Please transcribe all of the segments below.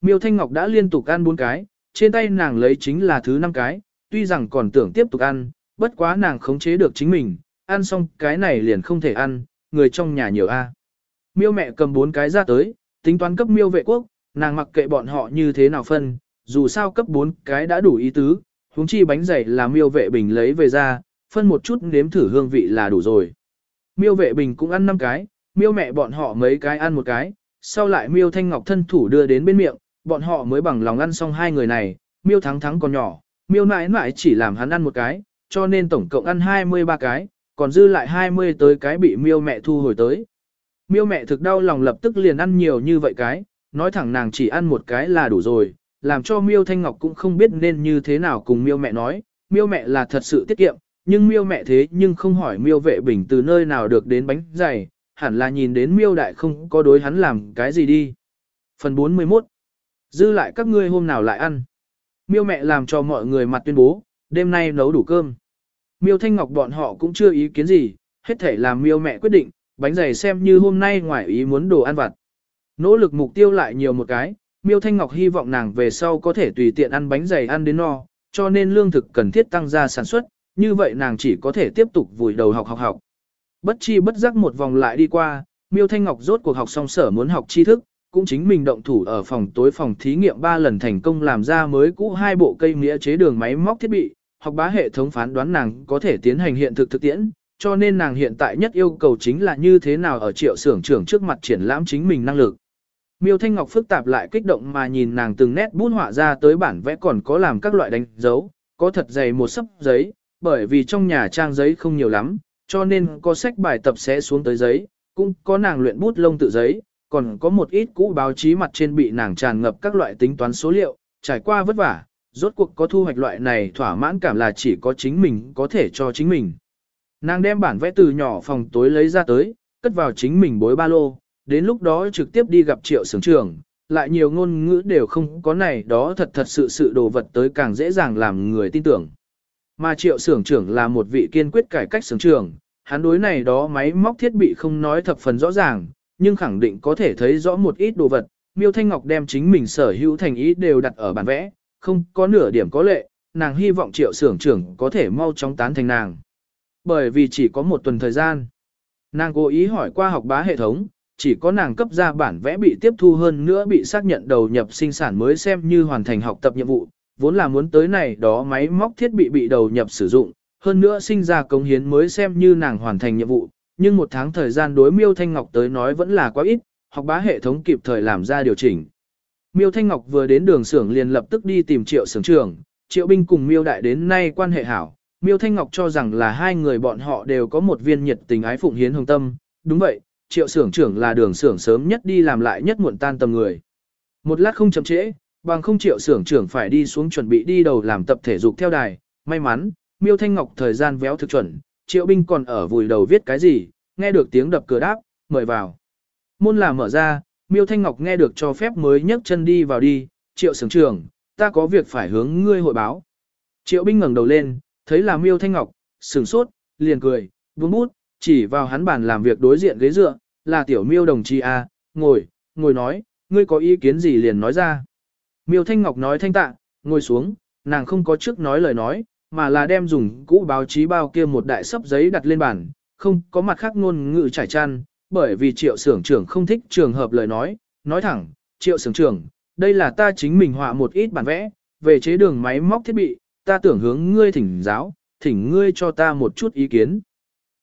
Miêu Thanh Ngọc đã liên tục ăn bốn cái, trên tay nàng lấy chính là thứ năm cái, tuy rằng còn tưởng tiếp tục ăn, bất quá nàng khống chế được chính mình, ăn xong cái này liền không thể ăn, người trong nhà nhiều a. Miêu mẹ cầm bốn cái ra tới, tính toán cấp miêu vệ quốc, nàng mặc kệ bọn họ như thế nào phân, dù sao cấp bốn cái đã đủ ý tứ, huống chi bánh dày là miêu vệ bình lấy về ra, phân một chút nếm thử hương vị là đủ rồi. Miêu vệ bình cũng ăn năm cái, miêu mẹ bọn họ mấy cái ăn một cái, sau lại miêu thanh ngọc thân thủ đưa đến bên miệng, bọn họ mới bằng lòng ăn xong hai người này, miêu thắng thắng còn nhỏ, miêu nãi nãi chỉ làm hắn ăn một cái, cho nên tổng cộng ăn 23 cái, còn dư lại 20 tới cái bị miêu mẹ thu hồi tới. Miêu mẹ thực đau lòng lập tức liền ăn nhiều như vậy cái, nói thẳng nàng chỉ ăn một cái là đủ rồi, làm cho miêu thanh ngọc cũng không biết nên như thế nào cùng miêu mẹ nói, miêu mẹ là thật sự tiết kiệm, nhưng miêu mẹ thế nhưng không hỏi miêu vệ bình từ nơi nào được đến bánh dày, hẳn là nhìn đến miêu đại không có đối hắn làm cái gì đi. Phần 41 Dư lại các ngươi hôm nào lại ăn. Miêu mẹ làm cho mọi người mặt tuyên bố, đêm nay nấu đủ cơm. Miêu Thanh Ngọc bọn họ cũng chưa ý kiến gì, hết thể làm miêu mẹ quyết định, bánh dày xem như hôm nay ngoài ý muốn đồ ăn vặt. Nỗ lực mục tiêu lại nhiều một cái, miêu Thanh Ngọc hy vọng nàng về sau có thể tùy tiện ăn bánh dày ăn đến no, cho nên lương thực cần thiết tăng ra sản xuất, như vậy nàng chỉ có thể tiếp tục vùi đầu học học học. Bất chi bất giác một vòng lại đi qua, miêu Thanh Ngọc rốt cuộc học xong sở muốn học tri thức, cũng chính mình động thủ ở phòng tối phòng thí nghiệm 3 lần thành công làm ra mới cũ hai bộ cây nghĩa chế đường máy móc thiết bị, học bá hệ thống phán đoán nàng có thể tiến hành hiện thực thực tiễn, cho nên nàng hiện tại nhất yêu cầu chính là như thế nào ở triệu xưởng trưởng trước mặt triển lãm chính mình năng lực. Miêu Thanh Ngọc phức tạp lại kích động mà nhìn nàng từng nét bút họa ra tới bản vẽ còn có làm các loại đánh dấu, có thật dày một sấp giấy, bởi vì trong nhà trang giấy không nhiều lắm, cho nên có sách bài tập sẽ xuống tới giấy, cũng có nàng luyện bút lông tự giấy, còn có một ít cũ báo chí mặt trên bị nàng tràn ngập các loại tính toán số liệu, trải qua vất vả, rốt cuộc có thu hoạch loại này thỏa mãn cảm là chỉ có chính mình có thể cho chính mình. Nàng đem bản vẽ từ nhỏ phòng tối lấy ra tới, cất vào chính mình bối ba lô, đến lúc đó trực tiếp đi gặp triệu sưởng trưởng, lại nhiều ngôn ngữ đều không có này đó thật thật sự sự đồ vật tới càng dễ dàng làm người tin tưởng. Mà triệu sưởng trưởng là một vị kiên quyết cải cách sưởng trưởng, hắn đối này đó máy móc thiết bị không nói thập phần rõ ràng, nhưng khẳng định có thể thấy rõ một ít đồ vật. Miêu Thanh Ngọc đem chính mình sở hữu thành ý đều đặt ở bản vẽ, không có nửa điểm có lệ, nàng hy vọng triệu sưởng trưởng có thể mau chóng tán thành nàng. Bởi vì chỉ có một tuần thời gian. Nàng cố ý hỏi qua học bá hệ thống, chỉ có nàng cấp ra bản vẽ bị tiếp thu hơn nữa bị xác nhận đầu nhập sinh sản mới xem như hoàn thành học tập nhiệm vụ, vốn là muốn tới này đó máy móc thiết bị bị đầu nhập sử dụng, hơn nữa sinh ra công hiến mới xem như nàng hoàn thành nhiệm vụ, nhưng một tháng thời gian đối miêu thanh ngọc tới nói vẫn là quá ít, học bá hệ thống kịp thời làm ra điều chỉnh. Miêu Thanh Ngọc vừa đến đường xưởng liền lập tức đi tìm triệu xưởng trưởng, triệu binh cùng miêu đại đến nay quan hệ hảo. Miêu Thanh Ngọc cho rằng là hai người bọn họ đều có một viên nhiệt tình ái phụng hiến hồng tâm, đúng vậy, triệu xưởng trưởng là đường xưởng sớm nhất đi làm lại nhất muộn tan tầm người. Một lát không chậm trễ, bằng không triệu xưởng trưởng phải đi xuống chuẩn bị đi đầu làm tập thể dục theo đài, may mắn, Miêu Thanh Ngọc thời gian véo thực chuẩn, triệu binh còn ở vùi đầu viết cái gì, nghe được tiếng đập cửa đáp, mời vào. Môn là mở ra, Miêu Thanh Ngọc nghe được cho phép mới nhấc chân đi vào đi, triệu sướng trưởng, ta có việc phải hướng ngươi hội báo. Triệu binh ngẩng đầu lên, thấy là Miêu Thanh Ngọc, sửng sốt, liền cười, buông bút, chỉ vào hắn bàn làm việc đối diện ghế dựa, là tiểu Miêu đồng chí a, à, ngồi, ngồi nói, ngươi có ý kiến gì liền nói ra. Miêu Thanh Ngọc nói thanh tạ, ngồi xuống, nàng không có trước nói lời nói, mà là đem dùng cũ báo chí bao kia một đại sấp giấy đặt lên bàn, không có mặt khác ngôn ngữ trải chăn, bởi vì triệu sưởng trưởng không thích trường hợp lời nói, nói thẳng, triệu sưởng trưởng, đây là ta chính mình họa một ít bản vẽ, về chế đường máy móc thiết bị, ta tưởng hướng ngươi thỉnh giáo, thỉnh ngươi cho ta một chút ý kiến.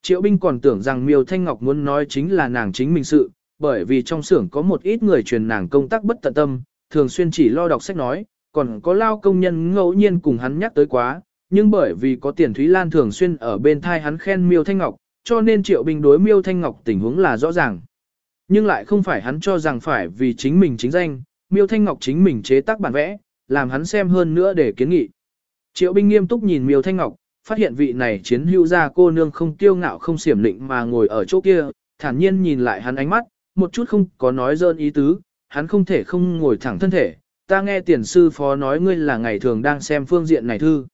Triệu binh còn tưởng rằng Miêu Thanh Ngọc muốn nói chính là nàng chính mình sự, bởi vì trong xưởng có một ít người truyền nàng công tác bất tận tâm, thường xuyên chỉ lo đọc sách nói, còn có lao công nhân ngẫu nhiên cùng hắn nhắc tới quá, nhưng bởi vì có tiền Thúy Lan thường xuyên ở bên thai hắn khen Miêu Thanh Ngọc, cho nên triệu Bình đối miêu thanh ngọc tình huống là rõ ràng. Nhưng lại không phải hắn cho rằng phải vì chính mình chính danh, miêu thanh ngọc chính mình chế tác bản vẽ, làm hắn xem hơn nữa để kiến nghị. Triệu Bình nghiêm túc nhìn miêu thanh ngọc, phát hiện vị này chiến hữu gia cô nương không tiêu ngạo không xiểm định mà ngồi ở chỗ kia, thản nhiên nhìn lại hắn ánh mắt, một chút không có nói dơn ý tứ, hắn không thể không ngồi thẳng thân thể. Ta nghe tiền sư phó nói ngươi là ngày thường đang xem phương diện này thư.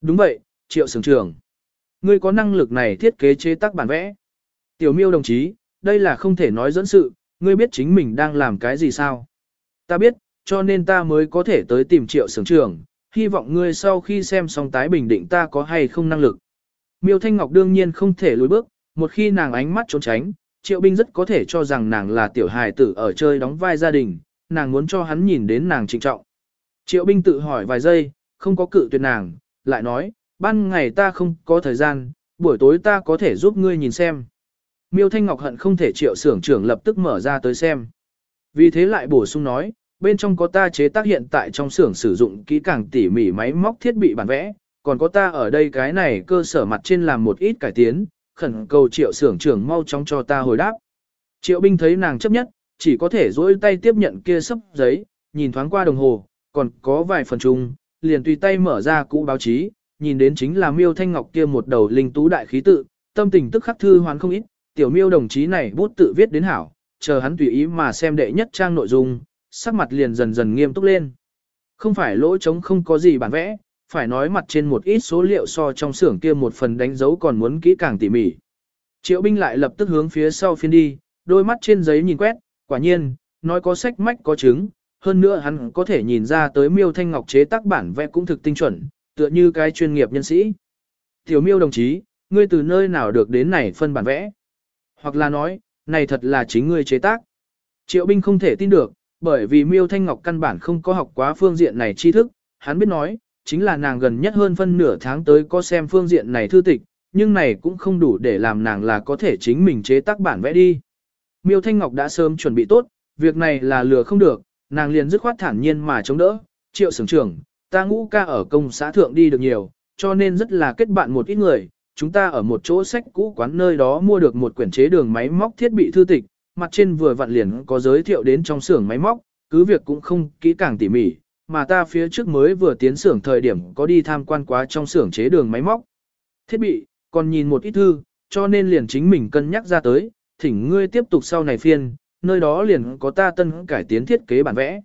Đúng vậy, triệu sưởng trưởng. Ngươi có năng lực này thiết kế chế tác bản vẽ. Tiểu miêu đồng chí, đây là không thể nói dẫn sự, ngươi biết chính mình đang làm cái gì sao? Ta biết, cho nên ta mới có thể tới tìm triệu sưởng trưởng, hy vọng ngươi sau khi xem xong tái bình định ta có hay không năng lực. Miêu Thanh Ngọc đương nhiên không thể lùi bước, một khi nàng ánh mắt trốn tránh, triệu binh rất có thể cho rằng nàng là tiểu hài tử ở chơi đóng vai gia đình, nàng muốn cho hắn nhìn đến nàng trịnh trọng. Triệu binh tự hỏi vài giây, không có cự tuyệt nàng, lại nói, ban ngày ta không có thời gian, buổi tối ta có thể giúp ngươi nhìn xem. Miêu Thanh Ngọc hận không thể triệu xưởng trưởng lập tức mở ra tới xem. Vì thế lại bổ sung nói, bên trong có ta chế tác hiện tại trong xưởng sử dụng kỹ càng tỉ mỉ máy móc thiết bị bản vẽ, còn có ta ở đây cái này cơ sở mặt trên làm một ít cải tiến, khẩn cầu triệu xưởng trưởng mau chóng cho ta hồi đáp. Triệu binh thấy nàng chấp nhất, chỉ có thể dỗi tay tiếp nhận kia sấp giấy, nhìn thoáng qua đồng hồ, còn có vài phần chung, liền tùy tay mở ra cũ báo chí, nhìn đến chính là miêu thanh ngọc kia một đầu linh tú đại khí tự, tâm tình tức khắc thư hoán không ít, tiểu miêu đồng chí này bút tự viết đến hảo, chờ hắn tùy ý mà xem đệ nhất trang nội dung, sắc mặt liền dần dần nghiêm túc lên. Không phải lỗ trống không có gì bản vẽ, phải nói mặt trên một ít số liệu so trong xưởng kia một phần đánh dấu còn muốn kỹ càng tỉ mỉ. Triệu binh lại lập tức hướng phía sau phiên đi, đôi mắt trên giấy nhìn quét, quả nhiên, nói có sách mách có chứng, hơn nữa hắn có thể nhìn ra tới miêu thanh ngọc chế tác bản vẽ cũng thực tinh chuẩn, tựa như cái chuyên nghiệp nhân sĩ. Tiểu miêu đồng chí, ngươi từ nơi nào được đến này phân bản vẽ? Hoặc là nói, này thật là chính ngươi chế tác. Triệu binh không thể tin được, bởi vì miêu thanh ngọc căn bản không có học quá phương diện này tri thức, hắn biết nói, chính là nàng gần nhất hơn phân nửa tháng tới có xem phương diện này thư tịch, nhưng này cũng không đủ để làm nàng là có thể chính mình chế tác bản vẽ đi. Miêu Thanh Ngọc đã sớm chuẩn bị tốt, việc này là lừa không được, nàng liền dứt khoát thản nhiên mà chống đỡ, triệu sưởng trưởng, ta ngũ ca ở công xã thượng đi được nhiều, cho nên rất là kết bạn một ít người, chúng ta ở một chỗ sách cũ quán nơi đó mua được một quyển chế đường máy móc thiết bị thư tịch, mặt trên vừa vặn liền có giới thiệu đến trong xưởng máy móc, cứ việc cũng không kỹ càng tỉ mỉ, mà ta phía trước mới vừa tiến xưởng thời điểm có đi tham quan quá trong xưởng chế đường máy móc. Thiết bị, còn nhìn một ít thư, cho nên liền chính mình cân nhắc ra tới, thỉnh ngươi tiếp tục sau này phiên, nơi đó liền có ta tân cải tiến thiết kế bản vẽ.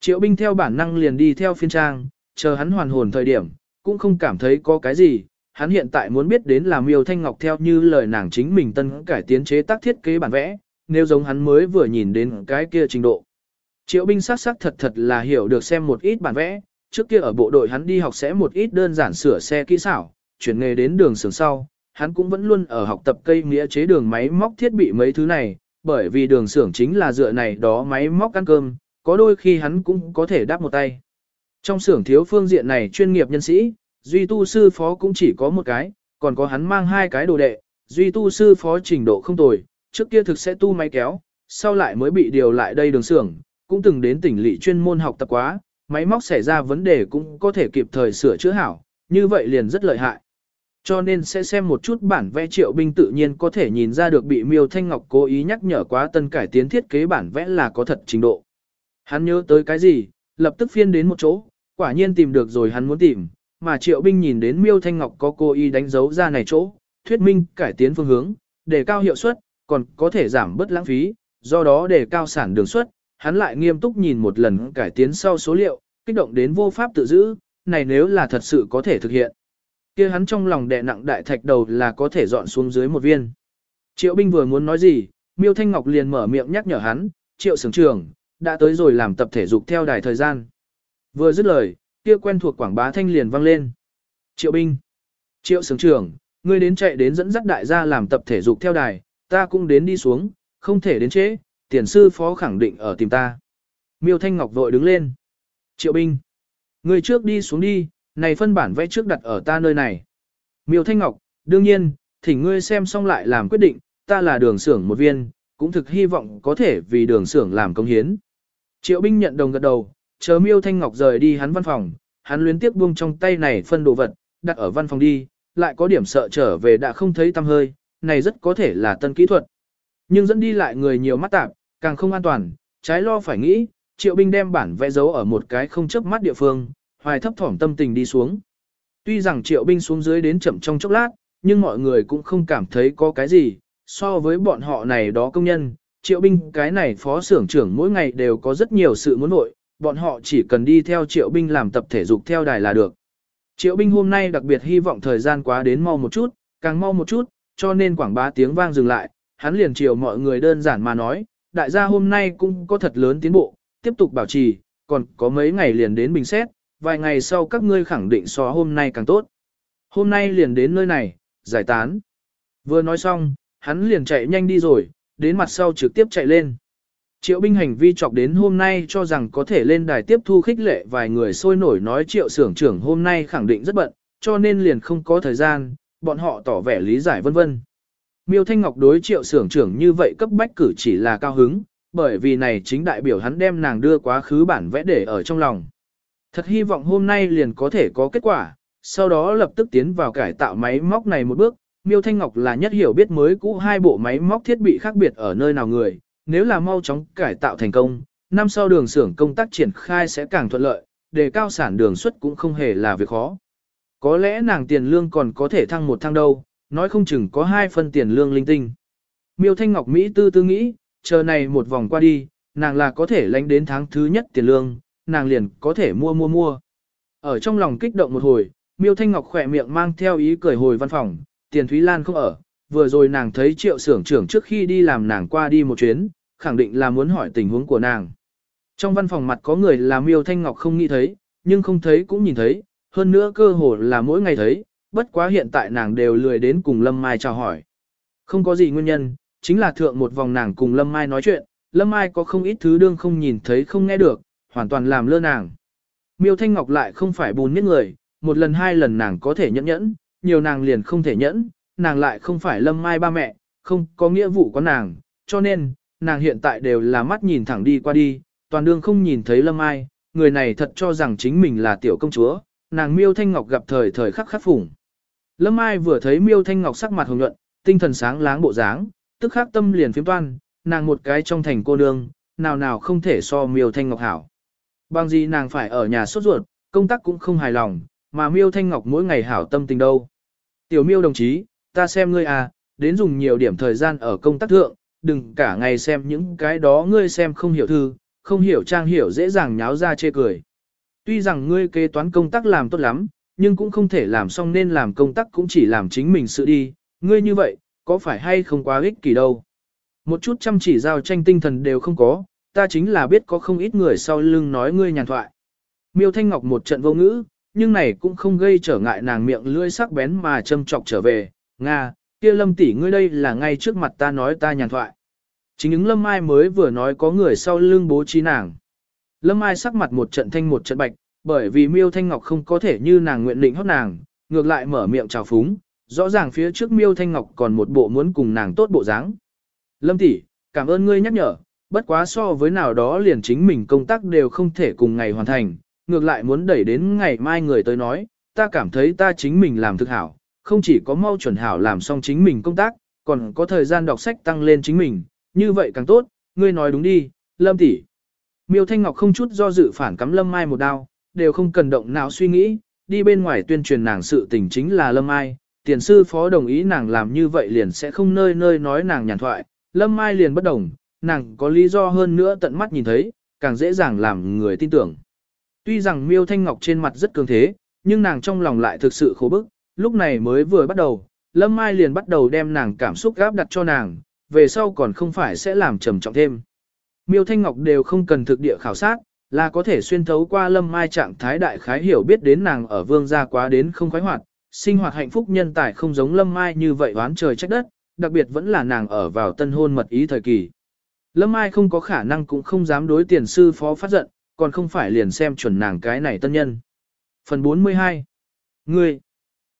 Triệu binh theo bản năng liền đi theo phiên trang, chờ hắn hoàn hồn thời điểm, cũng không cảm thấy có cái gì, hắn hiện tại muốn biết đến là miêu thanh ngọc theo như lời nàng chính mình tân cải tiến chế tác thiết kế bản vẽ, nếu giống hắn mới vừa nhìn đến cái kia trình độ. Triệu binh sắc sắc thật thật là hiểu được xem một ít bản vẽ, trước kia ở bộ đội hắn đi học sẽ một ít đơn giản sửa xe kỹ xảo, chuyển nghề đến đường sườn sau, hắn cũng vẫn luôn ở học tập cây nghĩa chế đường máy móc thiết bị mấy thứ này, bởi vì đường xưởng chính là dựa này đó máy móc ăn cơm, có đôi khi hắn cũng có thể đáp một tay. Trong xưởng thiếu phương diện này chuyên nghiệp nhân sĩ, duy tu sư phó cũng chỉ có một cái, còn có hắn mang hai cái đồ đệ, duy tu sư phó trình độ không tồi, trước kia thực sẽ tu máy kéo, sau lại mới bị điều lại đây đường xưởng, cũng từng đến tỉnh lỵ chuyên môn học tập quá, máy móc xảy ra vấn đề cũng có thể kịp thời sửa chữa hảo, như vậy liền rất lợi hại. Cho nên sẽ xem một chút bản vẽ triệu binh tự nhiên có thể nhìn ra được bị miêu thanh ngọc cố ý nhắc nhở quá tân cải tiến thiết kế bản vẽ là có thật trình độ. Hắn nhớ tới cái gì, lập tức phiên đến một chỗ, quả nhiên tìm được rồi hắn muốn tìm, mà triệu binh nhìn đến miêu thanh ngọc có cố ý đánh dấu ra này chỗ, thuyết minh cải tiến phương hướng, để cao hiệu suất, còn có thể giảm bớt lãng phí, do đó để cao sản đường suất, hắn lại nghiêm túc nhìn một lần cải tiến sau số liệu, kích động đến vô pháp tự giữ, này nếu là thật sự có thể thực hiện kia hắn trong lòng đè nặng đại thạch đầu là có thể dọn xuống dưới một viên. Triệu binh vừa muốn nói gì, Miêu Thanh Ngọc liền mở miệng nhắc nhở hắn, triệu sưởng trưởng, đã tới rồi làm tập thể dục theo đài thời gian. Vừa dứt lời, kia quen thuộc quảng bá thanh liền vang lên. Triệu binh, triệu sưởng trưởng, ngươi đến chạy đến dẫn dắt đại gia làm tập thể dục theo đài, ta cũng đến đi xuống, không thể đến trễ, tiền sư phó khẳng định ở tìm ta. Miêu Thanh Ngọc vội đứng lên. Triệu binh. ngươi trước đi xuống đi, này phân bản vẽ trước đặt ở ta nơi này. Miêu Thanh Ngọc, đương nhiên, thỉnh ngươi xem xong lại làm quyết định, ta là đường xưởng một viên, cũng thực hy vọng có thể vì đường xưởng làm công hiến. Triệu binh nhận đồng gật đầu, chờ Miêu Thanh Ngọc rời đi hắn văn phòng, hắn luyến tiếp buông trong tay này phân đồ vật, đặt ở văn phòng đi, lại có điểm sợ trở về đã không thấy tâm hơi, này rất có thể là tân kỹ thuật. Nhưng dẫn đi lại người nhiều mắt tạp, càng không an toàn, trái lo phải nghĩ, triệu binh đem bản vẽ dấu ở một cái không chớp mắt địa phương, hoài thấp thỏm tâm tình đi xuống. Tuy rằng triệu binh xuống dưới đến chậm trong chốc lát, nhưng mọi người cũng không cảm thấy có cái gì, so với bọn họ này đó công nhân, triệu binh cái này phó xưởng trưởng mỗi ngày đều có rất nhiều sự muốn nội, bọn họ chỉ cần đi theo triệu binh làm tập thể dục theo đài là được. Triệu binh hôm nay đặc biệt hy vọng thời gian quá đến mau một chút, càng mau một chút, cho nên quảng bá tiếng vang dừng lại, hắn liền chiều mọi người đơn giản mà nói, đại gia hôm nay cũng có thật lớn tiến bộ, tiếp tục bảo trì, còn có mấy ngày liền đến bình xét, vài ngày sau các ngươi khẳng định so hôm nay càng tốt. Hôm nay liền đến nơi này, giải tán. Vừa nói xong, hắn liền chạy nhanh đi rồi, đến mặt sau trực tiếp chạy lên. Triệu binh hành vi chọc đến hôm nay cho rằng có thể lên đài tiếp thu khích lệ vài người sôi nổi nói triệu sưởng trưởng hôm nay khẳng định rất bận, cho nên liền không có thời gian, bọn họ tỏ vẻ lý giải vân vân. Miêu Thanh Ngọc đối triệu sưởng trưởng như vậy cấp bách cử chỉ là cao hứng, bởi vì này chính đại biểu hắn đem nàng đưa quá khứ bản vẽ để ở trong lòng. Thật hy vọng hôm nay liền có thể có kết quả, sau đó lập tức tiến vào cải tạo máy móc này một bước. Miêu Thanh Ngọc là nhất hiểu biết mới cũ hai bộ máy móc thiết bị khác biệt ở nơi nào người, nếu là mau chóng cải tạo thành công, năm sau đường xưởng công tác triển khai sẽ càng thuận lợi, đề cao sản đường suất cũng không hề là việc khó. Có lẽ nàng tiền lương còn có thể thăng một thăng đâu, nói không chừng có hai phân tiền lương linh tinh. Miêu Thanh Ngọc Mỹ tư tư nghĩ, chờ này một vòng qua đi, nàng là có thể lãnh đến tháng thứ nhất tiền lương, nàng liền có thể mua mua mua. Ở trong lòng kích động một hồi, Miêu Thanh Ngọc khỏe miệng mang theo ý cười hồi văn phòng, tiền Thúy Lan không ở, vừa rồi nàng thấy triệu xưởng trưởng trước khi đi làm nàng qua đi một chuyến, khẳng định là muốn hỏi tình huống của nàng. Trong văn phòng mặt có người là Miêu Thanh Ngọc không nghĩ thấy, nhưng không thấy cũng nhìn thấy, hơn nữa cơ hồ là mỗi ngày thấy, bất quá hiện tại nàng đều lười đến cùng Lâm Mai chào hỏi. Không có gì nguyên nhân, chính là thượng một vòng nàng cùng Lâm Mai nói chuyện, Lâm Mai có không ít thứ đương không nhìn thấy không nghe được, hoàn toàn làm lơ nàng. Miêu Thanh Ngọc lại không phải bùn miết người, một lần hai lần nàng có thể nhẫn nhẫn, nhiều nàng liền không thể nhẫn, nàng lại không phải Lâm Mai ba mẹ, không có nghĩa vụ có nàng, cho nên, nàng hiện tại đều là mắt nhìn thẳng đi qua đi, toàn đương không nhìn thấy Lâm Mai, người này thật cho rằng chính mình là tiểu công chúa, nàng Miêu Thanh Ngọc gặp thời thời khắc khắc phủng. Lâm Mai vừa thấy Miêu Thanh Ngọc sắc mặt hồng nhuận, tinh thần sáng láng bộ dáng, tức khắc tâm liền phiếm toan, nàng một cái trong thành cô nương, nào nào không thể so Miêu Thanh Ngọc hảo. Bằng gì nàng phải ở nhà sốt ruột, công tác cũng không hài lòng, mà Miêu Thanh Ngọc mỗi ngày hảo tâm tình đâu. Tiểu Miêu đồng chí, ta xem ngươi à, đến dùng nhiều điểm thời gian ở công tác thượng, đừng cả ngày xem những cái đó ngươi xem không hiểu thư, không hiểu trang hiểu dễ dàng nháo ra chê cười. Tuy rằng ngươi kế toán công tác làm tốt lắm, nhưng cũng không thể làm xong nên làm công tác cũng chỉ làm chính mình sự đi, ngươi như vậy, có phải hay không quá ích kỷ đâu. Một chút chăm chỉ giao tranh tinh thần đều không có, ta chính là biết có không ít người sau lưng nói ngươi nhàn thoại. Miêu Thanh Ngọc một trận vô ngữ, nhưng này cũng không gây trở ngại nàng miệng lưỡi sắc bén mà châm chọc trở về, Nga, kia lâm tỷ ngươi đây là ngay trước mặt ta nói ta nhàn thoại. Chính những lâm Ai mới vừa nói có người sau lưng bố trí nàng. Lâm Ai sắc mặt một trận thanh một trận bạch, bởi vì miêu thanh ngọc không có thể như nàng nguyện định hót nàng, ngược lại mở miệng chào phúng, rõ ràng phía trước miêu thanh ngọc còn một bộ muốn cùng nàng tốt bộ dáng. Lâm tỷ, cảm ơn ngươi nhắc nhở, bất quá so với nào đó liền chính mình công tác đều không thể cùng ngày hoàn thành, ngược lại muốn đẩy đến ngày mai người tới nói, ta cảm thấy ta chính mình làm thực hảo, không chỉ có mau chuẩn hảo làm xong chính mình công tác, còn có thời gian đọc sách tăng lên chính mình, như vậy càng tốt, ngươi nói đúng đi, Lâm tỷ. Miêu Thanh Ngọc không chút do dự phản cắm Lâm Mai một đao, đều không cần động não suy nghĩ, đi bên ngoài tuyên truyền nàng sự tình chính là Lâm Mai, tiền sư phó đồng ý nàng làm như vậy liền sẽ không nơi nơi nói nàng nhàn thoại, Lâm Mai liền bất đồng, nàng có lý do hơn nữa tận mắt nhìn thấy, càng dễ dàng làm người tin tưởng. Tuy rằng Miêu Thanh Ngọc trên mặt rất cường thế, nhưng nàng trong lòng lại thực sự khổ bức, lúc này mới vừa bắt đầu, Lâm Mai liền bắt đầu đem nàng cảm xúc gáp đặt cho nàng, về sau còn không phải sẽ làm trầm trọng thêm. Miêu Thanh Ngọc đều không cần thực địa khảo sát, là có thể xuyên thấu qua Lâm Mai trạng thái đại khái hiểu biết đến nàng ở vương gia quá đến không khoái hoạt, sinh hoạt hạnh phúc nhân tài không giống Lâm Mai như vậy oán trời trách đất, đặc biệt vẫn là nàng ở vào tân hôn mật ý thời kỳ. Lâm Ai không có khả năng cũng không dám đối tiền sư phó phát giận, còn không phải liền xem chuẩn nàng cái này tân nhân. Phần 42 Ngươi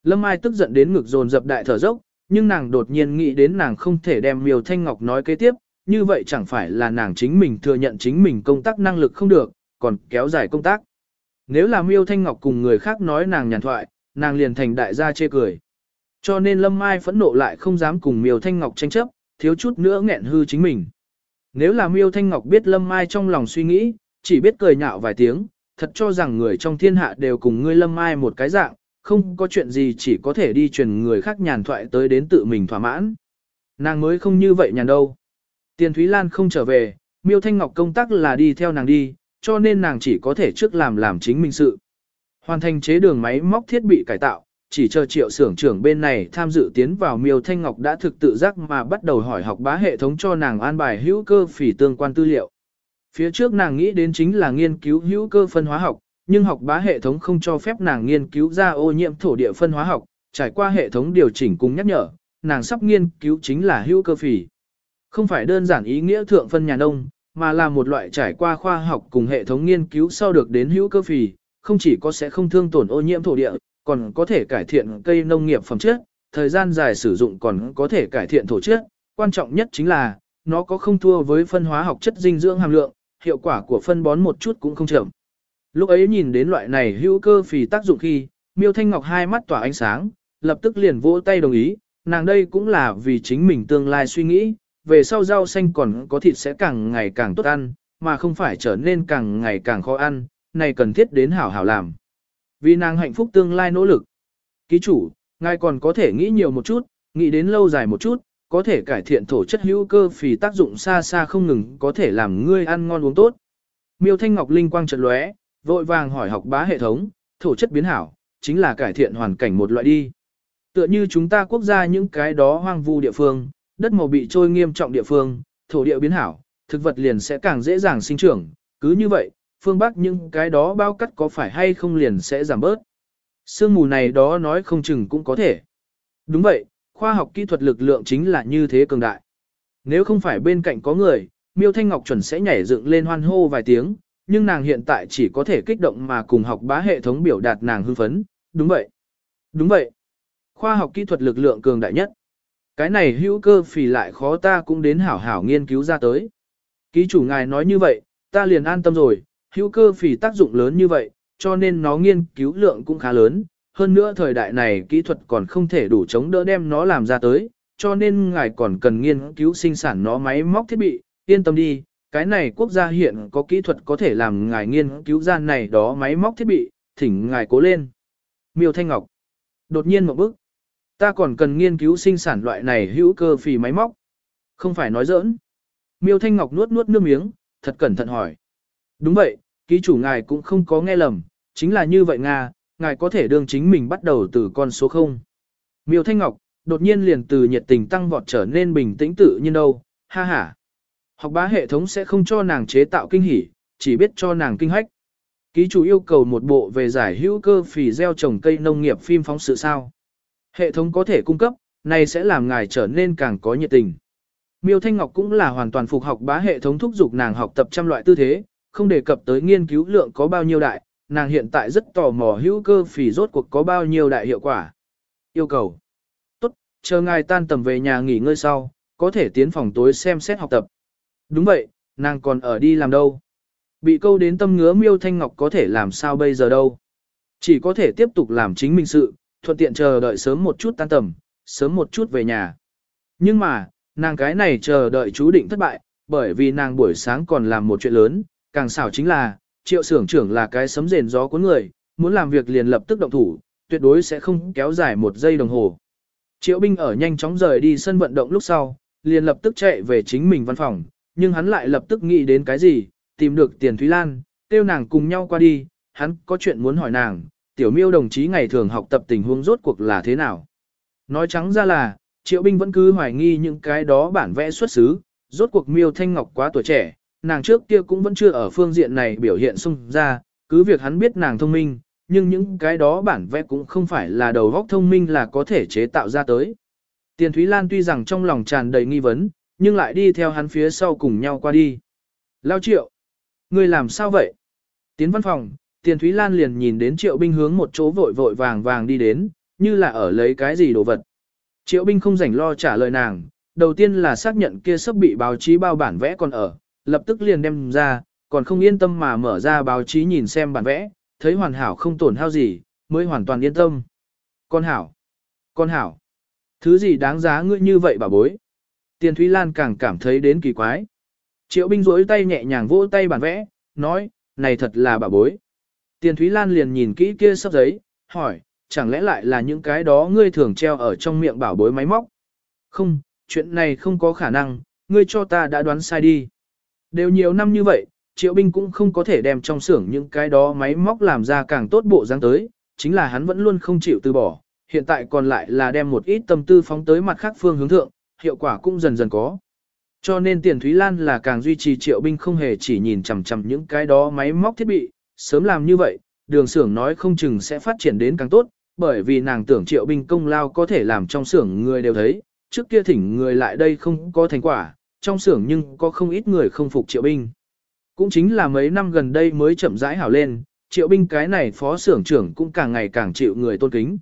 Lâm Ai tức giận đến ngực dồn dập đại thở dốc, nhưng nàng đột nhiên nghĩ đến nàng không thể đem Miêu Thanh Ngọc nói kế tiếp, như vậy chẳng phải là nàng chính mình thừa nhận chính mình công tác năng lực không được, còn kéo dài công tác. Nếu là Miêu Thanh Ngọc cùng người khác nói nàng nhàn thoại, nàng liền thành đại gia chê cười. Cho nên Lâm Mai phẫn nộ lại không dám cùng Miêu Thanh Ngọc tranh chấp, thiếu chút nữa nghẹn hư chính mình. Nếu là Miêu Thanh Ngọc biết Lâm Mai trong lòng suy nghĩ, chỉ biết cười nhạo vài tiếng, thật cho rằng người trong thiên hạ đều cùng ngươi Lâm Mai một cái dạng, không có chuyện gì chỉ có thể đi truyền người khác nhàn thoại tới đến tự mình thỏa mãn. Nàng mới không như vậy nhàn đâu. Tiền Thúy Lan không trở về, Miêu Thanh Ngọc công tác là đi theo nàng đi, cho nên nàng chỉ có thể trước làm làm chính mình sự. Hoàn thành chế đường máy móc thiết bị cải tạo, chỉ chờ triệu xưởng trưởng bên này tham dự tiến vào Miêu Thanh Ngọc đã thực tự giác mà bắt đầu hỏi học bá hệ thống cho nàng an bài hữu cơ phỉ tương quan tư liệu. Phía trước nàng nghĩ đến chính là nghiên cứu hữu cơ phân hóa học, nhưng học bá hệ thống không cho phép nàng nghiên cứu ra ô nhiễm thổ địa phân hóa học, trải qua hệ thống điều chỉnh cùng nhắc nhở, nàng sắp nghiên cứu chính là hữu cơ phỉ Không phải đơn giản ý nghĩa thượng phân nhà nông, mà là một loại trải qua khoa học cùng hệ thống nghiên cứu sau được đến hữu cơ phỉ không chỉ có sẽ không thương tổn ô nhiễm thổ địa, còn có thể cải thiện cây nông nghiệp phẩm chất, thời gian dài sử dụng còn có thể cải thiện thổ chất, quan trọng nhất chính là, nó có không thua với phân hóa học chất dinh dưỡng hàm lượng, hiệu quả của phân bón một chút cũng không chậm. Lúc ấy nhìn đến loại này hữu cơ phì tác dụng khi, Miêu Thanh Ngọc hai mắt tỏa ánh sáng, lập tức liền vỗ tay đồng ý, nàng đây cũng là vì chính mình tương lai suy nghĩ, về sau rau xanh còn có thịt sẽ càng ngày càng tốt ăn, mà không phải trở nên càng ngày càng khó ăn, này cần thiết đến hảo hảo làm. Vì nàng hạnh phúc tương lai nỗ lực. Ký chủ, ngài còn có thể nghĩ nhiều một chút, nghĩ đến lâu dài một chút, có thể cải thiện thổ chất hữu cơ phì tác dụng xa xa không ngừng có thể làm ngươi ăn ngon uống tốt. Miêu Thanh Ngọc linh quang trật lóe, vội vàng hỏi học bá hệ thống, thổ chất biến hảo, chính là cải thiện hoàn cảnh một loại đi. Tựa như chúng ta quốc gia những cái đó hoang vu địa phương, đất màu bị trôi nghiêm trọng địa phương, thổ địa biến hảo, thực vật liền sẽ càng dễ dàng sinh trưởng, cứ như vậy, phương Bắc những cái đó bao cắt có phải hay không liền sẽ giảm bớt. Sương mù này đó nói không chừng cũng có thể. Đúng vậy, khoa học kỹ thuật lực lượng chính là như thế cường đại. Nếu không phải bên cạnh có người, Miêu Thanh Ngọc chuẩn sẽ nhảy dựng lên hoan hô vài tiếng, nhưng nàng hiện tại chỉ có thể kích động mà cùng học bá hệ thống biểu đạt nàng hưng phấn. Đúng vậy. Đúng vậy. Khoa học kỹ thuật lực lượng cường đại nhất. Cái này hữu cơ phì lại khó ta cũng đến hảo hảo nghiên cứu ra tới. Ký chủ ngài nói như vậy, ta liền an tâm rồi, hữu cơ phì tác dụng lớn như vậy, cho nên nó nghiên cứu lượng cũng khá lớn. Hơn nữa thời đại này kỹ thuật còn không thể đủ chống đỡ đem nó làm ra tới, cho nên ngài còn cần nghiên cứu sinh sản nó máy móc thiết bị, yên tâm đi, cái này quốc gia hiện có kỹ thuật có thể làm ngài nghiên cứu ra này đó máy móc thiết bị, thỉnh ngài cố lên. Miêu Thanh Ngọc đột nhiên một bước, ta còn cần nghiên cứu sinh sản loại này hữu cơ phì máy móc. Không phải nói giỡn. Miêu Thanh Ngọc nuốt nuốt nước miếng, thật cẩn thận hỏi. Đúng vậy, ký chủ ngài cũng không có nghe lầm, chính là như vậy Nga, ngài có thể đương chính mình bắt đầu từ con số 0. Miêu Thanh Ngọc, đột nhiên liền từ nhiệt tình tăng vọt trở nên bình tĩnh tự nhiên đâu, ha ha. Học bá hệ thống sẽ không cho nàng chế tạo kinh hỉ, chỉ biết cho nàng kinh hách. Ký chủ yêu cầu một bộ về giải hữu cơ phì gieo trồng cây nông nghiệp phim phóng sự sao. Hệ thống có thể cung cấp, này sẽ làm ngài trở nên càng có nhiệt tình. Miêu Thanh Ngọc cũng là hoàn toàn phục học bá hệ thống thúc giục nàng học tập trăm loại tư thế, không đề cập tới nghiên cứu lượng có bao nhiêu đại, nàng hiện tại rất tò mò hữu cơ phì rốt cuộc có bao nhiêu đại hiệu quả. Yêu cầu. Tốt, chờ ngài tan tầm về nhà nghỉ ngơi sau, có thể tiến phòng tối xem xét học tập. Đúng vậy, nàng còn ở đi làm đâu. Bị câu đến tâm ngứa miêu thanh ngọc có thể làm sao bây giờ đâu. Chỉ có thể tiếp tục làm chính mình sự, thuận tiện chờ đợi sớm một chút tan tầm, sớm một chút về nhà. Nhưng mà, nàng cái này chờ đợi chú định thất bại, bởi vì nàng buổi sáng còn làm một chuyện lớn, càng xảo chính là, triệu xưởng trưởng là cái sấm rền gió cuốn người, muốn làm việc liền lập tức động thủ, tuyệt đối sẽ không kéo dài một giây đồng hồ. Triệu binh ở nhanh chóng rời đi sân vận động lúc sau, liền lập tức chạy về chính mình văn phòng, nhưng hắn lại lập tức nghĩ đến cái gì, tìm được tiền Thúy Lan, kêu nàng cùng nhau qua đi, hắn có chuyện muốn hỏi nàng, tiểu miêu đồng chí ngày thường học tập tình huống rốt cuộc là thế nào. Nói trắng ra là, triệu binh vẫn cứ hoài nghi những cái đó bản vẽ xuất xứ, rốt cuộc miêu thanh ngọc quá tuổi trẻ, nàng trước kia cũng vẫn chưa ở phương diện này biểu hiện xung ra, cứ việc hắn biết nàng thông minh, nhưng những cái đó bản vẽ cũng không phải là đầu góc thông minh là có thể chế tạo ra tới. Tiền Thúy Lan tuy rằng trong lòng tràn đầy nghi vấn, nhưng lại đi theo hắn phía sau cùng nhau qua đi. Lao triệu, người làm sao vậy? Tiến văn phòng, Tiền Thúy Lan liền nhìn đến triệu binh hướng một chỗ vội vội vàng vàng đi đến, như là ở lấy cái gì đồ vật. Triệu binh không rảnh lo trả lời nàng, đầu tiên là xác nhận kia sắp bị báo chí bao bản vẽ còn ở, lập tức liền đem ra, còn không yên tâm mà mở ra báo chí nhìn xem bản vẽ, thấy hoàn hảo không tổn hao gì, mới hoàn toàn yên tâm. Con hảo, con hảo, thứ gì đáng giá ngươi như vậy bà bối. Tiền Thúy Lan càng cảm thấy đến kỳ quái. Triệu binh rỗi tay nhẹ nhàng vỗ tay bản vẽ, nói, này thật là bà bối. Tiền Thúy Lan liền nhìn kỹ kia sắp giấy, hỏi, chẳng lẽ lại là những cái đó ngươi thường treo ở trong miệng bảo bối máy móc? Không, chuyện này không có khả năng, ngươi cho ta đã đoán sai đi. Đều nhiều năm như vậy, triệu binh cũng không có thể đem trong xưởng những cái đó máy móc làm ra càng tốt bộ dáng tới, chính là hắn vẫn luôn không chịu từ bỏ, hiện tại còn lại là đem một ít tâm tư phóng tới mặt khác phương hướng thượng, hiệu quả cũng dần dần có. Cho nên tiền Thúy Lan là càng duy trì triệu binh không hề chỉ nhìn chằm chằm những cái đó máy móc thiết bị, sớm làm như vậy, đường xưởng nói không chừng sẽ phát triển đến càng tốt, bởi vì nàng tưởng triệu binh công lao có thể làm trong xưởng người đều thấy, trước kia thỉnh người lại đây không có thành quả, trong xưởng nhưng có không ít người không phục triệu binh. Cũng chính là mấy năm gần đây mới chậm rãi hảo lên, triệu binh cái này phó xưởng trưởng cũng càng ngày càng chịu người tôn kính.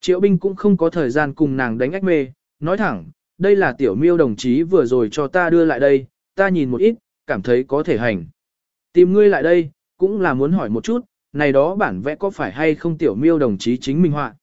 Triệu binh cũng không có thời gian cùng nàng đánh ách mê, nói thẳng, đây là tiểu miêu đồng chí vừa rồi cho ta đưa lại đây, ta nhìn một ít, cảm thấy có thể hành. Tìm ngươi lại đây, cũng là muốn hỏi một chút, này đó bản vẽ có phải hay không tiểu miêu đồng chí chính minh họa.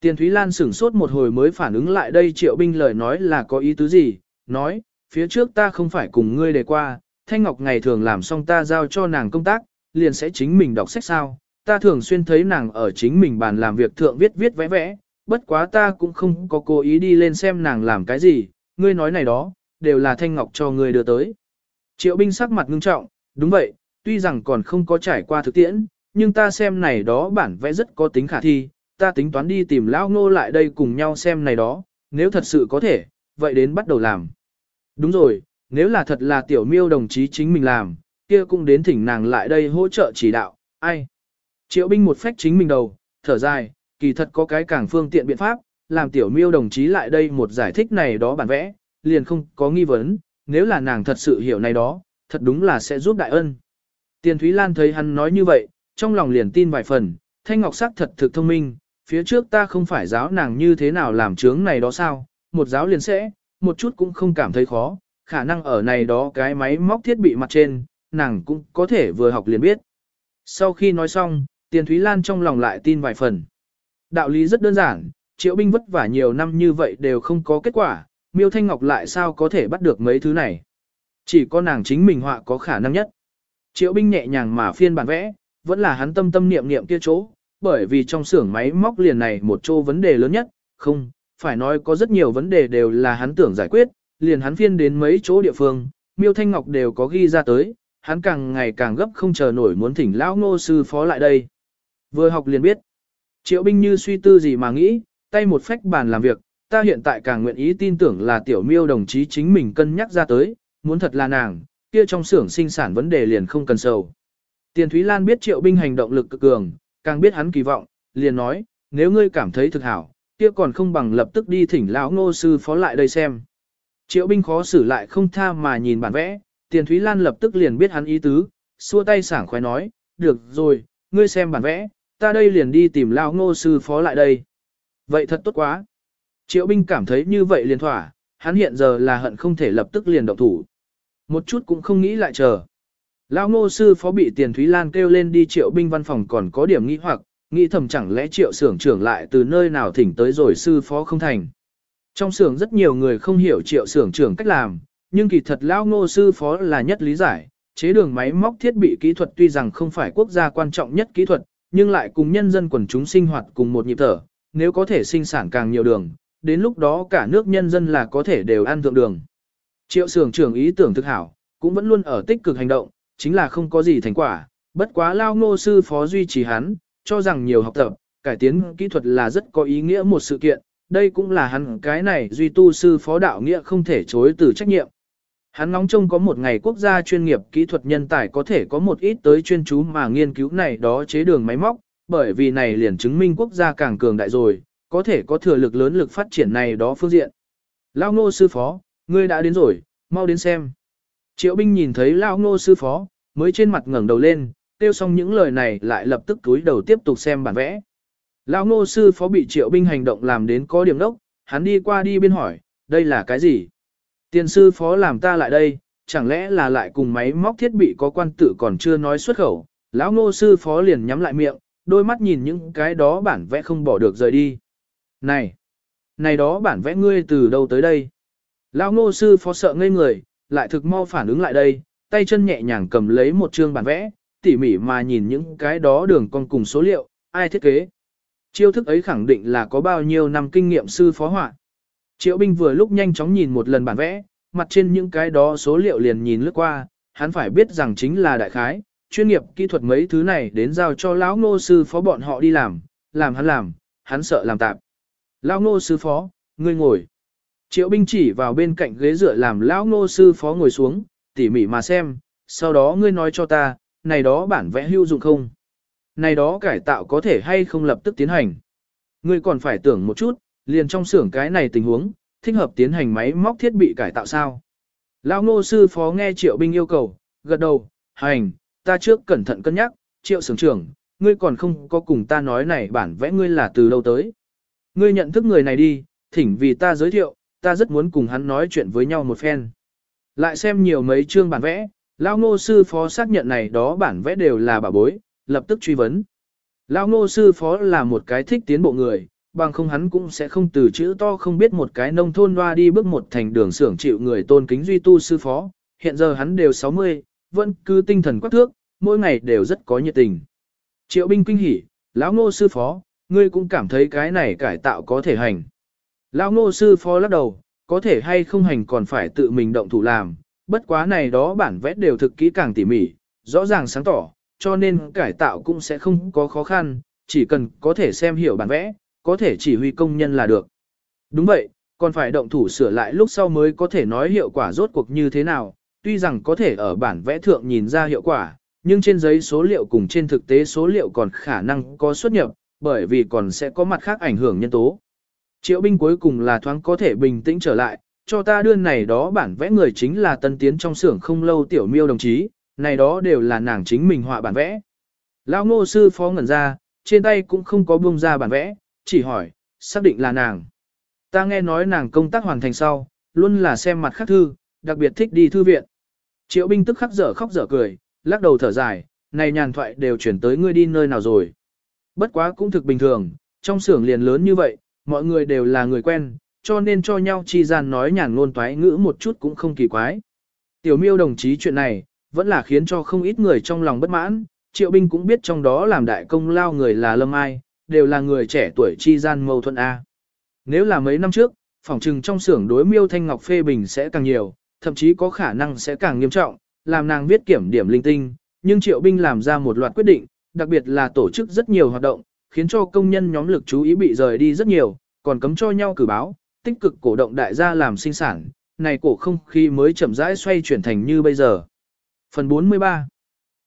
Tiền Thúy Lan sửng sốt một hồi mới phản ứng lại đây triệu binh lời nói là có ý tứ gì, nói, phía trước ta không phải cùng ngươi đề qua, Thanh Ngọc ngày thường làm xong ta giao cho nàng công tác, liền sẽ chính mình đọc sách sao, ta thường xuyên thấy nàng ở chính mình bàn làm việc thượng viết viết vẽ vẽ, bất quá ta cũng không có cố ý đi lên xem nàng làm cái gì, ngươi nói này đó, đều là Thanh Ngọc cho ngươi đưa tới. Triệu binh sắc mặt ngưng trọng, đúng vậy, tuy rằng còn không có trải qua thực tiễn, nhưng ta xem này đó bản vẽ rất có tính khả thi, ta tính toán đi tìm Lão Ngô lại đây cùng nhau xem này đó, nếu thật sự có thể, vậy đến bắt đầu làm. Đúng rồi, nếu là thật là tiểu miêu đồng chí chính mình làm, kia cũng đến thỉnh nàng lại đây hỗ trợ chỉ đạo, ai. Triệu binh một phách chính mình đầu, thở dài, kỳ thật có cái càng phương tiện biện pháp, làm tiểu miêu đồng chí lại đây một giải thích này đó bản vẽ, liền không có nghi vấn, nếu là nàng thật sự hiểu này đó, thật đúng là sẽ giúp đại ân. Tiền Thúy Lan thấy hắn nói như vậy, trong lòng liền tin vài phần, Thanh Ngọc sắc thật thực thông minh, phía trước ta không phải giáo nàng như thế nào làm chướng này đó sao, một giáo liền sẽ, một chút cũng không cảm thấy khó, khả năng ở này đó cái máy móc thiết bị mặt trên, nàng cũng có thể vừa học liền biết. Sau khi nói xong, Tiền Thúy Lan trong lòng lại tin vài phần. Đạo lý rất đơn giản, triệu binh vất vả nhiều năm như vậy đều không có kết quả, miêu thanh ngọc lại sao có thể bắt được mấy thứ này. Chỉ có nàng chính mình họa có khả năng nhất. Triệu binh nhẹ nhàng mà phiên bản vẽ, vẫn là hắn tâm tâm niệm niệm kia chỗ, bởi vì trong xưởng máy móc liền này một chỗ vấn đề lớn nhất, không, phải nói có rất nhiều vấn đề đều là hắn tưởng giải quyết, liền hắn phiên đến mấy chỗ địa phương, miêu thanh ngọc đều có ghi ra tới, hắn càng ngày càng gấp không chờ nổi muốn thỉnh lão ngô sư phó lại đây. Vừa học liền biết, triệu binh như suy tư gì mà nghĩ, tay một phách bàn làm việc, ta hiện tại càng nguyện ý tin tưởng là tiểu miêu đồng chí chính mình cân nhắc ra tới, muốn thật là nàng, kia trong xưởng sinh sản vấn đề liền không cần sầu. Tiền Thúy Lan biết triệu binh hành động lực cực cường, càng biết hắn kỳ vọng, liền nói, nếu ngươi cảm thấy thực hảo, kia còn không bằng lập tức đi thỉnh lão ngô sư phó lại đây xem. Triệu binh khó xử lại không tha mà nhìn bản vẽ, tiền Thúy Lan lập tức liền biết hắn ý tứ, xua tay sảng khoái nói, được rồi, ngươi xem bản vẽ, ta đây liền đi tìm lão ngô sư phó lại đây. Vậy thật tốt quá. Triệu binh cảm thấy như vậy liền thỏa, hắn hiện giờ là hận không thể lập tức liền động thủ. Một chút cũng không nghĩ lại chờ. Lão ngô sư phó bị tiền Thúy Lan kêu lên đi triệu binh văn phòng còn có điểm nghi hoặc, nghĩ thầm chẳng lẽ triệu xưởng trưởng lại từ nơi nào thỉnh tới rồi sư phó không thành. Trong xưởng rất nhiều người không hiểu triệu xưởng trưởng cách làm, nhưng kỳ thật lão ngô sư phó là nhất lý giải, chế đường máy móc thiết bị kỹ thuật tuy rằng không phải quốc gia quan trọng nhất kỹ thuật, nhưng lại cùng nhân dân quần chúng sinh hoạt cùng một nhịp thở, nếu có thể sinh sản càng nhiều đường, đến lúc đó cả nước nhân dân là có thể đều ăn thượng đường. Triệu xưởng trưởng ý tưởng thực hảo, cũng vẫn luôn ở tích cực hành động, chính là không có gì thành quả, bất quá lao ngô sư phó duy trì hắn, cho rằng nhiều học tập, cải tiến kỹ thuật là rất có ý nghĩa một sự kiện, đây cũng là hắn cái này duy tu sư phó đạo nghĩa không thể chối từ trách nhiệm. Hắn ngóng trông có một ngày quốc gia chuyên nghiệp kỹ thuật nhân tài có thể có một ít tới chuyên chú mà nghiên cứu này đó chế đường máy móc, bởi vì này liền chứng minh quốc gia càng cường đại rồi, có thể có thừa lực lớn lực phát triển này đó phương diện. Lao ngô sư phó, ngươi đã đến rồi, mau đến xem. Triệu binh nhìn thấy Lao ngô sư phó, mới trên mặt ngẩng đầu lên, tiêu xong những lời này lại lập tức túi đầu tiếp tục xem bản vẽ. Lão ngô sư phó bị triệu binh hành động làm đến có điểm đốc, hắn đi qua đi bên hỏi, đây là cái gì? Tiền sư phó làm ta lại đây, chẳng lẽ là lại cùng máy móc thiết bị có quan tử còn chưa nói xuất khẩu. Lão ngô sư phó liền nhắm lại miệng, đôi mắt nhìn những cái đó bản vẽ không bỏ được rời đi. Này! Này đó bản vẽ ngươi từ đâu tới đây? Lão ngô sư phó sợ ngây người, lại thực mau phản ứng lại đây, tay chân nhẹ nhàng cầm lấy một chương bản vẽ, tỉ mỉ mà nhìn những cái đó đường con cùng số liệu, ai thiết kế. Chiêu thức ấy khẳng định là có bao nhiêu năm kinh nghiệm sư phó họa. Triệu binh vừa lúc nhanh chóng nhìn một lần bản vẽ, mặt trên những cái đó số liệu liền nhìn lướt qua, hắn phải biết rằng chính là đại khái, chuyên nghiệp kỹ thuật mấy thứ này đến giao cho lão ngô sư phó bọn họ đi làm, làm hắn làm, hắn sợ làm tạm. Lão ngô sư phó, ngươi ngồi. Triệu binh chỉ vào bên cạnh ghế dựa làm lão ngô sư phó ngồi xuống, tỉ mỉ mà xem, sau đó ngươi nói cho ta, này đó bản vẽ hữu dụng không? Này đó cải tạo có thể hay không lập tức tiến hành? Ngươi còn phải tưởng một chút, liền trong xưởng cái này tình huống, thích hợp tiến hành máy móc thiết bị cải tạo sao? Lão ngô sư phó nghe triệu binh yêu cầu, gật đầu, hành, ta trước cẩn thận cân nhắc, triệu sưởng trưởng, ngươi còn không có cùng ta nói này bản vẽ ngươi là từ đâu tới. Ngươi nhận thức người này đi, thỉnh vì ta giới thiệu, ta rất muốn cùng hắn nói chuyện với nhau một phen. Lại xem nhiều mấy chương bản vẽ, Lão ngô sư phó xác nhận này đó bản vẽ đều là bà bối, lập tức truy vấn. Lão ngô sư phó là một cái thích tiến bộ người, bằng không hắn cũng sẽ không từ chữ to không biết một cái nông thôn loa đi bước một thành đường xưởng chịu người tôn kính duy tu sư phó. Hiện giờ hắn đều 60, vẫn cứ tinh thần quắc thước, mỗi ngày đều rất có nhiệt tình. Triệu binh kinh hỉ, lão ngô sư phó, ngươi cũng cảm thấy cái này cải tạo có thể hành. Lão ngô sư phó lắc đầu, có thể hay không hành còn phải tự mình động thủ làm, bất quá này đó bản vẽ đều thực kỹ càng tỉ mỉ, rõ ràng sáng tỏ, cho nên cải tạo cũng sẽ không có khó khăn, chỉ cần có thể xem hiểu bản vẽ, có thể chỉ huy công nhân là được. Đúng vậy, còn phải động thủ sửa lại lúc sau mới có thể nói hiệu quả rốt cuộc như thế nào, tuy rằng có thể ở bản vẽ thượng nhìn ra hiệu quả, nhưng trên giấy số liệu cùng trên thực tế số liệu còn khả năng có xuất nhập, bởi vì còn sẽ có mặt khác ảnh hưởng nhân tố. Triệu binh cuối cùng là thoáng có thể bình tĩnh trở lại, cho ta đưa này đó bản vẽ người chính là tân tiến trong xưởng không lâu tiểu miêu đồng chí, này đó đều là nàng chính mình họa bản vẽ. Lão ngô sư phó ngẩn ra, trên tay cũng không có buông ra bản vẽ, chỉ hỏi, xác định là nàng. Ta nghe nói nàng công tác hoàn thành sau, luôn là xem mặt khắc thư, đặc biệt thích đi thư viện. Triệu binh tức khắc dở khóc dở cười, lắc đầu thở dài, này nhàn thoại đều chuyển tới ngươi đi nơi nào rồi. Bất quá cũng thực bình thường, trong xưởng liền lớn như vậy, mọi người đều là người quen, cho nên cho nhau chi gian nói nhàn ngôn toái ngữ một chút cũng không kỳ quái. Tiểu miêu đồng chí chuyện này, vẫn là khiến cho không ít người trong lòng bất mãn, triệu binh cũng biết trong đó làm đại công lao người là lâm ai, đều là người trẻ tuổi chi gian mâu thuẫn A. Nếu là mấy năm trước, phòng trừng trong xưởng đối miêu thanh ngọc phê bình sẽ càng nhiều, thậm chí có khả năng sẽ càng nghiêm trọng, làm nàng viết kiểm điểm linh tinh, nhưng triệu binh làm ra một loạt quyết định, đặc biệt là tổ chức rất nhiều hoạt động, khiến cho công nhân nhóm lực chú ý bị rời đi rất nhiều, còn cấm cho nhau cử báo, tích cực cổ động đại gia làm sinh sản, này cổ không khí mới chậm rãi xoay chuyển thành như bây giờ. Phần 43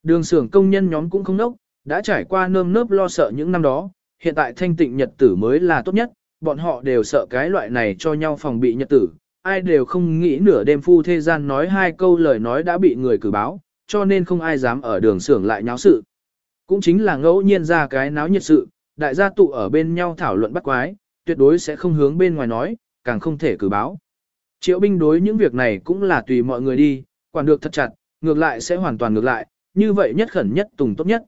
Đường xưởng công nhân nhóm cũng không nốc, đã trải qua nơm nớp lo sợ những năm đó, hiện tại thanh tịnh nhật tử mới là tốt nhất, bọn họ đều sợ cái loại này cho nhau phòng bị nhật tử, ai đều không nghĩ nửa đêm phu thế gian nói hai câu lời nói đã bị người cử báo, cho nên không ai dám ở đường xưởng lại nháo sự. Cũng chính là ngẫu nhiên ra cái náo nhiệt sự, đại gia tụ ở bên nhau thảo luận bắt quái, tuyệt đối sẽ không hướng bên ngoài nói, càng không thể cử báo. Triệu binh đối những việc này cũng là tùy mọi người đi, quản được thật chặt, ngược lại sẽ hoàn toàn ngược lại, như vậy nhất khẩn nhất tùng tốt nhất.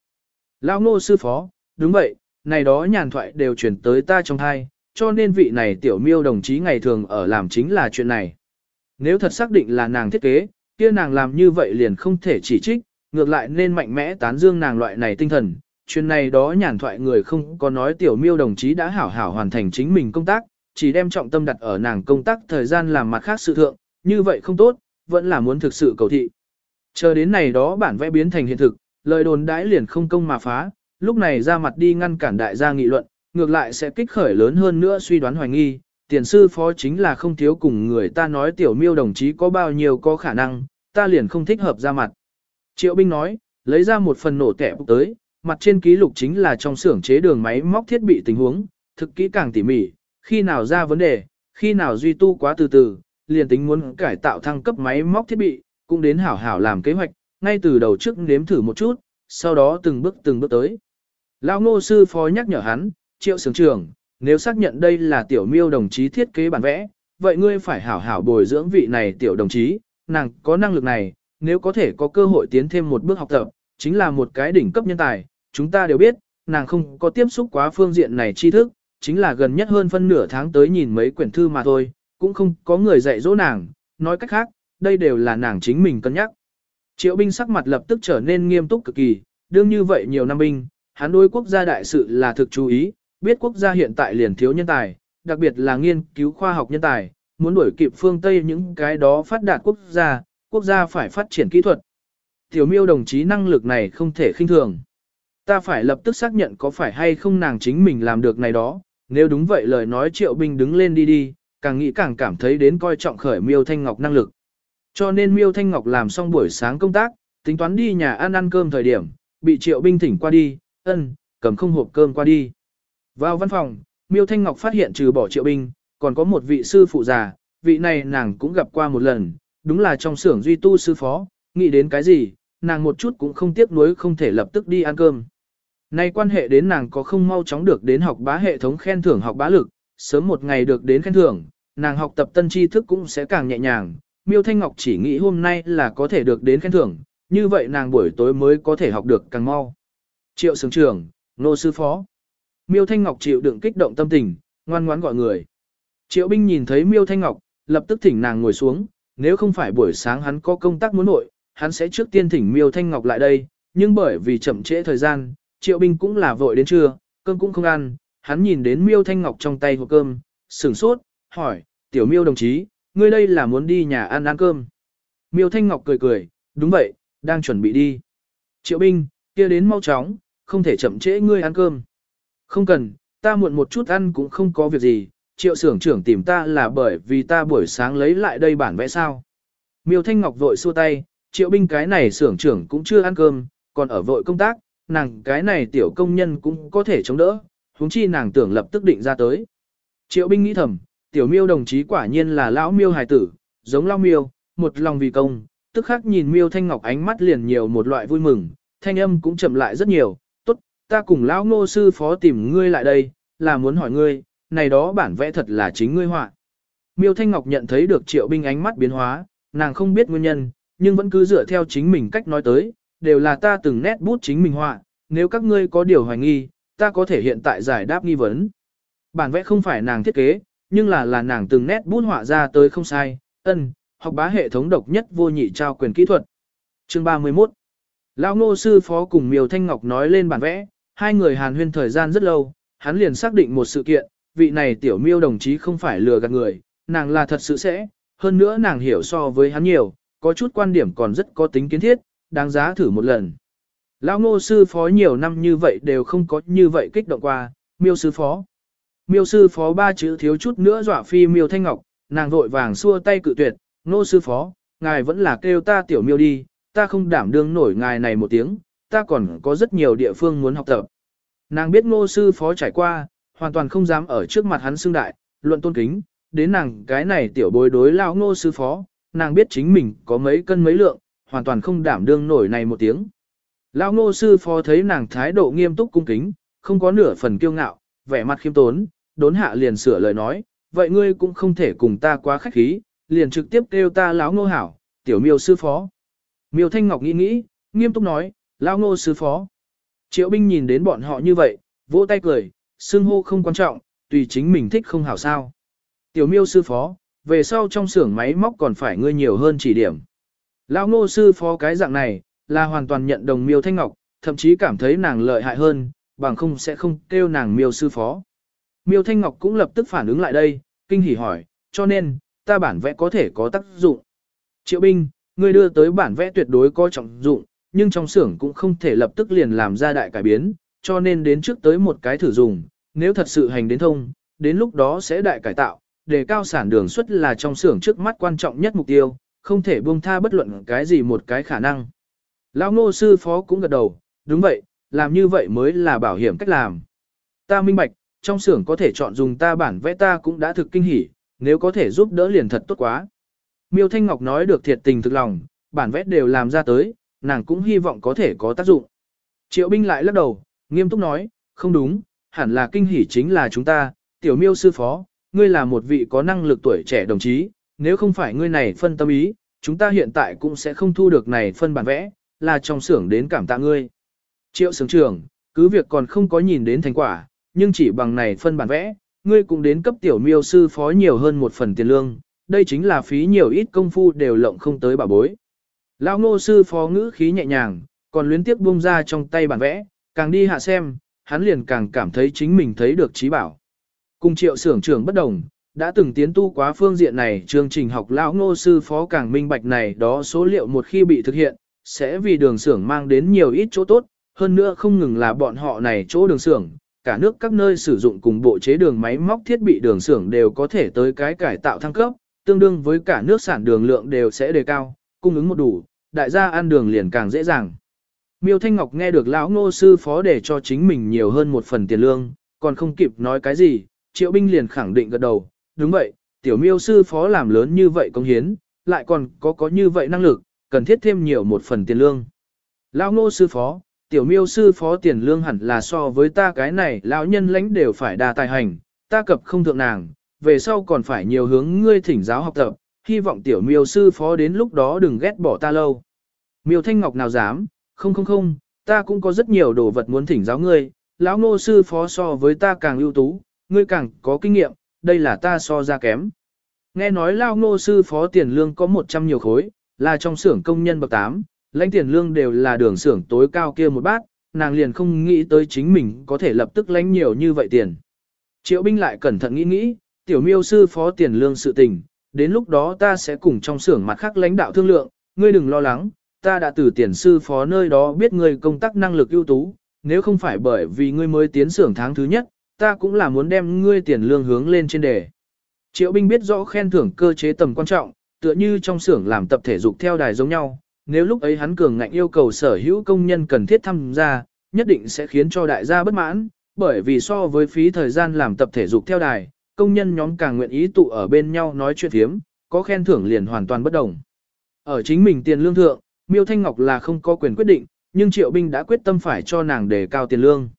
Lao ngô sư phó, đúng vậy, này đó nhàn thoại đều chuyển tới ta trong thai, cho nên vị này tiểu miêu đồng chí ngày thường ở làm chính là chuyện này. Nếu thật xác định là nàng thiết kế, kia nàng làm như vậy liền không thể chỉ trích, ngược lại nên mạnh mẽ tán dương nàng loại này tinh thần. Chuyện này đó nhàn thoại người không có nói tiểu miêu đồng chí đã hảo hảo hoàn thành chính mình công tác, chỉ đem trọng tâm đặt ở nàng công tác thời gian làm mặt khác sự thượng, như vậy không tốt, vẫn là muốn thực sự cầu thị. Chờ đến này đó bản vẽ biến thành hiện thực, lời đồn đãi liền không công mà phá, lúc này ra mặt đi ngăn cản đại gia nghị luận, ngược lại sẽ kích khởi lớn hơn nữa suy đoán hoài nghi, tiền sư phó chính là không thiếu cùng người ta nói tiểu miêu đồng chí có bao nhiêu có khả năng, ta liền không thích hợp ra mặt. Triệu binh nói, lấy ra một phần nổ tẻ tới, mặt trên ký lục chính là trong xưởng chế đường máy móc thiết bị tình huống, thực kỹ càng tỉ mỉ, khi nào ra vấn đề, khi nào duy tu quá từ từ, liền tính muốn cải tạo thăng cấp máy móc thiết bị, cũng đến hảo hảo làm kế hoạch, ngay từ đầu trước nếm thử một chút, sau đó từng bước từng bước tới. Lão ngô sư phó nhắc nhở hắn, triệu sướng trường, nếu xác nhận đây là tiểu miêu đồng chí thiết kế bản vẽ, vậy ngươi phải hảo hảo bồi dưỡng vị này tiểu đồng chí, nàng có năng lực này, nếu có thể có cơ hội tiến thêm một bước học tập, chính là một cái đỉnh cấp nhân tài, chúng ta đều biết, nàng không có tiếp xúc quá phương diện này tri thức, chính là gần nhất hơn phân nửa tháng tới nhìn mấy quyển thư mà thôi, cũng không có người dạy dỗ nàng, nói cách khác, đây đều là nàng chính mình cân nhắc. Triệu binh sắc mặt lập tức trở nên nghiêm túc cực kỳ, đương như vậy nhiều năm binh, hắn đối quốc gia đại sự là thực chú ý, biết quốc gia hiện tại liền thiếu nhân tài, đặc biệt là nghiên cứu khoa học nhân tài, muốn đuổi kịp phương Tây những cái đó phát đạt quốc gia, quốc gia phải phát triển kỹ thuật. Tiểu miêu đồng chí năng lực này không thể khinh thường. Ta phải lập tức xác nhận có phải hay không nàng chính mình làm được này đó, nếu đúng vậy lời nói triệu binh đứng lên đi đi, càng nghĩ càng cảm thấy đến coi trọng khởi Miêu Thanh Ngọc năng lực. Cho nên Miêu Thanh Ngọc làm xong buổi sáng công tác, tính toán đi nhà ăn ăn cơm thời điểm, bị Triệu Binh thỉnh qua đi, ân, cầm không hộp cơm qua đi. Vào văn phòng, Miêu Thanh Ngọc phát hiện trừ bỏ Triệu Binh, còn có một vị sư phụ già, vị này nàng cũng gặp qua một lần, đúng là trong xưởng duy tu sư phó, nghĩ đến cái gì, nàng một chút cũng không tiếc nuối không thể lập tức đi ăn cơm. Nay quan hệ đến nàng có không mau chóng được đến học bá hệ thống khen thưởng học bá lực, sớm một ngày được đến khen thưởng, nàng học tập tân tri thức cũng sẽ càng nhẹ nhàng. Miêu Thanh Ngọc chỉ nghĩ hôm nay là có thể được đến khen thưởng, như vậy nàng buổi tối mới có thể học được càng mau. Triệu sướng trưởng, nô sư phó. Miêu Thanh Ngọc chịu đựng kích động tâm tình, ngoan ngoãn gọi người. Triệu binh nhìn thấy Miêu Thanh Ngọc, lập tức thỉnh nàng ngồi xuống, nếu không phải buổi sáng hắn có công tác muốn nội, hắn sẽ trước tiên thỉnh Miêu Thanh Ngọc lại đây, nhưng bởi vì chậm trễ thời gian, Triệu binh cũng là vội đến trưa, cơm cũng không ăn, hắn nhìn đến Miêu Thanh Ngọc trong tay hộp cơm, sửng sốt, hỏi, tiểu Miêu đồng chí, ngươi đây là muốn đi nhà ăn ăn cơm. Miêu Thanh Ngọc cười cười, đúng vậy, đang chuẩn bị đi. Triệu binh, kia đến mau chóng, không thể chậm trễ ngươi ăn cơm. Không cần, ta muộn một chút ăn cũng không có việc gì, triệu xưởng trưởng tìm ta là bởi vì ta buổi sáng lấy lại đây bản vẽ sao. Miêu Thanh Ngọc vội xua tay, triệu binh cái này xưởng trưởng cũng chưa ăn cơm, còn ở vội công tác, nàng cái này tiểu công nhân cũng có thể chống đỡ, huống chi nàng tưởng lập tức định ra tới. Triệu binh nghĩ thầm, tiểu miêu đồng chí quả nhiên là lão miêu hài tử, giống lão miêu, một lòng vì công, tức khắc nhìn miêu thanh ngọc ánh mắt liền nhiều một loại vui mừng, thanh âm cũng chậm lại rất nhiều, tốt, ta cùng lão ngô sư phó tìm ngươi lại đây, là muốn hỏi ngươi, này đó bản vẽ thật là chính ngươi họa. Miêu Thanh Ngọc nhận thấy được triệu binh ánh mắt biến hóa, nàng không biết nguyên nhân, nhưng vẫn cứ dựa theo chính mình cách nói tới, đều là ta từng nét bút chính mình họa, nếu các ngươi có điều hoài nghi, ta có thể hiện tại giải đáp nghi vấn. Bản vẽ không phải nàng thiết kế, nhưng là là nàng từng nét bút họa ra tới không sai, ân, học bá hệ thống độc nhất vô nhị trao quyền kỹ thuật. Chương 31 Lão ngô sư phó cùng Miêu Thanh Ngọc nói lên bản vẽ, hai người hàn huyên thời gian rất lâu, hắn liền xác định một sự kiện, vị này tiểu miêu đồng chí không phải lừa gạt người, nàng là thật sự sẽ, hơn nữa nàng hiểu so với hắn nhiều, có chút quan điểm còn rất có tính kiến thiết, đáng giá thử một lần. Lão ngô sư phó nhiều năm như vậy đều không có như vậy kích động qua, miêu sư phó. Miêu sư phó ba chữ thiếu chút nữa dọa phi miêu thanh ngọc, nàng vội vàng xua tay cự tuyệt, ngô sư phó, ngài vẫn là kêu ta tiểu miêu đi, ta không đảm đương nổi ngài này một tiếng, ta còn có rất nhiều địa phương muốn học tập. Nàng biết ngô sư phó trải qua, hoàn toàn không dám ở trước mặt hắn xưng đại, luận tôn kính, đến nàng cái này tiểu bối đối lão ngô sư phó, nàng biết chính mình có mấy cân mấy lượng, hoàn toàn không đảm đương nổi này một tiếng. Lão ngô sư phó thấy nàng thái độ nghiêm túc cung kính, không có nửa phần kiêu ngạo, vẻ mặt khiêm tốn, đốn hạ liền sửa lời nói, vậy ngươi cũng không thể cùng ta quá khách khí, liền trực tiếp kêu ta lão ngô hảo, tiểu miêu sư phó. Miêu Thanh Ngọc nghĩ nghĩ, nghiêm túc nói, lão ngô sư phó. Triệu binh nhìn đến bọn họ như vậy, vỗ tay cười, xưng hô không quan trọng, tùy chính mình thích không hảo sao. Tiểu miêu sư phó, về sau trong xưởng máy móc còn phải ngươi nhiều hơn chỉ điểm. Lão ngô sư phó cái dạng này, là hoàn toàn nhận đồng miêu thanh ngọc, thậm chí cảm thấy nàng lợi hại hơn, bằng không sẽ không kêu nàng miêu sư phó. Miêu thanh ngọc cũng lập tức phản ứng lại đây, kinh hỉ hỏi, cho nên, ta bản vẽ có thể có tác dụng. Triệu binh, ngươi đưa tới bản vẽ tuyệt đối có trọng dụng, nhưng trong xưởng cũng không thể lập tức liền làm ra đại cải biến, cho nên đến trước tới một cái thử dùng, nếu thật sự hành đến thông, đến lúc đó sẽ đại cải tạo, đề cao sản đường suất là trong xưởng trước mắt quan trọng nhất mục tiêu, không thể buông tha bất luận cái gì một cái khả năng. Lão ngô sư phó cũng gật đầu, đúng vậy, làm như vậy mới là bảo hiểm cách làm. Ta minh bạch, trong xưởng có thể chọn dùng ta bản vẽ ta cũng đã thực kinh hỉ, nếu có thể giúp đỡ liền thật tốt quá. Miêu Thanh Ngọc nói được thiệt tình thực lòng, bản vẽ đều làm ra tới, nàng cũng hy vọng có thể có tác dụng. Triệu binh lại lắc đầu, nghiêm túc nói, không đúng, hẳn là kinh hỉ chính là chúng ta, tiểu miêu sư phó, ngươi là một vị có năng lực tuổi trẻ đồng chí, nếu không phải ngươi này phân tâm ý, chúng ta hiện tại cũng sẽ không thu được này phân bản vẽ, là trong xưởng đến cảm tạ ngươi. Triệu xưởng trưởng, cứ việc còn không có nhìn đến thành quả, nhưng chỉ bằng này phân bản vẽ, ngươi cũng đến cấp tiểu miêu sư phó nhiều hơn một phần tiền lương, đây chính là phí nhiều ít công phu đều lộng không tới bà bối. Lão ngô sư phó ngữ khí nhẹ nhàng, còn luyến tiếp buông ra trong tay bản vẽ, càng đi hạ xem, hắn liền càng cảm thấy chính mình thấy được trí bảo. Cùng triệu xưởng trưởng bất đồng, đã từng tiến tu quá phương diện này chương trình học lão ngô sư phó càng minh bạch này đó số liệu một khi bị thực hiện, sẽ vì đường xưởng mang đến nhiều ít chỗ tốt, hơn nữa không ngừng là bọn họ này chỗ đường xưởng, cả nước các nơi sử dụng cùng bộ chế đường máy móc thiết bị đường xưởng đều có thể tới cái cải tạo thăng cấp, tương đương với cả nước sản đường lượng đều sẽ đề cao, cung ứng một đủ, đại gia ăn đường liền càng dễ dàng. Miêu Thanh Ngọc nghe được lão ngô sư phó để cho chính mình nhiều hơn một phần tiền lương, còn không kịp nói cái gì, triệu binh liền khẳng định gật đầu, đúng vậy, tiểu miêu sư phó làm lớn như vậy công hiến, lại còn có có như vậy năng lực, cần thiết thêm nhiều một phần tiền lương. Lão ngô sư phó, tiểu miêu sư phó tiền lương hẳn là so với ta cái này lão nhân lãnh đều phải đa tài hành, ta cập không thượng nàng, về sau còn phải nhiều hướng ngươi thỉnh giáo học tập, hy vọng tiểu miêu sư phó đến lúc đó đừng ghét bỏ ta lâu. Miêu Thanh Ngọc nào dám, không không không, ta cũng có rất nhiều đồ vật muốn thỉnh giáo ngươi, lão ngô sư phó so với ta càng ưu tú, ngươi càng có kinh nghiệm, đây là ta so ra kém. Nghe nói lao ngô sư phó tiền lương có 100 nhiều khối, là trong xưởng công nhân bậc 8, lãnh tiền lương đều là đường xưởng tối cao kia một bát, nàng liền không nghĩ tới chính mình có thể lập tức lãnh nhiều như vậy tiền. Triệu binh lại cẩn thận nghĩ nghĩ, tiểu miêu sư phó tiền lương sự tình, đến lúc đó ta sẽ cùng trong xưởng mặt khác lãnh đạo thương lượng, ngươi đừng lo lắng, ta đã từ tiền sư phó nơi đó biết ngươi công tác năng lực ưu tú, nếu không phải bởi vì ngươi mới tiến xưởng tháng thứ nhất, ta cũng là muốn đem ngươi tiền lương hướng lên trên đề. Triệu binh biết rõ khen thưởng cơ chế tầm quan trọng, tựa như trong xưởng làm tập thể dục theo đài giống nhau, nếu lúc ấy hắn cường ngạnh yêu cầu sở hữu công nhân cần thiết tham gia, nhất định sẽ khiến cho đại gia bất mãn, bởi vì so với phí thời gian làm tập thể dục theo đài, công nhân nhóm càng nguyện ý tụ ở bên nhau nói chuyện thiếm, có khen thưởng liền hoàn toàn bất đồng. Ở chính mình tiền lương thượng, Miêu Thanh Ngọc là không có quyền quyết định, nhưng Triệu Binh đã quyết tâm phải cho nàng đề cao tiền lương.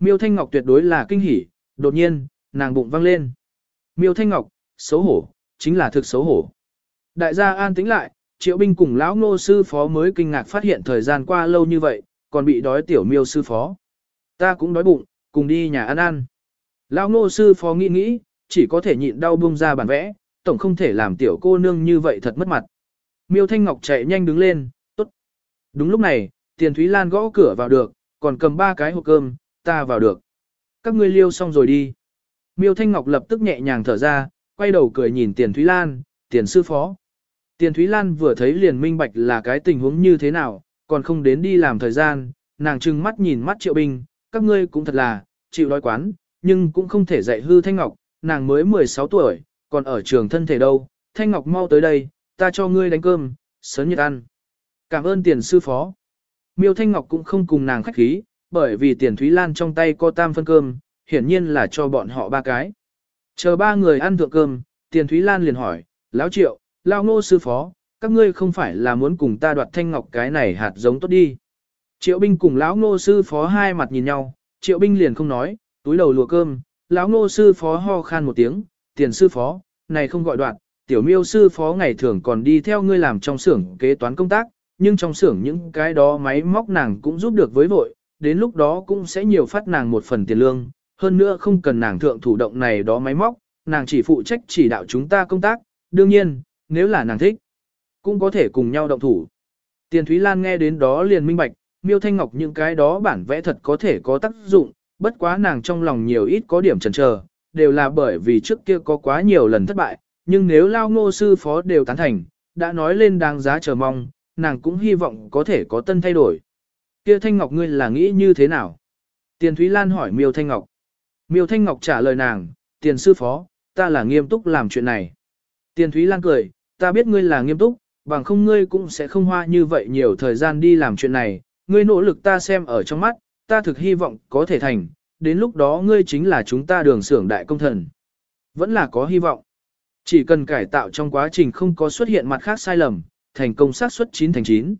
Miêu Thanh Ngọc tuyệt đối là kinh hỉ, đột nhiên, nàng bụng vang lên. Miêu Thanh Ngọc, xấu hổ, chính là thực xấu hổ. Đại gia an tĩnh lại, Triệu Binh cùng lão Ngô sư phó mới kinh ngạc phát hiện thời gian qua lâu như vậy, còn bị đói tiểu Miêu sư phó. Ta cũng đói bụng, cùng đi nhà ăn ăn. Lão Ngô sư phó nghĩ nghĩ, chỉ có thể nhịn đau buông ra bản vẽ, tổng không thể làm tiểu cô nương như vậy thật mất mặt. Miêu Thanh Ngọc chạy nhanh đứng lên, tốt. Đúng lúc này, Tiền Thúy Lan gõ cửa vào được, còn cầm ba cái hộp cơm, ta vào được. Các ngươi liêu xong rồi đi. Miêu Thanh Ngọc lập tức nhẹ nhàng thở ra, quay đầu cười nhìn Tiền Thúy Lan, Tiền sư phó. Tiền Thúy Lan vừa thấy liền minh bạch là cái tình huống như thế nào, còn không đến đi làm thời gian, nàng trừng mắt nhìn mắt Triệu Bình, các ngươi cũng thật là, chịu đói quán, nhưng cũng không thể dạy hư Thanh Ngọc, nàng mới 16 tuổi, còn ở trường thân thể đâu, Thanh Ngọc mau tới đây, ta cho ngươi đánh cơm, sớm nhật ăn. Cảm ơn tiền sư phó. Miêu Thanh Ngọc cũng không cùng nàng khách khí, bởi vì tiền Thúy Lan trong tay có tam phân cơm, hiển nhiên là cho bọn họ ba cái. Chờ ba người ăn thượng cơm, tiền Thúy Lan liền hỏi, Lão Triệu, Lão Ngô sư phó, các ngươi không phải là muốn cùng ta đoạt Thanh Ngọc cái này hạt giống tốt đi. Triệu Binh cùng Lão Ngô sư phó hai mặt nhìn nhau, Triệu Binh liền không nói, túi đầu lùa cơm, Lão Ngô sư phó ho khan một tiếng, tiền sư phó, này không gọi đoạn, tiểu miêu sư phó ngày thường còn đi theo ngươi làm trong xưởng kế toán công tác, nhưng trong xưởng những cái đó máy móc nàng cũng giúp được với vội, đến lúc đó cũng sẽ nhiều phát nàng một phần tiền lương, hơn nữa không cần nàng thượng thủ động này đó máy móc, nàng chỉ phụ trách chỉ đạo chúng ta công tác, đương nhiên, nếu là nàng thích, cũng có thể cùng nhau động thủ. Tiền Thúy Lan nghe đến đó liền minh bạch, miêu thanh ngọc những cái đó bản vẽ thật có thể có tác dụng, bất quá nàng trong lòng nhiều ít có điểm chần chờ, đều là bởi vì trước kia có quá nhiều lần thất bại, nhưng nếu lao ngô sư phó đều tán thành, đã nói lên đáng giá chờ mong, nàng cũng hy vọng có thể có tân thay đổi. Kia Thanh Ngọc ngươi là nghĩ như thế nào? Tiền Thúy Lan hỏi Miêu Thanh Ngọc. Miêu Thanh Ngọc trả lời nàng, tiền sư phó, ta là nghiêm túc làm chuyện này. Tiền Thúy Lan cười, ta biết ngươi là nghiêm túc, bằng không ngươi cũng sẽ không hoa như vậy nhiều thời gian đi làm chuyện này, ngươi nỗ lực ta xem ở trong mắt, ta thực hy vọng có thể thành, đến lúc đó ngươi chính là chúng ta đường xưởng đại công thần. Vẫn là có hy vọng. Chỉ cần cải tạo trong quá trình không có xuất hiện mặt khác sai lầm, thành công xác suất 9 thành 9.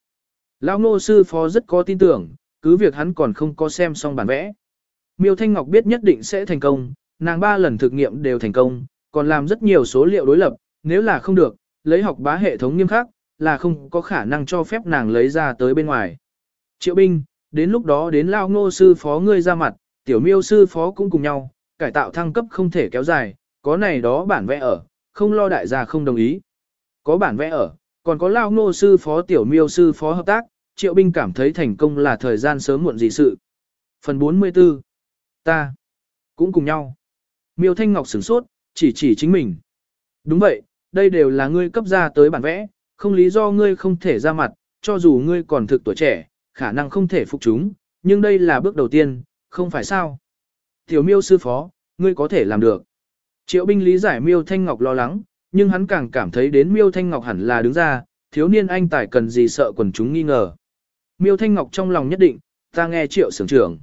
Lão ngô sư phó rất có tin tưởng, cứ việc hắn còn không có xem xong bản vẽ. Miêu Thanh Ngọc biết nhất định sẽ thành công, nàng ba lần thực nghiệm đều thành công, còn làm rất nhiều số liệu đối lập, nếu là không được, lấy học bá hệ thống nghiêm khắc, là không có khả năng cho phép nàng lấy ra tới bên ngoài. Triệu binh, đến lúc đó đến Lao ngô sư phó ngươi ra mặt, tiểu miêu sư phó cũng cùng nhau, cải tạo thăng cấp không thể kéo dài, có này đó bản vẽ ở, không lo đại gia không đồng ý. Có bản vẽ ở, còn có lao ngô sư phó tiểu miêu sư phó hợp tác, triệu binh cảm thấy thành công là thời gian sớm muộn gì sự. Phần 44 Ta cũng cùng nhau. Miêu Thanh Ngọc sửng sốt, chỉ chỉ chính mình. Đúng vậy, đây đều là ngươi cấp ra tới bản vẽ, không lý do ngươi không thể ra mặt, cho dù ngươi còn thực tuổi trẻ, khả năng không thể phục chúng, nhưng đây là bước đầu tiên, không phải sao. Tiểu miêu sư phó, ngươi có thể làm được. Triệu binh lý giải miêu thanh ngọc lo lắng, nhưng hắn càng cảm thấy đến miêu thanh ngọc hẳn là đứng ra, thiếu niên anh tài cần gì sợ quần chúng nghi ngờ. Miêu thanh ngọc trong lòng nhất định, ta nghe triệu sưởng trưởng.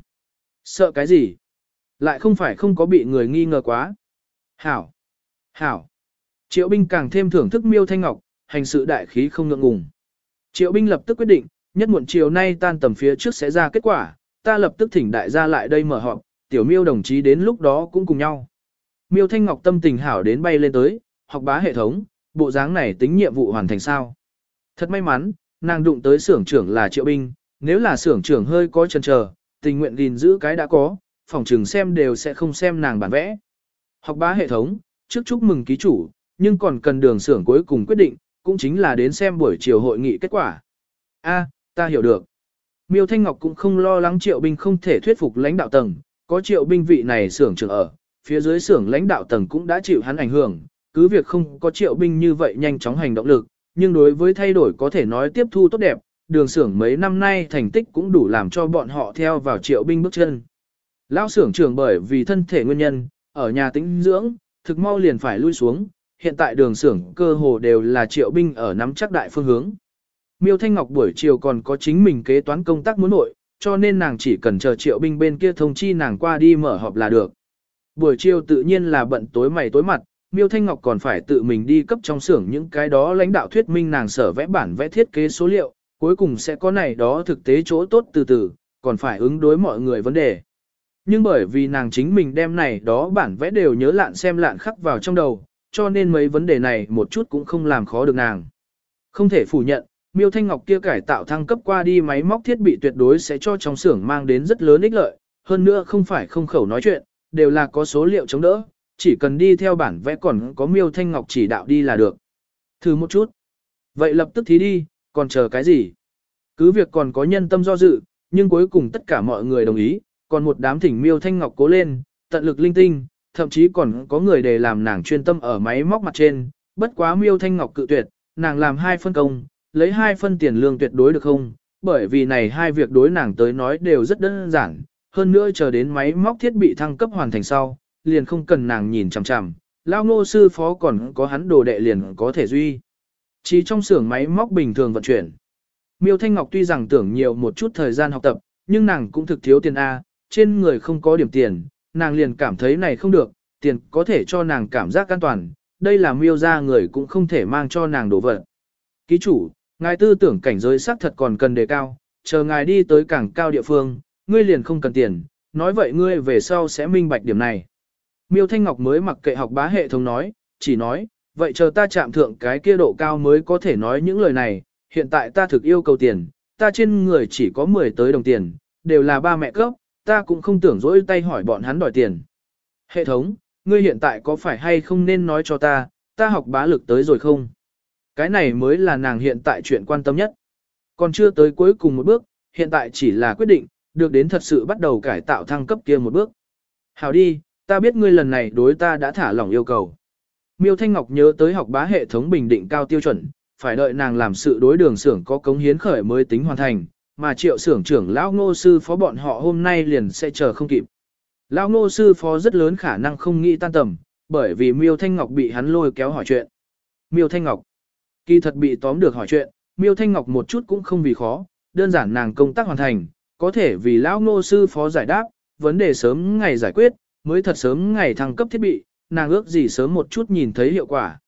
Sợ cái gì? Lại không phải không có bị người nghi ngờ quá. Hảo! Hảo! Triệu binh càng thêm thưởng thức miêu thanh ngọc, hành sự đại khí không ngượng ngùng. Triệu binh lập tức quyết định, nhất muộn chiều nay tan tầm phía trước sẽ ra kết quả, ta lập tức thỉnh đại gia lại đây mở họp, tiểu miêu đồng chí đến lúc đó cũng cùng nhau. Miêu Thanh Ngọc tâm tình hảo đến bay lên tới, học bá hệ thống, bộ dáng này tính nhiệm vụ hoàn thành sao. Thật may mắn, nàng đụng tới xưởng trưởng là triệu binh, nếu là xưởng trưởng hơi có chần chờ, tình nguyện gìn giữ cái đã có, phòng trường xem đều sẽ không xem nàng bản vẽ. Học bá hệ thống, trước chúc mừng ký chủ, nhưng còn cần đường xưởng cuối cùng quyết định, cũng chính là đến xem buổi chiều hội nghị kết quả. A, ta hiểu được. Miêu Thanh Ngọc cũng không lo lắng triệu binh không thể thuyết phục lãnh đạo tầng, có triệu binh vị này xưởng trưởng ở, phía dưới xưởng lãnh đạo tầng cũng đã chịu hắn ảnh hưởng, cứ việc không có triệu binh như vậy nhanh chóng hành động lực, nhưng đối với thay đổi có thể nói tiếp thu tốt đẹp, đường xưởng mấy năm nay thành tích cũng đủ làm cho bọn họ theo vào triệu binh bước chân. Lão xưởng trưởng bởi vì thân thể nguyên nhân, ở nhà tĩnh dưỡng, thực mau liền phải lui xuống, hiện tại đường xưởng cơ hồ đều là triệu binh ở nắm chắc đại phương hướng. Miêu Thanh Ngọc buổi chiều còn có chính mình kế toán công tác muốn nội, cho nên nàng chỉ cần chờ triệu binh bên kia thông chi nàng qua đi mở họp là được. Buổi chiều tự nhiên là bận tối mày tối mặt, Miêu Thanh Ngọc còn phải tự mình đi cấp trong xưởng những cái đó lãnh đạo thuyết minh nàng sở vẽ bản vẽ thiết kế số liệu, cuối cùng sẽ có này đó thực tế chỗ tốt từ từ, còn phải ứng đối mọi người vấn đề. Nhưng bởi vì nàng chính mình đem này đó bản vẽ đều nhớ lạn xem lạn khắc vào trong đầu, cho nên mấy vấn đề này một chút cũng không làm khó được nàng. Không thể phủ nhận, Miêu Thanh Ngọc kia cải tạo thăng cấp qua đi máy móc thiết bị tuyệt đối sẽ cho trong xưởng mang đến rất lớn ích lợi, hơn nữa không phải không khẩu nói chuyện, đều là có số liệu chống đỡ, chỉ cần đi theo bản vẽ còn có Miêu Thanh Ngọc chỉ đạo đi là được. Thử một chút. Vậy lập tức thí đi, còn chờ cái gì? Cứ việc còn có nhân tâm do dự, nhưng cuối cùng tất cả mọi người đồng ý, còn một đám thỉnh Miêu Thanh Ngọc cố lên, tận lực linh tinh, thậm chí còn có người để làm nàng chuyên tâm ở máy móc mặt trên, bất quá Miêu Thanh Ngọc cự tuyệt, nàng làm hai phân công, lấy hai phân tiền lương tuyệt đối được không? Bởi vì này hai việc đối nàng tới nói đều rất đơn giản, hơn nữa chờ đến máy móc thiết bị thăng cấp hoàn thành sau, liền không cần nàng nhìn chằm chằm, lao ngô sư phó còn có hắn đồ đệ liền có thể duy. Chỉ trong xưởng máy móc bình thường vận chuyển. Miêu Thanh Ngọc tuy rằng tưởng nhiều một chút thời gian học tập, nhưng nàng cũng thực thiếu tiền A, trên người không có điểm tiền, nàng liền cảm thấy này không được, tiền có thể cho nàng cảm giác an toàn, đây là miêu ra người cũng không thể mang cho nàng đồ vật. Ký chủ, ngài tư tưởng cảnh giới xác thật còn cần đề cao, chờ ngài đi tới càng cao địa phương, ngươi liền không cần tiền, nói vậy ngươi về sau sẽ minh bạch điểm này. Miêu Thanh Ngọc mới mặc kệ học bá hệ thống nói, chỉ nói, vậy chờ ta chạm thượng cái kia độ cao mới có thể nói những lời này, hiện tại ta thực yêu cầu tiền, ta trên người chỉ có 10 tới đồng tiền, đều là ba mẹ cấp, ta cũng không tưởng dỗi tay hỏi bọn hắn đòi tiền. Hệ thống, ngươi hiện tại có phải hay không nên nói cho ta, ta học bá lực tới rồi không? Cái này mới là nàng hiện tại chuyện quan tâm nhất. Còn chưa tới cuối cùng một bước, hiện tại chỉ là quyết định, được đến thật sự bắt đầu cải tạo thăng cấp kia một bước. Hảo đi, ta biết ngươi lần này đối ta đã thả lỏng yêu cầu. Miêu Thanh Ngọc nhớ tới học bá hệ thống bình định cao tiêu chuẩn, phải đợi nàng làm sự đối đường xưởng có cống hiến khởi mới tính hoàn thành, mà triệu xưởng trưởng lão ngô sư phó bọn họ hôm nay liền sẽ chờ không kịp. Lão ngô sư phó rất lớn khả năng không nghĩ tan tầm, bởi vì Miêu Thanh Ngọc bị hắn lôi kéo hỏi chuyện. Miêu Thanh Ngọc, kỳ thật bị tóm được hỏi chuyện, Miêu Thanh Ngọc một chút cũng không vì khó, đơn giản nàng công tác hoàn thành, có thể vì lão ngô sư phó giải đáp, vấn đề sớm ngày giải quyết, mới thật sớm ngày thăng cấp thiết bị, nàng ước gì sớm một chút nhìn thấy hiệu quả.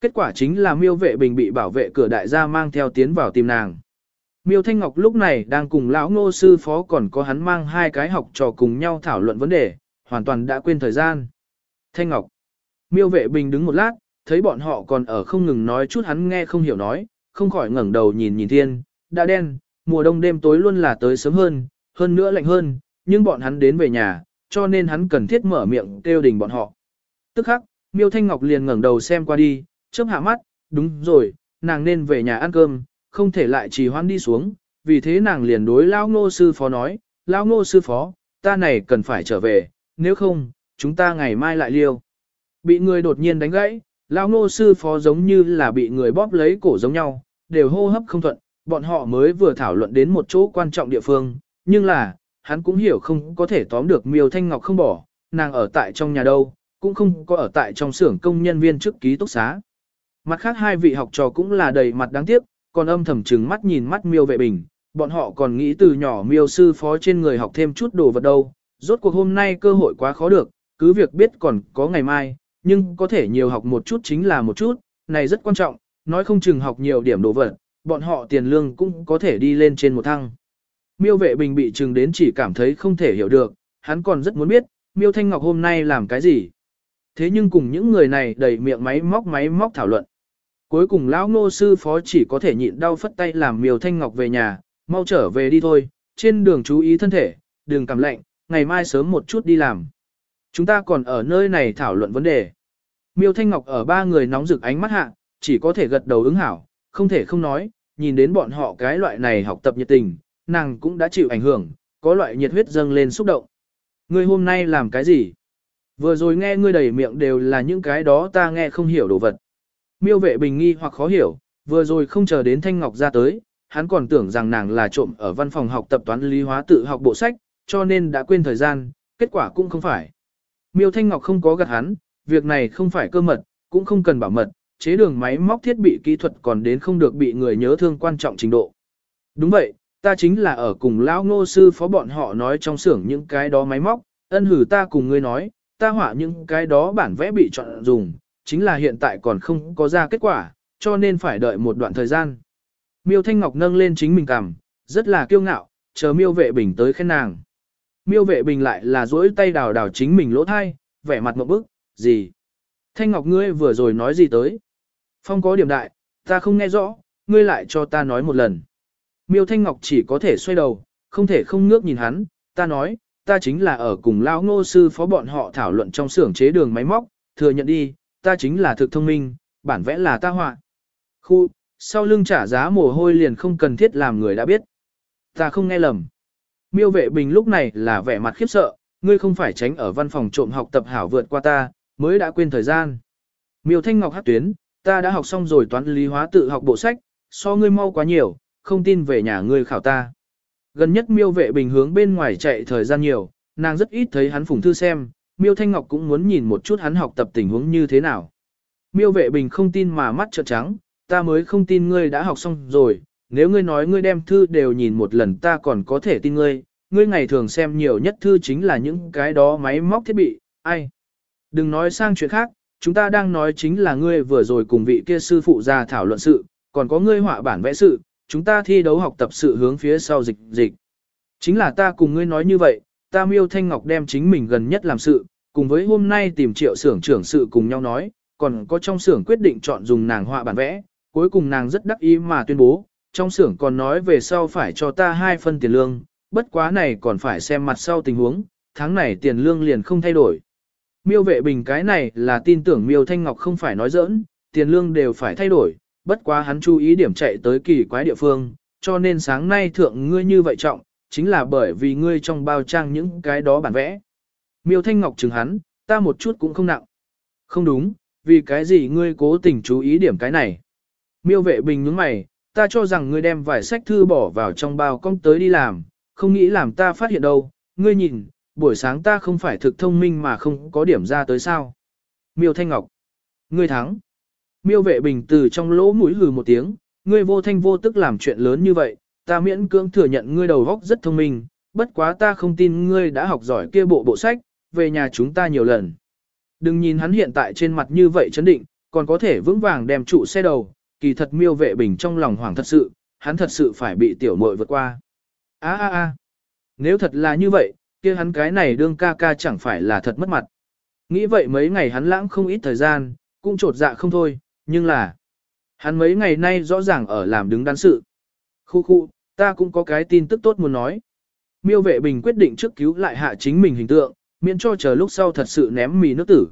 Kết quả chính là miêu vệ bình bị bảo vệ cửa đại gia mang theo tiến vào tìm nàng. Miêu Thanh Ngọc lúc này đang cùng lão ngô sư phó còn có hắn mang hai cái học trò cùng nhau thảo luận vấn đề, hoàn toàn đã quên thời gian. Thanh Ngọc. Miêu vệ bình đứng một lát, thấy bọn họ còn ở không ngừng nói chút hắn nghe không hiểu nói, không khỏi ngẩng đầu nhìn nhìn thiên, đã đen, mùa đông đêm tối luôn là tới sớm hơn, hơn nữa lạnh hơn, nhưng bọn hắn đến về nhà, cho nên hắn cần thiết mở miệng kêu đình bọn họ. Tức khắc, Miêu Thanh Ngọc liền ngẩng đầu xem qua đi, chớp hạ mắt, đúng rồi, nàng nên về nhà ăn cơm, không thể lại trì hoãn đi xuống, vì thế nàng liền đối Lão Ngô sư phó nói, Lão Ngô sư phó, ta này cần phải trở về, nếu không, chúng ta ngày mai lại liêu. Bị người đột nhiên đánh gãy, Lão Ngô sư phó giống như là bị người bóp lấy cổ giống nhau, đều hô hấp không thuận, bọn họ mới vừa thảo luận đến một chỗ quan trọng địa phương, nhưng là, hắn cũng hiểu không có thể tóm được miêu thanh ngọc không bỏ, nàng ở tại trong nhà đâu, cũng không có ở tại trong xưởng công nhân viên trước ký túc xá. Mặt khác hai vị học trò cũng là đầy mặt đáng tiếc, còn âm thầm trừng mắt nhìn mắt miêu vệ bình, bọn họ còn nghĩ từ nhỏ miêu sư phó trên người học thêm chút đồ vật đâu, rốt cuộc hôm nay cơ hội quá khó được, cứ việc biết còn có ngày mai, nhưng có thể nhiều học một chút chính là một chút, này rất quan trọng, nói không chừng học nhiều điểm đồ vật, bọn họ tiền lương cũng có thể đi lên trên một thăng. Miêu vệ bình bị chừng đến chỉ cảm thấy không thể hiểu được, hắn còn rất muốn biết, miêu thanh ngọc hôm nay làm cái gì. Thế nhưng cùng những người này đầy miệng máy móc máy móc thảo luận. Cuối cùng lão ngô sư phó chỉ có thể nhịn đau phất tay làm miêu thanh ngọc về nhà, mau trở về đi thôi, trên đường chú ý thân thể, đừng cảm lạnh, ngày mai sớm một chút đi làm. Chúng ta còn ở nơi này thảo luận vấn đề. Miêu Thanh Ngọc ở ba người nóng rực ánh mắt hạ, chỉ có thể gật đầu ứng hảo, không thể không nói, nhìn đến bọn họ cái loại này học tập nhiệt tình, nàng cũng đã chịu ảnh hưởng, có loại nhiệt huyết dâng lên xúc động. Ngươi hôm nay làm cái gì? Vừa rồi nghe ngươi đầy miệng đều là những cái đó ta nghe không hiểu đồ vật. Miêu vệ bình nghi hoặc khó hiểu, vừa rồi không chờ đến Thanh Ngọc ra tới, hắn còn tưởng rằng nàng là trộm ở văn phòng học tập toán lý hóa tự học bộ sách, cho nên đã quên thời gian, kết quả cũng không phải. Miêu Thanh Ngọc không có gạt hắn, việc này không phải cơ mật, cũng không cần bảo mật, chế đường máy móc thiết bị kỹ thuật còn đến không được bị người nhớ thương quan trọng trình độ. Đúng vậy, ta chính là ở cùng lão ngô sư phó bọn họ nói trong xưởng những cái đó máy móc, ân hử ta cùng ngươi nói, ta họa những cái đó bản vẽ bị chọn dùng, chính là hiện tại còn không có ra kết quả, cho nên phải đợi một đoạn thời gian. Miêu Thanh Ngọc nâng lên chính mình cằm, rất là kiêu ngạo, chờ miêu vệ bình tới khen nàng. Miêu vệ bình lại là duỗi tay đào đào chính mình lỗ thai, vẻ mặt một bức, gì? Thanh Ngọc ngươi vừa rồi nói gì tới? Phong có điểm đại, ta không nghe rõ, ngươi lại cho ta nói một lần. Miêu Thanh Ngọc chỉ có thể xoay đầu, không thể không ngước nhìn hắn, ta nói, ta chính là ở cùng lão ngô sư phó bọn họ thảo luận trong xưởng chế đường máy móc, thừa nhận đi, ta chính là thực thông minh, bản vẽ là ta họa. Khu, sau lưng trả giá mồ hôi liền không cần thiết làm người đã biết. Ta không nghe lầm. Miêu vệ bình lúc này là vẻ mặt khiếp sợ, ngươi không phải tránh ở văn phòng trộm học tập hảo vượt qua ta, mới đã quên thời gian. Miêu Thanh Ngọc hát tuyến, ta đã học xong rồi toán lý hóa tự học bộ sách, so ngươi mau quá nhiều, không tin về nhà ngươi khảo ta. Gần nhất miêu vệ bình hướng bên ngoài chạy thời gian nhiều, nàng rất ít thấy hắn phùng thư xem, miêu Thanh Ngọc cũng muốn nhìn một chút hắn học tập tình huống như thế nào. Miêu vệ bình không tin mà mắt trợn trắng, ta mới không tin ngươi đã học xong rồi, nếu ngươi nói ngươi đem thư đều nhìn một lần ta còn có thể tin ngươi, ngươi ngày thường xem nhiều nhất thư chính là những cái đó máy móc thiết bị, ai. Đừng nói sang chuyện khác, chúng ta đang nói chính là ngươi vừa rồi cùng vị kia sư phụ ra thảo luận sự, còn có ngươi họa bản vẽ sự, chúng ta thi đấu học tập sự hướng phía sau dịch dịch. Chính là ta cùng ngươi nói như vậy, ta miêu Thanh Ngọc đem chính mình gần nhất làm sự, cùng với hôm nay tìm triệu xưởng trưởng sự cùng nhau nói, còn có trong xưởng quyết định chọn dùng nàng họa bản vẽ, cuối cùng nàng rất đắc ý mà tuyên bố, trong xưởng còn nói về sau phải cho ta hai phân tiền lương, bất quá này còn phải xem mặt sau tình huống, tháng này tiền lương liền không thay đổi. Miêu vệ bình cái này là tin tưởng miêu thanh ngọc không phải nói giỡn, tiền lương đều phải thay đổi, bất quá hắn chú ý điểm chạy tới kỳ quái địa phương, cho nên sáng nay thượng ngươi như vậy trọng, chính là bởi vì ngươi trong bao trang những cái đó bản vẽ. Miêu thanh ngọc chừng hắn, ta một chút cũng không nặng. Không đúng, vì cái gì ngươi cố tình chú ý điểm cái này. Miêu vệ bình nhướng mày, ta cho rằng ngươi đem vài sách thư bỏ vào trong bao công tới đi làm, không nghĩ làm ta phát hiện đâu, ngươi nhìn, buổi sáng ta không phải thực thông minh mà không có điểm ra tới sao. Miêu Thanh Ngọc, ngươi thắng. Miêu vệ bình từ trong lỗ mũi hừ một tiếng, ngươi vô thanh vô tức làm chuyện lớn như vậy, ta miễn cưỡng thừa nhận ngươi đầu óc rất thông minh, bất quá ta không tin ngươi đã học giỏi kia bộ bộ sách, về nhà chúng ta nhiều lần. Đừng nhìn hắn hiện tại trên mặt như vậy chấn định, còn có thể vững vàng đem trụ xe đầu, kỳ thật miêu vệ bình trong lòng hoảng thật sự, hắn thật sự phải bị tiểu muội vượt qua. a a a nếu thật là như vậy, kia hắn cái này đương ca ca chẳng phải là thật mất mặt. Nghĩ vậy mấy ngày hắn lãng không ít thời gian, cũng trột dạ không thôi, nhưng là, hắn mấy ngày nay rõ ràng ở làm đứng đắn sự. Khu khu, ta cũng có cái tin tức tốt muốn nói. Miêu vệ bình quyết định trước cứu lại hạ chính mình hình tượng, miễn cho chờ lúc sau thật sự ném mì nước tử.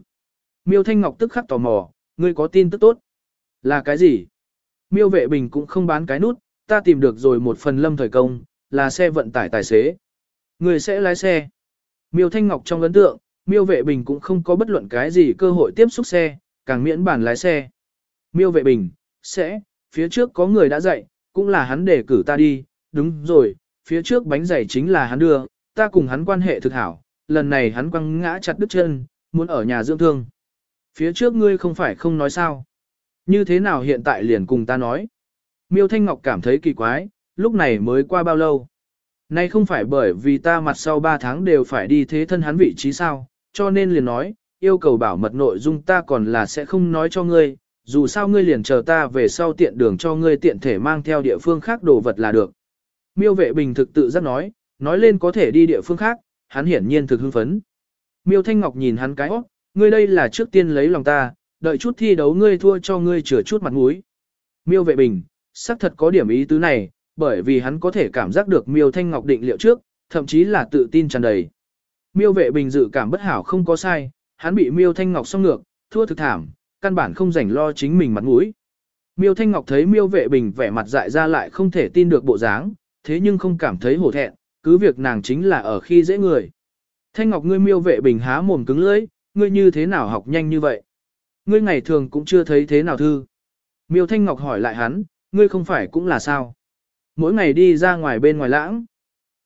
Miêu Thanh Ngọc tức khắc tò mò, ngươi có tin tức tốt. Là cái gì? Miêu vệ bình cũng không bán cái nút, ta tìm được rồi một phần lâm thời công, là xe vận tải tài xế. Người sẽ lái xe. Miêu Thanh Ngọc trong ấn tượng, Miêu Vệ Bình cũng không có bất luận cái gì cơ hội tiếp xúc xe, càng miễn bản lái xe. Miêu Vệ Bình, sẽ, phía trước có người đã dạy, cũng là hắn để cử ta đi, đúng rồi, phía trước bánh giày chính là hắn đưa, ta cùng hắn quan hệ thực hảo, lần này hắn quăng ngã chặt đứt chân, muốn ở nhà dưỡng thương. Phía trước ngươi không phải không nói sao. Như thế nào hiện tại liền cùng ta nói. Miêu Thanh Ngọc cảm thấy kỳ quái, lúc này mới qua bao lâu. Nay không phải bởi vì ta mặt sau 3 tháng đều phải đi thế thân hắn vị trí sao, cho nên liền nói, yêu cầu bảo mật nội dung ta còn là sẽ không nói cho ngươi, dù sao ngươi liền chờ ta về sau tiện đường cho ngươi tiện thể mang theo địa phương khác đồ vật là được. Miêu vệ bình thực tự giác nói, nói lên có thể đi địa phương khác, hắn hiển nhiên thực hưng phấn. Miêu Thanh Ngọc nhìn hắn cái óc, ngươi đây là trước tiên lấy lòng ta, đợi chút thi đấu ngươi thua cho ngươi chừa chút mặt mũi. Miêu vệ bình, xác thật có điểm ý tứ này, bởi vì hắn có thể cảm giác được Miêu Thanh Ngọc định liệu trước, thậm chí là tự tin tràn đầy. Miêu vệ bình dự cảm bất hảo không có sai, hắn bị Miêu Thanh Ngọc song ngược, thua thực thảm, căn bản không rảnh lo chính mình mặt mũi. Miêu Thanh Ngọc thấy Miêu vệ bình vẻ mặt dại ra lại không thể tin được bộ dáng, thế nhưng không cảm thấy hổ thẹn, cứ việc nàng chính là ở khi dễ người. Thanh Ngọc ngươi Miêu vệ bình há mồm cứng lưỡi, ngươi như thế nào học nhanh như vậy? Ngươi ngày thường cũng chưa thấy thế nào thư. Miêu Thanh Ngọc hỏi lại hắn, ngươi không phải cũng là sao? Mỗi ngày đi ra ngoài bên ngoài lãng.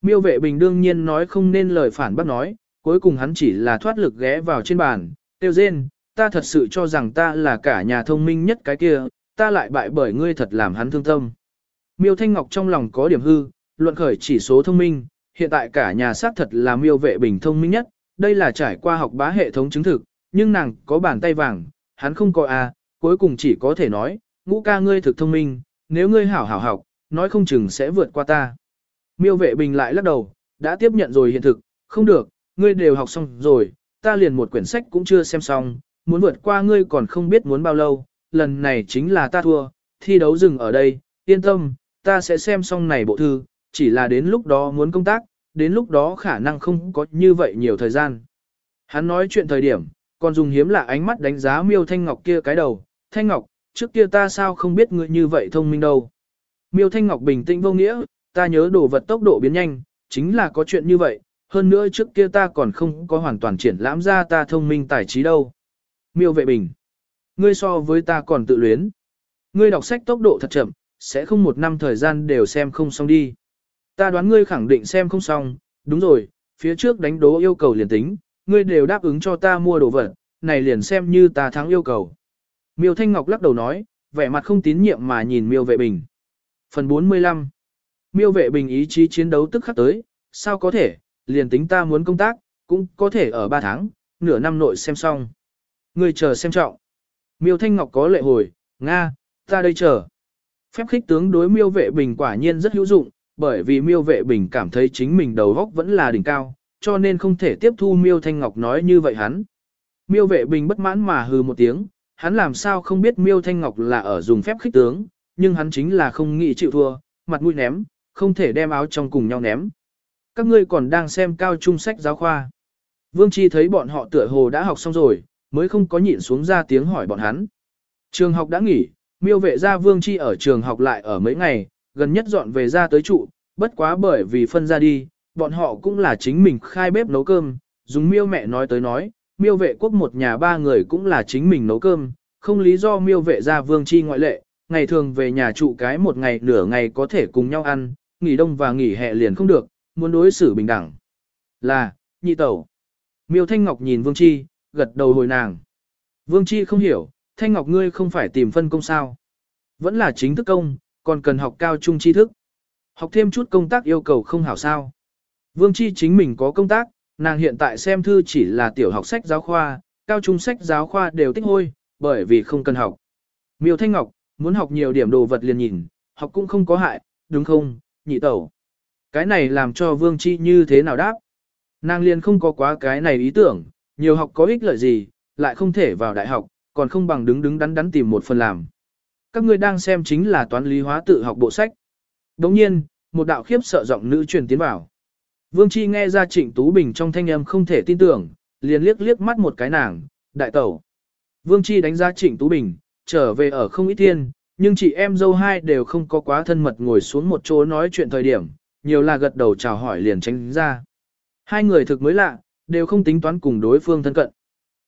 Miêu vệ bình đương nhiên nói không nên lời phản bác nói, cuối cùng hắn chỉ là thoát lực ghé vào trên bàn, tiêu rên, ta thật sự cho rằng ta là cả nhà thông minh nhất cái kia, ta lại bại bởi ngươi thật làm hắn thương tâm. Miêu Thanh Ngọc trong lòng có điểm hư, luận khởi chỉ số thông minh, hiện tại cả nhà xác thật là miêu vệ bình thông minh nhất, đây là trải qua học bá hệ thống chứng thực, nhưng nàng có bàn tay vàng, hắn không có a, cuối cùng chỉ có thể nói, ngũ ca ngươi thực thông minh, nếu ngươi hảo hảo học, nói không chừng sẽ vượt qua ta. Miêu vệ bình lại lắc đầu, đã tiếp nhận rồi hiện thực, không được, ngươi đều học xong rồi, ta liền một quyển sách cũng chưa xem xong, muốn vượt qua ngươi còn không biết muốn bao lâu, lần này chính là ta thua, thi đấu dừng ở đây, yên tâm, ta sẽ xem xong này bộ thư, chỉ là đến lúc đó muốn công tác, đến lúc đó khả năng không có như vậy nhiều thời gian. Hắn nói chuyện thời điểm, còn dùng hiếm lạ ánh mắt đánh giá miêu thanh ngọc kia cái đầu, thanh ngọc, trước kia ta sao không biết ngươi như vậy thông minh đâu. Miêu thanh ngọc bình tĩnh vô nghĩa, ta nhớ đồ vật tốc độ biến nhanh, chính là có chuyện như vậy, hơn nữa trước kia ta còn không có hoàn toàn triển lãm ra ta thông minh tài trí đâu. Miêu vệ bình, ngươi so với ta còn tự luyến. Ngươi đọc sách tốc độ thật chậm, sẽ không một năm thời gian đều xem không xong đi. Ta đoán ngươi khẳng định xem không xong, đúng rồi, phía trước đánh đố yêu cầu liền tính, ngươi đều đáp ứng cho ta mua đồ vật, này liền xem như ta thắng yêu cầu. Miêu Thanh Ngọc lắc đầu nói, vẻ mặt không tín nhiệm mà nhìn Miêu Vệ Bình. Phần 45 Miêu Vệ Bình ý chí chiến đấu tức khắc tới, sao có thể, liền tính ta muốn công tác, cũng có thể ở 3 tháng, nửa năm nội xem xong người chờ xem trọng. Miêu Thanh Ngọc có lệ hồi, Nga, ta đây chờ. Phép khích tướng đối Miêu Vệ Bình quả nhiên rất hữu dụng, bởi vì Miêu Vệ Bình cảm thấy chính mình đầu góc vẫn là đỉnh cao, cho nên không thể tiếp thu Miêu Thanh Ngọc nói như vậy hắn. Miêu vệ bình bất mãn mà hừ một tiếng, hắn làm sao không biết Miêu Thanh Ngọc là ở dùng phép khích tướng, nhưng hắn chính là không nghĩ chịu thua, mặt mũi ném, không thể đem áo trong cùng nhau ném. Các ngươi còn đang xem cao trung sách giáo khoa. Vương Chi thấy bọn họ tựa hồ đã học xong rồi, mới không có nhịn xuống ra tiếng hỏi bọn hắn. Trường học đã nghỉ, miêu vệ ra Vương Chi ở trường học lại ở mấy ngày, gần nhất dọn về ra tới trụ, bất quá bởi vì phân ra đi, bọn họ cũng là chính mình khai bếp nấu cơm, dùng miêu mẹ nói tới nói, miêu vệ quốc một nhà ba người cũng là chính mình nấu cơm, không lý do miêu vệ ra vương chi ngoại lệ, ngày thường về nhà trụ cái một ngày nửa ngày có thể cùng nhau ăn, nghỉ đông và nghỉ hè liền không được, muốn đối xử bình đẳng. Là, nhị tẩu. Miêu Thanh Ngọc nhìn Vương Chi, gật đầu hồi nàng. Vương Chi không hiểu, Thanh Ngọc ngươi không phải tìm phân công sao. Vẫn là chính thức công, còn cần học cao trung tri thức. Học thêm chút công tác yêu cầu không hảo sao. Vương Chi chính mình có công tác, nàng hiện tại xem thư chỉ là tiểu học sách giáo khoa, cao trung sách giáo khoa đều tích hôi, bởi vì không cần học. Miêu Thanh Ngọc, muốn học nhiều điểm đồ vật liền nhìn, học cũng không có hại, đúng không, nhị tẩu. Cái này làm cho Vương Chi như thế nào đáp? Nàng liền không có quá cái này ý tưởng, nhiều học có ích lợi gì, lại không thể vào đại học, còn không bằng đứng đứng đắn đắn tìm một phần làm. Các ngươi đang xem chính là toán lý hóa tự học bộ sách. Đồng nhiên, một đạo khiếp sợ giọng nữ truyền tiến vào. Vương Chi nghe ra Trịnh Tú Bình trong thanh âm không thể tin tưởng, liền liếc liếc mắt một cái nàng, đại tẩu. Vương Chi đánh giá Trịnh Tú Bình, trở về ở không ít thiên, nhưng chị em dâu hai đều không có quá thân mật ngồi xuống một chỗ nói chuyện thời điểm, nhiều là gật đầu chào hỏi liền tránh ra. Hai người thực mới lạ, đều không tính toán cùng đối phương thân cận.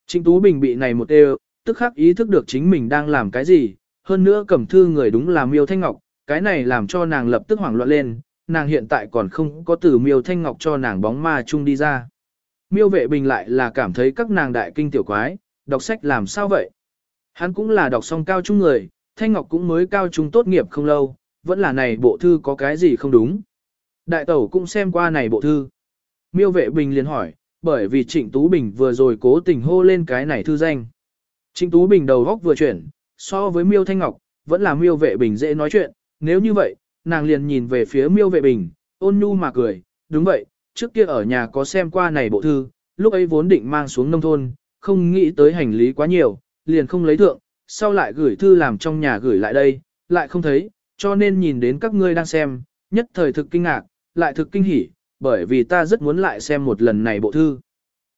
Trịnh Tú Bình bị này một đều, tức khắc ý thức được chính mình đang làm cái gì, hơn nữa cầm thư người đúng là Miêu Thanh Ngọc, cái này làm cho nàng lập tức hoảng loạn lên, nàng hiện tại còn không có từ miêu thanh ngọc cho nàng bóng ma chung đi ra. Miêu vệ bình lại là cảm thấy các nàng đại kinh tiểu quái, đọc sách làm sao vậy? Hắn cũng là đọc xong cao trung người, Thanh Ngọc cũng mới cao trung tốt nghiệp không lâu, vẫn là này bộ thư có cái gì không đúng. Đại tẩu cũng xem qua này bộ thư. Miêu vệ bình liền hỏi, bởi vì Trịnh Tú Bình vừa rồi cố tình hô lên cái này thư danh. Trịnh Tú Bình đầu góc vừa chuyển, so với Miêu Thanh Ngọc, vẫn là Miêu vệ bình dễ nói chuyện, nếu như vậy, nàng liền nhìn về phía Miêu vệ bình, ôn nhu mà cười, đúng vậy, trước kia ở nhà có xem qua này bộ thư, lúc ấy vốn định mang xuống nông thôn, không nghĩ tới hành lý quá nhiều, liền không lấy thượng, sau lại gửi thư làm trong nhà gửi lại đây, lại không thấy, cho nên nhìn đến các ngươi đang xem, nhất thời thực kinh ngạc, lại thực kinh hỉ, bởi vì ta rất muốn lại xem một lần này bộ thư.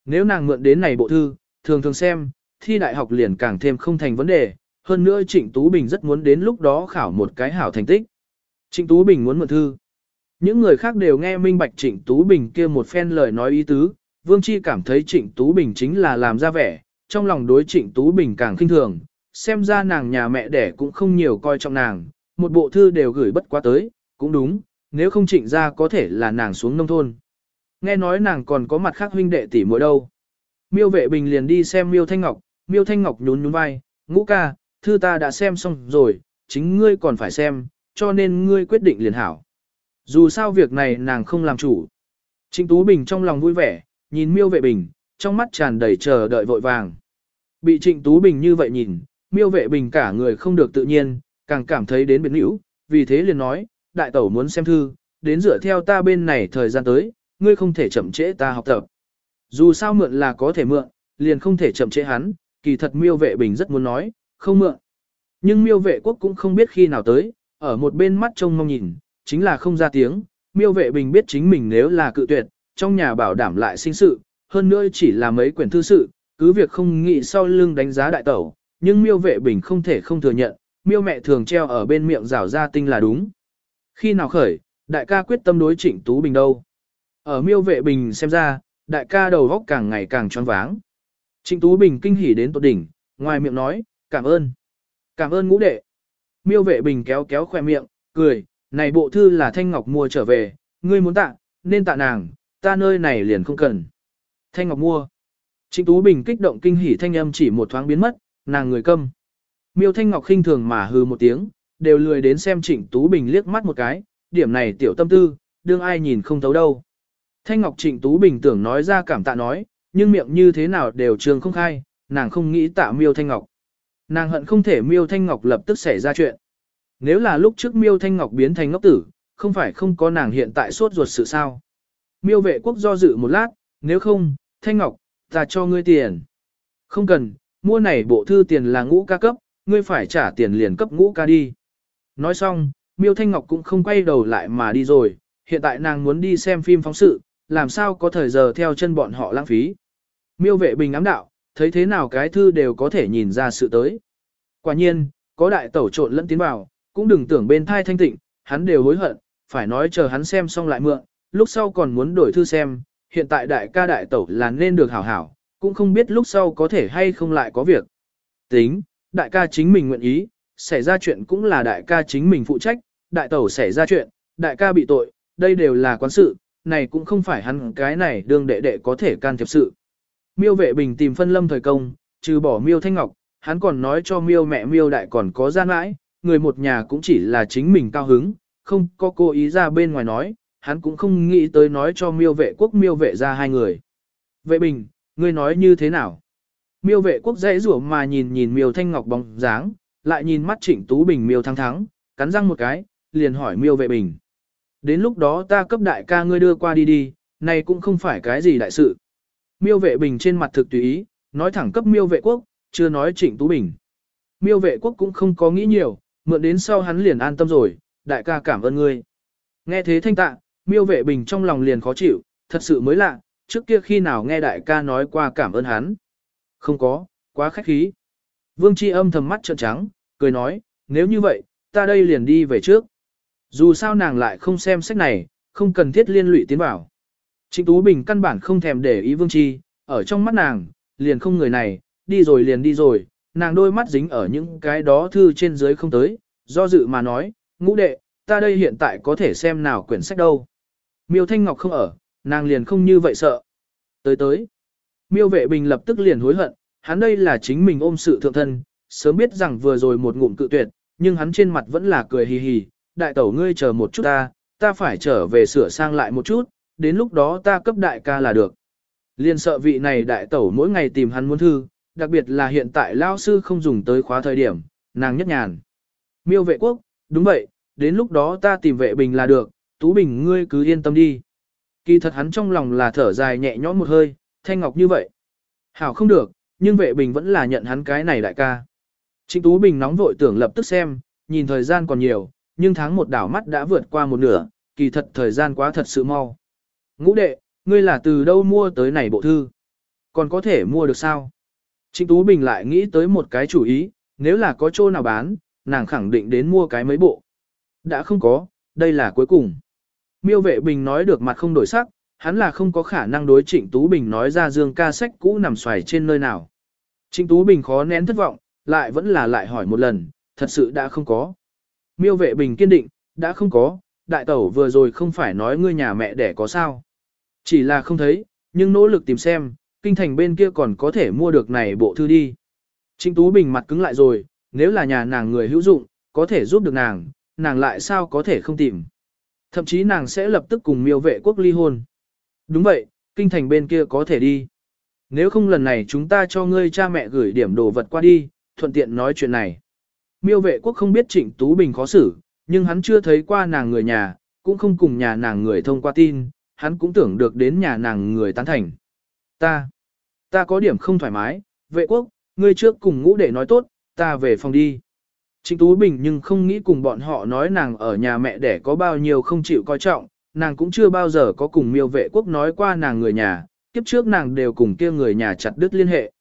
Nếu nàng mượn đến này bộ thư, thường thường xem, thi đại học liền càng thêm không thành vấn đề, hơn nữa Trịnh Tú Bình rất muốn đến lúc đó khảo một cái hảo thành tích. Trịnh Tú Bình muốn mượn thư. Những người khác đều nghe minh bạch Trịnh Tú Bình kia một phen lời nói ý tứ, Vương Chi cảm thấy Trịnh Tú Bình chính là làm ra vẻ, trong lòng đối Trịnh Tú Bình càng khinh thường, xem ra nàng nhà mẹ đẻ cũng không nhiều coi trọng nàng, một bộ thư đều gửi bất quá tới, cũng đúng, nếu không trịnh ra có thể là nàng xuống nông thôn. Nghe nói nàng còn có mặt khác huynh đệ tỷ muội đâu. Miêu vệ bình liền đi xem Miêu Thanh Ngọc, Miêu Thanh Ngọc nhún nhún vai, ngũ ca, thư ta đã xem xong rồi, chính ngươi còn phải xem, cho nên ngươi quyết định liền hảo. Dù sao việc này nàng không làm chủ. Trịnh Tú Bình trong lòng vui vẻ, nhìn Miêu vệ bình, trong mắt tràn đầy chờ đợi vội vàng. Bị Trịnh Tú Bình như vậy nhìn, Miêu vệ bình cả người không được tự nhiên, càng cảm thấy đến biến hữu, vì thế liền nói, đại tẩu muốn xem thư, đến dựa theo ta bên này thời gian tới, ngươi không thể chậm trễ ta học tập. Dù sao mượn là có thể mượn, liền không thể chậm trễ hắn, kỳ thật miêu vệ bình rất muốn nói, không mượn. Nhưng miêu vệ quốc cũng không biết khi nào tới, ở một bên mắt trông mong nhìn, chính là không ra tiếng, miêu vệ bình biết chính mình nếu là cự tuyệt, trong nhà bảo đảm lại sinh sự, hơn nữa chỉ là mấy quyển thư sự, cứ việc không nghĩ sau lưng đánh giá đại tẩu, nhưng miêu vệ bình không thể không thừa nhận, miêu mẹ thường treo ở bên miệng rào ra tinh là đúng. Khi nào khởi, đại ca quyết tâm đối trịnh Tú Bình đâu. Ở miêu vệ bình xem ra, đại ca đầu góc càng ngày càng tròn váng. Trịnh Tú Bình kinh hỉ đến tột đỉnh, ngoài miệng nói, cảm ơn. Cảm ơn ngũ đệ. Miêu vệ bình kéo kéo khoe miệng, cười, này bộ thư là Thanh Ngọc mua trở về, ngươi muốn tạ, nên tạ nàng, ta nơi này liền không cần. Thanh Ngọc mua. Trịnh Tú Bình kích động kinh hỉ thanh âm chỉ một thoáng biến mất, nàng người câm. Miêu Thanh Ngọc khinh thường mà hừ một tiếng, đều lười đến xem Trịnh Tú Bình liếc mắt một cái, điểm này tiểu tâm tư, đương ai nhìn không thấu đâu. Thanh Ngọc Trịnh Tú Bình tưởng nói ra cảm tạ nói, nhưng miệng như thế nào đều trường không khai, nàng không nghĩ tạ Miêu Thanh Ngọc. Nàng hận không thể Miêu Thanh Ngọc lập tức xảy ra chuyện. Nếu là lúc trước Miêu Thanh Ngọc biến thành ngốc tử, không phải không có nàng hiện tại sốt ruột sự sao. Miêu vệ quốc do dự một lát, nếu không, Thanh Ngọc, ta cho ngươi tiền. Không cần, mua này bộ thư tiền là ngũ ca cấp, ngươi phải trả tiền liền cấp ngũ ca đi. Nói xong, Miêu Thanh Ngọc cũng không quay đầu lại mà đi rồi, hiện tại nàng muốn đi xem phim phóng sự, làm sao có thời giờ theo chân bọn họ lãng phí. Miêu vệ bình ám đạo, thấy thế nào cái thư đều có thể nhìn ra sự tới. Quả nhiên, có đại tẩu trộn lẫn tiến vào, cũng đừng tưởng bên thai thanh tịnh, hắn đều hối hận, phải nói chờ hắn xem xong lại mượn, lúc sau còn muốn đổi thư xem, hiện tại đại ca đại tẩu là nên được hảo hảo, cũng không biết lúc sau có thể hay không lại có việc. Tính, đại ca chính mình nguyện ý, xảy ra chuyện cũng là đại ca chính mình phụ trách, đại tẩu xảy ra chuyện, đại ca bị tội, đây đều là quán sự, này cũng không phải hắn cái này đương đệ đệ có thể can thiệp sự. Miêu vệ bình tìm phân lâm thời công, trừ bỏ miêu thanh ngọc, hắn còn nói cho miêu mẹ miêu đại còn có gian mãi, người một nhà cũng chỉ là chính mình cao hứng, không có cố ý ra bên ngoài nói, hắn cũng không nghĩ tới nói cho miêu vệ quốc miêu vệ ra hai người. Vệ bình, ngươi nói như thế nào? Miêu vệ quốc dễ rủa mà nhìn nhìn miêu thanh ngọc bóng dáng, lại nhìn mắt trịnh tú bình miêu thắng thắng, cắn răng một cái, liền hỏi miêu vệ bình. Đến lúc đó ta cấp đại ca ngươi đưa qua đi đi, này cũng không phải cái gì đại sự. Miêu vệ bình trên mặt thực tùy ý, nói thẳng cấp miêu vệ quốc, chưa nói trịnh tú bình. Miêu vệ quốc cũng không có nghĩ nhiều, mượn đến sau hắn liền an tâm rồi, đại ca cảm ơn ngươi. Nghe thế thanh tạ, miêu vệ bình trong lòng liền khó chịu, thật sự mới lạ, trước kia khi nào nghe đại ca nói qua cảm ơn hắn. Không có, quá khách khí. Vương Chi âm thầm mắt trợn trắng, cười nói, nếu như vậy, ta đây liền đi về trước. Dù sao nàng lại không xem sách này, không cần thiết liên lụy tiến vào. Trịnh Tú Bình căn bản không thèm để ý Vương Chi, ở trong mắt nàng, liền không người này, đi rồi liền đi rồi, nàng đôi mắt dính ở những cái đó thư trên dưới không tới, do dự mà nói, ngũ đệ, ta đây hiện tại có thể xem nào quyển sách đâu. Miêu Thanh Ngọc không ở, nàng liền không như vậy sợ. Tới tới. Miêu vệ bình lập tức liền hối hận, hắn đây là chính mình ôm sự thượng thân, sớm biết rằng vừa rồi một ngụm cự tuyệt, nhưng hắn trên mặt vẫn là cười hì hì, đại tẩu ngươi chờ một chút ta, ta phải trở về sửa sang lại một chút, đến lúc đó ta cấp đại ca là được. Liên sợ vị này đại tẩu mỗi ngày tìm hắn muốn thư, đặc biệt là hiện tại lao sư không dùng tới khóa thời điểm, nàng nhất nhàn. Miêu vệ quốc, đúng vậy, đến lúc đó ta tìm vệ bình là được, Tú Bình ngươi cứ yên tâm đi. Kỳ thật hắn trong lòng là thở dài nhẹ nhõm một hơi, thanh ngọc như vậy. Hảo không được, nhưng vệ bình vẫn là nhận hắn cái này đại ca. Trịnh Tú Bình nóng vội tưởng lập tức xem, nhìn thời gian còn nhiều, nhưng tháng một đảo mắt đã vượt qua một nửa, kỳ thật thời gian quá thật sự mau. Ngũ đệ, ngươi là từ đâu mua tới này bộ thư? Còn có thể mua được sao? Trịnh Tú Bình lại nghĩ tới một cái chủ ý, nếu là có chỗ nào bán, nàng khẳng định đến mua cái mấy bộ. Đã không có, đây là cuối cùng. Miêu vệ bình nói được mặt không đổi sắc, hắn là không có khả năng đối trịnh Tú Bình nói ra dương ca sách cũ nằm xoài trên nơi nào. Trịnh Tú Bình khó nén thất vọng, lại vẫn là lại hỏi một lần, thật sự đã không có. Miêu vệ bình kiên định, đã không có, đại tẩu vừa rồi không phải nói ngươi nhà mẹ đẻ có sao. Chỉ là không thấy, nhưng nỗ lực tìm xem, kinh thành bên kia còn có thể mua được này bộ thư đi. Trịnh Tú Bình mặt cứng lại rồi, nếu là nhà nàng người hữu dụng, có thể giúp được nàng, nàng lại sao có thể không tìm. Thậm chí nàng sẽ lập tức cùng miêu vệ quốc ly hôn. Đúng vậy, kinh thành bên kia có thể đi. Nếu không lần này chúng ta cho ngươi cha mẹ gửi điểm đồ vật qua đi, thuận tiện nói chuyện này. Miêu vệ quốc không biết Trịnh Tú Bình khó xử, nhưng hắn chưa thấy qua nàng người nhà, cũng không cùng nhà nàng người thông qua tin, hắn cũng tưởng được đến nhà nàng người tán thành. Ta, ta có điểm không thoải mái, vệ quốc, ngươi trước cùng ngũ để nói tốt, ta về phòng đi. Trịnh Tú Bình nhưng không nghĩ cùng bọn họ nói nàng ở nhà mẹ để có bao nhiêu không chịu coi trọng, nàng cũng chưa bao giờ có cùng miêu vệ quốc nói qua nàng người nhà, kiếp trước nàng đều cùng kia người nhà chặt đứt liên hệ.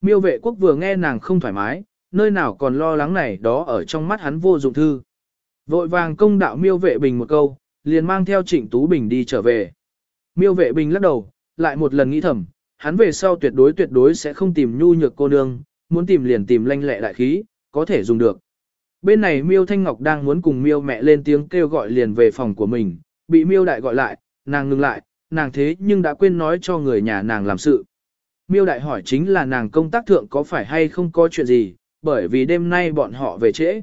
Miêu vệ quốc vừa nghe nàng không thoải mái, nơi nào còn lo lắng này đó ở trong mắt hắn vô dụng thư. Vội vàng công đạo miêu vệ bình một câu, liền mang theo trịnh Tú Bình đi trở về. Miêu vệ bình lắc đầu, lại một lần nghĩ thầm, hắn về sau tuyệt đối tuyệt đối sẽ không tìm nhu nhược cô nương, muốn tìm liền tìm lanh lẹ đại khí, có thể dùng được. Bên này Miêu Thanh Ngọc đang muốn cùng Miêu mẹ lên tiếng kêu gọi liền về phòng của mình, bị Miêu đại gọi lại, nàng ngừng lại, nàng thế nhưng đã quên nói cho người nhà nàng làm sự. Miêu đại hỏi chính là nàng công tác thượng có phải hay không có chuyện gì, bởi vì đêm nay bọn họ về trễ.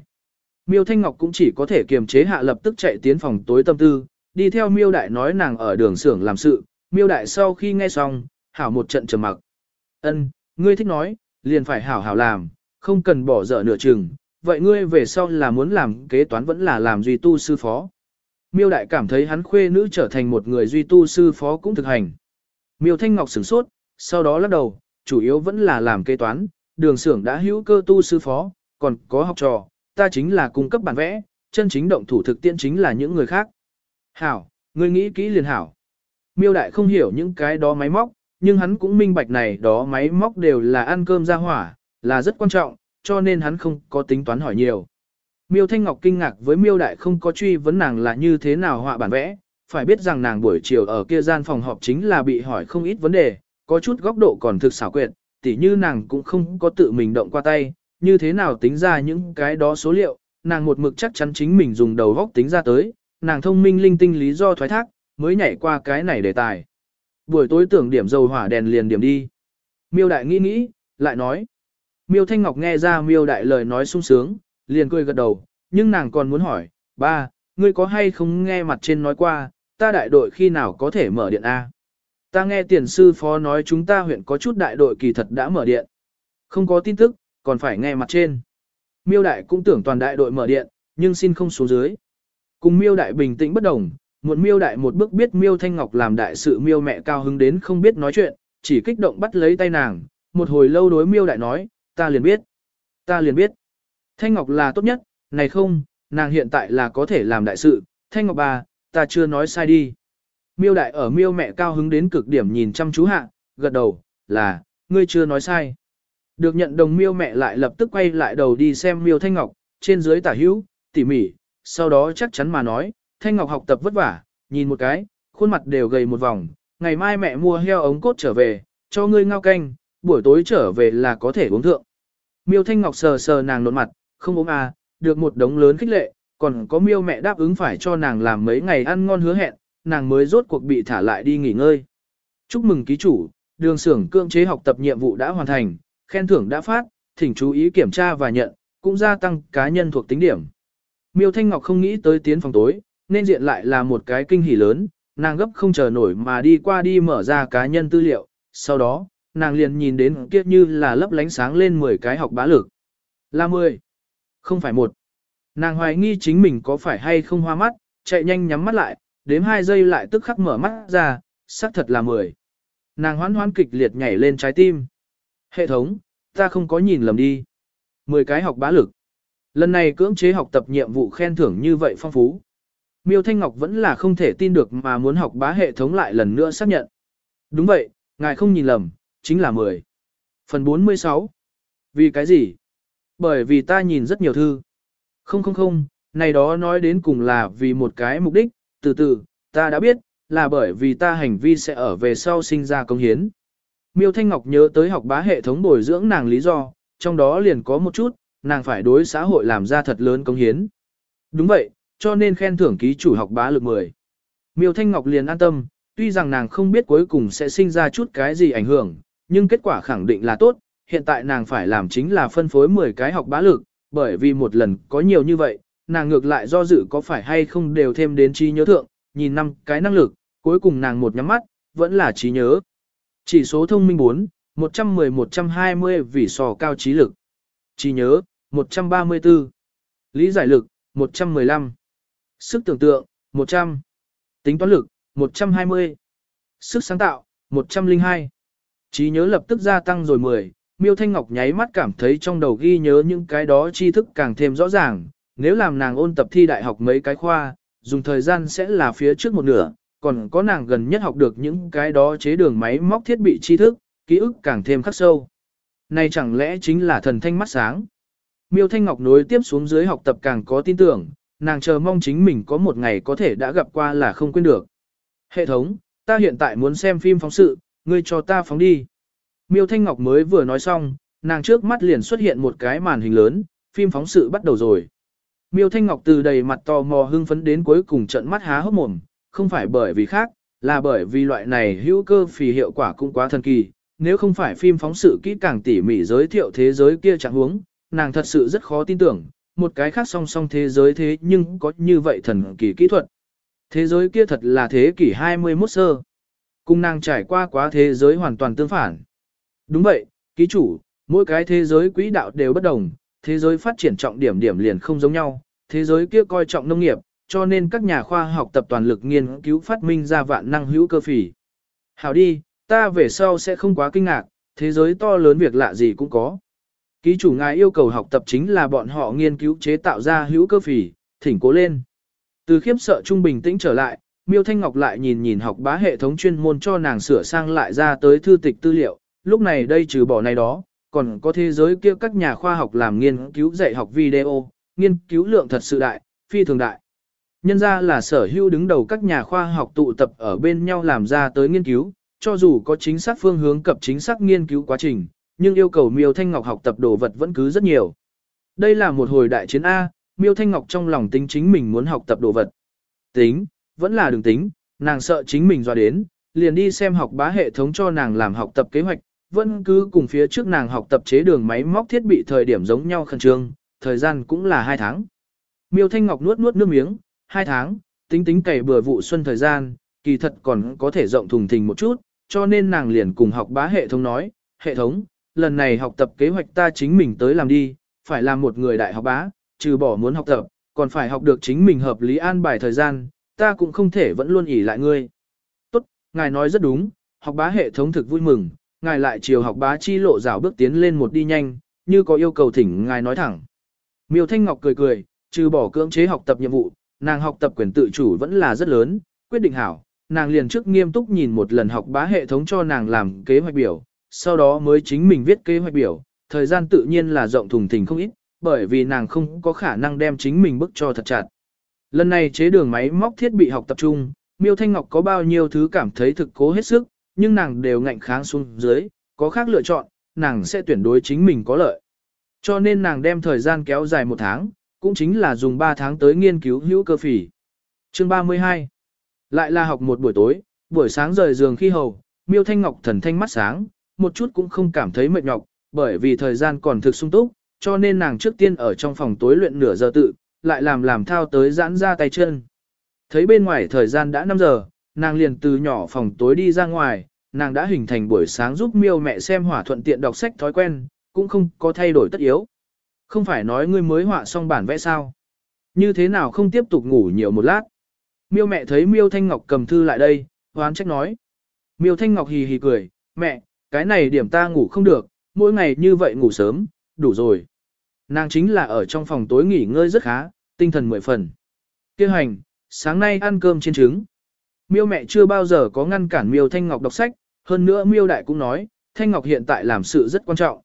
Miêu Thanh Ngọc cũng chỉ có thể kiềm chế hạ lập tức chạy tiến phòng tối tâm tư, đi theo Miêu đại nói nàng ở đường xưởng làm sự, Miêu đại sau khi nghe xong, hảo một trận trầm mặc. Ân, ngươi thích nói, liền phải hảo hảo làm, không cần bỏ dở nửa chừng, vậy ngươi về sau là muốn làm kế toán vẫn là làm duy tu sư phó. Miêu đại cảm thấy hắn khuê nữ trở thành một người duy tu sư phó cũng thực hành. Miêu Thanh Ngọc sửng sốt, sau đó lắc đầu, chủ yếu vẫn là làm kế toán, đường xưởng đã hữu cơ tu sư phó, còn có học trò, ta chính là cung cấp bản vẽ, chân chính động thủ thực tiễn chính là những người khác. Hảo, ngươi nghĩ kỹ liền hảo. Miêu đại không hiểu những cái đó máy móc, nhưng hắn cũng minh bạch này đó máy móc đều là ăn cơm ra hỏa, là rất quan trọng, cho nên hắn không có tính toán hỏi nhiều. Miêu Thanh Ngọc kinh ngạc với Miêu Đại không có truy vấn nàng là như thế nào họa bản vẽ, phải biết rằng nàng buổi chiều ở kia gian phòng họp chính là bị hỏi không ít vấn đề, có chút góc độ còn thực xảo quyệt, tỉ như nàng cũng không có tự mình động qua tay, như thế nào tính ra những cái đó số liệu, nàng một mực chắc chắn chính mình dùng đầu góc tính ra tới, nàng thông minh linh tinh lý do thoái thác, mới nhảy qua cái này đề tài. Buổi tối tưởng điểm dầu hỏa đèn liền điểm đi. Miêu Đại nghĩ nghĩ, lại nói. Miêu Thanh Ngọc nghe ra Miêu Đại lời nói sung sướng, liền cười gật đầu, nhưng nàng còn muốn hỏi, ba, ngươi có hay không nghe mặt trên nói qua, ta đại đội khi nào có thể mở điện A? Ta nghe tiền sư phó nói chúng ta huyện có chút đại đội kỳ thật đã mở điện. Không có tin tức, còn phải nghe mặt trên. Miêu đại cũng tưởng toàn đại đội mở điện, nhưng xin không xuống dưới. Cùng miêu đại bình tĩnh bất đồng, một miêu đại một bước biết miêu thanh ngọc làm đại sự miêu mẹ cao hứng đến không biết nói chuyện, chỉ kích động bắt lấy tay nàng, một hồi lâu đối miêu đại nói, ta liền biết, ta liền biết. Thanh ngọc là tốt nhất, này không, nàng hiện tại là có thể làm đại sự, thanh ngọc bà, ta chưa nói sai đi. Miêu đại ở miêu mẹ cao hứng đến cực điểm nhìn chăm chú hạ, gật đầu, là, ngươi chưa nói sai. Được nhận đồng miêu mẹ lại lập tức quay lại đầu đi xem miêu thanh ngọc, trên dưới tả hữu, tỉ mỉ, sau đó chắc chắn mà nói, thanh ngọc học tập vất vả, nhìn một cái, khuôn mặt đều gầy một vòng, ngày mai mẹ mua heo ống cốt trở về, cho ngươi ngao canh, buổi tối trở về là có thể uống thượng. Miêu thanh ngọc sờ sờ nàng nộn mặt, không ốm à, được một đống lớn khích lệ, còn có miêu mẹ đáp ứng phải cho nàng làm mấy ngày ăn ngon hứa hẹn, nàng mới rốt cuộc bị thả lại đi nghỉ ngơi. Chúc mừng ký chủ, đường xưởng cưỡng chế học tập nhiệm vụ đã hoàn thành, khen thưởng đã phát, thỉnh chú ý kiểm tra và nhận, cũng gia tăng cá nhân thuộc tính điểm. Miêu Thanh Ngọc không nghĩ tới tiến phòng tối, nên diện lại là một cái kinh hỉ lớn, nàng gấp không chờ nổi mà đi qua đi mở ra cá nhân tư liệu, sau đó, nàng liền nhìn đến kia như là lấp lánh sáng lên 10 cái học bá lực. Là 10, không phải một. Nàng hoài nghi chính mình có phải hay không hoa mắt, chạy nhanh nhắm mắt lại, đếm hai giây lại tức khắc mở mắt ra, xác thật là 10. Nàng hoán hoán kịch liệt nhảy lên trái tim. Hệ thống, ta không có nhìn lầm đi. 10 cái học bá lực. Lần này cưỡng chế học tập nhiệm vụ khen thưởng như vậy phong phú. Miêu Thanh Ngọc vẫn là không thể tin được mà muốn học bá hệ thống lại lần nữa xác nhận. Đúng vậy, ngài không nhìn lầm, chính là 10. Phần 46. Vì cái gì? Bởi vì ta nhìn rất nhiều thư. Không không không, này đó nói đến cùng là vì một cái mục đích, từ từ, ta đã biết, là bởi vì ta hành vi sẽ ở về sau sinh ra công hiến. Miêu Thanh Ngọc nhớ tới học bá hệ thống bồi dưỡng nàng lý do, trong đó liền có một chút, nàng phải đối xã hội làm ra thật lớn công hiến. Đúng vậy, cho nên khen thưởng ký chủ học bá lực 10. Miêu Thanh Ngọc liền an tâm, tuy rằng nàng không biết cuối cùng sẽ sinh ra chút cái gì ảnh hưởng, nhưng kết quả khẳng định là tốt, hiện tại nàng phải làm chính là phân phối 10 cái học bá lực, bởi vì một lần có nhiều như vậy, nàng ngược lại do dự có phải hay không đều thêm đến trí nhớ thượng, nhìn năm cái năng lực, cuối cùng nàng một nhắm mắt, vẫn là trí nhớ. Chỉ số thông minh 4, 110-120 vì sò cao trí lực. Trí nhớ, 134. Lý giải lực, 115. Sức tưởng tượng, 100. Tính toán lực, 120. Sức sáng tạo, 102. Trí nhớ lập tức gia tăng rồi 10, Miêu Thanh Ngọc nháy mắt cảm thấy trong đầu ghi nhớ những cái đó tri thức càng thêm rõ ràng, nếu làm nàng ôn tập thi đại học mấy cái khoa, dùng thời gian sẽ là phía trước một nửa, còn có nàng gần nhất học được những cái đó chế đường máy móc thiết bị tri thức, ký ức càng thêm khắc sâu. Này chẳng lẽ chính là thần thanh mắt sáng? Miêu Thanh Ngọc nối tiếp xuống dưới học tập càng có tin tưởng, nàng chờ mong chính mình có một ngày có thể đã gặp qua là không quên được. Hệ thống, ta hiện tại muốn xem phim phóng sự, ngươi cho ta phóng đi. Miêu Thanh Ngọc mới vừa nói xong, nàng trước mắt liền xuất hiện một cái màn hình lớn, phim phóng sự bắt đầu rồi. Miêu Thanh Ngọc từ đầy mặt tò mò hưng phấn đến cuối cùng trận mắt há hốc mồm, không phải bởi vì khác, là bởi vì loại này hữu cơ phì hiệu quả cũng quá thần kỳ. Nếu không phải phim phóng sự kỹ càng tỉ mỉ giới thiệu thế giới kia chẳng huống, nàng thật sự rất khó tin tưởng, một cái khác song song thế giới thế nhưng có như vậy thần kỳ kỹ thuật. Thế giới kia thật là thế kỷ 21 sơ. Cung nàng trải qua quá thế giới hoàn toàn tương phản. Đúng vậy, ký chủ, mỗi cái thế giới quỹ đạo đều bất đồng, thế giới phát triển trọng điểm điểm liền không giống nhau, thế giới kia coi trọng nông nghiệp, cho nên các nhà khoa học tập toàn lực nghiên cứu phát minh ra vạn năng hữu cơ phỉ. Hảo đi, ta về sau sẽ không quá kinh ngạc, thế giới to lớn việc lạ gì cũng có. Ký chủ ngài yêu cầu học tập chính là bọn họ nghiên cứu chế tạo ra hữu cơ phỉ, thỉnh cố lên. Từ khiếp sợ trung bình tĩnh trở lại, Miêu Thanh Ngọc lại nhìn nhìn học bá hệ thống chuyên môn cho nàng sửa sang lại ra tới thư tịch tư liệu, lúc này đây trừ bỏ này đó, còn có thế giới kia các nhà khoa học làm nghiên cứu dạy học video, nghiên cứu lượng thật sự đại, phi thường đại. Nhân ra là sở hữu đứng đầu các nhà khoa học tụ tập ở bên nhau làm ra tới nghiên cứu, cho dù có chính xác phương hướng cập chính xác nghiên cứu quá trình, nhưng yêu cầu Miêu Thanh Ngọc học tập đồ vật vẫn cứ rất nhiều. Đây là một hồi đại chiến A, Miêu Thanh Ngọc trong lòng tính chính mình muốn học tập đồ vật. Tính, vẫn là đừng tính, nàng sợ chính mình dọa đến, liền đi xem học bá hệ thống cho nàng làm học tập kế hoạch, vẫn cứ cùng phía trước nàng học tập chế đường máy móc thiết bị thời điểm giống nhau khẩn trương, thời gian cũng là 2 tháng. Miêu Thanh Ngọc nuốt nuốt nước miếng, 2 tháng, tính tính cày bừa vụ xuân thời gian, kỳ thật còn có thể rộng thùng thình một chút, cho nên nàng liền cùng học bá hệ thống nói, hệ thống, lần này học tập kế hoạch ta chính mình tới làm đi, phải làm một người đại học bá, trừ bỏ muốn học tập, còn phải học được chính mình hợp lý an bài thời gian, ta cũng không thể vẫn luôn ỉ lại ngươi. Tốt, ngài nói rất đúng, học bá hệ thống thực vui mừng, ngài lại chiều học bá chi lộ rào bước tiến lên một đi nhanh, như có yêu cầu thỉnh ngài nói thẳng. Miêu Thanh Ngọc cười cười, trừ bỏ cưỡng chế học tập nhiệm vụ, nàng học tập quyền tự chủ vẫn là rất lớn, quyết định hảo, nàng liền trước nghiêm túc nhìn một lần học bá hệ thống cho nàng làm kế hoạch biểu, sau đó mới chính mình viết kế hoạch biểu, thời gian tự nhiên là rộng thùng thình không ít, bởi vì nàng không có khả năng đem chính mình bức cho thật chặt. Lần này chế đường máy móc thiết bị học tập trung, Miêu Thanh Ngọc có bao nhiêu thứ cảm thấy thực cố hết sức, nhưng nàng đều ngạnh kháng xuống dưới, có khác lựa chọn, nàng sẽ tuyển đối chính mình có lợi. Cho nên nàng đem thời gian kéo dài một tháng, cũng chính là dùng 3 tháng tới nghiên cứu hữu cơ phỉ. Chương 32 Lại là học một buổi tối, buổi sáng rời giường khi hầu, Miêu Thanh Ngọc thần thanh mắt sáng, một chút cũng không cảm thấy mệt nhọc, bởi vì thời gian còn thực sung túc, cho nên nàng trước tiên ở trong phòng tối luyện nửa giờ tự, lại làm làm thao tới giãn ra tay chân. Thấy bên ngoài thời gian đã 5 giờ, nàng liền từ nhỏ phòng tối đi ra ngoài, nàng đã hình thành buổi sáng giúp miêu mẹ xem hỏa thuận tiện đọc sách thói quen, cũng không có thay đổi tất yếu. Không phải nói ngươi mới họa xong bản vẽ sao. Như thế nào không tiếp tục ngủ nhiều một lát. Miêu mẹ thấy miêu Thanh Ngọc cầm thư lại đây, hoán trách nói. Miêu Thanh Ngọc hì hì cười, mẹ, cái này điểm ta ngủ không được, mỗi ngày như vậy ngủ sớm, đủ rồi. Nàng chính là ở trong phòng tối nghỉ ngơi rất khá, tinh thần mười phần. Kêu hành, sáng nay ăn cơm trên trứng. Miêu mẹ chưa bao giờ có ngăn cản Miêu Thanh Ngọc đọc sách, hơn nữa Miêu Đại cũng nói, Thanh Ngọc hiện tại làm sự rất quan trọng.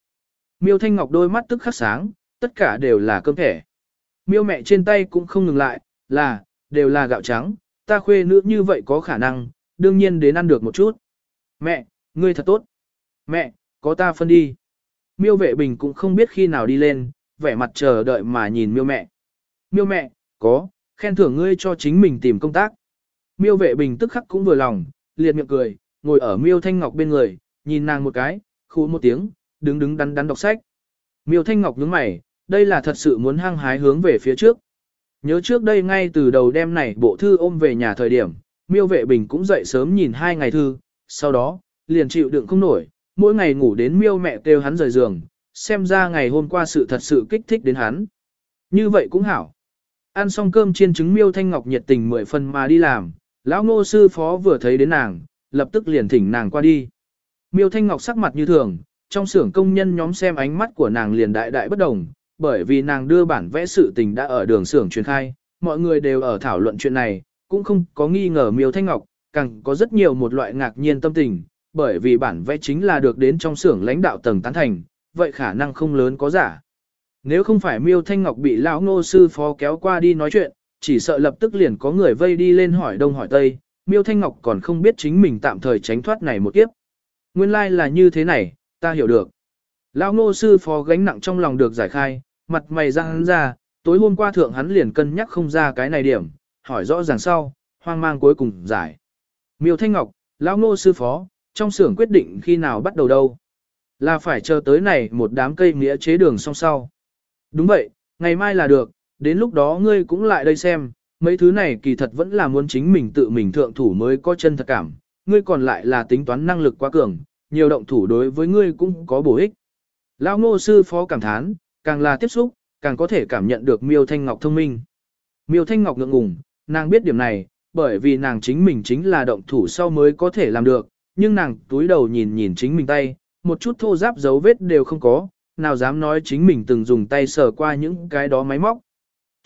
Miêu Thanh Ngọc đôi mắt tức khắc sáng, tất cả đều là cơm thẻ. Miêu mẹ trên tay cũng không ngừng lại, là, đều là gạo trắng, ta khuê nữ như vậy có khả năng, đương nhiên đến ăn được một chút. Mẹ, ngươi thật tốt. Mẹ, có ta phân đi. Miêu vệ bình cũng không biết khi nào đi lên, vẻ mặt chờ đợi mà nhìn miêu mẹ. Miêu mẹ, có, khen thưởng ngươi cho chính mình tìm công tác. Miêu vệ bình tức khắc cũng vừa lòng, liệt miệng cười, ngồi ở miêu thanh ngọc bên người, nhìn nàng một cái, khu một tiếng, đứng đứng đắn đắn đọc sách. Miêu thanh ngọc nhướng mày, đây là thật sự muốn hăng hái hướng về phía trước. Nhớ trước đây ngay từ đầu đêm này bộ thư ôm về nhà thời điểm, miêu vệ bình cũng dậy sớm nhìn hai ngày thư, sau đó, liền chịu đựng không nổi, mỗi ngày ngủ đến miêu mẹ kêu hắn rời giường, xem ra ngày hôm qua sự thật sự kích thích đến hắn. Như vậy cũng hảo. Ăn xong cơm chiên trứng miêu thanh ngọc nhiệt tình mười phần mà đi làm, lão ngô sư phó vừa thấy đến nàng, lập tức liền thỉnh nàng qua đi. Miêu thanh ngọc sắc mặt như thường, trong xưởng công nhân nhóm xem ánh mắt của nàng liền đại đại bất đồng, bởi vì nàng đưa bản vẽ sự tình đã ở đường xưởng truyền khai, mọi người đều ở thảo luận chuyện này, cũng không có nghi ngờ miêu thanh ngọc, càng có rất nhiều một loại ngạc nhiên tâm tình, bởi vì bản vẽ chính là được đến trong xưởng lãnh đạo tầng tán thành, vậy khả năng không lớn có giả. Nếu không phải Miêu Thanh Ngọc bị lão ngô sư phó kéo qua đi nói chuyện, chỉ sợ lập tức liền có người vây đi lên hỏi đông hỏi tây, Miêu Thanh Ngọc còn không biết chính mình tạm thời tránh thoát này một kiếp. Nguyên lai like là như thế này, ta hiểu được. Lão ngô sư phó gánh nặng trong lòng được giải khai, mặt mày ra hắn ra, tối hôm qua thượng hắn liền cân nhắc không ra cái này điểm, hỏi rõ ràng sau, hoang mang cuối cùng giải. Miêu Thanh Ngọc, lão ngô sư phó, trong xưởng quyết định khi nào bắt đầu đâu. Là phải chờ tới này một đám cây nghĩa chế đường song sau. Đúng vậy, ngày mai là được, đến lúc đó ngươi cũng lại đây xem, mấy thứ này kỳ thật vẫn là muốn chính mình tự mình thượng thủ mới có chân thật cảm, ngươi còn lại là tính toán năng lực quá cường, nhiều động thủ đối với ngươi cũng có bổ ích. Lão ngô sư phó cảm thán, càng là tiếp xúc, càng có thể cảm nhận được miêu thanh ngọc thông minh. Miêu thanh ngọc ngượng ngùng, nàng biết điểm này, bởi vì nàng chính mình chính là động thủ sau mới có thể làm được, nhưng nàng túi đầu nhìn nhìn chính mình tay, một chút thô giáp dấu vết đều không có, nào dám nói chính mình từng dùng tay sờ qua những cái đó máy móc.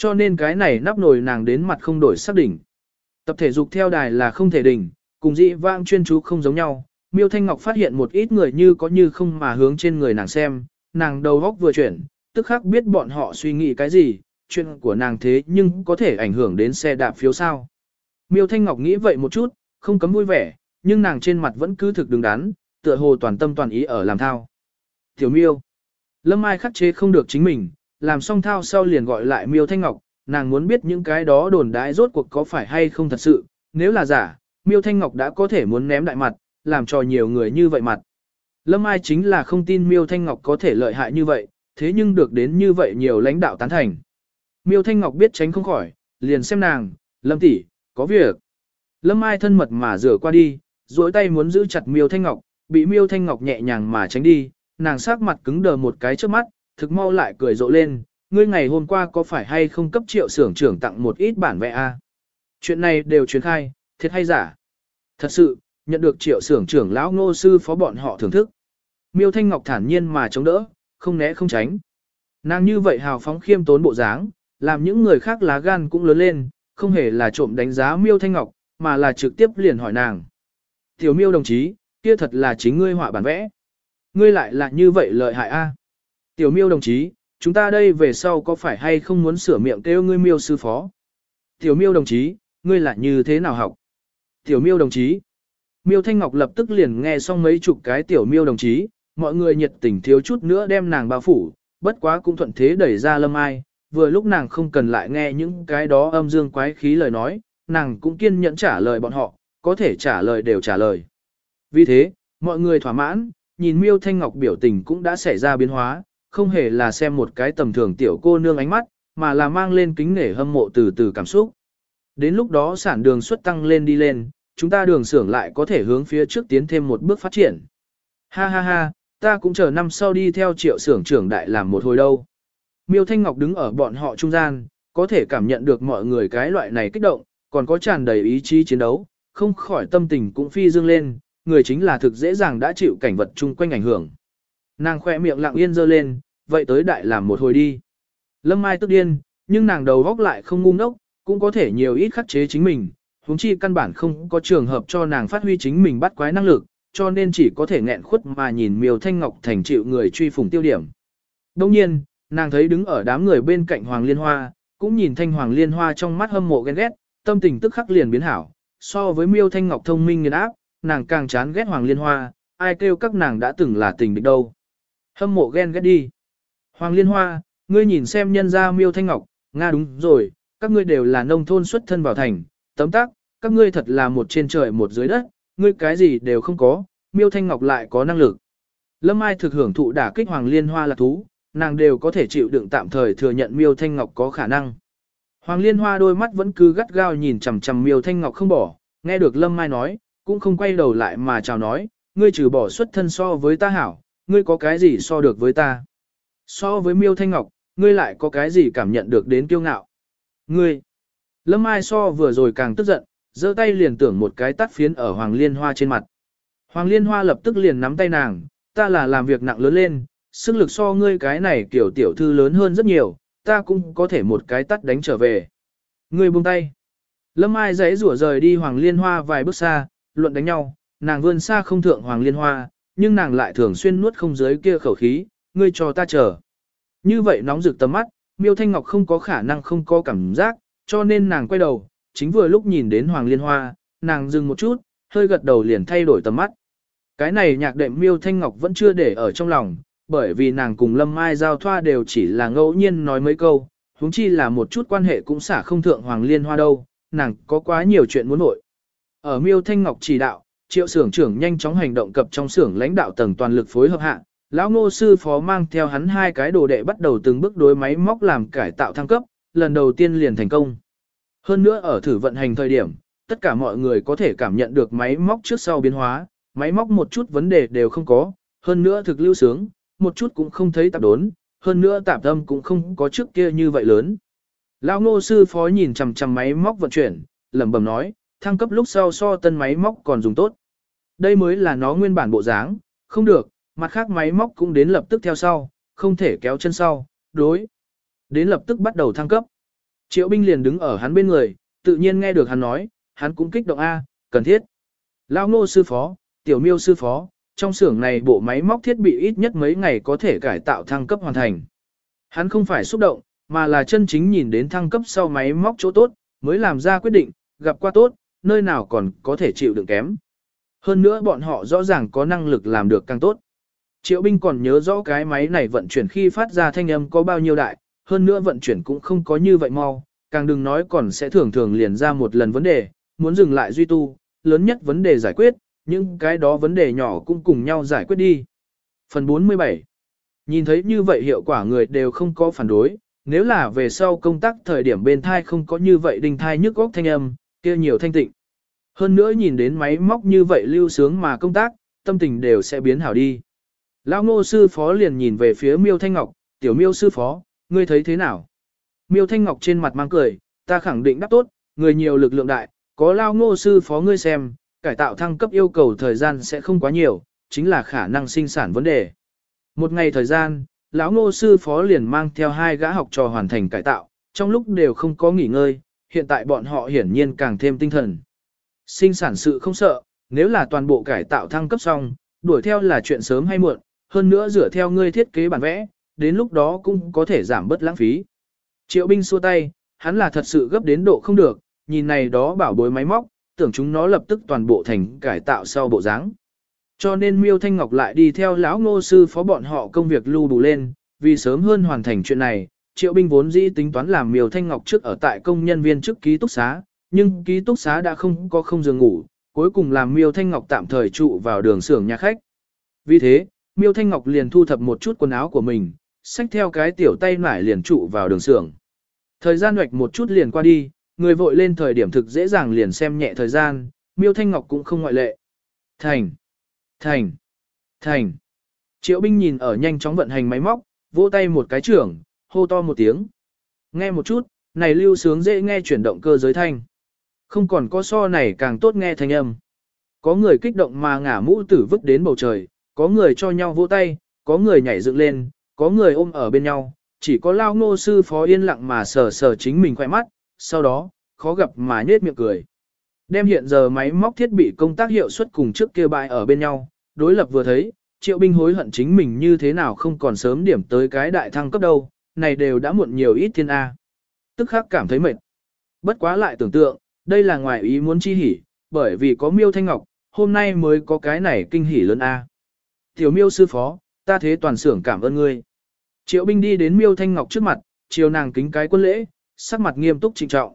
Cho nên cái này nắp nồi nàng đến mặt không đổi sắc đỉnh. Tập thể dục theo đài là không thể đỉnh, cùng dị vang chuyên chú không giống nhau. Miêu Thanh Ngọc phát hiện một ít người như có như không mà hướng trên người nàng xem, nàng đầu góc vừa chuyển, tức khắc biết bọn họ suy nghĩ cái gì, chuyện của nàng thế nhưng có thể ảnh hưởng đến xe đạp phiếu sao. Miêu Thanh Ngọc nghĩ vậy một chút, không cấm vui vẻ, nhưng nàng trên mặt vẫn cứ thực đứng đắn, tựa hồ toàn tâm toàn ý ở làm thao. Tiểu miêu. Lâm Ai khắc chế không được chính mình, làm xong thao sau liền gọi lại miêu thanh ngọc, nàng muốn biết những cái đó đồn đãi rốt cuộc có phải hay không thật sự, nếu là giả, miêu thanh ngọc đã có thể muốn ném đại mặt, làm cho nhiều người như vậy mặt. Lâm Ai chính là không tin miêu thanh ngọc có thể lợi hại như vậy, thế nhưng được đến như vậy nhiều lãnh đạo tán thành. Miêu thanh ngọc biết tránh không khỏi, liền xem nàng, Lâm tỷ, có việc. Lâm Ai thân mật mà rửa qua đi, duỗi tay muốn giữ chặt miêu thanh ngọc, bị miêu thanh ngọc nhẹ nhàng mà tránh đi, nàng sắc mặt cứng đờ một cái trước mắt, thực mau lại cười rộ lên, ngươi ngày hôm qua có phải hay không cấp triệu xưởng trưởng tặng một ít bản vẽ a? Chuyện này đều truyền khai, thiệt hay giả? Thật sự, nhận được triệu xưởng trưởng lão ngô sư phó bọn họ thưởng thức. Miêu Thanh Ngọc thản nhiên mà chống đỡ, không né không tránh. Nàng như vậy hào phóng khiêm tốn bộ dáng, làm những người khác lá gan cũng lớn lên, không hề là trộm đánh giá Miêu Thanh Ngọc, mà là trực tiếp liền hỏi nàng. Tiểu Miêu đồng chí, kia thật là chính ngươi họa bản vẽ. Ngươi lại là như vậy lợi hại a. Tiểu miêu đồng chí, chúng ta đây về sau có phải hay không muốn sửa miệng kêu ngươi miêu sư phó? Tiểu miêu đồng chí, ngươi là như thế nào học? Tiểu miêu đồng chí. Miêu Thanh Ngọc lập tức liền nghe xong mấy chục cái tiểu miêu đồng chí, mọi người nhiệt tình thiếu chút nữa đem nàng bao phủ, bất quá cũng thuận thế đẩy ra lâm ai, vừa lúc nàng không cần lại nghe những cái đó âm dương quái khí lời nói, nàng cũng kiên nhẫn trả lời bọn họ, có thể trả lời đều trả lời. Vì thế, mọi người thỏa mãn, nhìn Miêu Thanh Ngọc biểu tình cũng đã xảy ra biến hóa, không hề là xem một cái tầm thường tiểu cô nương ánh mắt, mà là mang lên kính nể hâm mộ từ từ cảm xúc. Đến lúc đó sản đường suất tăng lên đi lên, chúng ta đường xưởng lại có thể hướng phía trước tiến thêm một bước phát triển. Ha ha ha, ta cũng chờ năm sau đi theo triệu xưởng trưởng đại làm một hồi đâu. Miêu Thanh Ngọc đứng ở bọn họ trung gian, có thể cảm nhận được mọi người cái loại này kích động, còn có tràn đầy ý chí chiến đấu, không khỏi tâm tình cũng phi dương lên, người chính là thực dễ dàng đã chịu cảnh vật chung quanh ảnh hưởng. Nàng khoe miệng lặng yên dơ lên, vậy tới đại làm một hồi đi. Lâm Mai tức điên, nhưng nàng đầu góc lại không ngu ngốc, cũng có thể nhiều ít khắc chế chính mình, huống chi căn bản không có trường hợp cho nàng phát huy chính mình bắt quái năng lực, cho nên chỉ có thể nghẹn khuất mà nhìn Miêu Thanh Ngọc thành chịu người truy phủng tiêu điểm. Đồng nhiên, nàng thấy đứng ở đám người bên cạnh Hoàng Liên Hoa, cũng nhìn Thanh Hoàng Liên Hoa trong mắt hâm mộ ghen ghét, tâm tình tức khắc liền biến hảo. So với Miêu Thanh Ngọc thông minh nghiền áp, nàng càng chán ghét Hoàng Liên Hoa, ai kêu các nàng đã từng là tình địch đâu. Hâm mộ ghen ghét đi. Hoàng Liên Hoa, ngươi nhìn xem nhân gia Miêu Thanh Ngọc, Nga đúng rồi, các ngươi đều là nông thôn xuất thân vào thành, tấm tác, các ngươi thật là một trên trời một dưới đất, ngươi cái gì đều không có, Miêu Thanh Ngọc lại có năng lực. Lâm Ai thực hưởng thụ đả kích Hoàng Liên Hoa là thú, nàng đều có thể chịu đựng tạm thời thừa nhận Miêu Thanh Ngọc có khả năng. Hoàng Liên Hoa đôi mắt vẫn cứ gắt gao nhìn chằm chằm Miêu Thanh Ngọc không bỏ, nghe được Lâm Mai nói, cũng không quay đầu lại mà chào nói, ngươi trừ bỏ xuất thân so với ta hảo, ngươi có cái gì so được với ta? So với Miêu Thanh Ngọc, ngươi lại có cái gì cảm nhận được đến kiêu ngạo? Ngươi! Lâm Mai so vừa rồi càng tức giận, giơ tay liền tưởng một cái tắt phiến ở Hoàng Liên Hoa trên mặt. Hoàng Liên Hoa lập tức liền nắm tay nàng, ta là làm việc nặng lớn lên, sức lực so ngươi cái này kiểu tiểu thư lớn hơn rất nhiều, ta cũng có thể một cái tắt đánh trở về. Ngươi buông tay. Lâm Ai dãy rủa rời đi Hoàng Liên Hoa vài bước xa, luận đánh nhau, nàng vươn xa không thượng Hoàng Liên Hoa, nhưng nàng lại thường xuyên nuốt không dưới kia khẩu khí, ngươi cho ta chờ. Như vậy nóng rực tầm mắt, Miêu Thanh Ngọc không có khả năng không có cảm giác, cho nên nàng quay đầu, chính vừa lúc nhìn đến Hoàng Liên Hoa, nàng dừng một chút, hơi gật đầu liền thay đổi tầm mắt. Cái này nhạc đệm Miêu Thanh Ngọc vẫn chưa để ở trong lòng, bởi vì nàng cùng Lâm Mai giao thoa đều chỉ là ngẫu nhiên nói mấy câu, huống chi là một chút quan hệ cũng xả không thượng Hoàng Liên Hoa đâu, nàng có quá nhiều chuyện muốn nội. Ở Miêu Thanh Ngọc chỉ đạo, triệu xưởng trưởng nhanh chóng hành động cập trong xưởng lãnh đạo tầng toàn lực phối hợp hạ, lão ngô sư phó mang theo hắn hai cái đồ đệ bắt đầu từng bước đối máy móc làm cải tạo thăng cấp, lần đầu tiên liền thành công. Hơn nữa ở thử vận hành thời điểm, tất cả mọi người có thể cảm nhận được máy móc trước sau biến hóa, máy móc một chút vấn đề đều không có, hơn nữa thực lưu sướng, một chút cũng không thấy tạp đốn, hơn nữa tạp âm cũng không có trước kia như vậy lớn. Lão ngô sư phó nhìn chằm chằm máy móc vận chuyển, lẩm bẩm nói, thăng cấp lúc sau so tân máy móc còn dùng tốt. Đây mới là nó nguyên bản bộ dáng, không được, mặt khác máy móc cũng đến lập tức theo sau, không thể kéo chân sau, đối. Đến lập tức bắt đầu thăng cấp. Triệu binh liền đứng ở hắn bên người, tự nhiên nghe được hắn nói, hắn cũng kích động A, cần thiết. Lao ngô sư phó, tiểu miêu sư phó, trong xưởng này bộ máy móc thiết bị ít nhất mấy ngày có thể cải tạo thăng cấp hoàn thành. Hắn không phải xúc động, mà là chân chính nhìn đến thăng cấp sau máy móc chỗ tốt, mới làm ra quyết định, gặp qua tốt, nơi nào còn có thể chịu đựng kém. Hơn nữa bọn họ rõ ràng có năng lực làm được càng tốt. Triệu binh còn nhớ rõ cái máy này vận chuyển khi phát ra thanh âm có bao nhiêu đại, hơn nữa vận chuyển cũng không có như vậy mau, càng đừng nói còn sẽ thường thường liền ra một lần vấn đề, muốn dừng lại duy tu, lớn nhất vấn đề giải quyết, những cái đó vấn đề nhỏ cũng cùng nhau giải quyết đi. Phần 47 Nhìn thấy như vậy hiệu quả người đều không có phản đối, nếu là về sau công tác thời điểm bên thai không có như vậy đình thai nhức góc thanh âm, kia nhiều thanh tịnh. Hơn nữa nhìn đến máy móc như vậy lưu sướng mà công tác, tâm tình đều sẽ biến hảo đi. Lão ngô sư phó liền nhìn về phía miêu thanh ngọc, tiểu miêu sư phó, ngươi thấy thế nào? Miêu thanh ngọc trên mặt mang cười, ta khẳng định đáp tốt, người nhiều lực lượng đại, có lao ngô sư phó ngươi xem, cải tạo thăng cấp yêu cầu thời gian sẽ không quá nhiều, chính là khả năng sinh sản vấn đề. Một ngày thời gian, lão ngô sư phó liền mang theo hai gã học trò hoàn thành cải tạo, trong lúc đều không có nghỉ ngơi, hiện tại bọn họ hiển nhiên càng thêm tinh thần. Sinh sản sự không sợ, nếu là toàn bộ cải tạo thăng cấp xong, đuổi theo là chuyện sớm hay muộn, hơn nữa dựa theo ngươi thiết kế bản vẽ, đến lúc đó cũng có thể giảm bớt lãng phí. Triệu binh xua tay, hắn là thật sự gấp đến độ không được, nhìn này đó bảo bối máy móc, tưởng chúng nó lập tức toàn bộ thành cải tạo sau bộ dáng. Cho nên Miêu Thanh Ngọc lại đi theo lão ngô sư phó bọn họ công việc lưu đủ lên, vì sớm hơn hoàn thành chuyện này, Triệu binh vốn dĩ tính toán làm Miêu Thanh Ngọc trước ở tại công nhân viên trước ký túc xá, nhưng ký túc xá đã không có không giường ngủ, cuối cùng làm Miêu Thanh Ngọc tạm thời trụ vào đường xưởng nhà khách. Vì thế, Miêu Thanh Ngọc liền thu thập một chút quần áo của mình, xách theo cái tiểu tay nải liền trụ vào đường xưởng. Thời gian hoạch một chút liền qua đi, người vội lên thời điểm thực dễ dàng liền xem nhẹ thời gian, Miêu Thanh Ngọc cũng không ngoại lệ. Thành! Thành! Thành! Triệu binh nhìn ở nhanh chóng vận hành máy móc, vỗ tay một cái trưởng, hô to một tiếng. Nghe một chút, này lưu sướng dễ nghe chuyển động cơ giới thanh. Không còn có so này càng tốt nghe thanh âm. Có người kích động mà ngả mũ tử vứt đến bầu trời, có người cho nhau vỗ tay, có người nhảy dựng lên, có người ôm ở bên nhau, chỉ có lao ngô sư phó yên lặng mà sờ sờ chính mình khỏe mắt, sau đó, khó gặp mà nhết miệng cười. Đem hiện giờ máy móc thiết bị công tác hiệu suất cùng trước kia bại ở bên nhau, đối lập vừa thấy, triệu binh hối hận chính mình như thế nào không còn sớm điểm tới cái đại thăng cấp đâu, này đều đã muộn nhiều ít thiên A. Tức khắc cảm thấy mệt. Bất quá lại tưởng tượng, đây là ngoài ý muốn chi hỉ, bởi vì có miêu thanh ngọc, hôm nay mới có cái này kinh hỉ lớn A. Tiểu miêu sư phó, ta thế toàn xưởng cảm ơn ngươi. Triệu binh đi đến miêu thanh ngọc trước mặt, chiều nàng kính cái quân lễ, sắc mặt nghiêm túc trịnh trọng.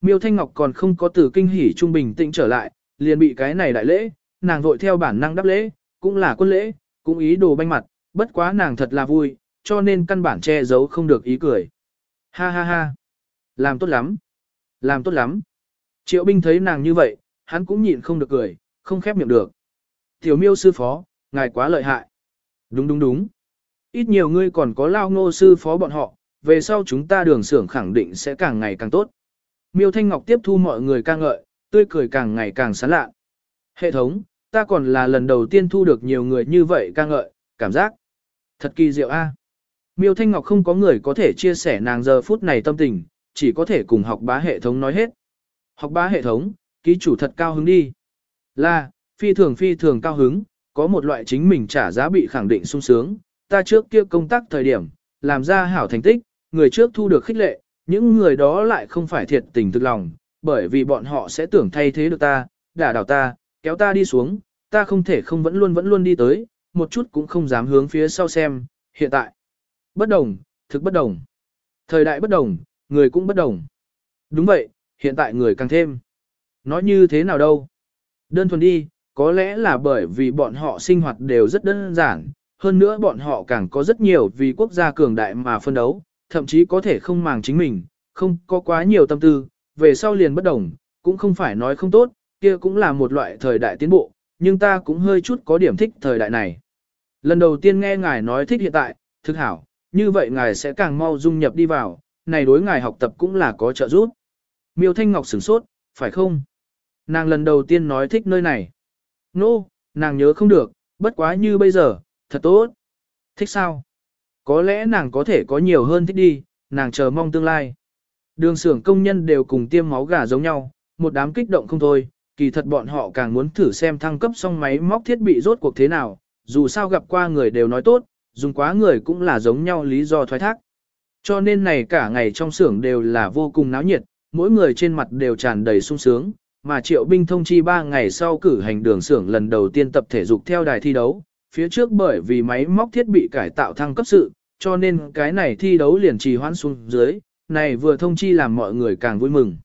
Miêu thanh ngọc còn không có từ kinh hỉ trung bình tĩnh trở lại, liền bị cái này đại lễ, nàng vội theo bản năng đáp lễ, cũng là quân lễ, cũng ý đồ banh mặt, bất quá nàng thật là vui, cho nên căn bản che giấu không được ý cười. Ha ha ha, làm tốt lắm, làm tốt lắm. Triệu binh thấy nàng như vậy, hắn cũng nhịn không được cười, không khép miệng được. Tiểu miêu sư phó, ngài quá lợi hại. Đúng đúng đúng. Ít nhiều ngươi còn có lao ngô sư phó bọn họ, về sau chúng ta đường xưởng khẳng định sẽ càng ngày càng tốt. Miêu Thanh Ngọc tiếp thu mọi người ca ngợi, tươi cười càng ngày càng sán lạ. Hệ thống, ta còn là lần đầu tiên thu được nhiều người như vậy ca ngợi, cảm giác thật kỳ diệu a. Miêu Thanh Ngọc không có người có thể chia sẻ nàng giờ phút này tâm tình, chỉ có thể cùng học bá hệ thống nói hết. Học bá hệ thống, ký chủ thật cao hứng đi. Là, phi thường phi thường cao hứng, có một loại chính mình trả giá bị khẳng định sung sướng. Ta trước kia công tác thời điểm, làm ra hảo thành tích, người trước thu được khích lệ, những người đó lại không phải thiệt tình thực lòng, bởi vì bọn họ sẽ tưởng thay thế được ta, đả đảo ta, kéo ta đi xuống, ta không thể không vẫn luôn vẫn luôn đi tới, một chút cũng không dám hướng phía sau xem, hiện tại. Bất đồng, thực bất đồng. Thời đại bất đồng, người cũng bất đồng. Đúng vậy, hiện tại người càng thêm. Nói như thế nào đâu? Đơn thuần đi, có lẽ là bởi vì bọn họ sinh hoạt đều rất đơn giản, hơn nữa bọn họ càng có rất nhiều vì quốc gia cường đại mà phân đấu, thậm chí có thể không màng chính mình, không có quá nhiều tâm tư, về sau liền bất đồng, cũng không phải nói không tốt, kia cũng là một loại thời đại tiến bộ, nhưng ta cũng hơi chút có điểm thích thời đại này. Lần đầu tiên nghe ngài nói thích hiện tại, thực hảo, như vậy ngài sẽ càng mau dung nhập đi vào, này đối ngài học tập cũng là có trợ giúp. Miêu Thanh Ngọc sửng sốt, phải không? Nàng lần đầu tiên nói thích nơi này. Nô, no, nàng nhớ không được, bất quá như bây giờ, thật tốt. Thích sao? Có lẽ nàng có thể có nhiều hơn thích đi, nàng chờ mong tương lai. Đường xưởng công nhân đều cùng tiêm máu gà giống nhau, một đám kích động không thôi, kỳ thật bọn họ càng muốn thử xem thăng cấp xong máy móc thiết bị rốt cuộc thế nào, dù sao gặp qua người đều nói tốt, dùng quá người cũng là giống nhau lý do thoái thác. Cho nên này cả ngày trong xưởng đều là vô cùng náo nhiệt, mỗi người trên mặt đều tràn đầy sung sướng, mà triệu binh thông chi 3 ngày sau cử hành đường xưởng lần đầu tiên tập thể dục theo đài thi đấu, phía trước bởi vì máy móc thiết bị cải tạo thăng cấp sự, cho nên cái này thi đấu liền trì hoãn xuống dưới, này vừa thông chi làm mọi người càng vui mừng.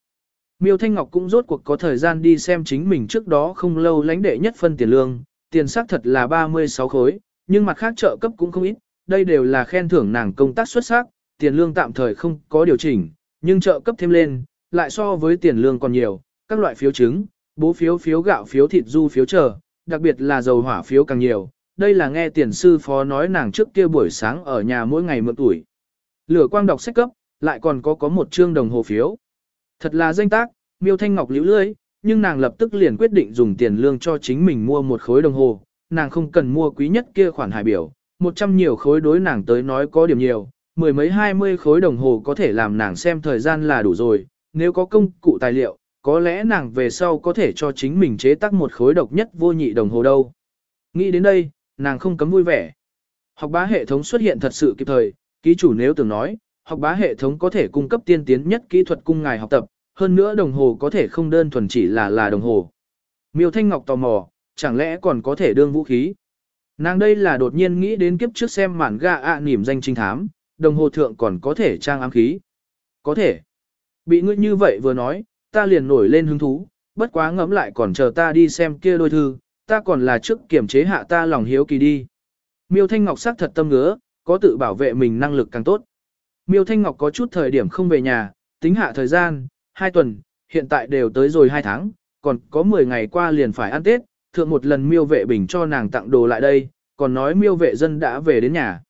Miêu Thanh Ngọc cũng rốt cuộc có thời gian đi xem chính mình trước đó không lâu lãnh đệ nhất phân tiền lương, tiền xác thật là 36 khối, nhưng mặt khác trợ cấp cũng không ít, đây đều là khen thưởng nàng công tác xuất sắc, tiền lương tạm thời không có điều chỉnh, nhưng trợ cấp thêm lên, lại so với tiền lương còn nhiều, các loại phiếu chứng, bố phiếu phiếu gạo phiếu thịt du phiếu chờ, đặc biệt là dầu hỏa phiếu càng nhiều. Đây là nghe tiền sư phó nói nàng trước kia buổi sáng ở nhà mỗi ngày mượn tuổi. Lửa quang đọc sách cấp, lại còn có có một chương đồng hồ phiếu. Thật là danh tác, miêu thanh ngọc liễu lưới, nhưng nàng lập tức liền quyết định dùng tiền lương cho chính mình mua một khối đồng hồ, nàng không cần mua quý nhất kia khoản hải biểu, một trăm nhiều khối đối nàng tới nói có điểm nhiều, mười mấy hai mươi khối đồng hồ có thể làm nàng xem thời gian là đủ rồi, nếu có công cụ tài liệu, có lẽ nàng về sau có thể cho chính mình chế tác một khối độc nhất vô nhị đồng hồ đâu. Nghĩ đến đây, nàng không cấm vui vẻ. Học bá hệ thống xuất hiện thật sự kịp thời, ký chủ nếu từng nói, học bá hệ thống có thể cung cấp tiên tiến nhất kỹ thuật cung ngài học tập, hơn nữa đồng hồ có thể không đơn thuần chỉ là là đồng hồ. Miêu Thanh Ngọc tò mò, chẳng lẽ còn có thể đương vũ khí? Nàng đây là đột nhiên nghĩ đến kiếp trước xem mản ga ạ niềm danh trinh thám, đồng hồ thượng còn có thể trang ám khí. Có thể. Bị ngươi như vậy vừa nói, ta liền nổi lên hứng thú, bất quá ngẫm lại còn chờ ta đi xem kia đôi thư, ta còn là trước kiểm chế hạ ta lòng hiếu kỳ đi. Miêu Thanh Ngọc sắc thật tâm ngứa, có tự bảo vệ mình năng lực càng tốt. Miêu Thanh Ngọc có chút thời điểm không về nhà, tính hạ thời gian, 2 tuần, hiện tại đều tới rồi 2 tháng, còn có 10 ngày qua liền phải ăn Tết, thượng một lần miêu vệ bình cho nàng tặng đồ lại đây, còn nói miêu vệ dân đã về đến nhà.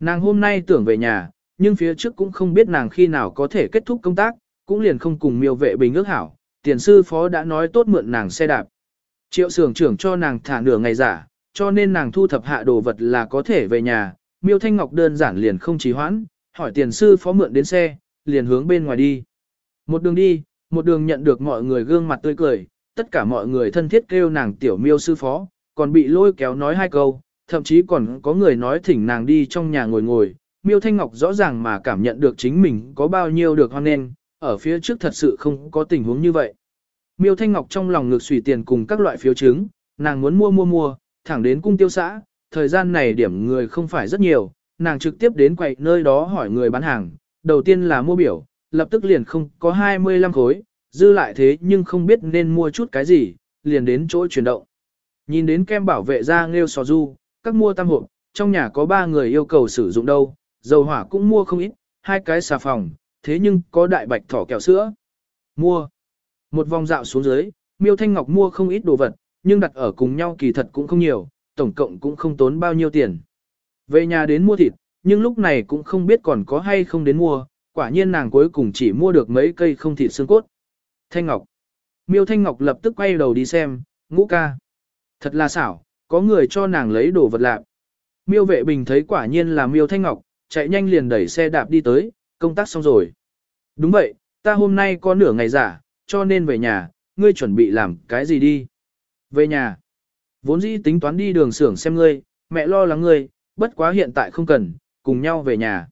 Nàng hôm nay tưởng về nhà, nhưng phía trước cũng không biết nàng khi nào có thể kết thúc công tác, cũng liền không cùng miêu vệ bình ước hảo, tiền sư phó đã nói tốt mượn nàng xe đạp. Triệu sưởng trưởng cho nàng thả nửa ngày giả, cho nên nàng thu thập hạ đồ vật là có thể về nhà, miêu thanh ngọc đơn giản liền không trì hoãn, hỏi tiền sư phó mượn đến xe, liền hướng bên ngoài đi. Một đường đi, một đường nhận được mọi người gương mặt tươi cười, tất cả mọi người thân thiết kêu nàng tiểu miêu sư phó, còn bị lôi kéo nói hai câu, thậm chí còn có người nói thỉnh nàng đi trong nhà ngồi ngồi. Miêu Thanh Ngọc rõ ràng mà cảm nhận được chính mình có bao nhiêu được hoan nghênh, ở phía trước thật sự không có tình huống như vậy. Miêu Thanh Ngọc trong lòng ngược xùy tiền cùng các loại phiếu chứng, nàng muốn mua mua mua, thẳng đến cung tiêu xã, thời gian này điểm người không phải rất nhiều, nàng trực tiếp đến quầy nơi đó hỏi người bán hàng, đầu tiên là mua biểu, lập tức liền không có 25 khối, dư lại thế nhưng không biết nên mua chút cái gì, liền đến chỗ chuyển động. Nhìn đến kem bảo vệ ra nghêu sò du, các mua tam hộp, trong nhà có ba người yêu cầu sử dụng đâu, dầu hỏa cũng mua không ít, hai cái xà phòng, thế nhưng có đại bạch thỏ kẹo sữa. Mua. Một vòng dạo xuống dưới, Miêu Thanh Ngọc mua không ít đồ vật, nhưng đặt ở cùng nhau kỳ thật cũng không nhiều, tổng cộng cũng không tốn bao nhiêu tiền. Về nhà đến mua thịt, nhưng lúc này cũng không biết còn có hay không đến mua, quả nhiên nàng cuối cùng chỉ mua được mấy cây không thịt xương cốt. Thanh Ngọc. Miêu Thanh Ngọc lập tức quay đầu đi xem, ngũ ca. Thật là xảo, có người cho nàng lấy đồ vật lạc. Miêu vệ bình thấy quả nhiên là Miêu Thanh Ngọc, chạy nhanh liền đẩy xe đạp đi tới, công tác xong rồi. Đúng vậy, ta hôm nay có nửa ngày giả, cho nên về nhà, ngươi chuẩn bị làm cái gì đi. Về nhà. Vốn dĩ tính toán đi đường xưởng xem ngươi, mẹ lo lắng ngươi, bất quá hiện tại không cần, cùng nhau về nhà.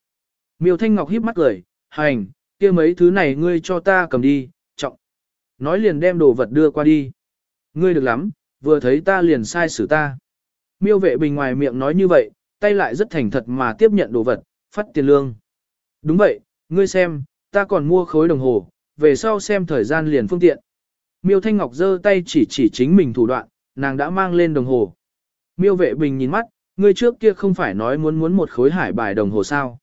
Miêu Thanh Ngọc híp mắt cười, hành, kia mấy thứ này ngươi cho ta cầm đi. Nói liền đem đồ vật đưa qua đi. Ngươi được lắm, vừa thấy ta liền sai xử ta. Miêu vệ bình ngoài miệng nói như vậy, tay lại rất thành thật mà tiếp nhận đồ vật, phát tiền lương. Đúng vậy, ngươi xem, ta còn mua khối đồng hồ, về sau xem thời gian liền phương tiện. Miêu Thanh Ngọc giơ tay chỉ chỉ chính mình thủ đoạn, nàng đã mang lên đồng hồ. Miêu vệ bình nhìn mắt, ngươi trước kia không phải nói muốn muốn một khối hải bài đồng hồ sao.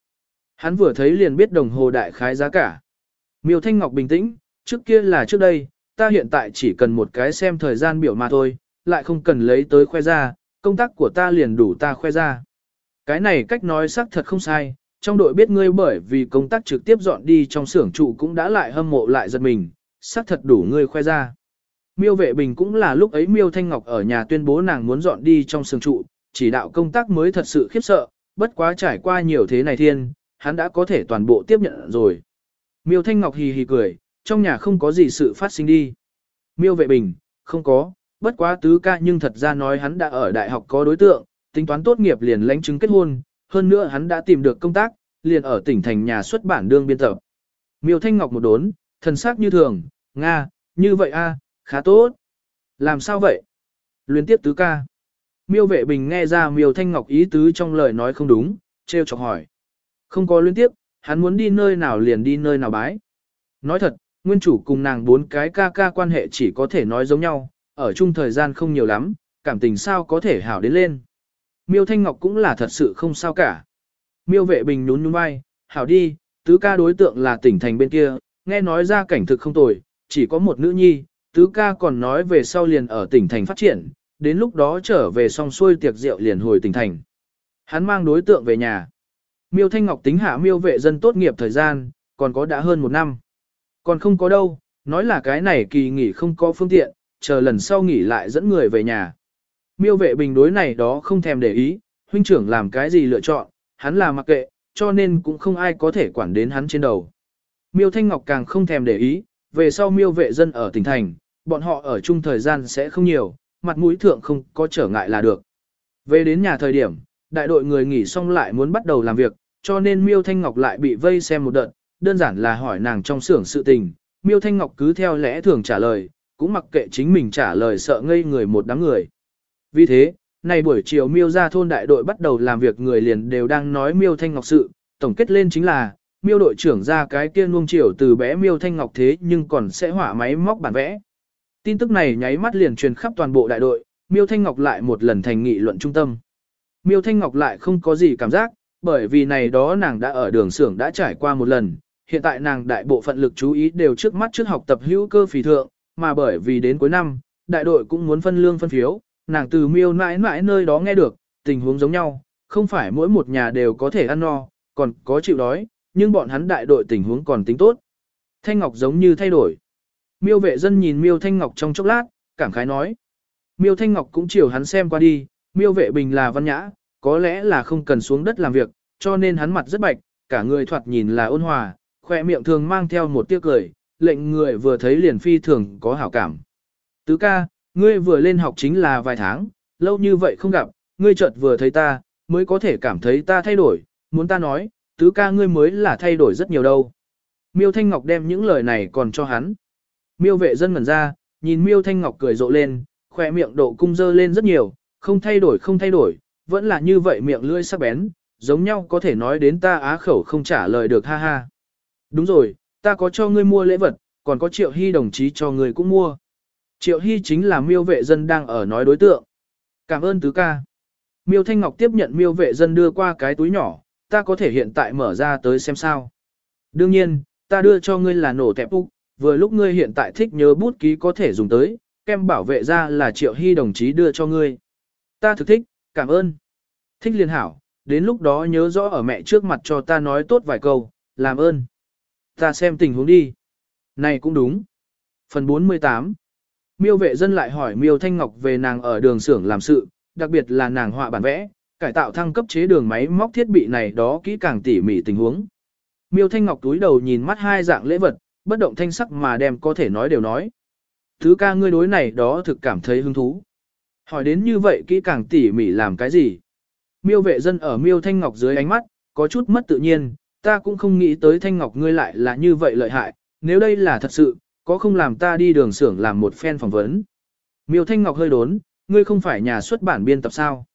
Hắn vừa thấy liền biết đồng hồ đại khái giá cả. Miêu Thanh Ngọc bình tĩnh, trước kia là trước đây, ta hiện tại chỉ cần một cái xem thời gian biểu mà thôi, lại không cần lấy tới khoe ra, công tác của ta liền đủ ta khoe ra. Cái này cách nói xác thật không sai, trong đội biết ngươi bởi vì công tác trực tiếp dọn đi trong xưởng trụ cũng đã lại hâm mộ lại giật mình, xác thật đủ ngươi khoe ra. Miêu vệ bình cũng là lúc ấy Miêu Thanh Ngọc ở nhà tuyên bố nàng muốn dọn đi trong xưởng trụ, chỉ đạo công tác mới thật sự khiếp sợ, bất quá trải qua nhiều thế này thiên, hắn đã có thể toàn bộ tiếp nhận rồi. Miêu Thanh Ngọc hì hì cười, trong nhà không có gì sự phát sinh đi. Miêu vệ bình, không có, bất quá tứ ca nhưng thật ra nói hắn đã ở đại học có đối tượng, tính toán tốt nghiệp liền lãnh chứng kết hôn, hơn nữa hắn đã tìm được công tác, liền ở tỉnh thành nhà xuất bản đương biên tập. Miêu Thanh Ngọc một đốn, thần sắc như thường, Nga, như vậy a, khá tốt. Làm sao vậy? Luyến tiếp tứ ca. Miêu vệ bình nghe ra miêu Thanh Ngọc ý tứ trong lời nói không đúng, treo chọc hỏi. Không có luyến tiếp, hắn muốn đi nơi nào liền đi nơi nào bái. Nói thật, nguyên chủ cùng nàng bốn cái ca ca quan hệ chỉ có thể nói giống nhau, ở chung thời gian không nhiều lắm, cảm tình sao có thể hảo đến lên. Miêu Thanh Ngọc cũng là thật sự không sao cả. Miêu vệ bình nhún nhún vai, hảo đi, tứ ca đối tượng là tỉnh thành bên kia, nghe nói ra cảnh thực không tồi, chỉ có một nữ nhi, tứ ca còn nói về sau liền ở tỉnh thành phát triển, đến lúc đó trở về xong xuôi tiệc rượu liền hồi tỉnh thành. Hắn mang đối tượng về nhà. Miêu Thanh Ngọc tính hạ miêu vệ dân tốt nghiệp thời gian, còn có đã hơn một năm. Còn không có đâu, nói là cái này kỳ nghỉ không có phương tiện, chờ lần sau nghỉ lại dẫn người về nhà. Miêu vệ bình đối này đó không thèm để ý, huynh trưởng làm cái gì lựa chọn, hắn là mặc kệ, cho nên cũng không ai có thể quản đến hắn trên đầu. Miêu Thanh Ngọc càng không thèm để ý, về sau miêu vệ dân ở tỉnh thành, bọn họ ở chung thời gian sẽ không nhiều, mặt mũi thượng không có trở ngại là được. Về đến nhà thời điểm, đại đội người nghỉ xong lại muốn bắt đầu làm việc, cho nên miêu Thanh Ngọc lại bị vây xem một đợt, đơn giản là hỏi nàng trong xưởng sự tình, miêu Thanh Ngọc cứ theo lẽ thường trả lời, cũng mặc kệ chính mình trả lời sợ ngây người một đám người. Vì thế, này buổi chiều miêu ra thôn đại đội bắt đầu làm việc người liền đều đang nói miêu thanh ngọc sự, tổng kết lên chính là, miêu đội trưởng ra cái kia nuông chiều từ bé miêu thanh ngọc thế nhưng còn sẽ hỏa máy móc bản vẽ. Tin tức này nháy mắt liền truyền khắp toàn bộ đại đội, Miêu Thanh Ngọc lại một lần thành nghị luận trung tâm. Miêu Thanh Ngọc lại không có gì cảm giác, bởi vì này đó nàng đã ở đường xưởng đã trải qua một lần, hiện tại nàng đại bộ phận lực chú ý đều trước mắt trước học tập hữu cơ phì thượng, mà bởi vì đến cuối năm, đại đội cũng muốn phân lương phân phiếu, nàng từ miêu mãi mãi nơi đó nghe được, tình huống giống nhau, không phải mỗi một nhà đều có thể ăn no, còn có chịu đói, nhưng bọn hắn đại đội tình huống còn tính tốt. Thanh Ngọc giống như thay đổi. Miêu vệ dân nhìn Miêu Thanh Ngọc trong chốc lát, cảm khái nói. Miêu Thanh Ngọc cũng chiều hắn xem qua đi, Miêu vệ bình là văn nhã, có lẽ là không cần xuống đất làm việc, cho nên hắn mặt rất bạch, cả người thoạt nhìn là ôn hòa, khoe miệng thường mang theo một tiếc cười, lệnh người vừa thấy liền phi thường có hảo cảm. Tứ ca, ngươi vừa lên học chính là vài tháng, lâu như vậy không gặp, ngươi chợt vừa thấy ta, mới có thể cảm thấy ta thay đổi, muốn ta nói, tứ ca ngươi mới là thay đổi rất nhiều đâu. Miêu Thanh Ngọc đem những lời này còn cho hắn. Miêu vệ dân ngẩn ra, nhìn Miêu Thanh Ngọc cười rộ lên, khoe miệng độ cung dơ lên rất nhiều, không thay đổi không thay đổi, vẫn là như vậy miệng lưỡi sắc bén, giống nhau có thể nói đến ta á khẩu không trả lời được ha ha. Đúng rồi, ta có cho ngươi mua lễ vật, còn có Triệu Hy đồng chí cho ngươi cũng mua. Triệu Hy chính là miêu vệ dân đang ở nói đối tượng. Cảm ơn tứ ca. Miêu Thanh Ngọc tiếp nhận miêu vệ dân đưa qua cái túi nhỏ, ta có thể hiện tại mở ra tới xem sao. Đương nhiên, ta đưa cho ngươi là nổ tẹp úc, vừa lúc ngươi hiện tại thích nhớ bút ký có thể dùng tới, kem bảo vệ ra là Triệu Hy đồng chí đưa cho ngươi. Ta thực thích, cảm ơn. Thích liên hảo, đến lúc đó nhớ rõ ở mẹ trước mặt cho ta nói tốt vài câu, làm ơn. Ta xem tình huống đi. Này cũng đúng. Phần 48 Miêu vệ dân lại hỏi Miêu Thanh Ngọc về nàng ở đường xưởng làm sự, đặc biệt là nàng họa bản vẽ, cải tạo thăng cấp chế đường máy móc thiết bị này đó kỹ càng tỉ mỉ tình huống. Miêu Thanh Ngọc túi đầu nhìn mắt hai dạng lễ vật, bất động thanh sắc mà đem có thể nói đều nói. Thứ ca ngươi đối này đó thực cảm thấy hứng thú. Hỏi đến như vậy kỹ càng tỉ mỉ làm cái gì? Miêu vệ dân ở Miêu Thanh Ngọc dưới ánh mắt, có chút mất tự nhiên, ta cũng không nghĩ tới Thanh Ngọc ngươi lại là như vậy lợi hại, nếu đây là thật sự, có không làm ta đi đường xưởng làm một phen phỏng vấn. Miêu Thanh Ngọc hơi đốn, ngươi không phải nhà xuất bản biên tập sao?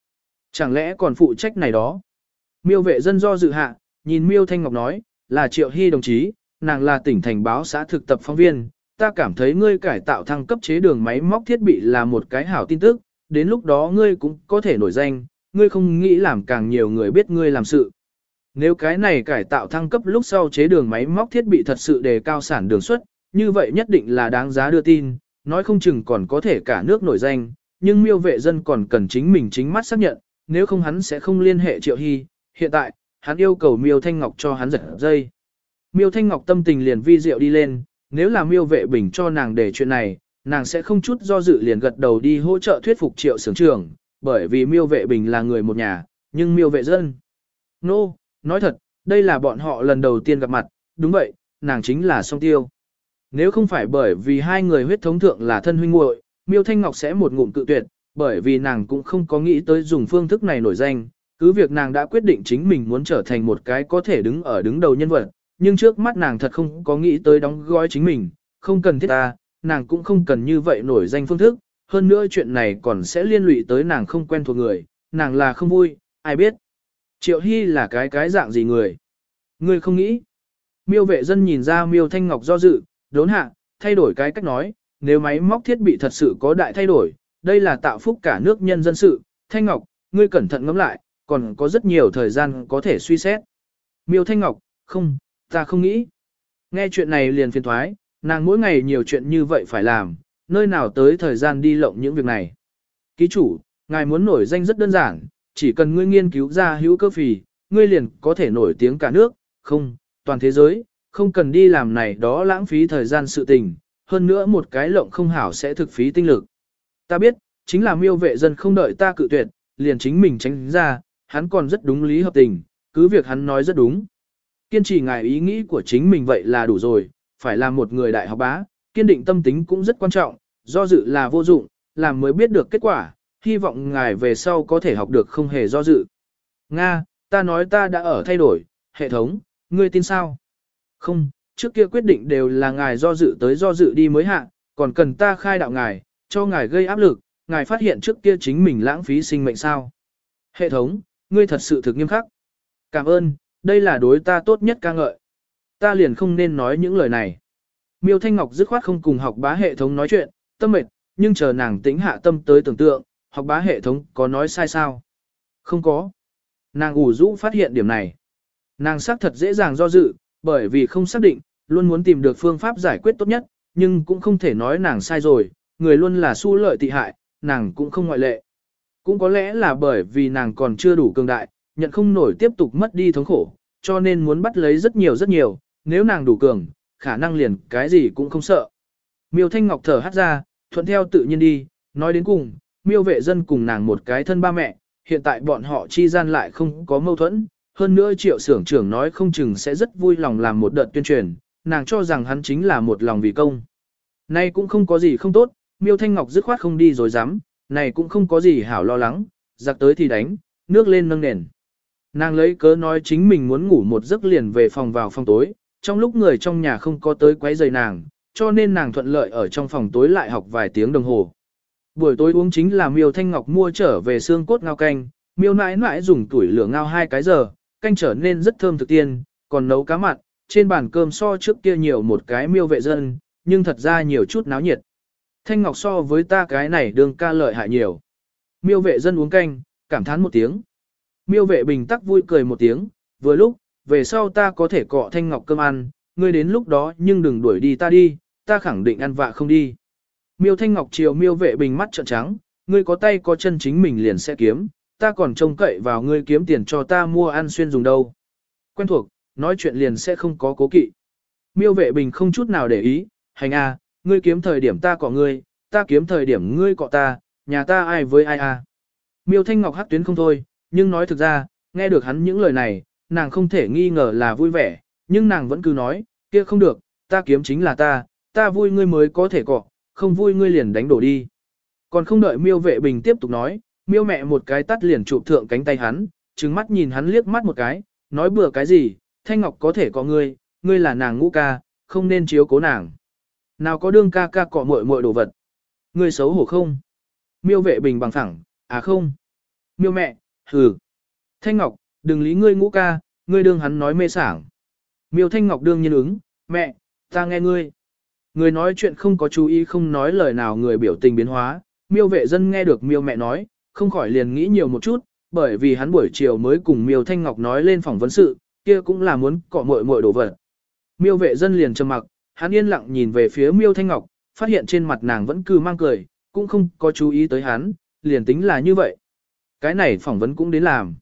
Chẳng lẽ còn phụ trách này đó? Miêu vệ dân do dự hạ, nhìn Miêu Thanh Ngọc nói, là Triệu Hy đồng chí, nàng là tỉnh thành báo xã thực tập phóng viên, ta cảm thấy ngươi cải tạo thăng cấp chế đường máy móc thiết bị là một cái hảo tin tức, đến lúc đó ngươi cũng có thể nổi danh, ngươi không nghĩ làm càng nhiều người biết ngươi làm sự. Nếu cái này cải tạo thăng cấp lúc sau chế đường máy móc thiết bị thật sự đề cao sản đường suất, như vậy nhất định là đáng giá đưa tin, nói không chừng còn có thể cả nước nổi danh, nhưng miêu vệ dân còn cần chính mình chính mắt xác nhận, nếu không hắn sẽ không liên hệ Triệu Hy, hiện tại, hắn yêu cầu miêu Thanh Ngọc cho hắn giật dây. Miêu Thanh Ngọc tâm tình liền vi diệu đi lên, nếu là miêu vệ bình cho nàng để chuyện này, nàng sẽ không chút do dự liền gật đầu đi hỗ trợ thuyết phục Triệu Sướng Trường, bởi vì miêu vệ bình là người một nhà, nhưng miêu vệ dân. Nô, no, nói thật, đây là bọn họ lần đầu tiên gặp mặt, đúng vậy, nàng chính là song tiêu. Nếu không phải bởi vì hai người huyết thống thượng là thân huynh muội, Miêu Thanh Ngọc sẽ một ngụm cự tuyệt, bởi vì nàng cũng không có nghĩ tới dùng phương thức này nổi danh, cứ việc nàng đã quyết định chính mình muốn trở thành một cái có thể đứng ở đứng đầu nhân vật, nhưng trước mắt nàng thật không có nghĩ tới đóng gói chính mình, không cần thiết ta, nàng cũng không cần như vậy nổi danh phương thức, hơn nữa chuyện này còn sẽ liên lụy tới nàng không quen thuộc người, nàng là không vui, ai biết. Triệu Hy là cái cái dạng gì người? Người không nghĩ. Miêu vệ dân nhìn ra miêu thanh ngọc do dự, đốn hạ, thay đổi cái cách nói, nếu máy móc thiết bị thật sự có đại thay đổi, đây là tạo phúc cả nước nhân dân sự, thanh ngọc, ngươi cẩn thận ngẫm lại, còn có rất nhiều thời gian có thể suy xét. Miêu thanh ngọc, không, ta không nghĩ. Nghe chuyện này liền phiền thoái, nàng mỗi ngày nhiều chuyện như vậy phải làm, nơi nào tới thời gian đi lộng những việc này. Ký chủ, ngài muốn nổi danh rất đơn giản, chỉ cần ngươi nghiên cứu ra hữu cơ phì, ngươi liền có thể nổi tiếng cả nước, không, toàn thế giới, không cần đi làm này đó lãng phí thời gian sự tình, hơn nữa một cái lộng không hảo sẽ thực phí tinh lực. Ta biết, chính là miêu vệ dân không đợi ta cự tuyệt, liền chính mình tránh ra, hắn còn rất đúng lý hợp tình, cứ việc hắn nói rất đúng. Kiên trì ngài ý nghĩ của chính mình vậy là đủ rồi, phải là một người đại học bá, kiên định tâm tính cũng rất quan trọng, do dự là vô dụng, làm mới biết được kết quả, hy vọng ngài về sau có thể học được không hề do dự. Nga, ta nói ta đã ở thay đổi, hệ thống, ngươi tin sao? Không, trước kia quyết định đều là ngài do dự tới do dự đi mới hạ, còn cần ta khai đạo ngài, cho ngài gây áp lực, ngài phát hiện trước kia chính mình lãng phí sinh mệnh sao. Hệ thống, ngươi thật sự thực nghiêm khắc. Cảm ơn, đây là đối ta tốt nhất ca ngợi. Ta liền không nên nói những lời này. Miêu Thanh Ngọc dứt khoát không cùng học bá hệ thống nói chuyện, tâm mệt, nhưng chờ nàng tĩnh hạ tâm tới tưởng tượng, học bá hệ thống có nói sai sao? Không có. Nàng ủ rũ phát hiện điểm này. Nàng xác thật dễ dàng do dự, bởi vì không xác định, luôn muốn tìm được phương pháp giải quyết tốt nhất, nhưng cũng không thể nói nàng sai rồi, người luôn là su lợi tị hại, nàng cũng không ngoại lệ. Cũng có lẽ là bởi vì nàng còn chưa đủ cường đại, nhận không nổi tiếp tục mất đi thống khổ, cho nên muốn bắt lấy rất nhiều rất nhiều, nếu nàng đủ cường, khả năng liền cái gì cũng không sợ. Miêu Thanh Ngọc thở hắt ra, thuận theo tự nhiên đi, nói đến cùng, miêu vệ dân cùng nàng một cái thân ba mẹ, hiện tại bọn họ chi gian lại không có mâu thuẫn, hơn nữa triệu sưởng trưởng nói không chừng sẽ rất vui lòng làm một đợt tuyên truyền, nàng cho rằng hắn chính là một lòng vì công. Nay cũng không có gì không tốt, miêu thanh ngọc dứt khoát không đi rồi dám, này cũng không có gì hảo lo lắng, giặc tới thì đánh, nước lên nâng nền. Nàng lấy cớ nói chính mình muốn ngủ một giấc liền về phòng vào phòng tối, trong lúc người trong nhà không có tới quấy rầy nàng, cho nên nàng thuận lợi ở trong phòng tối lại học vài tiếng đồng hồ. Buổi tối uống chính là miêu thanh ngọc mua trở về xương cốt ngao canh, miêu nãi nãi dùng tuổi lửa ngao hai cái giờ, canh trở nên rất thơm thực tiên, còn nấu cá mặn, trên bàn cơm so trước kia nhiều một cái miêu vệ dân, nhưng thật ra nhiều chút náo nhiệt. Thanh ngọc so với ta cái này đương ca lợi hại nhiều. Miêu vệ dân uống canh, cảm thán một tiếng. Miêu vệ bình tắc vui cười một tiếng, vừa lúc, về sau ta có thể cọ thanh ngọc cơm ăn, ngươi đến lúc đó nhưng đừng đuổi đi ta đi, ta khẳng định ăn vạ không đi. Miêu Thanh Ngọc chiều miêu vệ bình mắt trợn trắng, ngươi có tay có chân chính mình liền sẽ kiếm, ta còn trông cậy vào ngươi kiếm tiền cho ta mua ăn xuyên dùng đâu. Quen thuộc, nói chuyện liền sẽ không có cố kỵ. Miêu vệ bình không chút nào để ý, hành a, à, ngươi kiếm thời điểm ta cọ ngươi, ta kiếm thời điểm ngươi cọ ta, nhà ta ai với ai a. À. Miêu Thanh Ngọc hắc tuyến không thôi, nhưng nói thực ra, nghe được hắn những lời này, nàng không thể nghi ngờ là vui vẻ, nhưng nàng vẫn cứ nói, kia không được, ta kiếm chính là ta, ta vui ngươi mới có thể cọ, không vui ngươi liền đánh đổ đi. Còn không đợi miêu vệ bình tiếp tục nói, miêu mẹ một cái tắt liền chụp thượng cánh tay hắn, trừng mắt nhìn hắn liếc mắt một cái, nói bừa cái gì, thanh ngọc có thể có ngươi, ngươi là nàng ngũ ca, không nên chiếu cố nàng. Nào có đương ca ca cọ muội muội đồ vật. Ngươi xấu hổ không? Miêu vệ bình bằng thẳng, à không. Miêu mẹ, hừ. Thanh ngọc, đừng lý ngươi ngũ ca, ngươi đương hắn nói mê sảng. Miêu thanh ngọc đương nhiên ứng, mẹ, ta nghe ngươi. Người nói chuyện không có chú ý không nói lời nào người biểu tình biến hóa, miêu vệ dân nghe được miêu mẹ nói, không khỏi liền nghĩ nhiều một chút, bởi vì hắn buổi chiều mới cùng miêu thanh ngọc nói lên phỏng vấn sự, kia cũng là muốn cọ mội mội đồ vật. Miêu vệ dân liền trầm mặc, hắn yên lặng nhìn về phía miêu thanh ngọc, phát hiện trên mặt nàng vẫn cứ mang cười, cũng không có chú ý tới hắn, liền tính là như vậy. Cái này phỏng vấn cũng đến làm.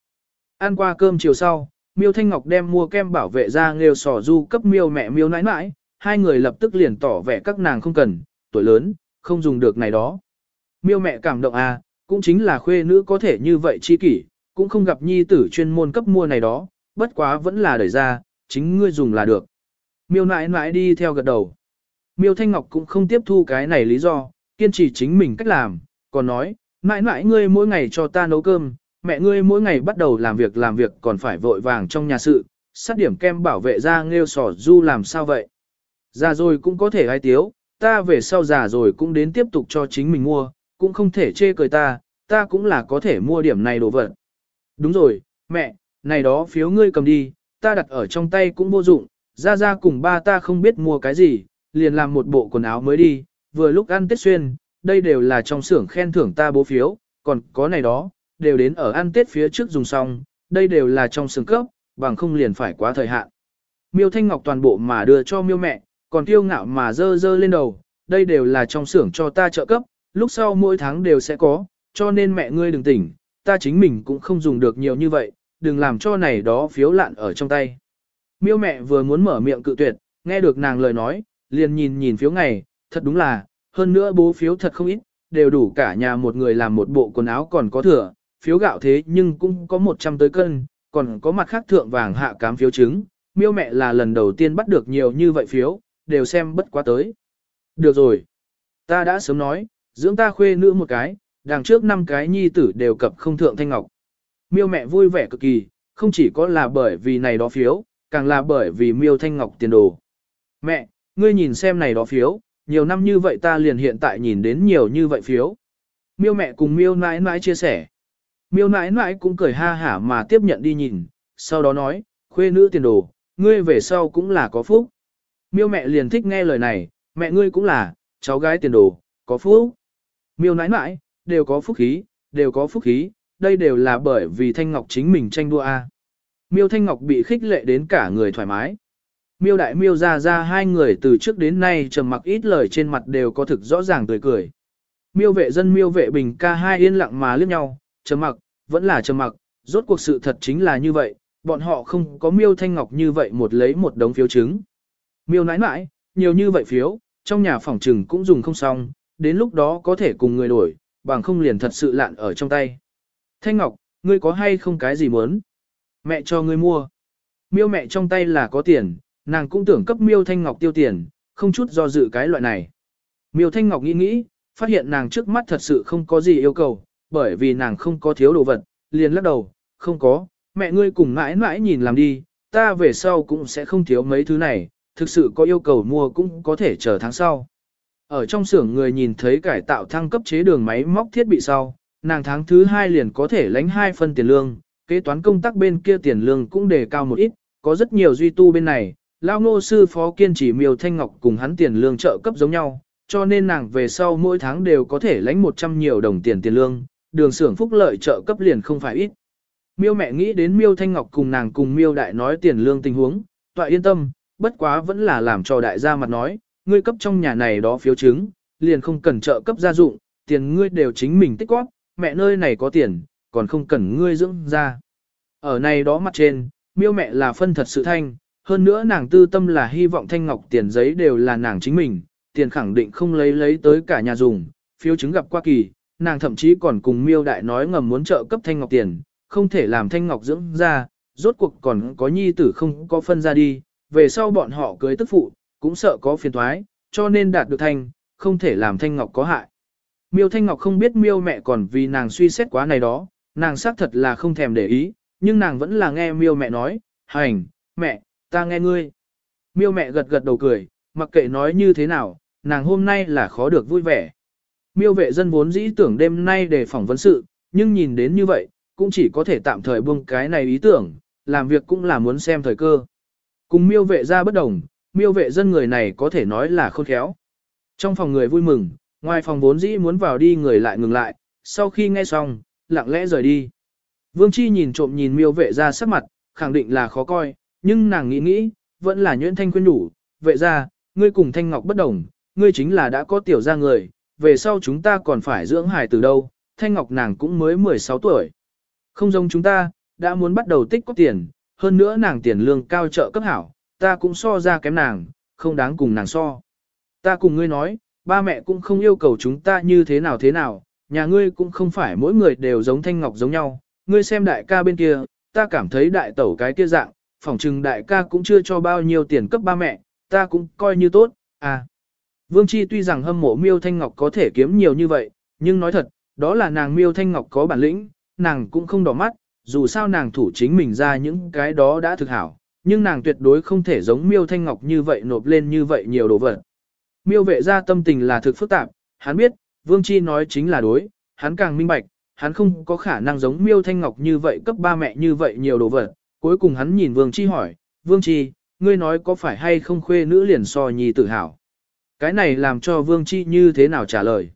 Ăn qua cơm chiều sau, miêu thanh ngọc đem mua kem bảo vệ ra nghêu sò du cấp miêu mẹ miêu nãi nãi, hai người lập tức liền tỏ vẻ các nàng không cần, tuổi lớn, không dùng được này đó. Miêu mẹ cảm động à, cũng chính là khuê nữ có thể như vậy chi kỷ, cũng không gặp nhi tử chuyên môn cấp mua này đó, bất quá vẫn là đẩy ra, chính ngươi dùng là được. Miêu nãi nãi đi theo gật đầu. Miêu Thanh Ngọc cũng không tiếp thu cái này lý do, kiên trì chính mình cách làm, còn nói, nãi nãi ngươi mỗi ngày cho ta nấu cơm, mẹ ngươi mỗi ngày bắt đầu làm việc làm việc còn phải vội vàng trong nhà sự, sát điểm kem bảo vệ ra nghêu sỏ du làm sao vậy. Già rồi cũng có thể ai tiếu, ta về sau già rồi cũng đến tiếp tục cho chính mình mua, cũng không thể chê cười ta, ta cũng là có thể mua điểm này đồ vật. Đúng rồi, mẹ, này đó phiếu ngươi cầm đi, ta đặt ở trong tay cũng vô dụng, ra ra cùng ba ta không biết mua cái gì, liền làm một bộ quần áo mới đi, vừa lúc ăn Tết xuyên, đây đều là trong xưởng khen thưởng ta bố phiếu, còn có này đó, đều đến ở ăn Tết phía trước dùng xong, đây đều là trong xưởng cấp, bằng không liền phải quá thời hạn. Miêu Thanh Ngọc toàn bộ mà đưa cho miêu mẹ, còn kiêu ngạo mà dơ dơ lên đầu, đây đều là trong xưởng cho ta trợ cấp, lúc sau mỗi tháng đều sẽ có, cho nên mẹ ngươi đừng tỉnh, ta chính mình cũng không dùng được nhiều như vậy, đừng làm cho này đó phiếu lạn ở trong tay. Miêu mẹ vừa muốn mở miệng cự tuyệt, nghe được nàng lời nói, liền nhìn nhìn phiếu ngày, thật đúng là, hơn nữa bố phiếu thật không ít, đều đủ cả nhà một người làm một bộ quần áo còn có thừa, phiếu gạo thế nhưng cũng có 100 tới cân, còn có mặt khác thượng vàng hạ cám phiếu trứng, miêu mẹ là lần đầu tiên bắt được nhiều như vậy phiếu, đều xem bất quá tới. Được rồi. Ta đã sớm nói, dưỡng ta khuê nữ một cái, đằng trước năm cái nhi tử đều cập không thượng thanh ngọc. Miêu mẹ vui vẻ cực kỳ, không chỉ có là bởi vì này đó phiếu, càng là bởi vì miêu thanh ngọc tiền đồ. Mẹ, ngươi nhìn xem này đó phiếu, nhiều năm như vậy ta liền hiện tại nhìn đến nhiều như vậy phiếu. Miêu mẹ cùng miêu nãi nãi chia sẻ. Miêu nãi nãi cũng cười ha hả mà tiếp nhận đi nhìn, sau đó nói, khuê nữ tiền đồ, ngươi về sau cũng là có phúc. Miêu mẹ liền thích nghe lời này, mẹ ngươi cũng là, cháu gái tiền đồ, có phúc. Miêu nãi nãi, đều có phúc khí, đều có phúc khí, đây đều là bởi vì Thanh Ngọc chính mình tranh đua a. Miêu Thanh Ngọc bị khích lệ đến cả người thoải mái. Miêu đại miêu ra ra hai người từ trước đến nay trầm mặc ít lời trên mặt đều có thực rõ ràng tươi cười. Miêu vệ dân miêu vệ bình ca hai yên lặng mà liếc nhau, trầm mặc, vẫn là trầm mặc, rốt cuộc sự thật chính là như vậy, bọn họ không có miêu thanh ngọc như vậy một lấy một đống phiếu chứng. Miêu nãi nãi, nhiều như vậy phiếu, trong nhà phòng trừng cũng dùng không xong, đến lúc đó có thể cùng người đổi, bằng không liền thật sự lạn ở trong tay. Thanh Ngọc, ngươi có hay không cái gì muốn? Mẹ cho ngươi mua. Miêu mẹ trong tay là có tiền, nàng cũng tưởng cấp Miêu Thanh Ngọc tiêu tiền, không chút do dự cái loại này. Miêu Thanh Ngọc nghĩ nghĩ, phát hiện nàng trước mắt thật sự không có gì yêu cầu, bởi vì nàng không có thiếu đồ vật, liền lắc đầu, không có, mẹ ngươi cùng mãi mãi nhìn làm đi, ta về sau cũng sẽ không thiếu mấy thứ này, thực sự có yêu cầu mua cũng có thể chờ tháng sau. Ở trong xưởng người nhìn thấy cải tạo thăng cấp chế đường máy móc thiết bị sau, nàng tháng thứ hai liền có thể lãnh hai phân tiền lương, kế toán công tác bên kia tiền lương cũng đề cao một ít, có rất nhiều duy tu bên này, lao ngô sư phó kiên trì miêu thanh ngọc cùng hắn tiền lương trợ cấp giống nhau, cho nên nàng về sau mỗi tháng đều có thể lãnh 100 nhiều đồng tiền tiền lương, đường xưởng phúc lợi trợ cấp liền không phải ít. Miêu mẹ nghĩ đến Miêu Thanh Ngọc cùng nàng cùng Miêu Đại nói tiền lương tình huống, tọa yên tâm, bất quá vẫn là làm cho đại gia mặt nói, ngươi cấp trong nhà này đó phiếu chứng, liền không cần trợ cấp gia dụng, tiền ngươi đều chính mình tích góp, mẹ nơi này có tiền, còn không cần ngươi dưỡng ra. Ở này đó mặt trên, Miêu mẹ là phân thật sự thanh, hơn nữa nàng tư tâm là hy vọng Thanh Ngọc tiền giấy đều là nàng chính mình, tiền khẳng định không lấy lấy tới cả nhà dùng, phiếu chứng gặp qua kỳ, nàng thậm chí còn cùng Miêu Đại nói ngầm muốn trợ cấp Thanh Ngọc tiền, không thể làm Thanh Ngọc dưỡng ra, rốt cuộc còn có nhi tử không có phân ra đi, về sau bọn họ cưới tức phụ, cũng sợ có phiền thoái, cho nên đạt được Thanh, không thể làm Thanh Ngọc có hại. Miêu Thanh Ngọc không biết Miêu mẹ còn vì nàng suy xét quá này đó, nàng xác thật là không thèm để ý, nhưng nàng vẫn là nghe Miêu mẹ nói, hành, mẹ, ta nghe ngươi. Miêu mẹ gật gật đầu cười, mặc kệ nói như thế nào, nàng hôm nay là khó được vui vẻ. Miêu vệ dân vốn dĩ tưởng đêm nay để phỏng vấn sự, nhưng nhìn đến như vậy, cũng chỉ có thể tạm thời buông cái này ý tưởng, làm việc cũng là muốn xem thời cơ. Cùng miêu vệ ra bất đồng, miêu vệ dân người này có thể nói là khôn khéo. Trong phòng người vui mừng, ngoài phòng vốn dĩ muốn vào đi người lại ngừng lại, sau khi nghe xong, lặng lẽ rời đi. Vương Chi nhìn trộm nhìn miêu vệ ra sắc mặt, khẳng định là khó coi, nhưng nàng nghĩ nghĩ, vẫn là nhuyễn thanh khuyên đủ, vệ ra, ngươi cùng thanh ngọc bất đồng, ngươi chính là đã có tiểu ra người, về sau chúng ta còn phải dưỡng hài từ đâu, thanh ngọc nàng cũng mới 16 tuổi. Không giống chúng ta, đã muốn bắt đầu tích có tiền, hơn nữa nàng tiền lương cao trợ cấp hảo, ta cũng so ra kém nàng, không đáng cùng nàng so. Ta cùng ngươi nói, ba mẹ cũng không yêu cầu chúng ta như thế nào thế nào, nhà ngươi cũng không phải mỗi người đều giống thanh ngọc giống nhau, ngươi xem đại ca bên kia, ta cảm thấy đại tẩu cái kia dạng, phỏng chừng đại ca cũng chưa cho bao nhiêu tiền cấp ba mẹ, ta cũng coi như tốt, à. Vương Chi tuy rằng hâm mộ Miêu Thanh Ngọc có thể kiếm nhiều như vậy, nhưng nói thật, đó là nàng Miêu Thanh Ngọc có bản lĩnh, nàng cũng không đỏ mắt, dù sao nàng thủ chính mình ra những cái đó đã thực hảo, nhưng nàng tuyệt đối không thể giống Miêu Thanh Ngọc như vậy nộp lên như vậy nhiều đồ vật. Miêu vệ ra tâm tình là thực phức tạp, hắn biết, Vương Chi nói chính là đối, hắn càng minh bạch, hắn không có khả năng giống Miêu Thanh Ngọc như vậy cấp ba mẹ như vậy nhiều đồ vật. Cuối cùng hắn nhìn Vương Chi hỏi, Vương Chi, ngươi nói có phải hay không khuê nữ liền so nhi tự hào. Cái này làm cho Vương Chi như thế nào trả lời.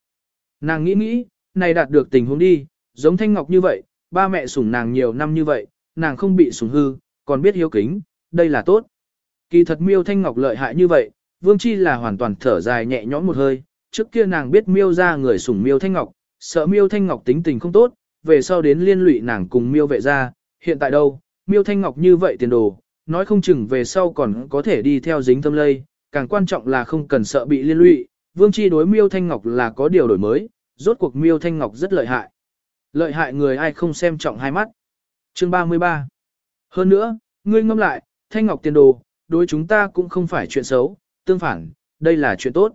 Nàng nghĩ nghĩ, này đạt được tình huống đi, giống Thanh Ngọc như vậy, ba mẹ sủng nàng nhiều năm như vậy, nàng không bị sủng hư, còn biết hiếu kính, đây là tốt. Kỳ thật miêu Thanh Ngọc lợi hại như vậy, Vương Chi là hoàn toàn thở dài nhẹ nhõm một hơi, trước kia nàng biết miêu ra người sủng miêu Thanh Ngọc, sợ miêu Thanh Ngọc tính tình không tốt, về sau đến liên lụy nàng cùng miêu vệ ra, hiện tại đâu, miêu Thanh Ngọc như vậy tiền đồ, nói không chừng về sau còn có thể đi theo dính tâm lây, càng quan trọng là không cần sợ bị liên lụy, Vương Chi đối Miêu Thanh Ngọc là có điều đổi mới, rốt cuộc Miêu Thanh Ngọc rất lợi hại. Lợi hại người ai không xem trọng hai mắt. Chương 33 Hơn nữa, ngươi ngâm lại, Thanh Ngọc tiền đồ, đối chúng ta cũng không phải chuyện xấu, tương phản, đây là chuyện tốt.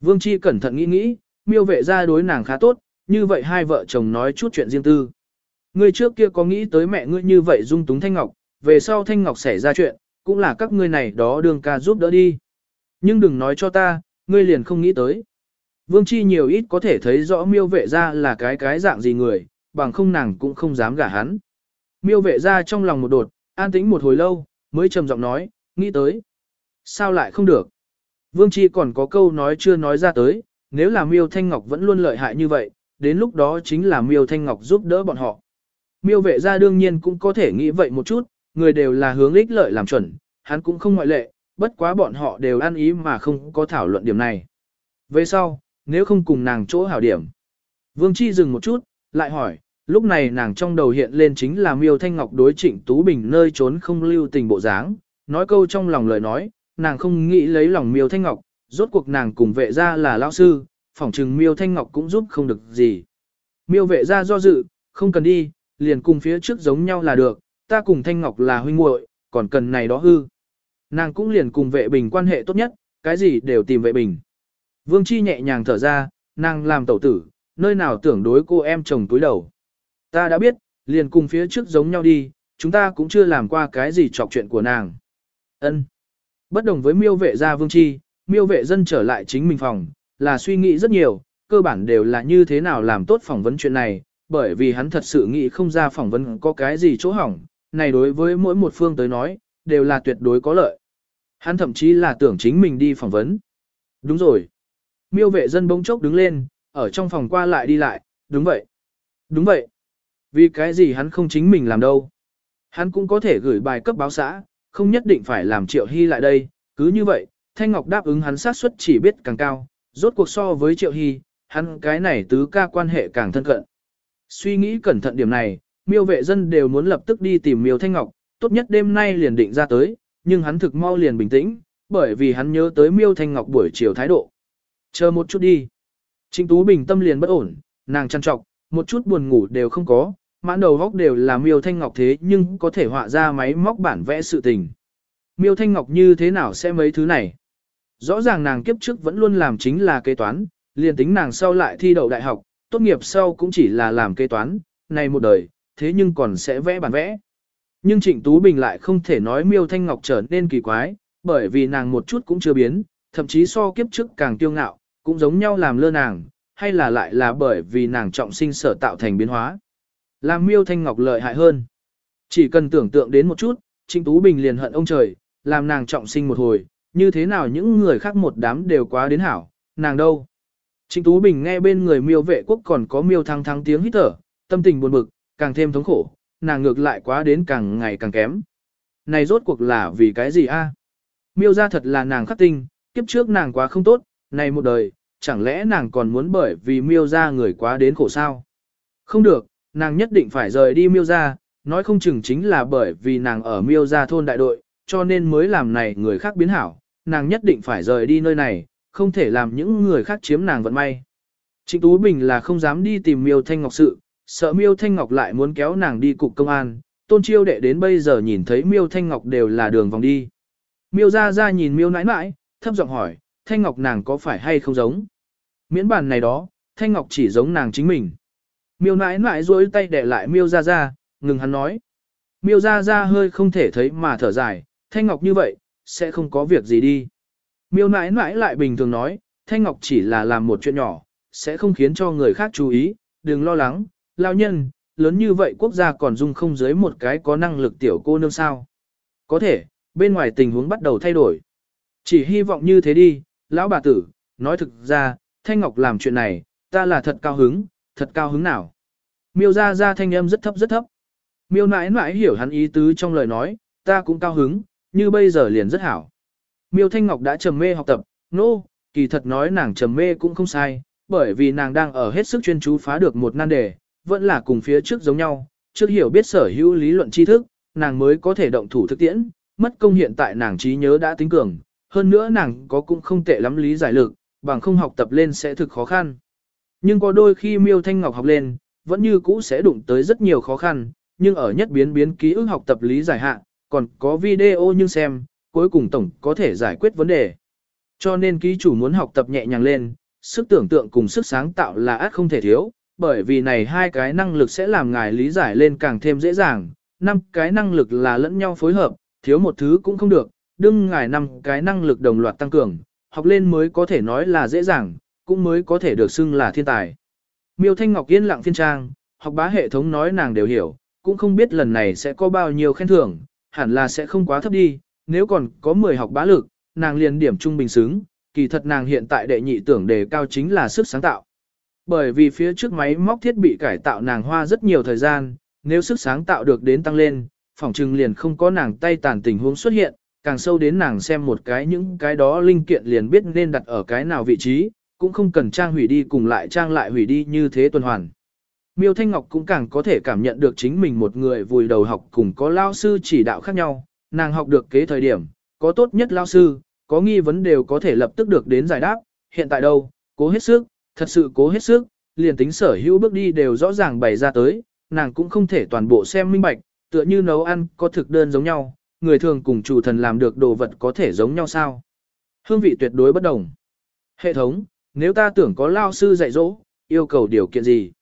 Vương Chi cẩn thận nghĩ nghĩ, miêu vệ ra đối nàng khá tốt, như vậy hai vợ chồng nói chút chuyện riêng tư. Ngươi trước kia có nghĩ tới mẹ ngươi như vậy dung túng Thanh Ngọc, về sau Thanh Ngọc xảy ra chuyện, cũng là các ngươi này đó đường ca giúp đỡ đi. Nhưng đừng nói cho ta, ngươi liền không nghĩ tới. Vương Chi nhiều ít có thể thấy rõ miêu vệ ra là cái cái dạng gì người, bằng không nàng cũng không dám gả hắn. Miêu vệ ra trong lòng một đột, an tĩnh một hồi lâu, mới trầm giọng nói, nghĩ tới. Sao lại không được? Vương Chi còn có câu nói chưa nói ra tới, nếu là Miêu Thanh Ngọc vẫn luôn lợi hại như vậy, đến lúc đó chính là Miêu Thanh Ngọc giúp đỡ bọn họ. Miêu vệ gia đương nhiên cũng có thể nghĩ vậy một chút, người đều là hướng ích lợi làm chuẩn, hắn cũng không ngoại lệ, bất quá bọn họ đều ăn ý mà không có thảo luận điểm này. Về sau, nếu không cùng nàng chỗ hảo điểm. Vương Chi dừng một chút, lại hỏi, lúc này nàng trong đầu hiện lên chính là Miêu Thanh Ngọc đối Trịnh Tú Bình nơi trốn không lưu tình bộ dáng, nói câu trong lòng lời nói, nàng không nghĩ lấy lòng Miêu Thanh Ngọc, rốt cuộc nàng cùng vệ gia là lão sư, phỏng chừng Miêu Thanh Ngọc cũng giúp không được gì. Miêu vệ gia do dự, không cần đi, liền cùng phía trước giống nhau là được, ta cùng Thanh Ngọc là huynh muội, còn cần này đó hư. Nàng cũng liền cùng vệ bình quan hệ tốt nhất, cái gì đều tìm vệ bình. Vương Chi nhẹ nhàng thở ra, nàng làm tẩu tử, nơi nào tưởng đối cô em chồng túi đầu. Ta đã biết, liền cùng phía trước giống nhau đi, chúng ta cũng chưa làm qua cái gì trọc chuyện của nàng. Ân. Bất đồng với miêu vệ gia Vương Chi, miêu vệ dân trở lại chính mình phòng, là suy nghĩ rất nhiều, cơ bản đều là như thế nào làm tốt phỏng vấn chuyện này, bởi vì hắn thật sự nghĩ không ra phỏng vấn có cái gì chỗ hỏng, này đối với mỗi một phương tới nói, đều là tuyệt đối có lợi. Hắn thậm chí là tưởng chính mình đi phỏng vấn. Đúng rồi. Miêu vệ dân bỗng chốc đứng lên, ở trong phòng qua lại đi lại, đúng vậy. Đúng vậy. Vì cái gì hắn không chính mình làm đâu. Hắn cũng có thể gửi bài cấp báo xã, không nhất định phải làm triệu hy lại đây, cứ như vậy, Thanh Ngọc đáp ứng hắn sát suất chỉ biết càng cao, rốt cuộc so với triệu hy, hắn cái này tứ ca quan hệ càng thân cận. Suy nghĩ cẩn thận điểm này, miêu vệ dân đều muốn lập tức đi tìm miêu Thanh Ngọc, tốt nhất đêm nay liền định ra tới, nhưng hắn thực mau liền bình tĩnh, bởi vì hắn nhớ tới miêu Thanh Ngọc buổi chiều thái độ. Chờ một chút đi. Trịnh Tú Bình tâm liền bất ổn, nàng chăn trọc, một chút buồn ngủ đều không có, mãn đầu góc đều là miêu thanh ngọc thế nhưng có thể họa ra máy móc bản vẽ sự tình. Miêu thanh ngọc như thế nào sẽ mấy thứ này? Rõ ràng nàng kiếp trước vẫn luôn làm chính là kế toán, liền tính nàng sau lại thi đậu đại học, tốt nghiệp sau cũng chỉ là làm kế toán, này một đời, thế nhưng còn sẽ vẽ bản vẽ. Nhưng Trịnh Tú Bình lại không thể nói miêu thanh ngọc trở nên kỳ quái, bởi vì nàng một chút cũng chưa biến, thậm chí so kiếp trước càng tiêu ngạo, cũng giống nhau làm lơ nàng, hay là lại là bởi vì nàng trọng sinh sở tạo thành biến hóa. Làm miêu thanh ngọc lợi hại hơn. Chỉ cần tưởng tượng đến một chút, Trịnh Tú Bình liền hận ông trời, làm nàng trọng sinh một hồi, như thế nào những người khác một đám đều quá đến hảo, nàng đâu. Trịnh Tú Bình nghe bên người miêu vệ quốc còn có miêu thăng thăng tiếng hít thở, tâm tình buồn bực, càng thêm thống khổ, nàng ngược lại quá đến càng ngày càng kém. Này rốt cuộc là vì cái gì a? Miêu ra thật là nàng khắc tinh, kiếp trước nàng quá không tốt, này một đời, chẳng lẽ nàng còn muốn bởi vì miêu ra người quá đến khổ sao? Không được, nàng nhất định phải rời đi miêu ra, nói không chừng chính là bởi vì nàng ở miêu ra thôn đại đội, cho nên mới làm này người khác biến hảo, nàng nhất định phải rời đi nơi này, không thể làm những người khác chiếm nàng vận may. Trịnh Tú Bình là không dám đi tìm miêu thanh ngọc sự, sợ miêu thanh ngọc lại muốn kéo nàng đi cục công an, tôn chiêu đệ đến bây giờ nhìn thấy miêu thanh ngọc đều là đường vòng đi. Miêu ra ra nhìn miêu nãi nãi, thấp giọng hỏi, thanh ngọc nàng có phải hay không giống? Miễn bản này đó, thanh ngọc chỉ giống nàng chính mình. Miêu nãi nãi duỗi tay để lại miêu ra ra, ngừng hắn nói. Miêu ra ra hơi không thể thấy mà thở dài, thanh ngọc như vậy, sẽ không có việc gì đi. Miêu nãi nãi lại bình thường nói, thanh ngọc chỉ là làm một chuyện nhỏ, sẽ không khiến cho người khác chú ý, đừng lo lắng, lao nhân, lớn như vậy quốc gia còn dung không dưới một cái có năng lực tiểu cô nương sao. Có thể, bên ngoài tình huống bắt đầu thay đổi. Chỉ hy vọng như thế đi, lão bà tử, nói thực ra, Thanh Ngọc làm chuyện này, ta là thật cao hứng, thật cao hứng nào. Miêu ra ra thanh âm rất thấp rất thấp. Miêu nãi nãi hiểu hắn ý tứ trong lời nói, ta cũng cao hứng, như bây giờ liền rất hảo. Miêu Thanh Ngọc đã trầm mê học tập, nô, no, kỳ thật nói nàng trầm mê cũng không sai, bởi vì nàng đang ở hết sức chuyên chú phá được một nan đề, vẫn là cùng phía trước giống nhau, trước hiểu biết sở hữu lý luận tri thức, nàng mới có thể động thủ thực tiễn, mất công hiện tại nàng trí nhớ đã tính cường, hơn nữa nàng có cũng không tệ lắm lý giải lực, bằng không học tập lên sẽ thực khó khăn. Nhưng có đôi khi miêu thanh ngọc học lên, vẫn như cũ sẽ đụng tới rất nhiều khó khăn, nhưng ở nhất biến biến ký ức học tập lý giải hạ, còn có video nhưng xem, cuối cùng tổng có thể giải quyết vấn đề. Cho nên ký chủ muốn học tập nhẹ nhàng lên, sức tưởng tượng cùng sức sáng tạo là át không thể thiếu, bởi vì này hai cái năng lực sẽ làm ngài lý giải lên càng thêm dễ dàng, năm cái năng lực là lẫn nhau phối hợp, thiếu một thứ cũng không được, đương ngài năm cái năng lực đồng loạt tăng cường, học lên mới có thể nói là dễ dàng, cũng mới có thể được xưng là thiên tài. Miêu Thanh Ngọc yên lặng phiên trang, học bá hệ thống nói nàng đều hiểu, cũng không biết lần này sẽ có bao nhiêu khen thưởng, hẳn là sẽ không quá thấp đi, nếu còn có 10 học bá lực, nàng liền điểm trung bình xứng, kỳ thật nàng hiện tại đệ nhị tưởng đề cao chính là sức sáng tạo. Bởi vì phía trước máy móc thiết bị cải tạo nàng hoa rất nhiều thời gian, nếu sức sáng tạo được đến tăng lên, phòng trừng liền không có nàng tay tàn tình huống xuất hiện, càng sâu đến nàng xem một cái những cái đó linh kiện liền biết nên đặt ở cái nào vị trí, cũng không cần trang hủy đi cùng lại trang lại hủy đi như thế tuần hoàn. Miêu Thanh Ngọc cũng càng có thể cảm nhận được chính mình một người vùi đầu học cùng có lao sư chỉ đạo khác nhau, nàng học được kế thời điểm, có tốt nhất lao sư, có nghi vấn đều có thể lập tức được đến giải đáp, hiện tại đâu, cố hết sức, thật sự cố hết sức, liền tính sở hữu bước đi đều rõ ràng bày ra tới, nàng cũng không thể toàn bộ xem minh bạch, tựa như nấu ăn có thực đơn giống nhau, người thường cùng chủ thần làm được đồ vật có thể giống nhau sao. Hương vị tuyệt đối bất đồng. Hệ thống, nếu ta tưởng có lao sư dạy dỗ, yêu cầu điều kiện gì?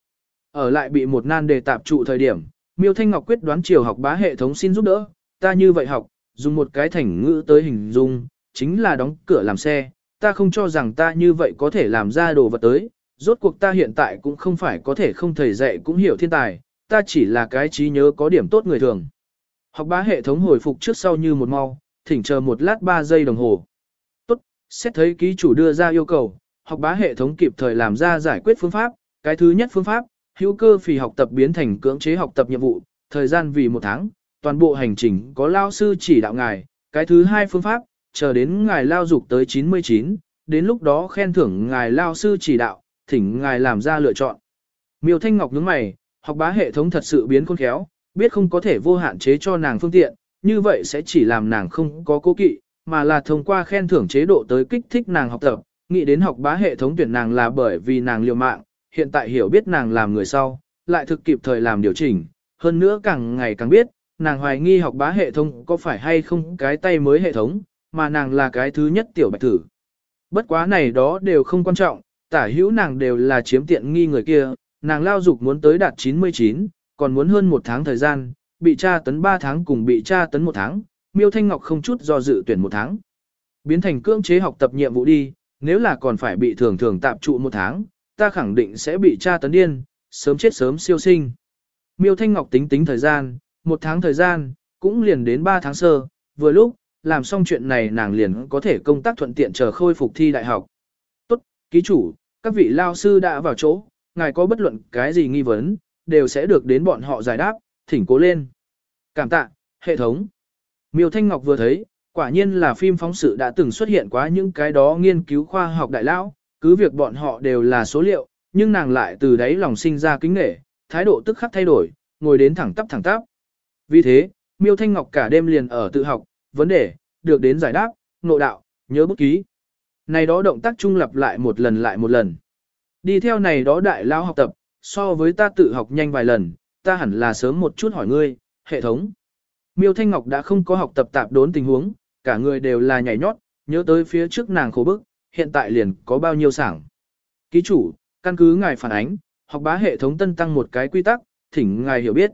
Ở lại bị một nan đề tạp trụ thời điểm, Miêu Thanh Ngọc quyết đoán chiều học bá hệ thống xin giúp đỡ, ta như vậy học, dùng một cái thành ngữ tới hình dung, chính là đóng cửa làm xe, ta không cho rằng ta như vậy có thể làm ra đồ vật tới, rốt cuộc ta hiện tại cũng không phải có thể không thầy dạy cũng hiểu thiên tài, ta chỉ là cái trí nhớ có điểm tốt người thường. Học bá hệ thống hồi phục trước sau như một mau, thỉnh chờ một lát 3 giây đồng hồ. Tốt, xét thấy ký chủ đưa ra yêu cầu, học bá hệ thống kịp thời làm ra giải quyết phương pháp, cái thứ nhất phương pháp, hữu cơ phì học tập biến thành cưỡng chế học tập nhiệm vụ, thời gian vì một tháng, toàn bộ hành trình có lao sư chỉ đạo ngài, cái thứ hai phương pháp, chờ đến ngài lao dục tới 99, đến lúc đó khen thưởng ngài lao sư chỉ đạo, thỉnh ngài làm ra lựa chọn. Miêu Thanh Ngọc nhướng mày, học bá hệ thống thật sự biến khôn khéo, biết không có thể vô hạn chế cho nàng phương tiện, như vậy sẽ chỉ làm nàng không có cố kỵ, mà là thông qua khen thưởng chế độ tới kích thích nàng học tập, nghĩ đến học bá hệ thống tuyển nàng là bởi vì nàng liều mạng, hiện tại hiểu biết nàng làm người sau, lại thực kịp thời làm điều chỉnh, hơn nữa càng ngày càng biết, nàng hoài nghi học bá hệ thống có phải hay không cái tay mới hệ thống, mà nàng là cái thứ nhất tiểu bạch thử. Bất quá này đó đều không quan trọng, tả hữu nàng đều là chiếm tiện nghi người kia, nàng lao dục muốn tới đạt 99, còn muốn hơn một tháng thời gian, bị tra tấn 3 tháng cùng bị tra tấn một tháng, miêu thanh ngọc không chút do dự tuyển một tháng. Biến thành cưỡng chế học tập nhiệm vụ đi, nếu là còn phải bị thường thường tạm trụ một tháng, ta khẳng định sẽ bị tra tấn điên, sớm chết sớm siêu sinh. Miêu Thanh Ngọc tính tính thời gian, một tháng thời gian, cũng liền đến 3 tháng sơ, vừa lúc, làm xong chuyện này nàng liền có thể công tác thuận tiện chờ khôi phục thi đại học. Tốt, ký chủ, các vị lao sư đã vào chỗ, ngài có bất luận cái gì nghi vấn, đều sẽ được đến bọn họ giải đáp, thỉnh cố lên. Cảm tạ, hệ thống. Miêu Thanh Ngọc vừa thấy, quả nhiên là phim phóng sự đã từng xuất hiện quá những cái đó nghiên cứu khoa học đại lão, cứ việc bọn họ đều là số liệu, nhưng nàng lại từ đấy lòng sinh ra kính nghệ, thái độ tức khắc thay đổi, ngồi đến thẳng tắp thẳng tắp. Vì thế, Miêu Thanh Ngọc cả đêm liền ở tự học, vấn đề, được đến giải đáp, nội đạo, nhớ bút ký. Này đó động tác trung lập lại một lần lại một lần. Đi theo này đó đại lao học tập, so với ta tự học nhanh vài lần, ta hẳn là sớm một chút hỏi ngươi, hệ thống. Miêu Thanh Ngọc đã không có học tập tạp đốn tình huống, cả người đều là nhảy nhót, nhớ tới phía trước nàng khổ bức, hiện tại liền có bao nhiêu sảng. Ký chủ, căn cứ ngài phản ánh, học bá hệ thống tân tăng một cái quy tắc, thỉnh ngài hiểu biết.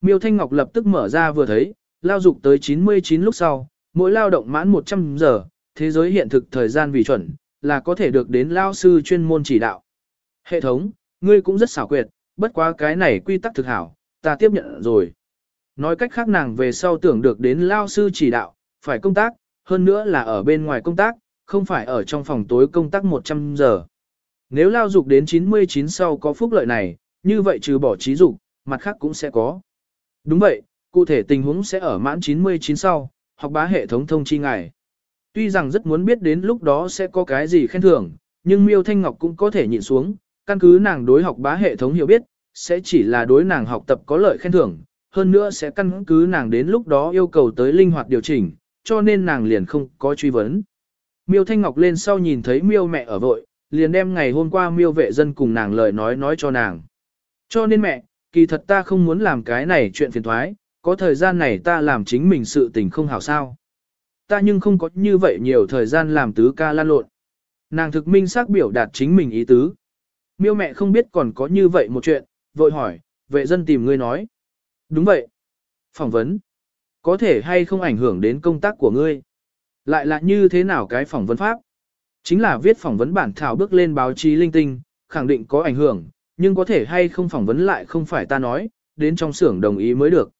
Miêu Thanh Ngọc lập tức mở ra vừa thấy, lao dục tới 99 lúc sau, mỗi lao động mãn 100 giờ, thế giới hiện thực thời gian vì chuẩn, là có thể được đến lao sư chuyên môn chỉ đạo. Hệ thống, ngươi cũng rất xảo quyệt, bất quá cái này quy tắc thực hảo, ta tiếp nhận rồi. Nói cách khác nàng về sau tưởng được đến lao sư chỉ đạo, phải công tác, hơn nữa là ở bên ngoài công tác, không phải ở trong phòng tối công tác 100 giờ. Nếu lao dục đến 99 sau có phúc lợi này, như vậy trừ bỏ trí dục, mặt khác cũng sẽ có. Đúng vậy, cụ thể tình huống sẽ ở mãn 99 sau, học bá hệ thống thông chi ngài. Tuy rằng rất muốn biết đến lúc đó sẽ có cái gì khen thưởng, nhưng Miêu Thanh Ngọc cũng có thể nhịn xuống, căn cứ nàng đối học bá hệ thống hiểu biết, sẽ chỉ là đối nàng học tập có lợi khen thưởng, hơn nữa sẽ căn cứ nàng đến lúc đó yêu cầu tới linh hoạt điều chỉnh, cho nên nàng liền không có truy vấn. Miêu Thanh Ngọc lên sau nhìn thấy Miêu mẹ ở vội, liền đem ngày hôm qua Miêu vệ dân cùng nàng lời nói nói cho nàng. Cho nên mẹ, kỳ thật ta không muốn làm cái này chuyện phiền thoái, có thời gian này ta làm chính mình sự tình không hảo sao. Ta nhưng không có như vậy nhiều thời gian làm tứ ca lan lộn. Nàng thực minh xác biểu đạt chính mình ý tứ. Miêu mẹ không biết còn có như vậy một chuyện, vội hỏi, vệ dân tìm ngươi nói. Đúng vậy. Phỏng vấn. Có thể hay không ảnh hưởng đến công tác của ngươi. Lại là như thế nào cái phỏng vấn pháp? Chính là viết phỏng vấn bản thảo bước lên báo chí linh tinh, khẳng định có ảnh hưởng, nhưng có thể hay không phỏng vấn lại không phải ta nói, đến trong xưởng đồng ý mới được.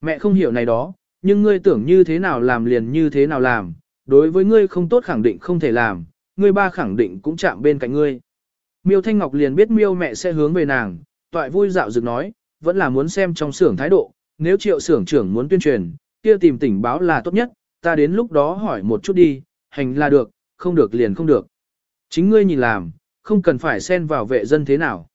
Mẹ không hiểu này đó, nhưng ngươi tưởng như thế nào làm liền như thế nào làm, đối với ngươi không tốt khẳng định không thể làm, ngươi ba khẳng định cũng chạm bên cạnh ngươi. Miêu Thanh Ngọc liền biết miêu mẹ sẽ hướng về nàng, toại vui dạo dực nói, vẫn là muốn xem trong xưởng thái độ, nếu triệu xưởng trưởng muốn tuyên truyền, kia tìm tỉnh báo là tốt nhất, ta đến lúc đó hỏi một chút đi, hành là được, không được liền không được. Chính ngươi nhìn làm, không cần phải xen vào vệ dân thế nào.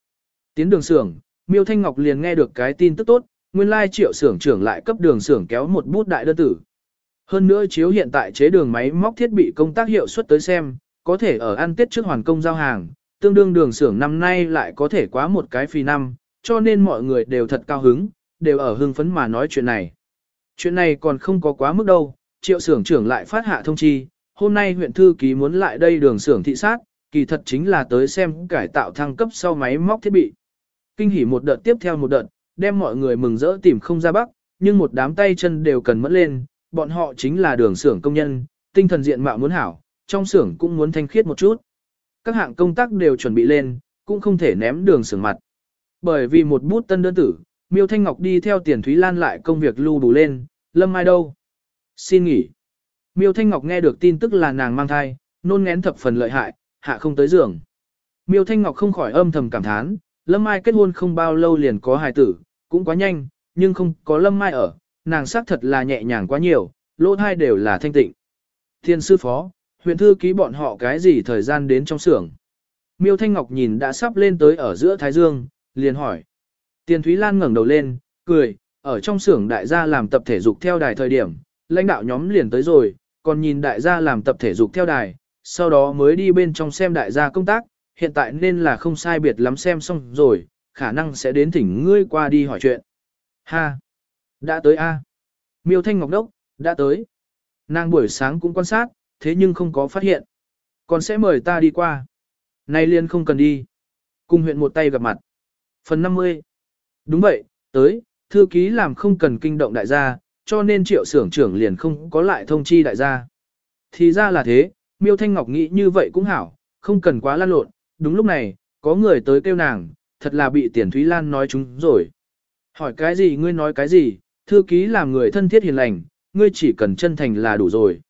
Tiến đường xưởng, Miêu Thanh Ngọc liền nghe được cái tin tức tốt, nguyên lai triệu xưởng trưởng lại cấp đường xưởng kéo một bút đại đơn tử. Hơn nữa chiếu hiện tại chế đường máy móc thiết bị công tác hiệu suất tới xem, có thể ở ăn tết trước hoàn công giao hàng, tương đương đường xưởng năm nay lại có thể quá một cái phi năm, cho nên mọi người đều thật cao hứng, đều ở hưng phấn mà nói chuyện này. Chuyện này còn không có quá mức đâu, triệu xưởng trưởng lại phát hạ thông chi, hôm nay huyện thư ký muốn lại đây đường xưởng thị sát, kỳ thật chính là tới xem cải tạo thăng cấp sau máy móc thiết bị. Kinh hỉ một đợt tiếp theo một đợt, đem mọi người mừng rỡ tìm không ra bắc, nhưng một đám tay chân đều cần mẫn lên, bọn họ chính là đường xưởng công nhân, tinh thần diện mạo muốn hảo, trong xưởng cũng muốn thanh khiết một chút. Các hạng công tác đều chuẩn bị lên, cũng không thể ném đường xưởng mặt. Bởi vì một bút tân đơn tử, Miêu Thanh Ngọc đi theo Tiền Thúy Lan lại công việc lưu đủ lên, Lâm Mai đâu? Xin nghỉ. Miêu Thanh Ngọc nghe được tin tức là nàng mang thai, nôn ngén thập phần lợi hại, hạ không tới giường. Miêu Thanh Ngọc không khỏi âm thầm cảm thán, Lâm Mai kết hôn không bao lâu liền có hài tử, cũng quá nhanh, nhưng không có Lâm Mai ở, nàng xác thật là nhẹ nhàng quá nhiều, lỗ thai đều là thanh tịnh. Thiên sư phó, huyện thư ký bọn họ cái gì thời gian đến trong xưởng. Miêu Thanh Ngọc nhìn đã sắp lên tới ở giữa Thái Dương, liền hỏi. Tiền Thúy Lan ngẩng đầu lên, cười, ở trong xưởng đại gia làm tập thể dục theo đài thời điểm, lãnh đạo nhóm liền tới rồi, còn nhìn đại gia làm tập thể dục theo đài, sau đó mới đi bên trong xem đại gia công tác, hiện tại nên là không sai biệt lắm xem xong rồi, khả năng sẽ đến thỉnh ngươi qua đi hỏi chuyện. Ha! Đã tới A. Miêu Thanh Ngọc Đốc, đã tới. Nàng buổi sáng cũng quan sát, thế nhưng không có phát hiện. Còn sẽ mời ta đi qua. Nay liên không cần đi. Cùng huyện một tay gặp mặt. Phần 50. Đúng vậy, tới, thư ký làm không cần kinh động đại gia, cho nên triệu xưởng trưởng liền không có lại thông chi đại gia. Thì ra là thế, Miêu Thanh Ngọc nghĩ như vậy cũng hảo, không cần quá lan lộn, đúng lúc này, có người tới kêu nàng, thật là bị Tiền Thúy Lan nói chúng rồi. Hỏi cái gì ngươi nói cái gì, thư ký làm người thân thiết hiền lành, ngươi chỉ cần chân thành là đủ rồi.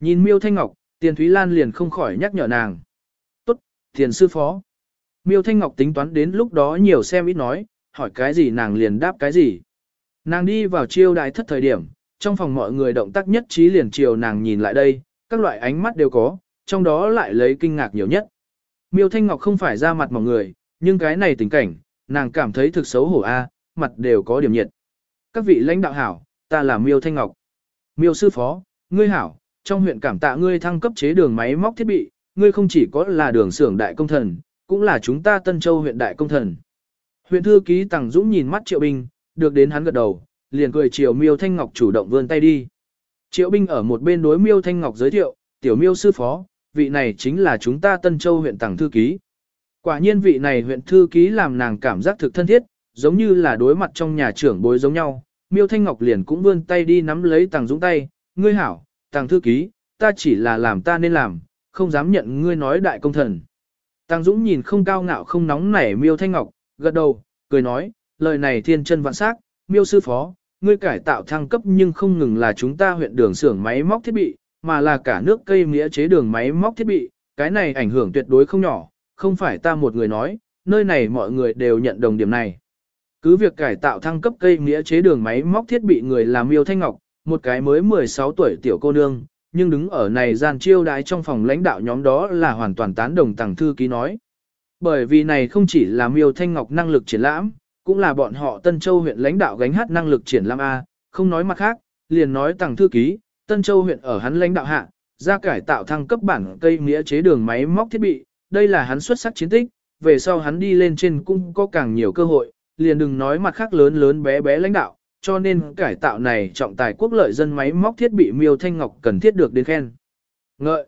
Nhìn Miêu Thanh Ngọc, Tiền Thúy Lan liền không khỏi nhắc nhở nàng. Tốt, Tiền sư phó. Miêu Thanh Ngọc tính toán đến lúc đó nhiều xem ít nói, hỏi cái gì nàng liền đáp cái gì. Nàng đi vào chiêu đại thất thời điểm, trong phòng mọi người động tác nhất trí liền chiều nàng nhìn lại đây, các loại ánh mắt đều có, trong đó lại lấy kinh ngạc nhiều nhất. Miêu Thanh Ngọc không phải ra mặt mọi người, nhưng cái này tình cảnh, nàng cảm thấy thực xấu hổ a, mặt đều có điểm nhiệt. Các vị lãnh đạo hảo, ta là Miêu Thanh Ngọc. Miêu sư phó, ngươi hảo, trong huyện cảm tạ ngươi thăng cấp chế đường máy móc thiết bị, ngươi không chỉ có là đường xưởng đại công thần, cũng là chúng ta Tân Châu huyện đại công thần. Huyện thư ký Tằng Dũng nhìn mắt Triệu Binh, được đến hắn gật đầu, liền cười chiều Miêu Thanh Ngọc chủ động vươn tay đi. Triệu Binh ở một bên đối Miêu Thanh Ngọc giới thiệu, tiểu Miêu sư phó, vị này chính là chúng ta Tân Châu huyện Tằng thư ký. Quả nhiên vị này huyện thư ký làm nàng cảm giác thực thân thiết, giống như là đối mặt trong nhà trưởng bối giống nhau. Miêu Thanh Ngọc liền cũng vươn tay đi nắm lấy Tằng Dũng tay, ngươi hảo, Tàng thư ký, ta chỉ là làm ta nên làm, không dám nhận ngươi nói đại công thần. Tàng Dũng nhìn không cao ngạo không nóng nảy Miêu Thanh Ngọc, gật đầu, cười nói, lời này thiên chân vạn sắc, Miêu sư phó, ngươi cải tạo thăng cấp nhưng không ngừng là chúng ta huyện đường xưởng máy móc thiết bị, mà là cả nước cây nghĩa chế đường máy móc thiết bị, cái này ảnh hưởng tuyệt đối không nhỏ, không phải ta một người nói, nơi này mọi người đều nhận đồng điểm này. Cứ việc cải tạo thăng cấp cây nghĩa chế đường máy móc thiết bị người làm Miêu Thanh Ngọc, một cái mới 16 tuổi tiểu cô nương, nhưng đứng ở này gian chiêu đái trong phòng lãnh đạo nhóm đó là hoàn toàn tán đồng tàng thư ký nói. Bởi vì này không chỉ là Miêu Thanh Ngọc năng lực triển lãm, cũng là bọn họ Tân Châu huyện lãnh đạo gánh hát năng lực triển lãm A, không nói mặt khác, liền nói tàng thư ký, Tân Châu huyện ở hắn lãnh đạo hạ, ra cải tạo thăng cấp bản cây nghĩa chế đường máy móc thiết bị, đây là hắn xuất sắc chiến tích, về sau hắn đi lên trên cũng có càng nhiều cơ hội, liền đừng nói mặt khác lớn lớn bé bé lãnh đạo, cho nên cải tạo này trọng tài quốc lợi dân máy móc thiết bị Miêu Thanh Ngọc cần thiết được đến khen. Ngợi.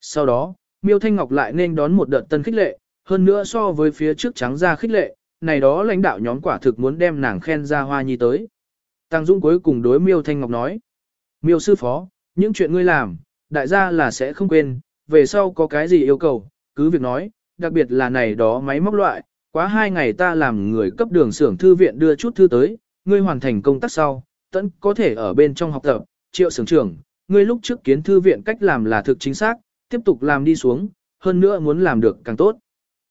Sau đó, Miêu Thanh Ngọc lại nên đón một đợt tân khích lệ, hơn nữa so với phía trước trắng ra khích lệ, này đó lãnh đạo nhóm quả thực muốn đem nàng khen ra hoa nhi tới. Tăng Dũng cuối cùng đối Miêu Thanh Ngọc nói. Miêu sư phó, những chuyện ngươi làm, đại gia là sẽ không quên, về sau có cái gì yêu cầu, cứ việc nói, đặc biệt là này đó máy móc loại, quá hai ngày ta làm người cấp đường xưởng thư viện đưa chút thư tới, ngươi hoàn thành công tác sau, tẫn có thể ở bên trong học tập, triệu sưởng trưởng, ngươi lúc trước kiến thư viện cách làm là thực chính xác, tiếp tục làm đi xuống, hơn nữa muốn làm được càng tốt.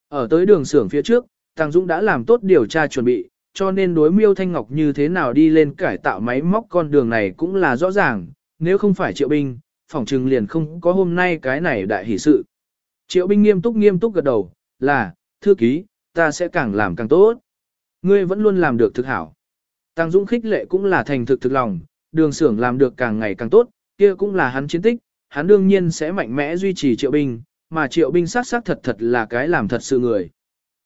Ở tới đường xưởng phía trước, Tàng Dũng đã làm tốt điều tra chuẩn bị, cho nên đối miêu Thanh Ngọc như thế nào đi lên cải tạo máy móc con đường này cũng là rõ ràng, nếu không phải triệu binh, phỏng trừng liền không có hôm nay cái này đại hỷ sự. Triệu binh nghiêm túc nghiêm túc gật đầu, là, thư ký, ta sẽ càng làm càng tốt. Ngươi vẫn luôn làm được thực hảo. Tăng Dũng khích lệ cũng là thành thực thực lòng, đường xưởng làm được càng ngày càng tốt, kia cũng là hắn chiến tích, hắn đương nhiên sẽ mạnh mẽ duy trì triệu binh, mà triệu binh sát sát thật thật là cái làm thật sự người.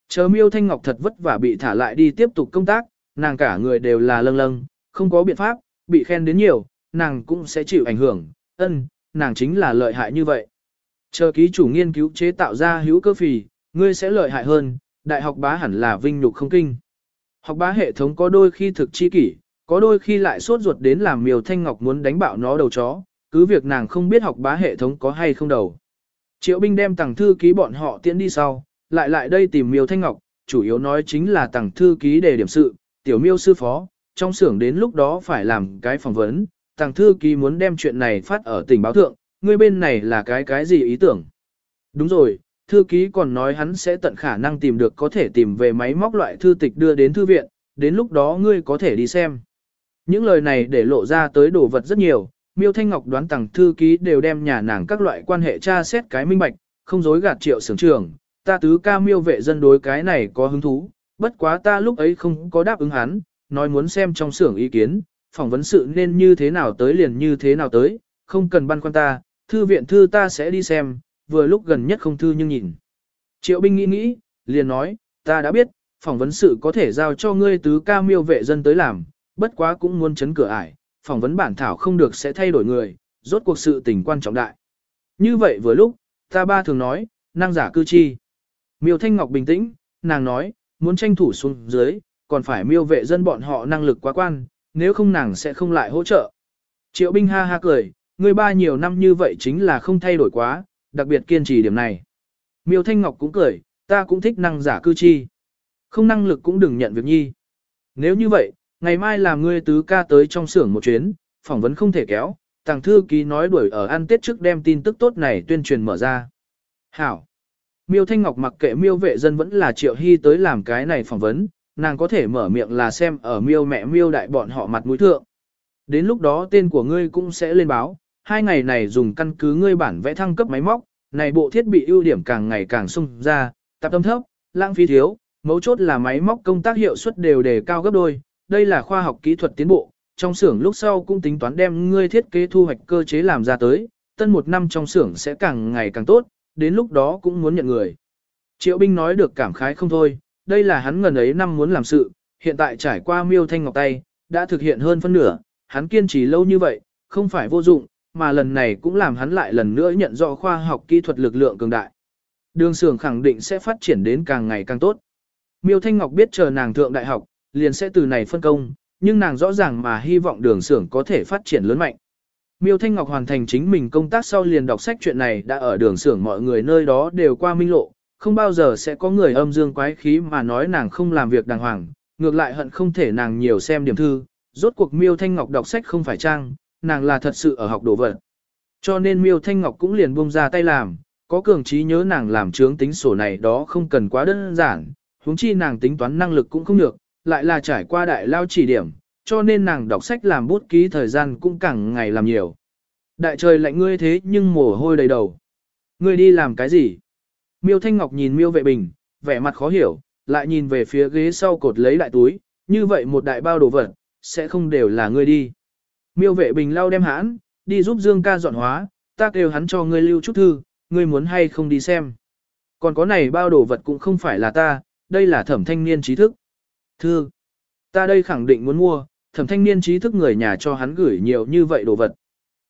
Chờ miêu thanh ngọc thật vất vả bị thả lại đi tiếp tục công tác, nàng cả người đều là lâng lâng, không có biện pháp, bị khen đến nhiều, nàng cũng sẽ chịu ảnh hưởng, ân, nàng chính là lợi hại như vậy. Chờ ký chủ nghiên cứu chế tạo ra hữu cơ phì, ngươi sẽ lợi hại hơn, đại học bá hẳn là vinh nhục không kinh. Học bá hệ thống có đôi khi thực chi kỷ, có đôi khi lại sốt ruột đến làm miêu thanh ngọc muốn đánh bạo nó đầu chó, cứ việc nàng không biết học bá hệ thống có hay không đầu. Triệu binh đem tàng thư ký bọn họ tiễn đi sau, lại lại đây tìm miêu thanh ngọc, chủ yếu nói chính là tàng thư ký đề điểm sự, tiểu miêu sư phó, trong xưởng đến lúc đó phải làm cái phỏng vấn, tàng thư ký muốn đem chuyện này phát ở tỉnh báo thượng, ngươi bên này là cái cái gì ý tưởng? Đúng rồi, thư ký còn nói hắn sẽ tận khả năng tìm được có thể tìm về máy móc loại thư tịch đưa đến thư viện, đến lúc đó ngươi có thể đi xem. Những lời này để lộ ra tới đồ vật rất nhiều, Miêu Thanh Ngọc đoán rằng thư ký đều đem nhà nàng các loại quan hệ tra xét cái minh bạch, không dối gạt triệu sưởng trường, ta tứ ca miêu vệ dân đối cái này có hứng thú, bất quá ta lúc ấy không có đáp ứng hắn, nói muốn xem trong xưởng ý kiến, phỏng vấn sự nên như thế nào tới liền như thế nào tới, không cần băn khoăn ta, thư viện thư ta sẽ đi xem, vừa lúc gần nhất không thư nhưng nhìn. Triệu binh nghĩ nghĩ, liền nói, ta đã biết, phỏng vấn sự có thể giao cho ngươi tứ ca miêu vệ dân tới làm, bất quá cũng muốn chấn cửa ải, phỏng vấn bản thảo không được sẽ thay đổi người, rốt cuộc sự tình quan trọng đại. Như vậy vừa lúc, ta ba thường nói, năng giả cư chi. Miêu Thanh Ngọc bình tĩnh, nàng nói, muốn tranh thủ xuống dưới, còn phải miêu vệ dân bọn họ năng lực quá quan, nếu không nàng sẽ không lại hỗ trợ. Triệu binh ha ha cười, người ba nhiều năm như vậy chính là không thay đổi quá, đặc biệt kiên trì điểm này. Miêu Thanh Ngọc cũng cười, ta cũng thích năng giả cư chi. Không năng lực cũng đừng nhận việc nhi. Nếu như vậy, ngày mai làm ngươi tứ ca tới trong xưởng một chuyến, phỏng vấn không thể kéo, tàng thư ký nói đuổi ở ăn tết trước đem tin tức tốt này tuyên truyền mở ra. Hảo. Miêu Thanh Ngọc mặc kệ miêu vệ dân vẫn là triệu hy tới làm cái này phỏng vấn, nàng có thể mở miệng là xem ở miêu mẹ miêu đại bọn họ mặt mũi thượng. Đến lúc đó tên của ngươi cũng sẽ lên báo, hai ngày này dùng căn cứ ngươi bản vẽ thăng cấp máy móc, này bộ thiết bị ưu điểm càng ngày càng sung ra, tạp tâm thấp, lãng phí thiếu, mấu chốt là máy móc công tác hiệu suất đều đề cao gấp đôi, đây là khoa học kỹ thuật tiến bộ, trong xưởng lúc sau cũng tính toán đem ngươi thiết kế thu hoạch cơ chế làm ra tới, tân một năm trong xưởng sẽ càng ngày càng tốt, đến lúc đó cũng muốn nhận người. Triệu binh nói được cảm khái không thôi, đây là hắn ngần ấy năm muốn làm sự, hiện tại trải qua miêu thanh ngọc tay, đã thực hiện hơn phân nửa, hắn kiên trì lâu như vậy, không phải vô dụng, mà lần này cũng làm hắn lại lần nữa nhận rõ khoa học kỹ thuật lực lượng cường đại. Đường xưởng khẳng định sẽ phát triển đến càng ngày càng tốt. Miêu Thanh Ngọc biết chờ nàng thượng đại học, liền sẽ từ này phân công, nhưng nàng rõ ràng mà hy vọng đường xưởng có thể phát triển lớn mạnh. Miêu Thanh Ngọc hoàn thành chính mình công tác sau liền đọc sách chuyện này đã ở đường xưởng mọi người nơi đó đều qua minh lộ, không bao giờ sẽ có người âm dương quái khí mà nói nàng không làm việc đàng hoàng, ngược lại hận không thể nàng nhiều xem điểm thư, rốt cuộc Miêu Thanh Ngọc đọc sách không phải trang, nàng là thật sự ở học đồ vật. Cho nên Miêu Thanh Ngọc cũng liền buông ra tay làm, có cường trí nhớ nàng làm chướng tính sổ này đó không cần quá đơn giản, huống chi nàng tính toán năng lực cũng không được, lại là trải qua đại lao chỉ điểm, cho nên nàng đọc sách làm bút ký thời gian cũng càng ngày làm nhiều. Đại trời lạnh ngươi thế nhưng mồ hôi đầy đầu. Ngươi đi làm cái gì? Miêu Thanh Ngọc nhìn Miêu Vệ Bình, vẻ mặt khó hiểu, lại nhìn về phía ghế sau cột lấy đại túi, như vậy một đại bao đồ vật, sẽ không đều là ngươi đi. Miêu Vệ Bình lau đem hãn, đi giúp Dương ca dọn hóa, ta kêu hắn cho ngươi lưu chút thư, ngươi muốn hay không đi xem. Còn có này bao đồ vật cũng không phải là ta, đây là thẩm thanh niên trí thức. Thư, ta đây khẳng định muốn mua, thẩm thanh niên trí thức người nhà cho hắn gửi nhiều như vậy đồ vật.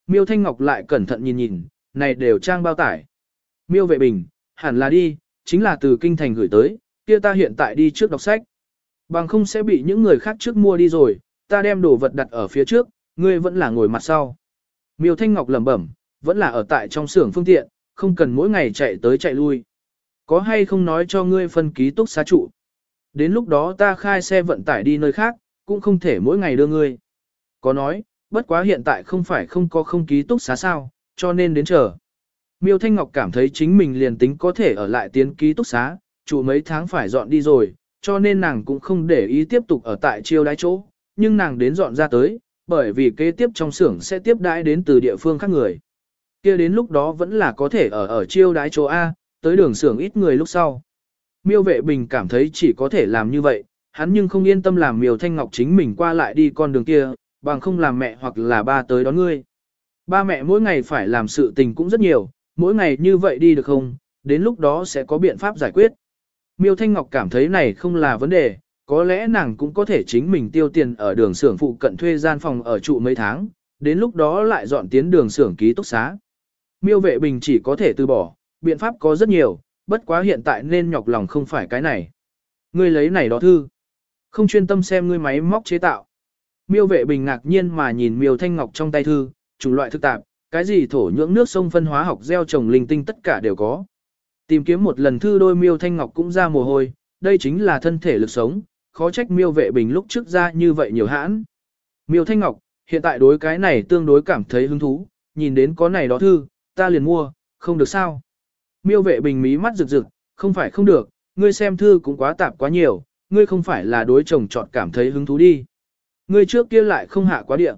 Miêu Thanh Ngọc lại cẩn thận nhìn nhìn, này đều trang bao tải. Miêu vệ bình, hẳn là đi, chính là từ kinh thành gửi tới, kia ta hiện tại đi trước đọc sách. Bằng không sẽ bị những người khác trước mua đi rồi, ta đem đồ vật đặt ở phía trước, ngươi vẫn là ngồi mặt sau. Miêu Thanh Ngọc lẩm bẩm, vẫn là ở tại trong xưởng phương tiện, không cần mỗi ngày chạy tới chạy lui. Có hay không nói cho ngươi phân ký túc xá trụ? Đến lúc đó ta khai xe vận tải đi nơi khác, cũng không thể mỗi ngày đưa ngươi. Có nói, bất quá hiện tại không phải không có không ký túc xá sao, cho nên đến chờ. Miêu Thanh Ngọc cảm thấy chính mình liền tính có thể ở lại tiến ký túc xá, trụ mấy tháng phải dọn đi rồi, cho nên nàng cũng không để ý tiếp tục ở tại chiêu đái chỗ, nhưng nàng đến dọn ra tới, bởi vì kế tiếp trong xưởng sẽ tiếp đãi đến từ địa phương khác người. kia đến lúc đó vẫn là có thể ở ở chiêu đái chỗ A, tới đường xưởng ít người lúc sau. Miêu vệ bình cảm thấy chỉ có thể làm như vậy, hắn nhưng không yên tâm làm miêu thanh ngọc chính mình qua lại đi con đường kia, bằng không làm mẹ hoặc là ba tới đón ngươi. Ba mẹ mỗi ngày phải làm sự tình cũng rất nhiều, mỗi ngày như vậy đi được không, đến lúc đó sẽ có biện pháp giải quyết. Miêu Thanh Ngọc cảm thấy này không là vấn đề, có lẽ nàng cũng có thể chính mình tiêu tiền ở đường xưởng phụ cận thuê gian phòng ở trụ mấy tháng, đến lúc đó lại dọn tiến đường xưởng ký túc xá. Miêu vệ bình chỉ có thể từ bỏ, biện pháp có rất nhiều, bất quá hiện tại nên nhọc lòng không phải cái này. Ngươi lấy này đó thư. Không chuyên tâm xem ngươi máy móc chế tạo. Miêu vệ bình ngạc nhiên mà nhìn miêu thanh ngọc trong tay thư, chủng loại thực tạp, cái gì thổ nhưỡng nước sông phân hóa học gieo trồng linh tinh tất cả đều có. Tìm kiếm một lần thư đôi miêu thanh ngọc cũng ra mồ hôi, đây chính là thân thể lực sống, khó trách miêu vệ bình lúc trước ra như vậy nhiều hãn. Miêu thanh ngọc, hiện tại đối cái này tương đối cảm thấy hứng thú, nhìn đến có này đó thư, ta liền mua, không được sao. Miêu vệ bình mí mắt rực rực, không phải không được, ngươi xem thư cũng quá tạp quá nhiều, ngươi không phải là đối chồng chọn cảm thấy hứng thú đi. Ngươi trước kia lại không hạ quá địa.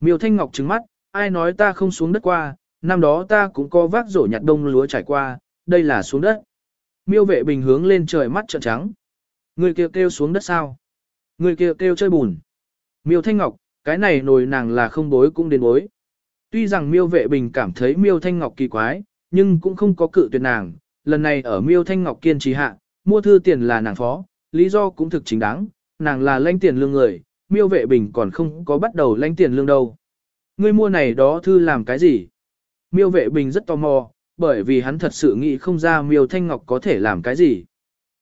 Miêu Thanh Ngọc trừng mắt, ai nói ta không xuống đất qua, năm đó ta cũng có vác rổ nhặt đông lúa trải qua, đây là xuống đất. Miêu vệ bình hướng lên trời mắt trợn trắng. Ngươi kia kêu, kêu xuống đất sao? Ngươi kia kêu, kêu chơi bùn. Miêu Thanh Ngọc, cái này nồi nàng là không bối cũng đến bối. Tuy rằng miêu vệ bình cảm thấy miêu Thanh Ngọc kỳ quái, nhưng cũng không có cự tuyệt nàng. Lần này ở miêu Thanh Ngọc kiên trì hạ, mua thư tiền là nàng phó, lý do cũng thực chính đáng, nàng là lãnh tiền lương người, miêu vệ bình còn không có bắt đầu lãnh tiền lương đâu. Ngươi mua này đó thư làm cái gì? Miêu vệ bình rất tò mò, bởi vì hắn thật sự nghĩ không ra miêu thanh ngọc có thể làm cái gì.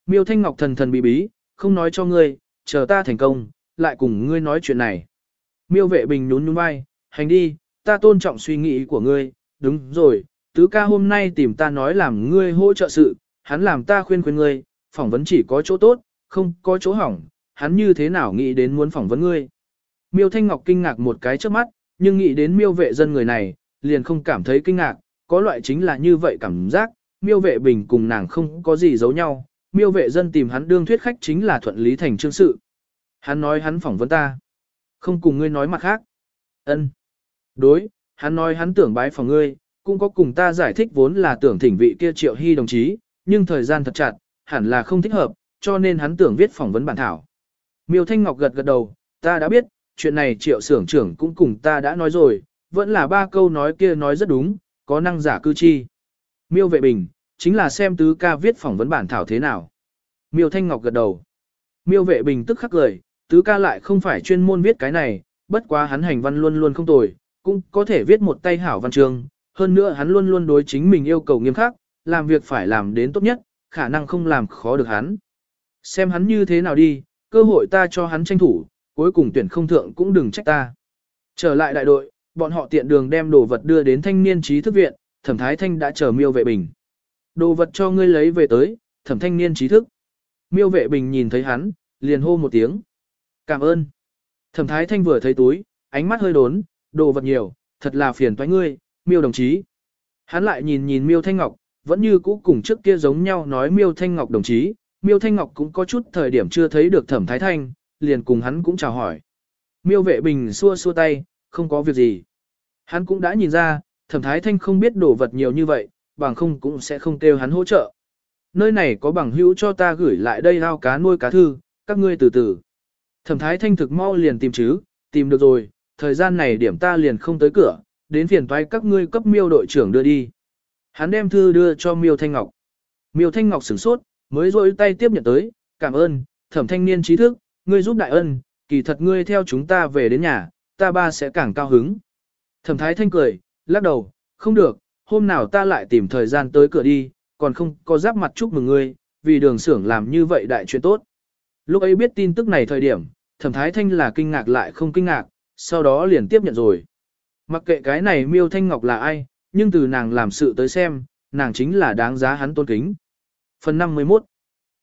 Miêu thanh ngọc thần thần bí bí, không nói cho ngươi, chờ ta thành công, lại cùng ngươi nói chuyện này. Miêu vệ bình nhún nhún vai, hành đi, ta tôn trọng suy nghĩ của ngươi, đúng rồi, tứ ca hôm nay tìm ta nói làm ngươi hỗ trợ sự, hắn làm ta khuyên khuyên ngươi, phỏng vấn chỉ có chỗ tốt, không có chỗ hỏng, hắn như thế nào nghĩ đến muốn phỏng vấn ngươi. Miêu Thanh Ngọc kinh ngạc một cái trước mắt, nhưng nghĩ đến miêu vệ dân người này, liền không cảm thấy kinh ngạc, có loại chính là như vậy cảm giác, miêu vệ bình cùng nàng không có gì giấu nhau, miêu vệ dân tìm hắn đương thuyết khách chính là thuận lý thành trương sự. Hắn nói hắn phỏng vấn ta, không cùng ngươi nói mặt khác. ân Đối, hắn nói hắn tưởng bái phòng ngươi, cũng có cùng ta giải thích vốn là tưởng thỉnh vị kia triệu hy đồng chí, nhưng thời gian thật chặt, hẳn là không thích hợp, cho nên hắn tưởng viết phỏng vấn bản thảo. Miêu Thanh Ngọc gật gật đầu, ta đã biết, chuyện này triệu xưởng trưởng cũng cùng ta đã nói rồi, vẫn là ba câu nói kia nói rất đúng, có năng giả cư chi. Miêu vệ bình, chính là xem tứ ca viết phỏng vấn bản thảo thế nào. Miêu Thanh Ngọc gật đầu. Miêu vệ bình tức khắc cười, tứ ca lại không phải chuyên môn viết cái này, bất quá hắn hành văn luôn luôn không tồi, cũng có thể viết một tay hảo văn chương, hơn nữa hắn luôn luôn đối chính mình yêu cầu nghiêm khắc, làm việc phải làm đến tốt nhất, khả năng không làm khó được hắn. Xem hắn như thế nào đi, cơ hội ta cho hắn tranh thủ, cuối cùng tuyển không thượng cũng đừng trách ta. Trở lại đại đội, bọn họ tiện đường đem đồ vật đưa đến thanh niên trí thức viện, thẩm thái thanh đã chờ miêu vệ bình. Đồ vật cho ngươi lấy về tới, thẩm thanh niên trí thức. Miêu vệ bình nhìn thấy hắn, liền hô một tiếng. Cảm ơn. Thẩm thái thanh vừa thấy túi, ánh mắt hơi đốn, đồ vật nhiều, thật là phiền toái ngươi, miêu đồng chí. Hắn lại nhìn nhìn miêu thanh ngọc, vẫn như cũ cùng trước kia giống nhau nói miêu thanh ngọc đồng chí, miêu thanh ngọc cũng có chút thời điểm chưa thấy được thẩm thái thanh, liền cùng hắn cũng chào hỏi. Miêu vệ bình xua xua tay, không có việc gì. Hắn cũng đã nhìn ra, thẩm thái thanh không biết đồ vật nhiều như vậy, bằng không cũng sẽ không kêu hắn hỗ trợ. Nơi này có bằng hữu cho ta gửi lại đây ao cá nuôi cá thư, các ngươi từ từ. Thẩm thái thanh thực mau liền tìm chứ, tìm được rồi, thời gian này điểm ta liền không tới cửa, đến phiền toái các ngươi cấp miêu đội trưởng đưa đi. Hắn đem thư đưa cho miêu thanh ngọc. Miêu thanh ngọc sửng sốt, mới rôi tay tiếp nhận tới, cảm ơn, thẩm thanh niên trí thức, ngươi giúp đại ân, kỳ thật ngươi theo chúng ta về đến nhà, ta ba sẽ càng cao hứng. Thẩm thái thanh cười, lắc đầu, không được, hôm nào ta lại tìm thời gian tới cửa đi, còn không có giáp mặt chúc mừng ngươi, vì đường xưởng làm như vậy đại chuyện tốt. Lúc ấy biết tin tức này thời điểm, thẩm thái thanh là kinh ngạc lại không kinh ngạc, sau đó liền tiếp nhận rồi. Mặc kệ cái này miêu thanh ngọc là ai, nhưng từ nàng làm sự tới xem, nàng chính là đáng giá hắn tôn kính. Phần 51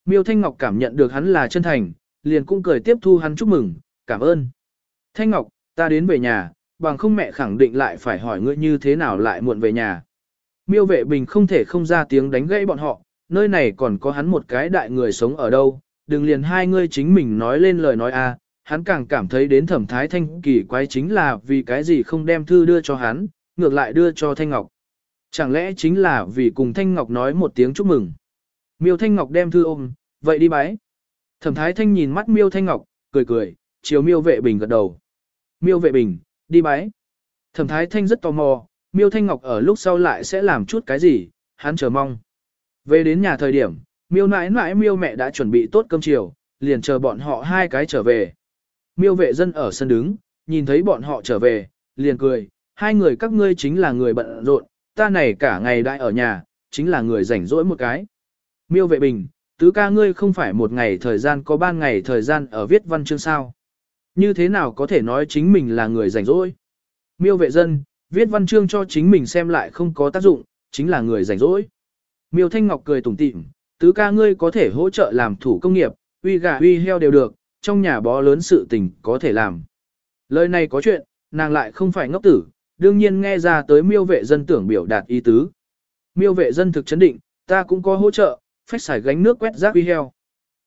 Miêu Thanh Ngọc cảm nhận được hắn là chân thành, liền cũng cười tiếp thu hắn chúc mừng, cảm ơn. Thanh Ngọc, ta đến về nhà, bằng không mẹ khẳng định lại phải hỏi ngươi như thế nào lại muộn về nhà. Miêu vệ bình không thể không ra tiếng đánh gãy bọn họ, nơi này còn có hắn một cái đại người sống ở đâu, đừng liền hai ngươi chính mình nói lên lời nói a. À, hắn càng cảm thấy đến thẩm thái thanh kỳ quái chính là vì cái gì không đem thư đưa cho hắn, ngược lại đưa cho Thanh Ngọc. Chẳng lẽ chính là vì cùng Thanh Ngọc nói một tiếng chúc mừng. Miêu Thanh Ngọc đem thư ôm, vậy đi bái. Thẩm Thái Thanh nhìn mắt Miêu Thanh Ngọc, cười cười, chiều Miêu Vệ Bình gật đầu. Miêu Vệ Bình, đi bái. Thẩm Thái Thanh rất tò mò, Miêu Thanh Ngọc ở lúc sau lại sẽ làm chút cái gì, hắn chờ mong. Về đến nhà thời điểm, Miêu nãi nãi Miêu mẹ đã chuẩn bị tốt cơm chiều, liền chờ bọn họ hai cái trở về. Miêu vệ dân ở sân đứng, nhìn thấy bọn họ trở về, liền cười, hai người các ngươi chính là người bận rộn, ta này cả ngày đại ở nhà, chính là người rảnh rỗi một cái. Miêu vệ bình, tứ ca ngươi không phải một ngày thời gian có ban ngày thời gian ở viết văn chương sao. Như thế nào có thể nói chính mình là người rảnh rỗi? Miêu vệ dân, viết văn chương cho chính mình xem lại không có tác dụng, chính là người rảnh rỗi. Miêu Thanh Ngọc cười tủm tỉm, tứ ca ngươi có thể hỗ trợ làm thủ công nghiệp, uy gà uy heo đều được, trong nhà bó lớn sự tình có thể làm. Lời này có chuyện, nàng lại không phải ngốc tử, đương nhiên nghe ra tới miêu vệ dân tưởng biểu đạt ý tứ. Miêu vệ dân thực chấn định, ta cũng có hỗ trợ, phách xài gánh nước quét rác uy heo.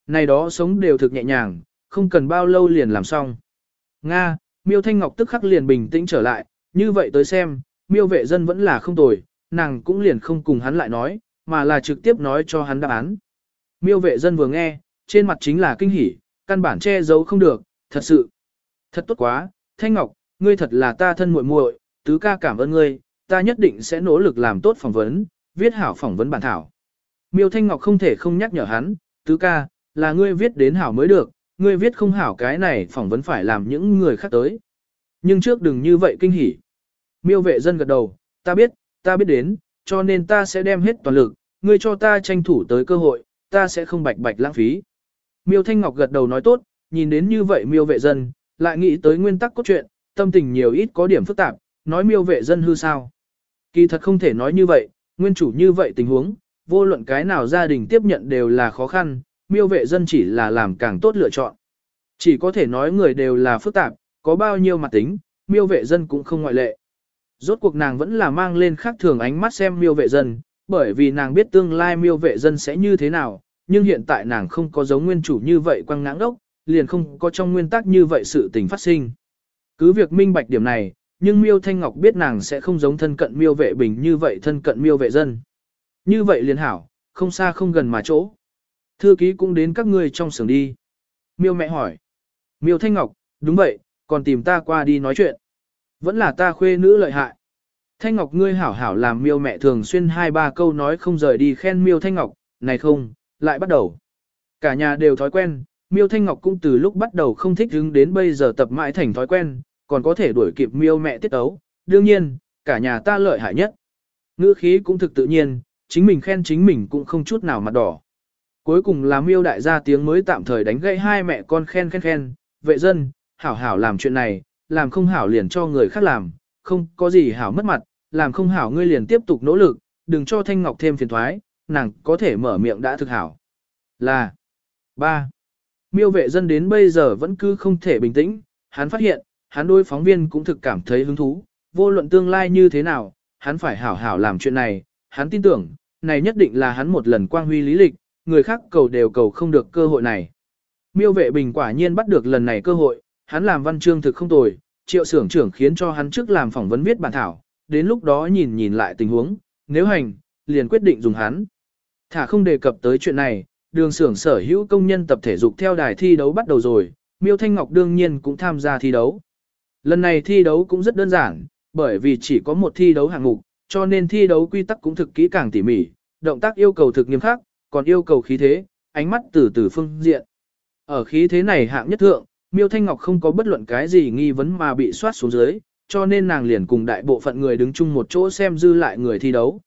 Này đó sống đều thực nhẹ nhàng, không cần bao lâu liền làm xong. Nga, miêu thanh ngọc tức khắc liền bình tĩnh trở lại, như vậy tới xem, miêu vệ dân vẫn là không tồi, nàng cũng liền không cùng hắn lại nói, mà là trực tiếp nói cho hắn đáp án. Miêu vệ dân vừa nghe, trên mặt chính là kinh hỉ, căn bản che giấu không được, thật sự. Thật tốt quá, Thanh Ngọc, ngươi thật là ta thân muội muội, tứ ca cảm ơn ngươi, ta nhất định sẽ nỗ lực làm tốt phỏng vấn, viết hảo phỏng vấn bản thảo. Miêu Thanh Ngọc không thể không nhắc nhở hắn, tứ ca, là ngươi viết đến hảo mới được, ngươi viết không hảo cái này phỏng vấn phải làm những người khác tới. Nhưng trước đừng như vậy kinh hỉ. Miêu vệ dân gật đầu, ta biết, ta biết đến, cho nên ta sẽ đem hết toàn lực, ngươi cho ta tranh thủ tới cơ hội, ta sẽ không bạch bạch lãng phí. Miêu Thanh Ngọc gật đầu nói tốt, nhìn đến như vậy miêu vệ dân, lại nghĩ tới nguyên tắc cốt truyện, tâm tình nhiều ít có điểm phức tạp, nói miêu vệ dân hư sao. Kỳ thật không thể nói như vậy, nguyên chủ như vậy tình huống, vô luận cái nào gia đình tiếp nhận đều là khó khăn, miêu vệ dân chỉ là làm càng tốt lựa chọn. Chỉ có thể nói người đều là phức tạp, có bao nhiêu mặt tính, miêu vệ dân cũng không ngoại lệ. Rốt cuộc nàng vẫn là mang lên khác thường ánh mắt xem miêu vệ dân, bởi vì nàng biết tương lai miêu vệ dân sẽ như thế nào, nhưng hiện tại nàng không có giống nguyên chủ như vậy quăng ngãng đốc, liền không có trong nguyên tắc như vậy sự tình phát sinh. Cứ việc minh bạch điểm này, nhưng miêu thanh ngọc biết nàng sẽ không giống thân cận miêu vệ bình như vậy thân cận miêu vệ dân. Như vậy liền hảo, không xa không gần mà chỗ. Thư ký cũng đến các ngươi trong xưởng đi. Miêu mẹ hỏi. Miêu thanh ngọc, đúng vậy, còn tìm ta qua đi nói chuyện. Vẫn là ta khuê nữ lợi hại. Thanh Ngọc ngươi hảo hảo làm miêu mẹ thường xuyên hai ba câu nói không rời đi khen miêu Thanh Ngọc, này không, lại bắt đầu. Cả nhà đều thói quen, miêu Thanh Ngọc cũng từ lúc bắt đầu không thích hứng đến bây giờ tập mãi thành thói quen, còn có thể đuổi kịp miêu mẹ tiết tấu. Đương nhiên, cả nhà ta lợi hại nhất. Ngữ khí cũng thực tự nhiên, chính mình khen chính mình cũng không chút nào mặt đỏ. Cuối cùng là miêu đại gia tiếng mới tạm thời đánh gãy hai mẹ con khen khen khen, vệ dân, hảo hảo làm chuyện này, làm không hảo liền cho người khác làm, không có gì hảo mất mặt, làm không hảo ngươi liền tiếp tục nỗ lực, đừng cho Thanh Ngọc thêm phiền thoái, nàng có thể mở miệng đã thực hảo. Là 3. Miêu vệ dân đến bây giờ vẫn cứ không thể bình tĩnh, hắn phát hiện, hắn đôi phóng viên cũng thực cảm thấy hứng thú, vô luận tương lai như thế nào, hắn phải hảo hảo làm chuyện này, hắn tin tưởng, này nhất định là hắn một lần quang huy lý lịch, người khác cầu đều cầu không được cơ hội này. Miêu vệ bình quả nhiên bắt được lần này cơ hội, hắn làm văn chương thực không tồi, triệu xưởng trưởng khiến cho hắn trước làm phỏng vấn viết bản thảo, đến lúc đó nhìn nhìn lại tình huống, nếu hành, liền quyết định dùng hắn. Thả không đề cập tới chuyện này, đường xưởng sở hữu công nhân tập thể dục theo đài thi đấu bắt đầu rồi, Miêu Thanh Ngọc đương nhiên cũng tham gia thi đấu. Lần này thi đấu cũng rất đơn giản, bởi vì chỉ có một thi đấu hạng mục, cho nên thi đấu quy tắc cũng thực kỹ càng tỉ mỉ, động tác yêu cầu thực nghiêm khắc, còn yêu cầu khí thế, ánh mắt từ từ phương diện. Ở khí thế này hạng nhất thượng, Miêu Thanh Ngọc không có bất luận cái gì nghi vấn mà bị soát xuống dưới, cho nên nàng liền cùng đại bộ phận người đứng chung một chỗ xem dư lại người thi đấu.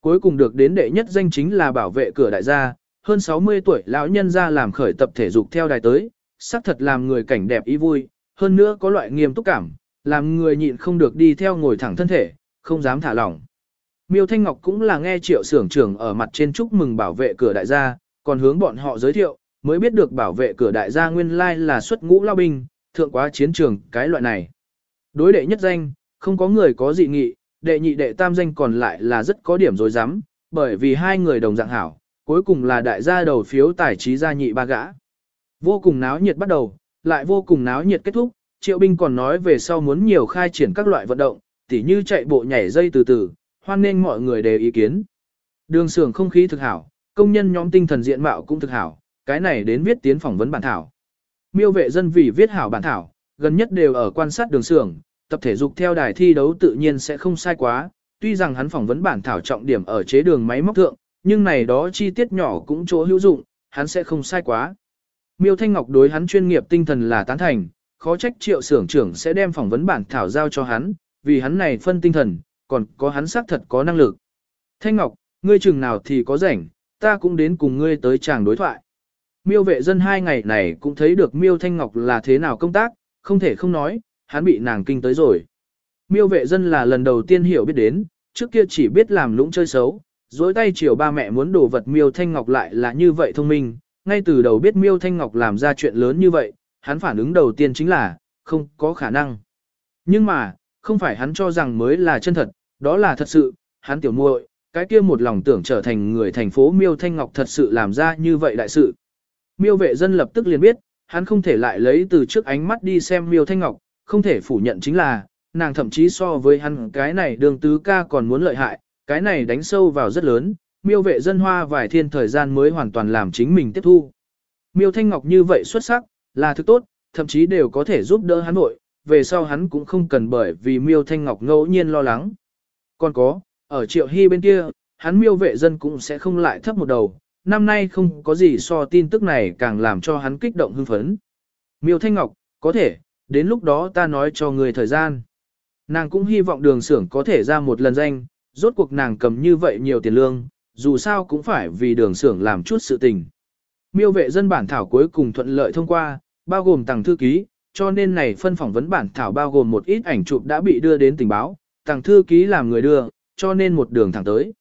Cuối cùng được đến đệ nhất danh chính là bảo vệ cửa đại gia, hơn 60 tuổi lão nhân ra làm khởi tập thể dục theo đài tới, xác thật làm người cảnh đẹp ý vui, hơn nữa có loại nghiêm túc cảm, làm người nhịn không được đi theo ngồi thẳng thân thể, không dám thả lỏng. Miêu Thanh Ngọc cũng là nghe triệu sưởng trưởng ở mặt trên chúc mừng bảo vệ cửa đại gia, còn hướng bọn họ giới thiệu, mới biết được bảo vệ cửa đại gia nguyên lai là xuất ngũ lao binh, thượng quá chiến trường cái loại này. Đối đệ nhất danh, không có người có dị nghị, đệ nhị đệ tam danh còn lại là rất có điểm dối rắm bởi vì hai người đồng dạng hảo, cuối cùng là đại gia đầu phiếu tài trí gia nhị ba gã. Vô cùng náo nhiệt bắt đầu, lại vô cùng náo nhiệt kết thúc, triệu binh còn nói về sau muốn nhiều khai triển các loại vận động, tỉ như chạy bộ nhảy dây từ từ, hoan nên mọi người đều ý kiến. Đường xưởng không khí thực hảo, công nhân nhóm tinh thần diện mạo cũng thực hảo, cái này đến viết tiến phỏng vấn bản thảo. Miêu vệ dân vì viết hảo bản thảo, gần nhất đều ở quan sát đường xưởng, tập thể dục theo đài thi đấu tự nhiên sẽ không sai quá, tuy rằng hắn phỏng vấn bản thảo trọng điểm ở chế đường máy móc thượng, nhưng này đó chi tiết nhỏ cũng chỗ hữu dụng, hắn sẽ không sai quá. Miêu Thanh Ngọc đối hắn chuyên nghiệp tinh thần là tán thành, khó trách triệu xưởng trưởng sẽ đem phỏng vấn bản thảo giao cho hắn, vì hắn này phân tinh thần, còn có hắn xác thật có năng lực. Thanh Ngọc, ngươi chừng nào thì có rảnh, ta cũng đến cùng ngươi tới chàng đối thoại. Miêu vệ dân hai ngày này cũng thấy được Miêu Thanh Ngọc là thế nào công tác, không thể không nói, hắn bị nàng kinh tới rồi. Miêu vệ dân là lần đầu tiên hiểu biết đến, trước kia chỉ biết làm lũng chơi xấu, dối tay chiều ba mẹ muốn đổ vật Miêu Thanh Ngọc lại là như vậy thông minh, ngay từ đầu biết Miêu Thanh Ngọc làm ra chuyện lớn như vậy, hắn phản ứng đầu tiên chính là, không có khả năng. Nhưng mà, không phải hắn cho rằng mới là chân thật, đó là thật sự, hắn tiểu muội, cái kia một lòng tưởng trở thành người thành phố Miêu Thanh Ngọc thật sự làm ra như vậy đại sự. Miêu vệ dân lập tức liền biết, hắn không thể lại lấy từ trước ánh mắt đi xem Miêu Thanh Ngọc, không thể phủ nhận chính là, nàng thậm chí so với hắn cái này đường tứ ca còn muốn lợi hại, cái này đánh sâu vào rất lớn, miêu vệ dân hoa vài thiên thời gian mới hoàn toàn làm chính mình tiếp thu. Miêu Thanh Ngọc như vậy xuất sắc, là thứ tốt, thậm chí đều có thể giúp đỡ hắn nội, về sau hắn cũng không cần bởi vì miêu Thanh Ngọc ngẫu nhiên lo lắng. Còn có, ở triệu hy bên kia, hắn miêu vệ dân cũng sẽ không lại thấp một đầu, năm nay không có gì so tin tức này càng làm cho hắn kích động hưng phấn. Miêu Thanh Ngọc, có thể, đến lúc đó ta nói cho người thời gian. Nàng cũng hy vọng đường xưởng có thể ra một lần danh, rốt cuộc nàng cầm như vậy nhiều tiền lương, dù sao cũng phải vì đường xưởng làm chút sự tình. Miêu vệ dân bản thảo cuối cùng thuận lợi thông qua, bao gồm tàng thư ký, cho nên này phân phỏng vấn bản thảo bao gồm một ít ảnh chụp đã bị đưa đến tình báo, tàng thư ký làm người đưa, cho nên một đường thẳng tới.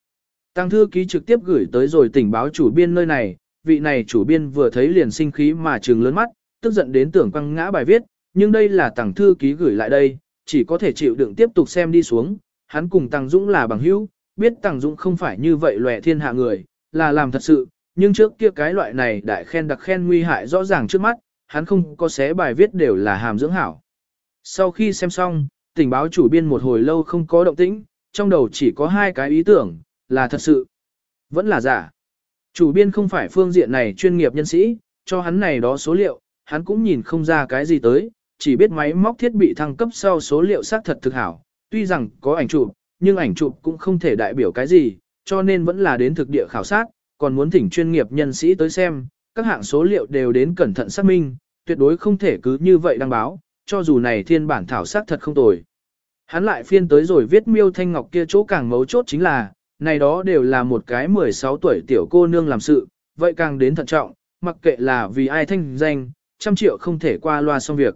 Tăng thư ký trực tiếp gửi tới rồi tình báo chủ biên nơi này, vị này chủ biên vừa thấy liền sinh khí mà trừng lớn mắt, tức giận đến tưởng quăng ngã bài viết, nhưng đây là tăng thư ký gửi lại đây, chỉ có thể chịu đựng tiếp tục xem đi xuống, hắn cùng Tàng Dũng là bằng hữu, biết Tàng Dũng không phải như vậy lòe thiên hạ người, là làm thật sự, nhưng trước kia cái loại này đại khen đặc khen nguy hại rõ ràng trước mắt, hắn không có xé bài viết đều là hàm dưỡng hảo. Sau khi xem xong, tình báo chủ biên một hồi lâu không có động tĩnh, trong đầu chỉ có hai cái ý tưởng, là thật sự, vẫn là giả. Chủ biên không phải phương diện này chuyên nghiệp nhân sĩ, cho hắn này đó số liệu, hắn cũng nhìn không ra cái gì tới, chỉ biết máy móc thiết bị thăng cấp sau số liệu xác thật thực hảo, tuy rằng có ảnh chụp, nhưng ảnh chụp cũng không thể đại biểu cái gì, cho nên vẫn là đến thực địa khảo sát, còn muốn thỉnh chuyên nghiệp nhân sĩ tới xem, các hạng số liệu đều đến cẩn thận xác minh, tuyệt đối không thể cứ như vậy đăng báo, cho dù này thiên bản thảo sát thật không tồi. Hắn lại phiên tới rồi viết miêu thanh ngọc kia chỗ càng mấu chốt chính là, này đó đều là một cái 16 tuổi tiểu cô nương làm sự, vậy càng đến thận trọng, mặc kệ là vì ai thanh danh, trăm triệu không thể qua loa xong việc.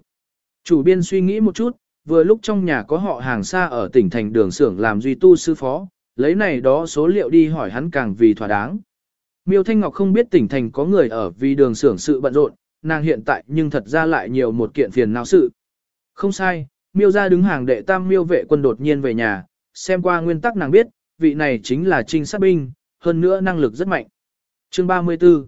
Chủ biên suy nghĩ một chút, vừa lúc trong nhà có họ hàng xa ở tỉnh thành đường xưởng làm duy tu sư phó, lấy này đó số liệu đi hỏi hắn càng vì thỏa đáng. Miêu Thanh Ngọc không biết tỉnh thành có người ở vì đường xưởng sự bận rộn, nàng hiện tại nhưng thật ra lại nhiều một kiện phiền não sự. Không sai, miêu ra đứng hàng đệ tam miêu vệ quân đột nhiên về nhà, xem qua nguyên tắc nàng biết, vị này chính là trinh sát binh, hơn nữa năng lực rất mạnh. Chương 34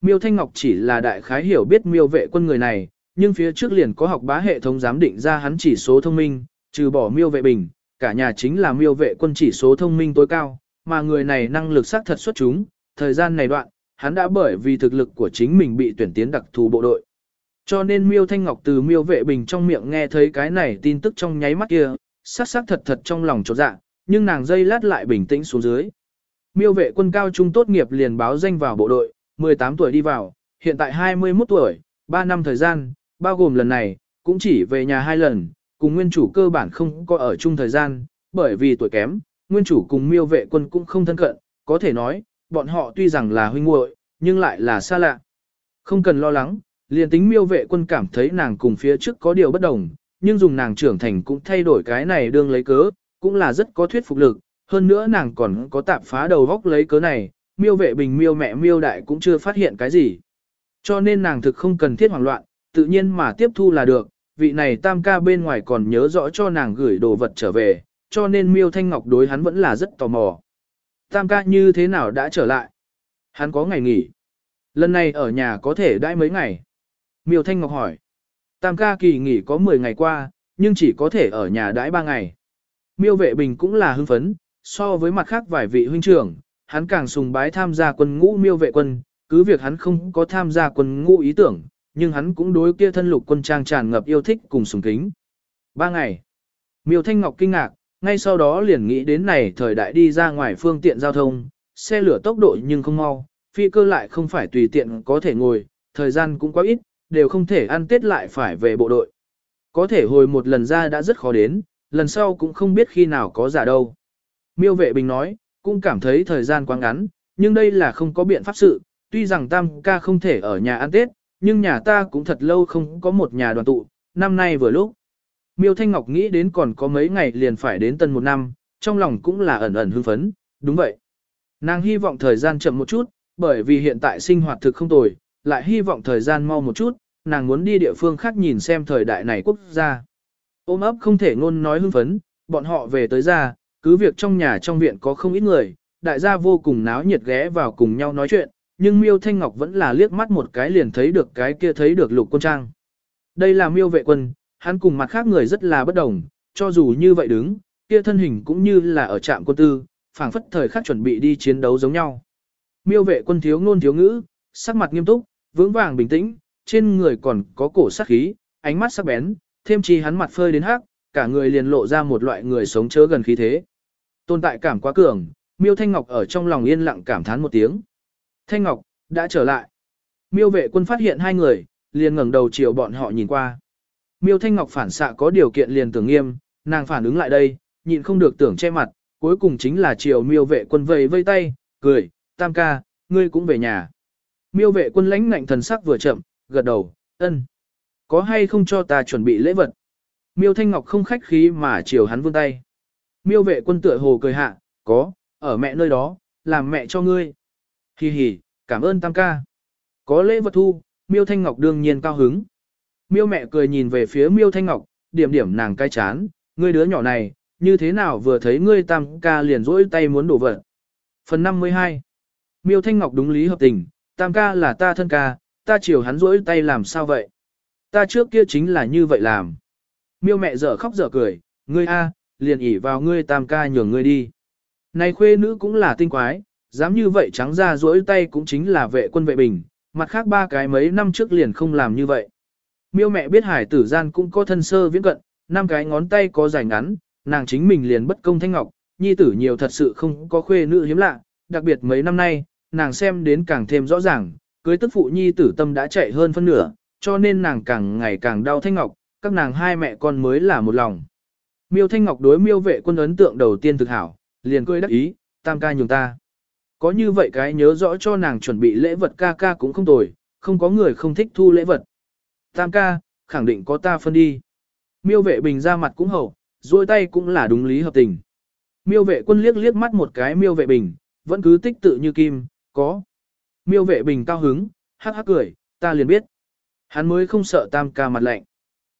Miêu Thanh Ngọc chỉ là đại khái hiểu biết miêu vệ quân người này, nhưng phía trước liền có học bá hệ thống giám định ra hắn chỉ số thông minh, trừ bỏ miêu vệ bình, cả nhà chính là miêu vệ quân chỉ số thông minh tối cao, mà người này năng lực xác thật xuất chúng, thời gian này đoạn, hắn đã bởi vì thực lực của chính mình bị tuyển tiến đặc thù bộ đội. Cho nên miêu thanh ngọc từ miêu vệ bình trong miệng nghe thấy cái này tin tức trong nháy mắt kia, sắc sắc thật thật trong lòng trột dạ, nhưng nàng dây lát lại bình tĩnh xuống dưới. Miêu vệ quân cao trung tốt nghiệp liền báo danh vào bộ đội, 18 tuổi đi vào, hiện tại 21 tuổi, 3 năm thời gian, bao gồm lần này, cũng chỉ về nhà hai lần, cùng nguyên chủ cơ bản không có ở chung thời gian, bởi vì tuổi kém, nguyên chủ cùng miêu vệ quân cũng không thân cận, có thể nói, bọn họ tuy rằng là huynh muội, nhưng lại là xa lạ. Không cần lo lắng, liền tính miêu vệ quân cảm thấy nàng cùng phía trước có điều bất đồng, nhưng dùng nàng trưởng thành cũng thay đổi cái này đương lấy cớ, cũng là rất có thuyết phục lực, hơn nữa nàng còn có tạp phá đầu góc lấy cớ này, miêu vệ bình miêu mẹ miêu đại cũng chưa phát hiện cái gì. Cho nên nàng thực không cần thiết hoảng loạn, tự nhiên mà tiếp thu là được, vị này tam ca bên ngoài còn nhớ rõ cho nàng gửi đồ vật trở về, cho nên Miêu Thanh Ngọc đối hắn vẫn là rất tò mò. Tam ca như thế nào đã trở lại? Hắn có ngày nghỉ. Lần này ở nhà có thể đãi mấy ngày? Miêu Thanh Ngọc hỏi. Tam ca kỳ nghỉ có 10 ngày qua, nhưng chỉ có thể ở nhà đãi 3 ngày. Miêu vệ bình cũng là hưng phấn, so với mặt khác vài vị huynh trưởng, hắn càng sùng bái tham gia quân ngũ miêu vệ quân, cứ việc hắn không có tham gia quân ngũ ý tưởng, nhưng hắn cũng đối kia thân lục quân trang tràn ngập yêu thích cùng sùng kính. Ba ngày. Miêu Thanh Ngọc kinh ngạc, ngay sau đó liền nghĩ đến này thời đại đi ra ngoài phương tiện giao thông, xe lửa tốc độ nhưng không mau, phi cơ lại không phải tùy tiện có thể ngồi, thời gian cũng quá ít, đều không thể ăn tết lại phải về bộ đội. Có thể hồi một lần ra đã rất khó đến, lần sau cũng không biết khi nào có giả đâu. Miêu vệ bình nói, cũng cảm thấy thời gian quá ngắn, nhưng đây là không có biện pháp sự, tuy rằng tam ca không thể ở nhà ăn tết, nhưng nhà ta cũng thật lâu không có một nhà đoàn tụ, năm nay vừa lúc. Miêu Thanh Ngọc nghĩ đến còn có mấy ngày liền phải đến tân một năm, trong lòng cũng là ẩn ẩn hưng phấn, đúng vậy. Nàng hy vọng thời gian chậm một chút, bởi vì hiện tại sinh hoạt thực không tồi, lại hy vọng thời gian mau một chút, nàng muốn đi địa phương khác nhìn xem thời đại này quốc gia. Ôm ấp không thể ngôn nói hưng phấn, bọn họ về tới ra, cứ việc trong nhà trong viện có không ít người, đại gia vô cùng náo nhiệt ghé vào cùng nhau nói chuyện, nhưng Miêu Thanh Ngọc vẫn là liếc mắt một cái liền thấy được cái kia thấy được lục quân trang. Đây là Miêu vệ quân, hắn cùng mặt khác người rất là bất đồng, cho dù như vậy đứng, kia thân hình cũng như là ở trạm quân tư, phảng phất thời khắc chuẩn bị đi chiến đấu giống nhau. Miêu vệ quân thiếu ngôn thiếu ngữ, sắc mặt nghiêm túc, vững vàng bình tĩnh, trên người còn có cổ sắc khí, ánh mắt sắc bén, thêm chi hắn mặt phơi đến hắc, cả người liền lộ ra một loại người sống chớ gần khí thế. Tồn tại cảm quá cường, Miêu Thanh Ngọc ở trong lòng yên lặng cảm thán một tiếng. Thanh Ngọc, đã trở lại. Miêu vệ quân phát hiện hai người, liền ngẩng đầu chiều bọn họ nhìn qua. Miêu Thanh Ngọc phản xạ có điều kiện liền tưởng nghiêm, nàng phản ứng lại đây, nhịn không được tưởng che mặt, cuối cùng chính là chiều miêu vệ quân vây vây tay, cười, tam ca, ngươi cũng về nhà. Miêu vệ quân lãnh ngạnh thần sắc vừa chậm, gật đầu, ân. Có hay không cho ta chuẩn bị lễ vật? Miêu Thanh Ngọc không khách khí mà chiều hắn vươn tay. Miêu vệ quân tựa hồ cười hạ, có, ở mẹ nơi đó, làm mẹ cho ngươi. Hi hi, cảm ơn tam ca. Có lễ vật thu, Miêu Thanh Ngọc đương nhiên cao hứng. Miêu mẹ cười nhìn về phía Miêu Thanh Ngọc, điểm điểm nàng cay chán, ngươi đứa nhỏ này, như thế nào vừa thấy ngươi tam ca liền rỗi tay muốn đổ vật. Phần 52 Miêu Thanh Ngọc đúng lý hợp tình, tam ca là ta thân ca, ta chiều hắn rỗi tay làm sao vậy? Ta trước kia chính là như vậy làm. Miêu mẹ dở khóc dở cười, ngươi a, liền ỉ vào ngươi tam ca nhường ngươi đi. Này khuê nữ cũng là tinh quái, dám như vậy trắng ra rỗi tay cũng chính là vệ quân vệ bình, mặt khác ba cái mấy năm trước liền không làm như vậy. Miêu mẹ biết hải tử gian cũng có thân sơ viễn cận, năm cái ngón tay có dài ngắn, nàng chính mình liền bất công thanh ngọc, nhi tử nhiều thật sự không có khuê nữ hiếm lạ, đặc biệt mấy năm nay, nàng xem đến càng thêm rõ ràng, cưới tức phụ nhi tử tâm đã chạy hơn phân nửa, cho nên nàng càng ngày càng đau thanh ngọc, các nàng hai mẹ con mới là một lòng. Miêu thanh ngọc đối miêu vệ quân ấn tượng đầu tiên thực hảo, liền cười đắc ý, tam ca nhường ta. Có như vậy cái nhớ rõ cho nàng chuẩn bị lễ vật ca ca cũng không tồi, không có người không thích thu lễ vật. Tam ca, khẳng định có ta phân đi. Miêu vệ bình ra mặt cũng hậu, duỗi tay cũng là đúng lý hợp tình. Miêu vệ quân liếc liếc mắt một cái miêu vệ bình, vẫn cứ tích tự như kim, có. Miêu vệ bình cao hứng, hắc hắc cười, ta liền biết. Hắn mới không sợ tam ca mặt lạnh.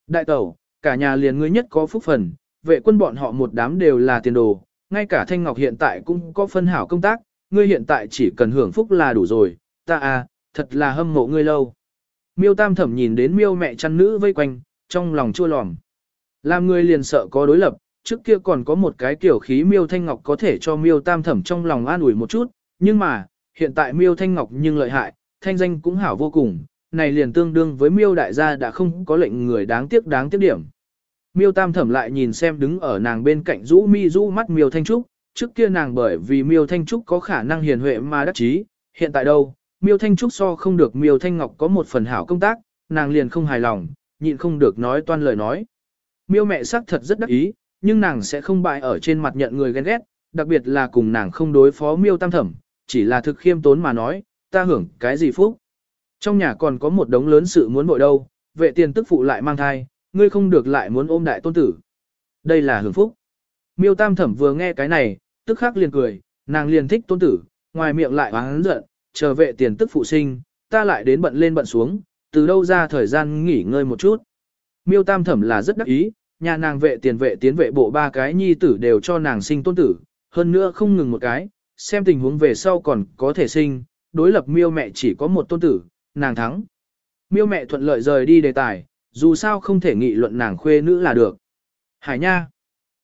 Đại tẩu, cả nhà liền ngươi nhất có phúc phần, vệ quân bọn họ một đám đều là tiền đồ, ngay cả Thanh Ngọc hiện tại cũng có phân hảo công tác, ngươi hiện tại chỉ cần hưởng phúc là đủ rồi, ta à, thật là hâm mộ ngươi lâu. Miêu Tam Thẩm nhìn đến Miêu mẹ chăn nữ vây quanh, trong lòng chua lòm. Làm người liền sợ có đối lập, trước kia còn có một cái kiểu khí Miêu Thanh Ngọc có thể cho Miêu Tam Thẩm trong lòng an ủi một chút, nhưng mà, hiện tại Miêu Thanh Ngọc nhưng lợi hại, thanh danh cũng hảo vô cùng, này liền tương đương với Miêu đại gia đã không có lệnh người đáng tiếc đáng tiếc điểm. Miêu Tam Thẩm lại nhìn xem đứng ở nàng bên cạnh rũ mi rũ mắt Miêu Thanh Trúc, trước kia nàng bởi vì Miêu Thanh Trúc có khả năng hiền huệ mà đắc chí, hiện tại đâu, Miêu Thanh Trúc so không được Miêu Thanh Ngọc có một phần hảo công tác, nàng liền không hài lòng, nhịn không được nói toan lời nói. Miêu mẹ sắc thật rất đắc ý, nhưng nàng sẽ không bại ở trên mặt nhận người ghen ghét, đặc biệt là cùng nàng không đối phó Miêu Tam Thẩm, chỉ là thực khiêm tốn mà nói, ta hưởng cái gì phúc. Trong nhà còn có một đống lớn sự muốn bội đâu, vệ tiền tức phụ lại mang thai, ngươi không được lại muốn ôm đại tôn tử. Đây là hưởng phúc. Miêu Tam Thẩm vừa nghe cái này, tức khắc liền cười, nàng liền thích tôn tử, ngoài miệng lại oán giận, chờ vệ tiền tức phụ sinh, ta lại đến bận lên bận xuống, từ đâu ra thời gian nghỉ ngơi một chút. Miêu Tam Thẩm là rất đắc ý, nhà nàng vệ tiền vệ tiến vệ bộ ba cái nhi tử đều cho nàng sinh tôn tử, hơn nữa không ngừng một cái, xem tình huống về sau còn có thể sinh, đối lập miêu mẹ chỉ có một tôn tử, nàng thắng. Miêu mẹ thuận lợi rời đi đề tài, dù sao không thể nghị luận nàng khuê nữ là được. Hải nha,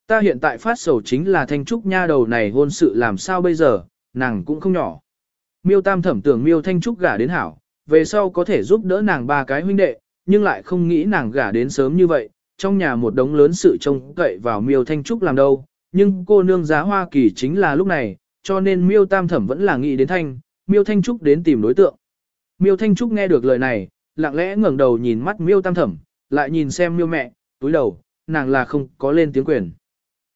ta hiện tại phát sầu chính là thanh trúc nha đầu này hôn sự làm sao bây giờ, nàng cũng không nhỏ. Miêu tam thẩm tưởng miêu thanh trúc gả đến hảo, về sau có thể giúp đỡ nàng ba cái huynh đệ, nhưng lại không nghĩ nàng gả đến sớm như vậy, trong nhà một đống lớn sự trông cậy vào miêu thanh trúc làm đâu, nhưng cô nương giá Hoa Kỳ chính là lúc này, cho nên miêu tam thẩm vẫn là nghĩ đến thanh, miêu thanh trúc đến tìm đối tượng. Miêu thanh trúc nghe được lời này, lặng lẽ ngẩng đầu nhìn mắt miêu tam thẩm, lại nhìn xem miêu mẹ, túi đầu, nàng là không có lên tiếng quyền.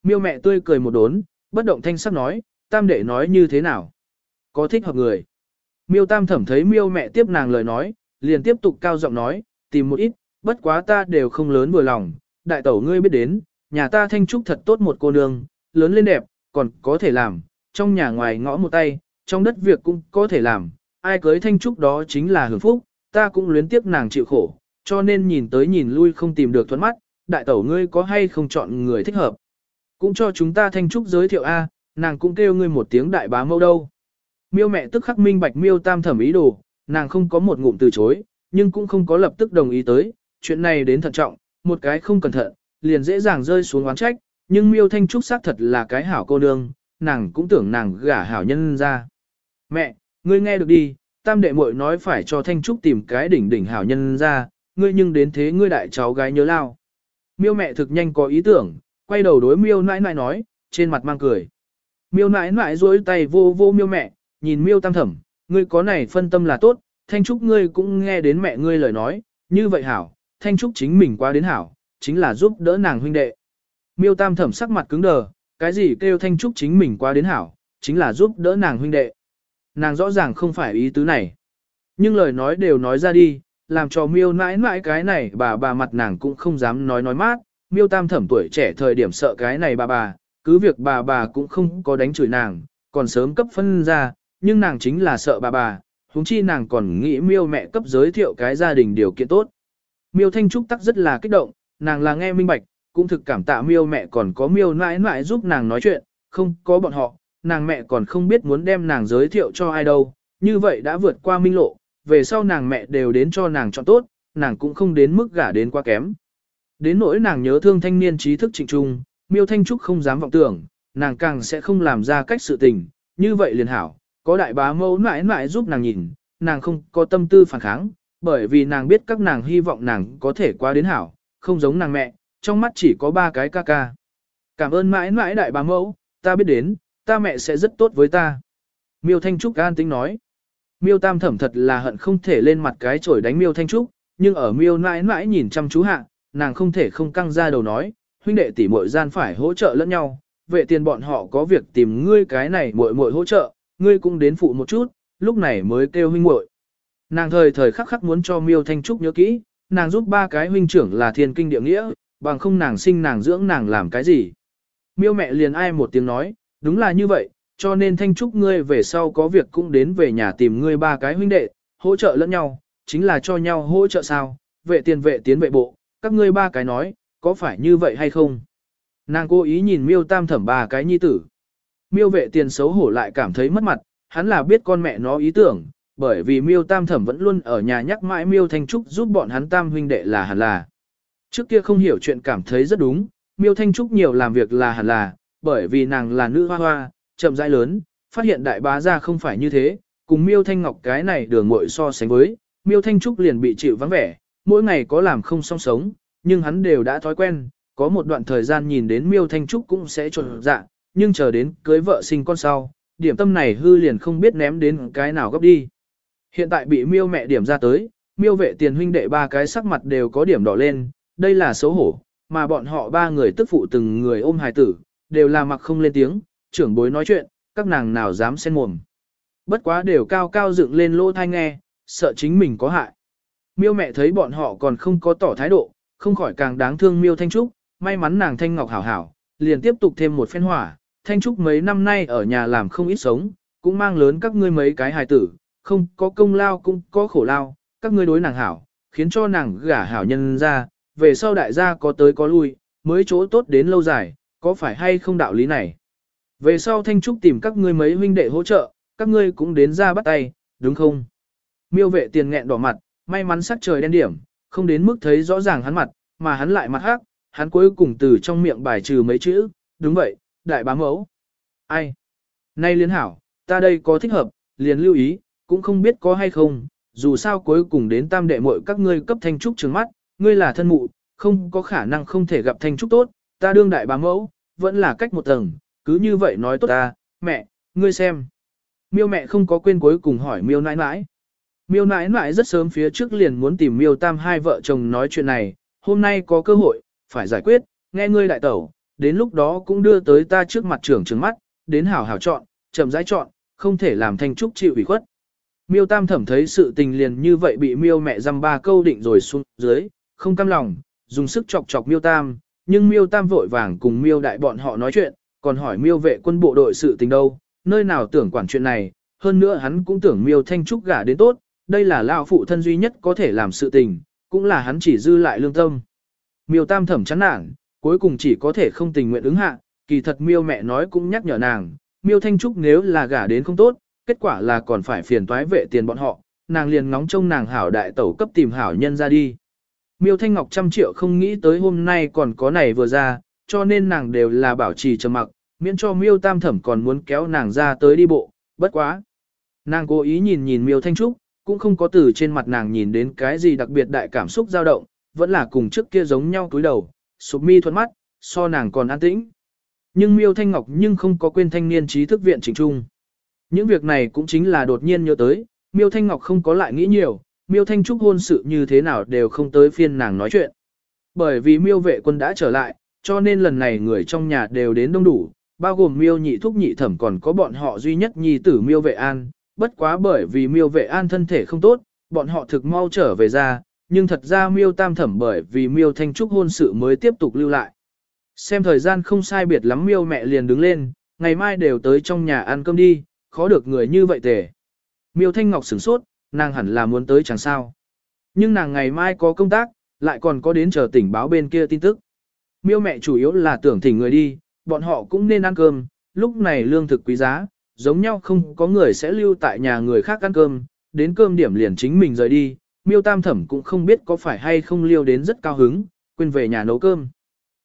Miêu mẹ tươi cười một đốn, bất động thanh sắc nói, tam đệ nói như thế nào? Có thích hợp người. Miêu tam thẩm thấy miêu mẹ tiếp nàng lời nói, liền tiếp tục cao giọng nói, tìm một ít, bất quá ta đều không lớn vừa lòng, đại tẩu ngươi biết đến, nhà ta thanh trúc thật tốt một cô nương, lớn lên đẹp, còn có thể làm, trong nhà ngoài ngõ một tay, trong đất việc cũng có thể làm, ai cưới thanh trúc đó chính là hưởng phúc, ta cũng luyến tiếc nàng chịu khổ, cho nên nhìn tới nhìn lui không tìm được thuẫn mắt, đại tẩu ngươi có hay không chọn người thích hợp. Cũng cho chúng ta thanh trúc giới thiệu A, nàng cũng kêu ngươi một tiếng đại bá mâu đâu. Miêu mẹ tức khắc minh bạch miêu tam thẩm ý đồ, nàng không có một ngụm từ chối, nhưng cũng không có lập tức đồng ý tới, chuyện này đến thận trọng, một cái không cẩn thận, liền dễ dàng rơi xuống oán trách, nhưng miêu thanh trúc xác thật là cái hảo cô nương, nàng cũng tưởng nàng gả hảo nhân ra. Mẹ, ngươi nghe được đi, tam đệ muội nói phải cho thanh trúc tìm cái đỉnh đỉnh hảo nhân ra, ngươi nhưng đến thế ngươi đại cháu gái nhớ lao. Miêu mẹ thực nhanh có ý tưởng, quay đầu đối miêu nãi nãi nói, trên mặt mang cười. Miêu nãi nãi duỗi tay vô vô miêu mẹ, nhìn miêu tam thẩm, ngươi có này phân tâm là tốt, thanh trúc ngươi cũng nghe đến mẹ ngươi lời nói, như vậy hảo, thanh trúc chính mình qua đến hảo, chính là giúp đỡ nàng huynh đệ. Miêu tam thẩm sắc mặt cứng đờ, cái gì kêu thanh trúc chính mình qua đến hảo, chính là giúp đỡ nàng huynh đệ. Nàng rõ ràng không phải ý tứ này. Nhưng lời nói đều nói ra đi, làm cho miêu nãi nãi cái này bà bà mặt nàng cũng không dám nói nói mát. Miêu tam thẩm tuổi trẻ thời điểm sợ cái này bà bà, cứ việc bà bà cũng không có đánh chửi nàng, còn sớm cấp phân ra, nhưng nàng chính là sợ bà bà, huống chi nàng còn nghĩ miêu mẹ cấp giới thiệu cái gia đình điều kiện tốt. Miêu Thanh Trúc tắc rất là kích động, nàng là nghe minh bạch, cũng thực cảm tạ miêu mẹ còn có miêu nãi nãi giúp nàng nói chuyện, không có bọn họ, nàng mẹ còn không biết muốn đem nàng giới thiệu cho ai đâu, như vậy đã vượt qua minh lộ, về sau nàng mẹ đều đến cho nàng chọn tốt, nàng cũng không đến mức gả đến quá kém. Đến nỗi nàng nhớ thương thanh niên trí thức trịnh trung, miêu thanh trúc không dám vọng tưởng, nàng càng sẽ không làm ra cách sự tình, như vậy liền hảo, có đại bá mẫu mãi mãi giúp nàng nhìn, nàng không có tâm tư phản kháng, bởi vì nàng biết các nàng hy vọng nàng có thể qua đến hảo, không giống nàng mẹ, trong mắt chỉ có ba cái ca ca. Cảm ơn mãi mãi đại bá mẫu, ta biết đến, ta mẹ sẽ rất tốt với ta. Miêu Thanh Trúc an tính nói. Miêu Tam Thẩm thật là hận không thể lên mặt cái chổi đánh Miêu Thanh Trúc, nhưng ở Miêu mãi mãi nhìn chăm chú hạ, nàng không thể không căng ra đầu nói, huynh đệ tỷ muội gian phải hỗ trợ lẫn nhau, vệ tiền bọn họ có việc tìm ngươi cái này muội muội hỗ trợ, ngươi cũng đến phụ một chút, lúc này mới kêu huynh muội. Nàng thời thời khắc khắc muốn cho Miêu Thanh Trúc nhớ kỹ, nàng giúp ba cái huynh trưởng là thiên kinh địa nghĩa, bằng không nàng sinh nàng dưỡng nàng làm cái gì. Miêu mẹ liền ai một tiếng nói, đúng là như vậy, cho nên Thanh Trúc ngươi về sau có việc cũng đến về nhà tìm ngươi ba cái huynh đệ, hỗ trợ lẫn nhau, chính là cho nhau hỗ trợ sao, vệ tiền vệ tiến vệ bộ, các ngươi ba cái nói, có phải như vậy hay không? Nàng cố ý nhìn miêu tam thẩm ba cái nhi tử. Miêu vệ tiền xấu hổ lại cảm thấy mất mặt, hắn là biết con mẹ nó ý tưởng, bởi vì miêu tam thẩm vẫn luôn ở nhà nhắc mãi miêu thanh trúc giúp bọn hắn tam huynh đệ là hẳn là. Trước kia không hiểu chuyện cảm thấy rất đúng, miêu thanh trúc nhiều làm việc là hẳn là, bởi vì nàng là nữ hoa hoa, chậm rãi lớn, phát hiện đại bá ra không phải như thế, cùng miêu thanh ngọc cái này đường muội so sánh với, miêu thanh trúc liền bị chịu vắng vẻ, mỗi ngày có làm không song sống, nhưng hắn đều đã thói quen, có một đoạn thời gian nhìn đến miêu thanh trúc cũng sẽ trộn dạ, nhưng chờ đến cưới vợ sinh con sau, điểm tâm này hư liền không biết ném đến cái nào gấp đi. Hiện tại bị miêu mẹ điểm ra tới, miêu vệ tiền huynh đệ ba cái sắc mặt đều có điểm đỏ lên, đây là xấu hổ, mà bọn họ ba người tức phụ từng người ôm hài tử, đều là mặc không lên tiếng, trưởng bối nói chuyện, các nàng nào dám xen mồm. Bất quá đều cao cao dựng lên lỗ thai nghe, sợ chính mình có hại. Miêu mẹ thấy bọn họ còn không có tỏ thái độ, không khỏi càng đáng thương miêu thanh trúc, may mắn nàng thanh ngọc hảo hảo, liền tiếp tục thêm một phen hỏa, thanh trúc mấy năm nay ở nhà làm không ít sống, cũng mang lớn các ngươi mấy cái hài tử, không có công lao cũng có khổ lao, các ngươi đối nàng hảo, khiến cho nàng gả hảo nhân ra, về sau đại gia có tới có lui, mới chỗ tốt đến lâu dài, có phải hay không đạo lý này. Về sau Thanh Trúc tìm các ngươi mấy huynh đệ hỗ trợ, các ngươi cũng đến ra bắt tay, đúng không? Miêu vệ tiền nghẹn đỏ mặt, may mắn sắc trời đen điểm, không đến mức thấy rõ ràng hắn mặt, mà hắn lại mặt hắc hắn cuối cùng từ trong miệng bài trừ mấy chữ, đúng vậy, đại bá mẫu. Ai? Nay liên hảo, ta đây có thích hợp, liền lưu ý, cũng không biết có hay không, dù sao cuối cùng đến tam đệ muội các ngươi cấp thanh trúc trừng mắt, ngươi là thân mụ, không có khả năng không thể gặp thanh trúc tốt, ta đương đại bá mẫu, vẫn là cách một tầng, cứ như vậy nói tốt ta, mẹ, ngươi xem. Miêu mẹ không có quên cuối cùng hỏi miêu nãi nãi. Miêu nãi nãi rất sớm phía trước liền muốn tìm miêu tam hai vợ chồng nói chuyện này, hôm nay có cơ hội, phải giải quyết, nghe ngươi đại tẩu, đến lúc đó cũng đưa tới ta trước mặt trưởng trừng mắt, đến hảo hảo chọn, chậm rãi chọn, không thể làm thanh trúc chịu ủy khuất. Miêu tam thẩm thấy sự tình liền như vậy bị miêu mẹ dăm ba câu định rồi xuống dưới, không cam lòng, dùng sức chọc chọc miêu tam, nhưng miêu tam vội vàng cùng miêu đại bọn họ nói chuyện, còn hỏi miêu vệ quân bộ đội sự tình đâu, nơi nào tưởng quản chuyện này, hơn nữa hắn cũng tưởng miêu thanh trúc gả đến tốt, đây là lão phụ thân duy nhất có thể làm sự tình, cũng là hắn chỉ dư lại lương tâm. Miêu tam thẩm chán nản, cuối cùng chỉ có thể không tình nguyện ứng hạ, kỳ thật miêu mẹ nói cũng nhắc nhở nàng, miêu thanh trúc nếu là gả đến không tốt, kết quả là còn phải phiền toái vệ tiền bọn họ, nàng liền ngóng trông nàng hảo đại tẩu cấp tìm hảo nhân ra đi. Miêu Thanh Ngọc trăm triệu không nghĩ tới hôm nay còn có này vừa ra, cho nên nàng đều là bảo trì trầm mặc, miễn cho Miêu Tam Thẩm còn muốn kéo nàng ra tới đi bộ, bất quá. Nàng cố ý nhìn nhìn Miêu Thanh Trúc, cũng không có từ trên mặt nàng nhìn đến cái gì đặc biệt đại cảm xúc dao động, vẫn là cùng trước kia giống nhau túi đầu, sụp mi thuận mắt, so nàng còn an tĩnh. Nhưng Miêu Thanh Ngọc nhưng không có quên thanh niên trí thức viện chỉnh trung. Những việc này cũng chính là đột nhiên nhớ tới, Miêu Thanh Ngọc không có lại nghĩ nhiều, Miêu Thanh Trúc hôn sự như thế nào đều không tới phiên nàng nói chuyện. Bởi vì Miêu vệ quân đã trở lại, cho nên lần này người trong nhà đều đến đông đủ, bao gồm Miêu nhị thúc nhị thẩm còn có bọn họ duy nhất nhi tử Miêu vệ an, bất quá bởi vì Miêu vệ an thân thể không tốt, bọn họ thực mau trở về ra, nhưng thật ra Miêu tam thẩm bởi vì Miêu Thanh Trúc hôn sự mới tiếp tục lưu lại. Xem thời gian không sai biệt lắm Miêu mẹ liền đứng lên, ngày mai đều tới trong nhà ăn cơm đi, khó được người như vậy tề. Miêu Thanh Ngọc sửng sốt, nàng hẳn là muốn tới chẳng sao. Nhưng nàng ngày mai có công tác, lại còn có đến chờ tỉnh báo bên kia tin tức. Miêu mẹ chủ yếu là tưởng thỉnh người đi, bọn họ cũng nên ăn cơm, lúc này lương thực quý giá, giống nhau không có người sẽ lưu tại nhà người khác ăn cơm, đến cơm điểm liền chính mình rời đi, miêu tam thẩm cũng không biết có phải hay không liêu đến rất cao hứng, quên về nhà nấu cơm.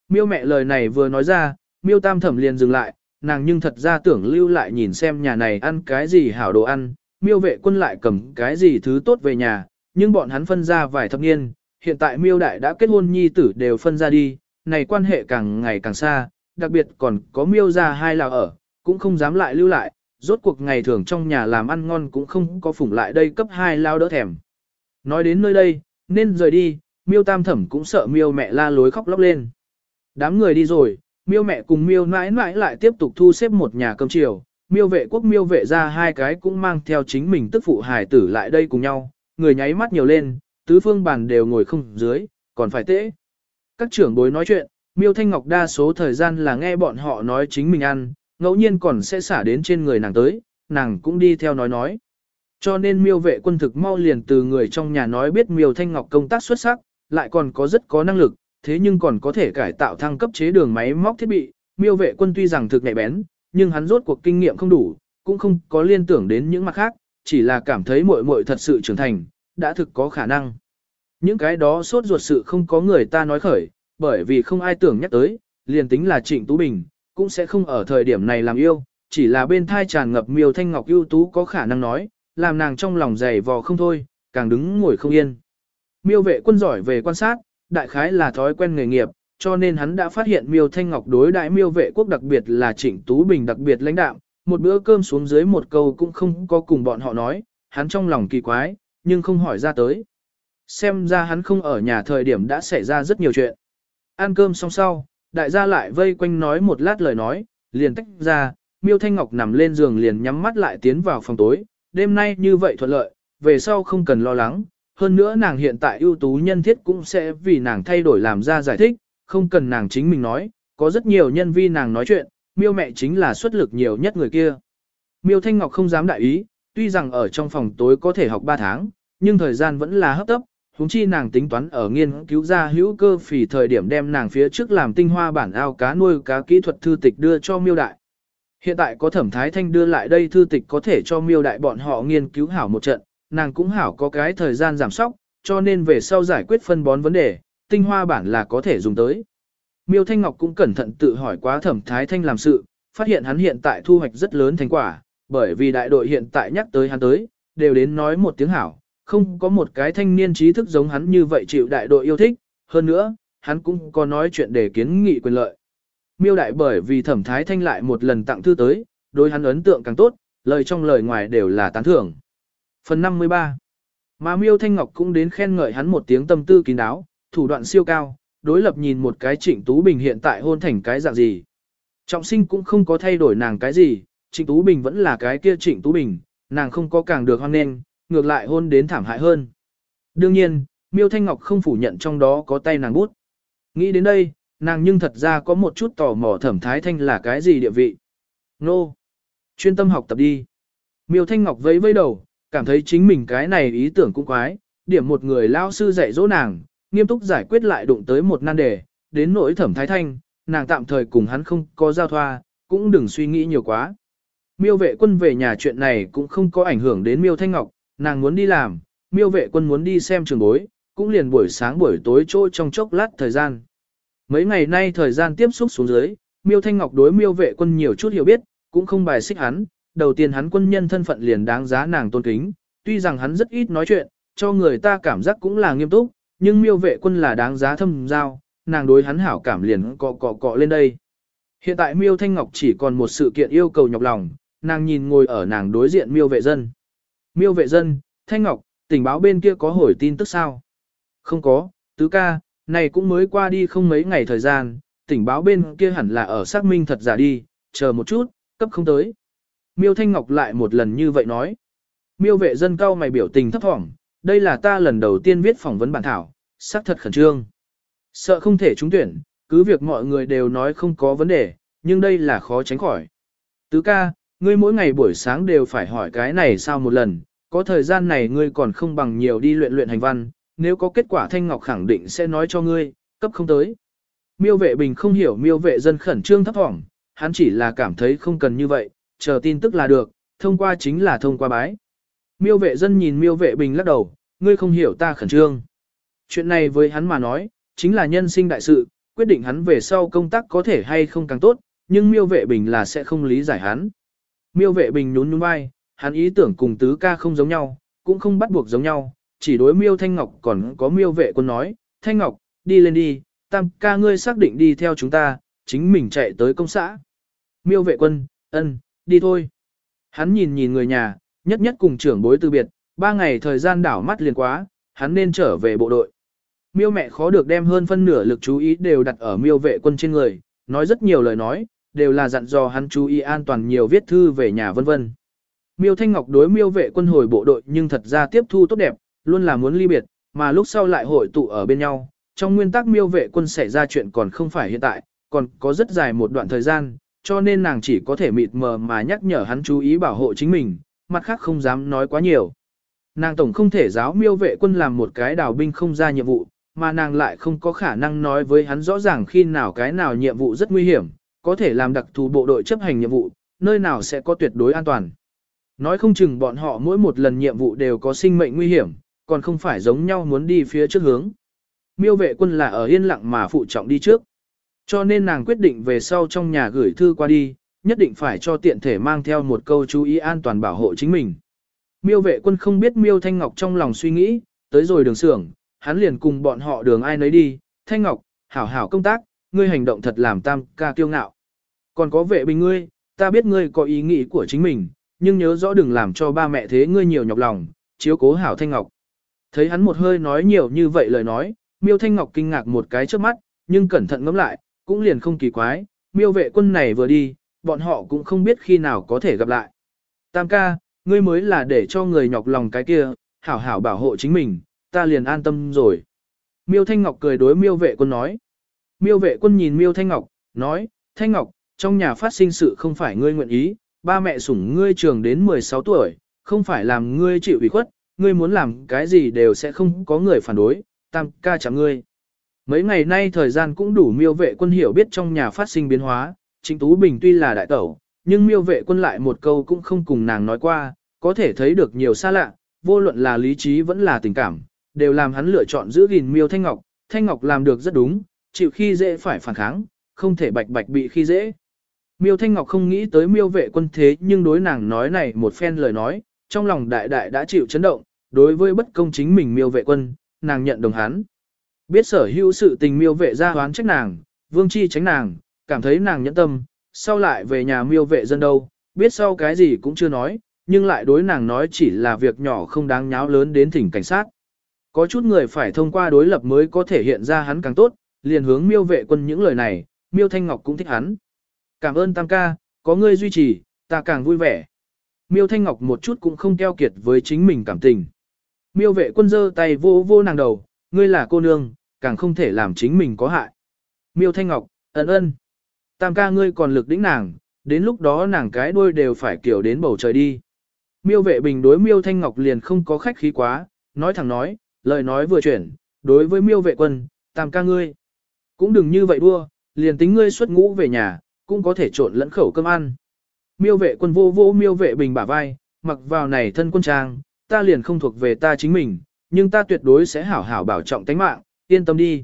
Miêu mẹ lời này vừa nói ra, miêu tam thẩm liền dừng lại, nàng nhưng thật ra tưởng lưu lại nhìn xem nhà này ăn cái gì hảo đồ ăn, miêu vệ quân lại cầm cái gì thứ tốt về nhà, nhưng bọn hắn phân ra vài thập niên, hiện tại miêu đại đã kết hôn nhi tử đều phân ra đi, này quan hệ càng ngày càng xa, đặc biệt còn có miêu ra hai là ở, cũng không dám lại lưu lại, rốt cuộc ngày thường trong nhà làm ăn ngon cũng không có phủng lại đây cấp hai lao đỡ thèm. Nói đến nơi đây, nên rời đi, miêu tam thẩm cũng sợ miêu mẹ la lối khóc lóc lên. Đám người đi rồi, miêu mẹ cùng miêu mãi mãi lại tiếp tục thu xếp một nhà cơm chiều, miêu vệ quốc miêu vệ ra hai cái cũng mang theo chính mình tức phụ hải tử lại đây cùng nhau, người nháy mắt nhiều lên, tứ phương bàn đều ngồi không dưới, còn phải tễ. Các trưởng bối nói chuyện, miêu thanh ngọc đa số thời gian là nghe bọn họ nói chính mình ăn, ngẫu nhiên còn sẽ xả đến trên người nàng tới, nàng cũng đi theo nói nói. Cho nên miêu vệ quân thực mau liền từ người trong nhà nói biết miêu thanh ngọc công tác xuất sắc, lại còn có rất có năng lực, thế nhưng còn có thể cải tạo thăng cấp chế đường máy móc thiết bị. Miêu vệ quân tuy rằng thực nhạy bén, nhưng hắn rốt cuộc kinh nghiệm không đủ, cũng không có liên tưởng đến những mặt khác, chỉ là cảm thấy muội muội thật sự trưởng thành, đã thực có khả năng. Những cái đó sốt ruột sự không có người ta nói khởi, bởi vì không ai tưởng nhắc tới, liền tính là Trịnh Tú Bình, cũng sẽ không ở thời điểm này làm yêu, chỉ là bên thai tràn ngập miêu thanh ngọc ưu tú có khả năng nói, làm nàng trong lòng dày vò không thôi, càng đứng ngồi không yên. Miêu vệ quân giỏi về quan sát, đại khái là thói quen nghề nghiệp, cho nên hắn đã phát hiện miêu thanh ngọc đối đại miêu vệ quốc đặc biệt là trịnh Tú Bình đặc biệt lãnh đạo, một bữa cơm xuống dưới một câu cũng không có cùng bọn họ nói, hắn trong lòng kỳ quái, nhưng không hỏi ra tới. Xem ra hắn không ở nhà thời điểm đã xảy ra rất nhiều chuyện. Ăn cơm xong sau, đại gia lại vây quanh nói một lát lời nói, liền tách ra, miêu thanh ngọc nằm lên giường liền nhắm mắt lại tiến vào phòng tối, đêm nay như vậy thuận lợi, về sau không cần lo lắng, hơn nữa nàng hiện tại ưu tú nhân thiết cũng sẽ vì nàng thay đổi làm ra giải thích, không cần nàng chính mình nói, có rất nhiều nhân vi nàng nói chuyện, miêu mẹ chính là xuất lực nhiều nhất người kia. Miêu Thanh Ngọc không dám đại ý, tuy rằng ở trong phòng tối có thể học 3 tháng, nhưng thời gian vẫn là hấp tấp, huống chi nàng tính toán ở nghiên cứu ra hữu cơ phỉ thời điểm đem nàng phía trước làm tinh hoa bản ao cá nuôi cá kỹ thuật thư tịch đưa cho miêu đại. Hiện tại có thẩm thái thanh đưa lại đây thư tịch có thể cho miêu đại bọn họ nghiên cứu hảo một trận, nàng cũng hảo có cái thời gian giảm sóc, cho nên về sau giải quyết phân bón vấn đề, tinh hoa bản là có thể dùng tới. Miêu Thanh Ngọc cũng cẩn thận tự hỏi quá thẩm thái thanh làm sự, phát hiện hắn hiện tại thu hoạch rất lớn thành quả, bởi vì đại đội hiện tại nhắc tới hắn tới, đều đến nói một tiếng hảo, không có một cái thanh niên trí thức giống hắn như vậy chịu đại đội yêu thích, hơn nữa, hắn cũng có nói chuyện để kiến nghị quyền lợi. Miêu đại bởi vì thẩm thái thanh lại một lần tặng thư tới, đối hắn ấn tượng càng tốt, lời trong lời ngoài đều là tán thưởng. Phần 53 Mà miêu thanh ngọc cũng đến khen ngợi hắn một tiếng tâm tư kín đáo, thủ đoạn siêu cao, đối lập nhìn một cái trịnh Tú Bình hiện tại hôn thành cái dạng gì. Trọng sinh cũng không có thay đổi nàng cái gì, trịnh Tú Bình vẫn là cái kia trịnh Tú Bình, nàng không có càng được hoan nên, ngược lại hôn đến thảm hại hơn. Đương nhiên, miêu thanh ngọc không phủ nhận trong đó có tay nàng bút. Nghĩ đến đây, nàng nhưng thật ra có một chút tò mò thẩm thái thanh là cái gì địa vị. Nô! Chuyên tâm học tập đi. Miêu Thanh Ngọc vẫy vẫy đầu, cảm thấy chính mình cái này ý tưởng cũng quái, điểm một người lao sư dạy dỗ nàng, nghiêm túc giải quyết lại đụng tới một nan đề, đến nỗi thẩm thái thanh, nàng tạm thời cùng hắn không có giao thoa, cũng đừng suy nghĩ nhiều quá. Miêu vệ quân về nhà chuyện này cũng không có ảnh hưởng đến Miêu Thanh Ngọc, nàng muốn đi làm, miêu vệ quân muốn đi xem trường bối, cũng liền buổi sáng buổi tối chỗ trong chốc lát thời gian. Mấy ngày nay thời gian tiếp xúc xuống dưới, miêu Thanh Ngọc đối miêu vệ quân nhiều chút hiểu biết, cũng không bài xích hắn, đầu tiên hắn quân nhân thân phận liền đáng giá nàng tôn kính, tuy rằng hắn rất ít nói chuyện, cho người ta cảm giác cũng là nghiêm túc, nhưng miêu vệ quân là đáng giá thâm giao, nàng đối hắn hảo cảm liền cọ cọ cọ lên đây. Hiện tại miêu Thanh Ngọc chỉ còn một sự kiện yêu cầu nhọc lòng, nàng nhìn ngồi ở nàng đối diện miêu vệ dân. Miêu vệ dân, Thanh Ngọc, tình báo bên kia có hồi tin tức sao? Không có, tứ ca, này cũng mới qua đi không mấy ngày thời gian, tình báo bên kia hẳn là ở xác minh thật giả đi, chờ một chút, cấp không tới. Miêu Thanh Ngọc lại một lần như vậy nói. Miêu vệ dân cao mày biểu tình thấp thỏm, đây là ta lần đầu tiên viết phỏng vấn bản thảo, xác thật khẩn trương. Sợ không thể trúng tuyển, cứ việc mọi người đều nói không có vấn đề, nhưng đây là khó tránh khỏi. Tứ ca, ngươi mỗi ngày buổi sáng đều phải hỏi cái này sao một lần, có thời gian này ngươi còn không bằng nhiều đi luyện luyện hành văn, nếu có kết quả Thanh Ngọc khẳng định sẽ nói cho ngươi, cấp không tới. Miêu vệ bình không hiểu miêu vệ dân khẩn trương thấp thỏm, hắn chỉ là cảm thấy không cần như vậy, chờ tin tức là được, thông qua chính là thông qua bái. Miêu vệ dân nhìn miêu vệ bình lắc đầu, ngươi không hiểu ta khẩn trương. Chuyện này với hắn mà nói, chính là nhân sinh đại sự, quyết định hắn về sau công tác có thể hay không càng tốt, nhưng miêu vệ bình là sẽ không lý giải hắn. Miêu vệ bình nhún nhún vai, hắn ý tưởng cùng tứ ca không giống nhau, cũng không bắt buộc giống nhau, chỉ đối miêu thanh ngọc còn có miêu vệ quân nói, thanh ngọc, đi lên đi, tam ca ngươi xác định đi theo chúng ta, chính mình chạy tới công xã. Miêu vệ quân, ân, đi thôi. Hắn nhìn nhìn người nhà, nhất nhất cùng trưởng bối từ biệt, ba ngày thời gian đảo mắt liền quá, hắn nên trở về bộ đội. Miêu mẹ khó được đem hơn phân nửa lực chú ý đều đặt ở miêu vệ quân trên người, nói rất nhiều lời nói, đều là dặn dò hắn chú ý an toàn nhiều viết thư về nhà vân vân. Miêu Thanh Ngọc đối miêu vệ quân hồi bộ đội nhưng thật ra tiếp thu tốt đẹp, luôn là muốn ly biệt, mà lúc sau lại hội tụ ở bên nhau. Trong nguyên tắc miêu vệ quân xảy ra chuyện còn không phải hiện tại, còn có rất dài một đoạn thời gian, cho nên nàng chỉ có thể mịt mờ mà nhắc nhở hắn chú ý bảo hộ chính mình, mặt khác không dám nói quá nhiều. Nàng tổng không thể giáo miêu vệ quân làm một cái đào binh không ra nhiệm vụ, mà nàng lại không có khả năng nói với hắn rõ ràng khi nào cái nào nhiệm vụ rất nguy hiểm, có thể làm đặc thù bộ đội chấp hành nhiệm vụ, nơi nào sẽ có tuyệt đối an toàn. Nói không chừng bọn họ mỗi một lần nhiệm vụ đều có sinh mệnh nguy hiểm, còn không phải giống nhau muốn đi phía trước hướng. Miêu vệ quân là ở yên lặng mà phụ trọng đi trước. Cho nên nàng quyết định về sau trong nhà gửi thư qua đi, nhất định phải cho tiện thể mang theo một câu chú ý an toàn bảo hộ chính mình. Miêu vệ quân không biết Miêu Thanh Ngọc trong lòng suy nghĩ, tới rồi đường xưởng, hắn liền cùng bọn họ đường ai nấy đi, Thanh Ngọc, hảo hảo công tác, ngươi hành động thật làm tam ca kiêu ngạo. Còn có vệ bình ngươi, ta biết ngươi có ý nghĩ của chính mình, nhưng nhớ rõ đừng làm cho ba mẹ thế ngươi nhiều nhọc lòng, chiếu cố hảo Thanh Ngọc. Thấy hắn một hơi nói nhiều như vậy lời nói, Miêu Thanh Ngọc kinh ngạc một cái trước mắt, nhưng cẩn thận ngẫm lại, cũng liền không kỳ quái, miêu vệ quân này vừa đi, bọn họ cũng không biết khi nào có thể gặp lại. Tam ca, ngươi mới là để cho người nhọc lòng cái kia, hảo hảo bảo hộ chính mình, ta liền an tâm rồi. Miêu Thanh Ngọc cười đối miêu vệ quân nói. Miêu vệ quân nhìn miêu Thanh Ngọc, nói, Thanh Ngọc, trong nhà phát sinh sự không phải ngươi nguyện ý, ba mẹ sủng ngươi trường đến 16 tuổi, không phải làm ngươi chịu ủy khuất, ngươi muốn làm cái gì đều sẽ không có người phản đối, tam ca chẳng ngươi. Mấy ngày nay thời gian cũng đủ miêu vệ quân hiểu biết trong nhà phát sinh biến hóa, chính Tú Bình tuy là đại tẩu, nhưng miêu vệ quân lại một câu cũng không cùng nàng nói qua, có thể thấy được nhiều xa lạ, vô luận là lý trí vẫn là tình cảm, đều làm hắn lựa chọn giữ gìn miêu Thanh Ngọc, Thanh Ngọc làm được rất đúng, chịu khi dễ phải phản kháng, không thể bạch bạch bị khi dễ. Miêu Thanh Ngọc không nghĩ tới miêu vệ quân thế nhưng đối nàng nói này một phen lời nói, trong lòng đại đại đã chịu chấn động, đối với bất công chính mình miêu vệ quân, nàng nhận đồng hắn. Biết sở hữu sự tình miêu vệ ra hoán trách nàng, vương chi tránh nàng, cảm thấy nàng nhẫn tâm, sau lại về nhà miêu vệ dân đâu, biết sau cái gì cũng chưa nói, nhưng lại đối nàng nói chỉ là việc nhỏ không đáng nháo lớn đến thỉnh cảnh sát. Có chút người phải thông qua đối lập mới có thể hiện ra hắn càng tốt, liền hướng miêu vệ quân những lời này, miêu thanh ngọc cũng thích hắn. Cảm ơn tam ca, có ngươi duy trì, ta càng vui vẻ. Miêu thanh ngọc một chút cũng không keo kiệt với chính mình cảm tình. Miêu vệ quân giơ tay vô vô nàng đầu, ngươi là cô nương, càng không thể làm chính mình có hại. Miêu thanh ngọc, ấn ơn. Tam ca ngươi còn lực đĩnh nàng, đến lúc đó nàng cái đuôi đều phải kiểu đến bầu trời đi. Miêu vệ bình đối miêu thanh ngọc liền không có khách khí quá, nói thẳng nói, lời nói vừa chuyển, đối với miêu vệ quân, tam ca ngươi. Cũng đừng như vậy đua, liền tính ngươi xuất ngũ về nhà, cũng có thể trộn lẫn khẩu cơm ăn. Miêu vệ quân vô vô miêu vệ bình bả vai, mặc vào này thân quân trang, ta liền không thuộc về ta chính mình, nhưng ta tuyệt đối sẽ hảo hảo bảo trọng tánh mạng, yên tâm đi.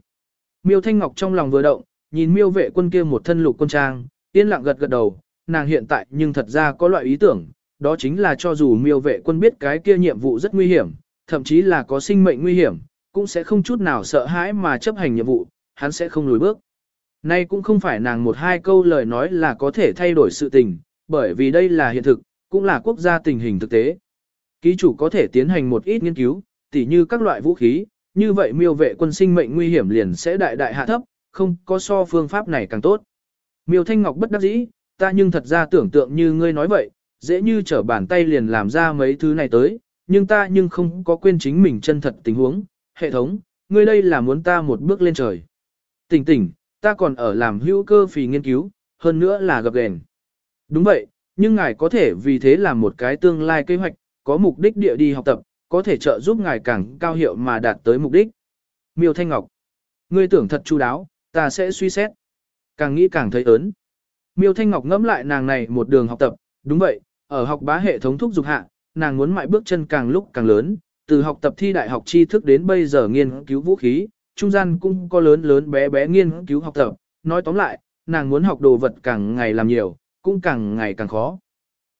Miêu Thanh Ngọc trong lòng vừa động, nhìn miêu vệ quân kia một thân lục quân trang, yên lặng gật gật đầu, nàng hiện tại nhưng thật ra có loại ý tưởng, đó chính là cho dù miêu vệ quân biết cái kia nhiệm vụ rất nguy hiểm, thậm chí là có sinh mệnh nguy hiểm, cũng sẽ không chút nào sợ hãi mà chấp hành nhiệm vụ, hắn sẽ không lùi bước. Nay cũng không phải nàng một hai câu lời nói là có thể thay đổi sự tình, bởi vì đây là hiện thực, cũng là quốc gia tình hình thực tế. Ký chủ có thể tiến hành một ít nghiên cứu, tỉ như các loại vũ khí, như vậy miêu vệ quân sinh mệnh nguy hiểm liền sẽ đại đại hạ thấp, không có so phương pháp này càng tốt. Miêu Thanh Ngọc bất đắc dĩ, ta nhưng thật ra tưởng tượng như ngươi nói vậy, dễ như trở bàn tay liền làm ra mấy thứ này tới, nhưng ta nhưng không có quên chính mình chân thật tình huống, hệ thống, ngươi đây là muốn ta một bước lên trời. Tỉnh tỉnh, ta còn ở làm hữu cơ phì nghiên cứu, hơn nữa là gặp gền. Đúng vậy, nhưng ngài có thể vì thế làm một cái tương lai kế hoạch, có mục đích địa đi học tập, có thể trợ giúp ngài càng cao hiệu mà đạt tới mục đích. Miêu Thanh Ngọc, ngươi tưởng thật chu đáo, ta sẽ suy xét. Càng nghĩ càng thấy ớn. Miêu Thanh Ngọc ngẫm lại nàng này một đường học tập, đúng vậy, ở học bá hệ thống thúc dục hạ, nàng muốn mại bước chân càng lúc càng lớn, từ học tập thi đại học tri thức đến bây giờ nghiên cứu vũ khí, trung gian cũng có lớn lớn bé bé nghiên cứu học tập, nói tóm lại, nàng muốn học đồ vật càng ngày làm nhiều, cũng càng ngày càng khó.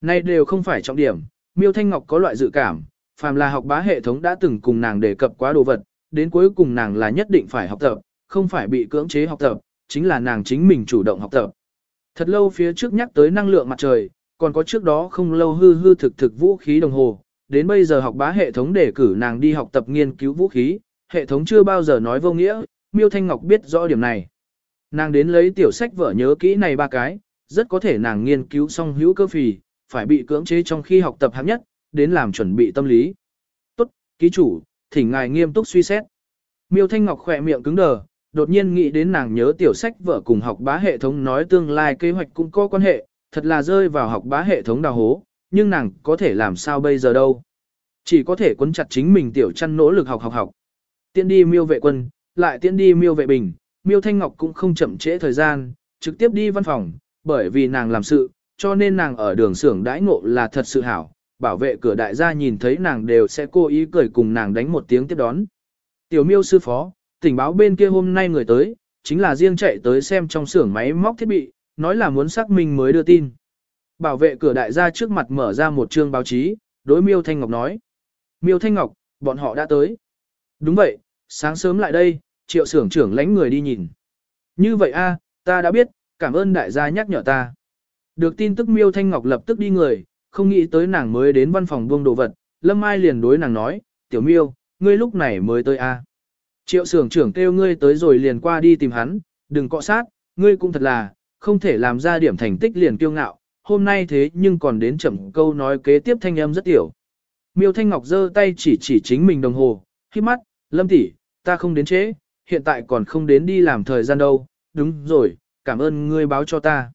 nay đều không phải trọng điểm, Miêu Thanh Ngọc có loại dự cảm, phàm là học bá hệ thống đã từng cùng nàng đề cập quá đồ vật, đến cuối cùng nàng là nhất định phải học tập, không phải bị cưỡng chế học tập, chính là nàng chính mình chủ động học tập. Thật lâu phía trước nhắc tới năng lượng mặt trời, còn có trước đó không lâu hư hư thực thực vũ khí đồng hồ, đến bây giờ học bá hệ thống để cử nàng đi học tập nghiên cứu vũ khí, hệ thống chưa bao giờ nói vô nghĩa, Miêu Thanh Ngọc biết rõ điểm này. Nàng đến lấy tiểu sách vở nhớ kỹ này ba cái, rất có thể nàng nghiên cứu xong hữu cơ phì, phải bị cưỡng chế trong khi học tập hạng nhất, đến làm chuẩn bị tâm lý. Tốt, ký chủ, thỉnh ngài nghiêm túc suy xét. Miêu Thanh Ngọc khỏe miệng cứng đờ, đột nhiên nghĩ đến nàng nhớ tiểu sách vở cùng học bá hệ thống nói tương lai kế hoạch cũng có quan hệ, thật là rơi vào học bá hệ thống đào hố, nhưng nàng có thể làm sao bây giờ đâu. Chỉ có thể quấn chặt chính mình tiểu chăn nỗ lực học học học. Tiên đi miêu vệ quân, lại tiên đi miêu vệ bình, miêu thanh ngọc cũng không chậm trễ thời gian, trực tiếp đi văn phòng, bởi vì nàng làm sự, cho nên nàng ở đường xưởng đãi ngộ là thật sự hảo, bảo vệ cửa đại gia nhìn thấy nàng đều sẽ cố ý cười cùng nàng đánh một tiếng tiếp đón. Tiểu miêu sư phó, tình báo bên kia hôm nay người tới, chính là riêng chạy tới xem trong xưởng máy móc thiết bị, nói là muốn xác minh mới đưa tin. Bảo vệ cửa đại gia trước mặt mở ra một chương báo chí, đối Miêu Thanh Ngọc nói. Miêu Thanh Ngọc, bọn họ đã tới. Đúng vậy, sáng sớm lại đây, triệu xưởng trưởng lãnh người đi nhìn. Như vậy a, ta đã biết, cảm ơn đại gia nhắc nhở ta. Được tin tức Miêu Thanh Ngọc lập tức đi người, không nghĩ tới nàng mới đến văn phòng buông đồ vật, Lâm Mai liền đối nàng nói, tiểu Miêu, ngươi lúc này mới tới a. Triệu xưởng trưởng kêu ngươi tới rồi liền qua đi tìm hắn, đừng cọ sát, ngươi cũng thật là, không thể làm ra điểm thành tích liền kiêu ngạo, hôm nay thế nhưng còn đến chậm câu nói kế tiếp thanh âm rất tiểu. Miêu Thanh Ngọc giơ tay chỉ chỉ chính mình đồng hồ, khi mắt, lâm tỷ, ta không đến trễ, hiện tại còn không đến đi làm thời gian đâu, đúng rồi, cảm ơn ngươi báo cho ta.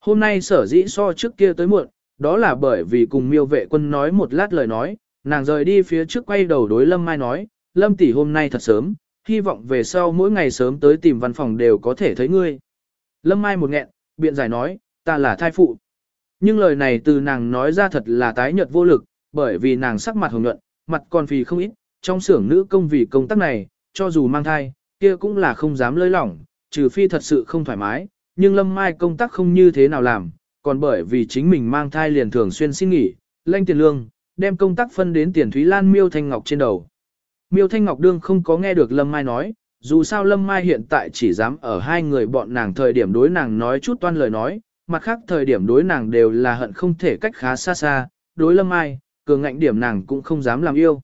Hôm nay sở dĩ so trước kia tới muộn, đó là bởi vì cùng miêu vệ quân nói một lát lời nói, Nàng rời đi phía trước quay đầu đối Lâm Mai nói, Lâm tỷ hôm nay thật sớm, hy vọng về sau mỗi ngày sớm tới tìm văn phòng đều có thể thấy ngươi. Lâm Mai một nghẹn, biện giải nói, ta là thai phụ. Nhưng lời này từ nàng nói ra thật là tái nhợt vô lực, bởi vì nàng sắc mặt hồng nhuận, mặt còn phì không ít, trong xưởng nữ công vì công tác này, cho dù mang thai, kia cũng là không dám lơi lỏng, trừ phi thật sự không thoải mái, nhưng Lâm Mai công tác không như thế nào làm, còn bởi vì chính mình mang thai liền thường xuyên xin nghỉ, lanh tiền lương, đem công tác phân đến tiền Thúy Lan Miêu Thanh Ngọc trên đầu. Miêu Thanh Ngọc đương không có nghe được Lâm Mai nói, dù sao Lâm Mai hiện tại chỉ dám ở hai người bọn nàng thời điểm đối nàng nói chút toan lời nói, mặt khác thời điểm đối nàng đều là hận không thể cách khá xa xa, đối Lâm Mai, cường ngạnh điểm nàng cũng không dám làm yêu.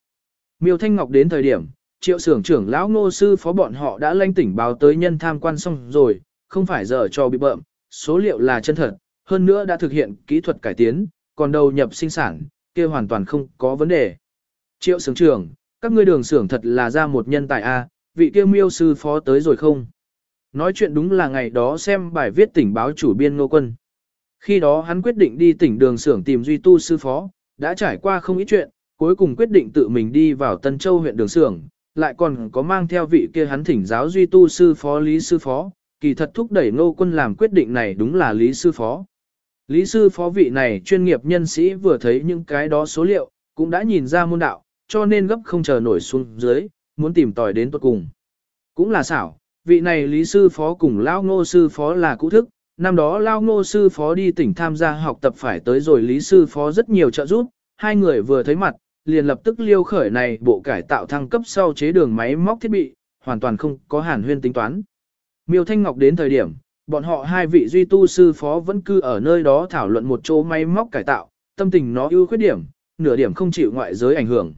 Miêu Thanh Ngọc đến thời điểm, triệu sưởng trưởng lão ngô sư phó bọn họ đã lanh tỉnh báo tới nhân tham quan xong rồi, không phải giờ cho bị bợm, số liệu là chân thật, hơn nữa đã thực hiện kỹ thuật cải tiến, còn đầu nhập sinh sản, kia hoàn toàn không có vấn đề. Triệu sưởng trưởng, các ngươi đường sưởng thật là ra một nhân tài A, vị kia miêu sư phó tới rồi không? Nói chuyện đúng là ngày đó xem bài viết tỉnh báo chủ biên ngô quân. Khi đó hắn quyết định đi tỉnh đường xưởng tìm duy tu sư phó, đã trải qua không ít chuyện, cuối cùng quyết định tự mình đi vào Tân Châu huyện đường xưởng, lại còn có mang theo vị kia hắn thỉnh giáo duy tu sư phó Lý sư phó, kỳ thật thúc đẩy ngô quân làm quyết định này đúng là Lý sư phó. Lý sư phó vị này chuyên nghiệp nhân sĩ vừa thấy những cái đó số liệu, cũng đã nhìn ra môn đạo, cho nên gấp không chờ nổi xuống dưới, muốn tìm tòi đến tuật cùng. Cũng là xảo, vị này lý sư phó cùng Lao Ngô sư phó là cũ thức, năm đó Lao Ngô sư phó đi tỉnh tham gia học tập phải tới rồi lý sư phó rất nhiều trợ giúp, hai người vừa thấy mặt, liền lập tức liêu khởi này bộ cải tạo thăng cấp sau chế đường máy móc thiết bị, hoàn toàn không có hàn huyên tính toán. Miêu Thanh Ngọc đến thời điểm, bọn họ hai vị duy tu sư phó vẫn cư ở nơi đó thảo luận một chỗ máy móc cải tạo, tâm tình nó ưu khuyết điểm, nửa điểm không chịu ngoại giới ảnh hưởng.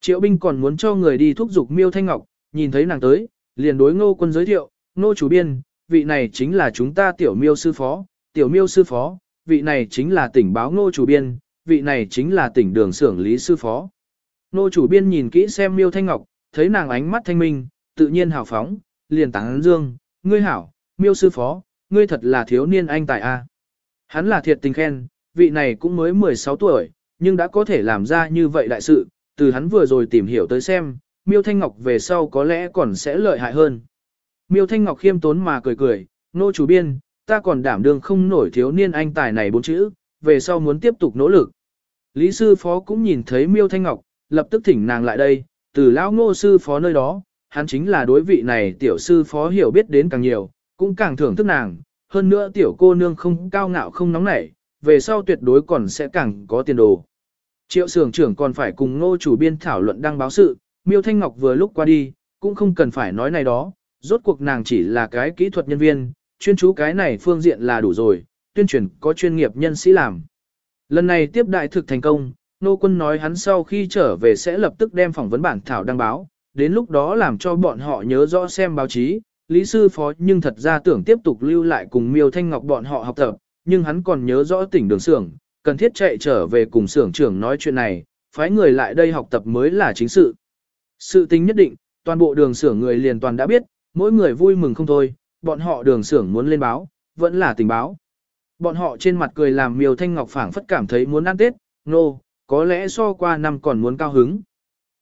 Triệu binh còn muốn cho người đi thúc giục miêu thanh ngọc, nhìn thấy nàng tới, liền đối ngô quân giới thiệu, ngô chủ biên, vị này chính là chúng ta tiểu miêu sư phó, tiểu miêu sư phó, vị này chính là tỉnh báo ngô chủ biên, vị này chính là tỉnh đường xưởng lý sư phó. Ngô chủ biên nhìn kỹ xem miêu thanh ngọc, thấy nàng ánh mắt thanh minh, tự nhiên hào phóng, liền tán dương, ngươi hảo, miêu sư phó, ngươi thật là thiếu niên anh tài a. Hắn là thiệt tình khen, vị này cũng mới 16 tuổi, nhưng đã có thể làm ra như vậy đại sự, từ hắn vừa rồi tìm hiểu tới xem, Miêu Thanh Ngọc về sau có lẽ còn sẽ lợi hại hơn. Miêu Thanh Ngọc khiêm tốn mà cười cười, nô chủ biên, ta còn đảm đương không nổi thiếu niên anh tài này bốn chữ, về sau muốn tiếp tục nỗ lực. Lý sư phó cũng nhìn thấy Miêu Thanh Ngọc, lập tức thỉnh nàng lại đây, từ lão ngô sư phó nơi đó, hắn chính là đối vị này tiểu sư phó hiểu biết đến càng nhiều, cũng càng thưởng thức nàng, hơn nữa tiểu cô nương không cao ngạo không nóng nảy, về sau tuyệt đối còn sẽ càng có tiền đồ. Triệu sưởng trưởng còn phải cùng ngô chủ biên thảo luận đăng báo sự, Miêu Thanh Ngọc vừa lúc qua đi, cũng không cần phải nói này đó, rốt cuộc nàng chỉ là cái kỹ thuật nhân viên, chuyên chú cái này phương diện là đủ rồi, tuyên truyền có chuyên nghiệp nhân sĩ làm. Lần này tiếp đại thực thành công, Nô Quân nói hắn sau khi trở về sẽ lập tức đem phỏng vấn bản thảo đăng báo, đến lúc đó làm cho bọn họ nhớ rõ xem báo chí, Lý Sư Phó nhưng thật ra tưởng tiếp tục lưu lại cùng Miêu Thanh Ngọc bọn họ học tập, nhưng hắn còn nhớ rõ tỉnh đường xưởng, cần thiết chạy trở về cùng xưởng trưởng nói chuyện này, phái người lại đây học tập mới là chính sự. Sự tính nhất định, toàn bộ đường xưởng người liền toàn đã biết, mỗi người vui mừng không thôi, bọn họ đường xưởng muốn lên báo, vẫn là tình báo. Bọn họ trên mặt cười làm miều thanh ngọc phảng phất cảm thấy muốn ăn tết, nô, no, có lẽ so qua năm còn muốn cao hứng.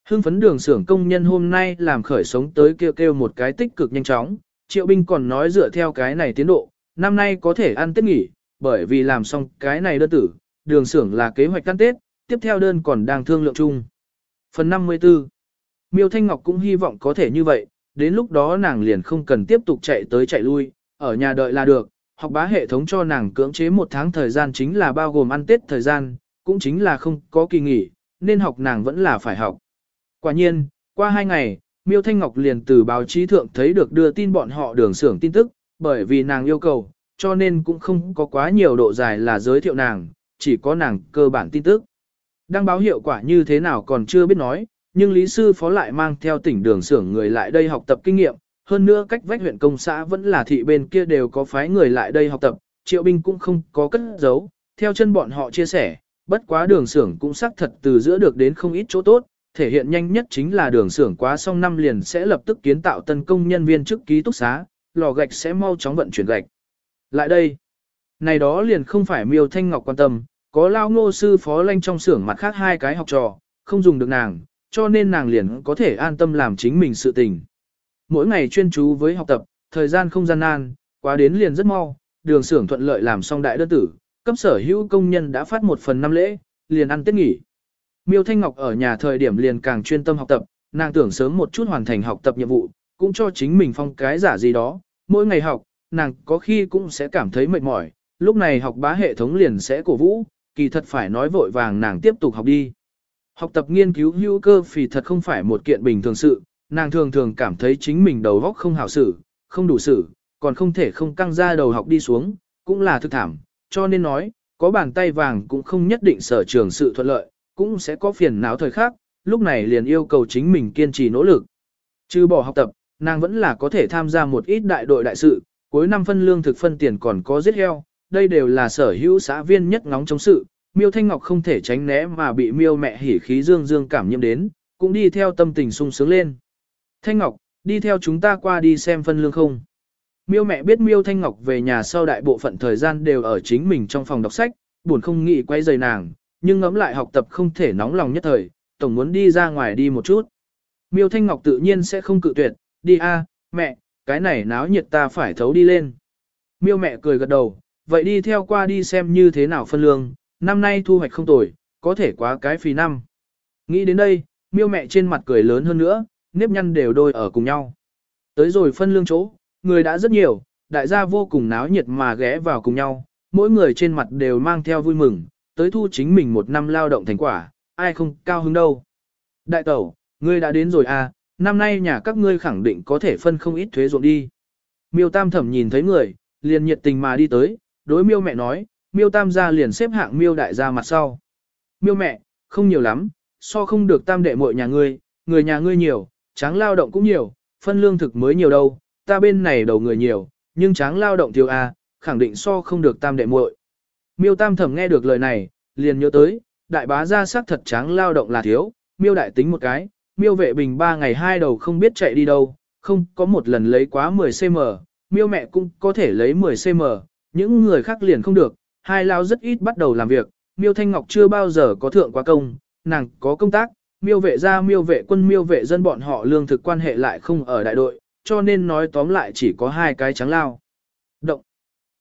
Hưng phấn đường xưởng công nhân hôm nay làm khởi sống tới kêu kêu một cái tích cực nhanh chóng, triệu binh còn nói dựa theo cái này tiến độ, năm nay có thể ăn tết nghỉ, bởi vì làm xong cái này đơn tử, đường xưởng là kế hoạch căn tết, tiếp theo đơn còn đang thương lượng chung. Phần 54 Miêu Thanh Ngọc cũng hy vọng có thể như vậy, đến lúc đó nàng liền không cần tiếp tục chạy tới chạy lui, ở nhà đợi là được, học bá hệ thống cho nàng cưỡng chế một tháng thời gian chính là bao gồm ăn tết thời gian, cũng chính là không có kỳ nghỉ, nên học nàng vẫn là phải học. Quả nhiên, qua hai ngày, Miêu Thanh Ngọc liền từ báo chí thượng thấy được đưa tin bọn họ đường xưởng tin tức, bởi vì nàng yêu cầu, cho nên cũng không có quá nhiều độ dài là giới thiệu nàng, chỉ có nàng cơ bản tin tức. Đăng báo hiệu quả như thế nào còn chưa biết nói, nhưng Lý Sư Phó lại mang theo tỉnh đường xưởng người lại đây học tập kinh nghiệm, hơn nữa cách vách huyện công xã vẫn là thị bên kia đều có phái người lại đây học tập, triệu binh cũng không có cất giấu, theo chân bọn họ chia sẻ, bất quá đường xưởng cũng xác thật từ giữa được đến không ít chỗ tốt, thể hiện nhanh nhất chính là đường xưởng quá xong năm liền sẽ lập tức kiến tạo tân công nhân viên chức ký túc xá, lò gạch sẽ mau chóng vận chuyển gạch. Lại đây, này đó liền không phải miêu thanh ngọc quan tâm, có lao ngô sư phó lanh trong xưởng mặt khác hai cái học trò, không dùng được nàng, cho nên nàng liền có thể an tâm làm chính mình sự tình. Mỗi ngày chuyên chú với học tập, thời gian không gian nan, quá đến liền rất mau, đường xưởng thuận lợi làm xong đại đơn tử, cấp sở hữu công nhân đã phát một phần năm lễ, liền ăn tết nghỉ. Miêu Thanh Ngọc ở nhà thời điểm liền càng chuyên tâm học tập, nàng tưởng sớm một chút hoàn thành học tập nhiệm vụ, cũng cho chính mình phong cái giả gì đó, mỗi ngày học, nàng có khi cũng sẽ cảm thấy mệt mỏi, lúc này học bá hệ thống liền sẽ cổ vũ, kỳ thật phải nói vội vàng nàng tiếp tục học đi. Học tập nghiên cứu hữu cơ phì thật không phải một kiện bình thường sự, nàng thường thường cảm thấy chính mình đầu óc không hảo xử, không đủ xử, còn không thể không căng ra đầu học đi xuống, cũng là thực thảm, cho nên nói, có bàn tay vàng cũng không nhất định sở trường sự thuận lợi, cũng sẽ có phiền não thời khác, lúc này liền yêu cầu chính mình kiên trì nỗ lực. Trừ bỏ học tập, nàng vẫn là có thể tham gia một ít đại đội đại sự, cuối năm phân lương thực phân tiền còn có giết heo, đây đều là sở hữu xã viên nhất ngóng chống sự, Miêu Thanh Ngọc không thể tránh né mà bị Miêu mẹ hỉ khí dương dương cảm nhiễm đến, cũng đi theo tâm tình sung sướng lên. Thanh Ngọc, đi theo chúng ta qua đi xem phân lương không. Miêu mẹ biết Miêu Thanh Ngọc về nhà sau đại bộ phận thời gian đều ở chính mình trong phòng đọc sách, buồn không nghĩ quay rời nàng, nhưng ngẫm lại học tập không thể nóng lòng nhất thời, tổng muốn đi ra ngoài đi một chút. Miêu Thanh Ngọc tự nhiên sẽ không cự tuyệt, đi a, mẹ, cái này náo nhiệt ta phải thấu đi lên. Miêu mẹ cười gật đầu, vậy đi theo qua đi xem như thế nào phân lương, năm nay thu hoạch không tồi, có thể quá cái phí năm. Nghĩ đến đây, miêu mẹ trên mặt cười lớn hơn nữa, nếp nhăn đều đôi ở cùng nhau. Tới rồi phân lương chỗ, người đã rất nhiều, đại gia vô cùng náo nhiệt mà ghé vào cùng nhau, mỗi người trên mặt đều mang theo vui mừng, tới thu chính mình một năm lao động thành quả, ai không cao hứng đâu. Đại tẩu, ngươi đã đến rồi à, năm nay nhà các ngươi khẳng định có thể phân không ít thuế ruộng đi. Miêu Tam Thẩm nhìn thấy người, liền nhiệt tình mà đi tới, đối miêu mẹ nói, miêu tam gia liền xếp hạng miêu đại gia mặt sau. Miêu mẹ, không nhiều lắm, so không được tam đệ muội nhà ngươi, người nhà ngươi nhiều, tráng lao động cũng nhiều, phân lương thực mới nhiều đâu, ta bên này đầu người nhiều, nhưng tráng lao động thiếu a, khẳng định so không được tam đệ muội. Miêu tam thẩm nghe được lời này, liền nhớ tới, đại bá gia sắc thật tráng lao động là thiếu, miêu đại tính một cái, miêu vệ bình ba ngày hai đầu không biết chạy đi đâu, không có một lần lấy quá 10cm, miêu mẹ cũng có thể lấy 10cm, những người khác liền không được, hai lao rất ít bắt đầu làm việc, miêu thanh ngọc chưa bao giờ có thượng quá công, nàng có công tác, miêu vệ gia miêu vệ quân miêu vệ dân bọn họ lương thực quan hệ lại không ở đại đội, cho nên nói tóm lại chỉ có hai cái trắng lao. Động.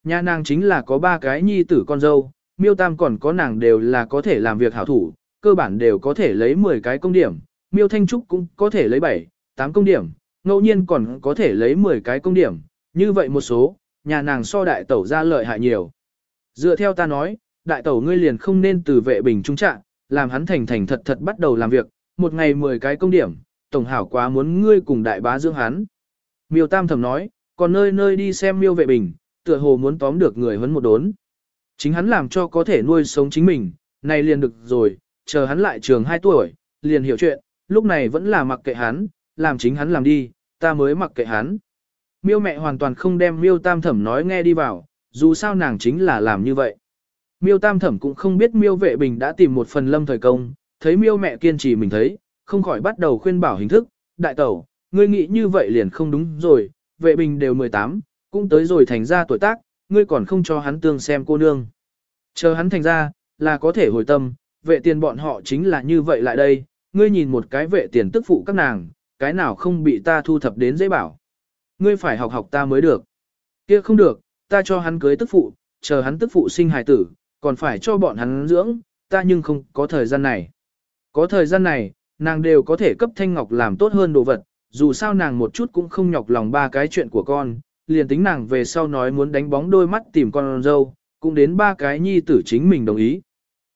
Nhà nàng chính là có ba cái nhi tử con dâu, miêu tam còn có nàng đều là có thể làm việc hảo thủ, cơ bản đều có thể lấy 10 cái công điểm, miêu thanh trúc cũng có thể lấy 7, 8 công điểm, ngẫu nhiên còn có thể lấy 10 cái công điểm, như vậy một số, nhà nàng so đại tẩu ra lợi hại nhiều. Dựa theo ta nói, đại tẩu ngươi liền không nên từ vệ bình trung trạng, làm hắn thành thành thật thật bắt đầu làm việc, một ngày 10 cái công điểm, tổng hảo quá muốn ngươi cùng đại bá dưỡng hắn. Miêu Tam thầm nói, còn nơi nơi đi xem miêu vệ bình, tựa hồ muốn tóm được người huấn một đốn. Chính hắn làm cho có thể nuôi sống chính mình, này liền được rồi, chờ hắn lại trường 2 tuổi, liền hiểu chuyện, lúc này vẫn là mặc kệ hắn, làm chính hắn làm đi, ta mới mặc kệ hắn. Miêu mẹ hoàn toàn không đem miêu tam thẩm nói nghe đi vào, dù sao nàng chính là làm như vậy. Miêu tam thẩm cũng không biết miêu vệ bình đã tìm một phần lâm thời công, thấy miêu mẹ kiên trì mình thấy, không khỏi bắt đầu khuyên bảo hình thức, đại tẩu, ngươi nghĩ như vậy liền không đúng rồi, vệ bình đều 18, cũng tới rồi thành ra tuổi tác, ngươi còn không cho hắn tương xem cô nương. Chờ hắn thành ra, là có thể hồi tâm, vệ tiền bọn họ chính là như vậy lại đây, ngươi nhìn một cái vệ tiền tức phụ các nàng, cái nào không bị ta thu thập đến dễ bảo. Ngươi phải học học ta mới được. Kia không được, ta cho hắn cưới tức phụ, chờ hắn tức phụ sinh hài tử, còn phải cho bọn hắn dưỡng, ta nhưng không có thời gian này. Có thời gian này, nàng đều có thể cấp Thanh Ngọc làm tốt hơn đồ vật, dù sao nàng một chút cũng không nhọc lòng ba cái chuyện của con, liền tính nàng về sau nói muốn đánh bóng đôi mắt tìm con dâu, cũng đến ba cái nhi tử chính mình đồng ý.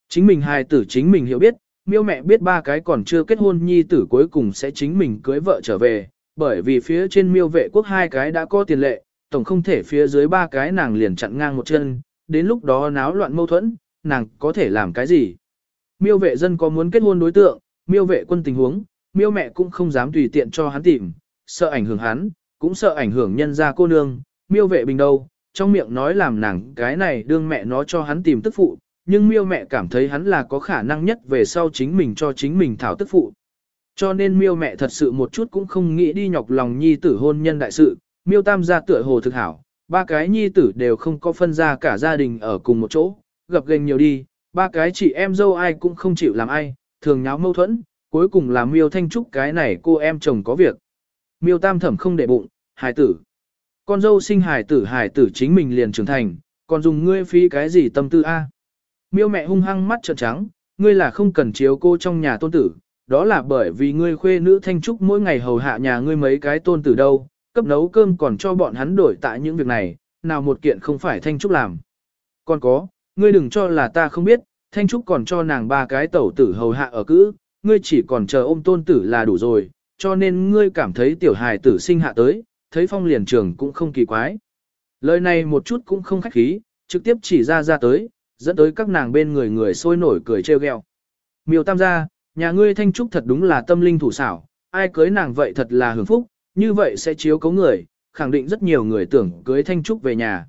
Chính mình hài tử chính mình hiểu biết, miêu mẹ biết ba cái còn chưa kết hôn nhi tử cuối cùng sẽ chính mình cưới vợ trở về, bởi vì phía trên miêu vệ quốc hai cái đã có tiền lệ, tổng không thể phía dưới ba cái nàng liền chặn ngang một chân, đến lúc đó náo loạn mâu thuẫn, nàng có thể làm cái gì. Miêu vệ dân có muốn kết hôn đối tượng, miêu vệ quân tình huống, miêu mẹ cũng không dám tùy tiện cho hắn tìm, sợ ảnh hưởng hắn, cũng sợ ảnh hưởng nhân gia cô nương, miêu vệ bình đâu, trong miệng nói làm nàng cái này đương mẹ nó cho hắn tìm tức phụ, nhưng miêu mẹ cảm thấy hắn là có khả năng nhất về sau chính mình cho chính mình thảo tức phụ. Cho nên miêu mẹ thật sự một chút cũng không nghĩ đi nhọc lòng nhi tử hôn nhân đại sự, miêu tam gia tựa hồ thực hảo, ba cái nhi tử đều không có phân ra cả gia đình ở cùng một chỗ, gặp gành nhiều đi, ba cái chị em dâu ai cũng không chịu làm ai, thường nháo mâu thuẫn, cuối cùng là miêu thanh trúc cái này cô em chồng có việc. Miêu tam thẩm không để bụng, hài tử. Con dâu sinh hài tử hài tử chính mình liền trưởng thành, còn dùng ngươi phí cái gì tâm tư a? Miêu mẹ hung hăng mắt trợn trắng, ngươi là không cần chiếu cô trong nhà tôn tử, đó là bởi vì ngươi khuê nữ thanh trúc mỗi ngày hầu hạ nhà ngươi mấy cái tôn tử đâu, cấp nấu cơm còn cho bọn hắn đổi tại những việc này, nào một kiện không phải thanh trúc làm. Còn có, ngươi đừng cho là ta không biết, thanh trúc còn cho nàng ba cái tẩu tử hầu hạ ở cữ, ngươi chỉ còn chờ ôm tôn tử là đủ rồi, cho nên ngươi cảm thấy tiểu hài tử sinh hạ tới, thấy phong liền trường cũng không kỳ quái. Lời này một chút cũng không khách khí, trực tiếp chỉ ra ra tới, dẫn tới các nàng bên người người sôi nổi cười trêu ghẹo. Miêu tam gia, nhà ngươi thanh trúc thật đúng là tâm linh thủ xảo, ai cưới nàng vậy thật là hưởng phúc, như vậy sẽ chiếu cấu người, khẳng định rất nhiều người tưởng cưới thanh trúc về nhà.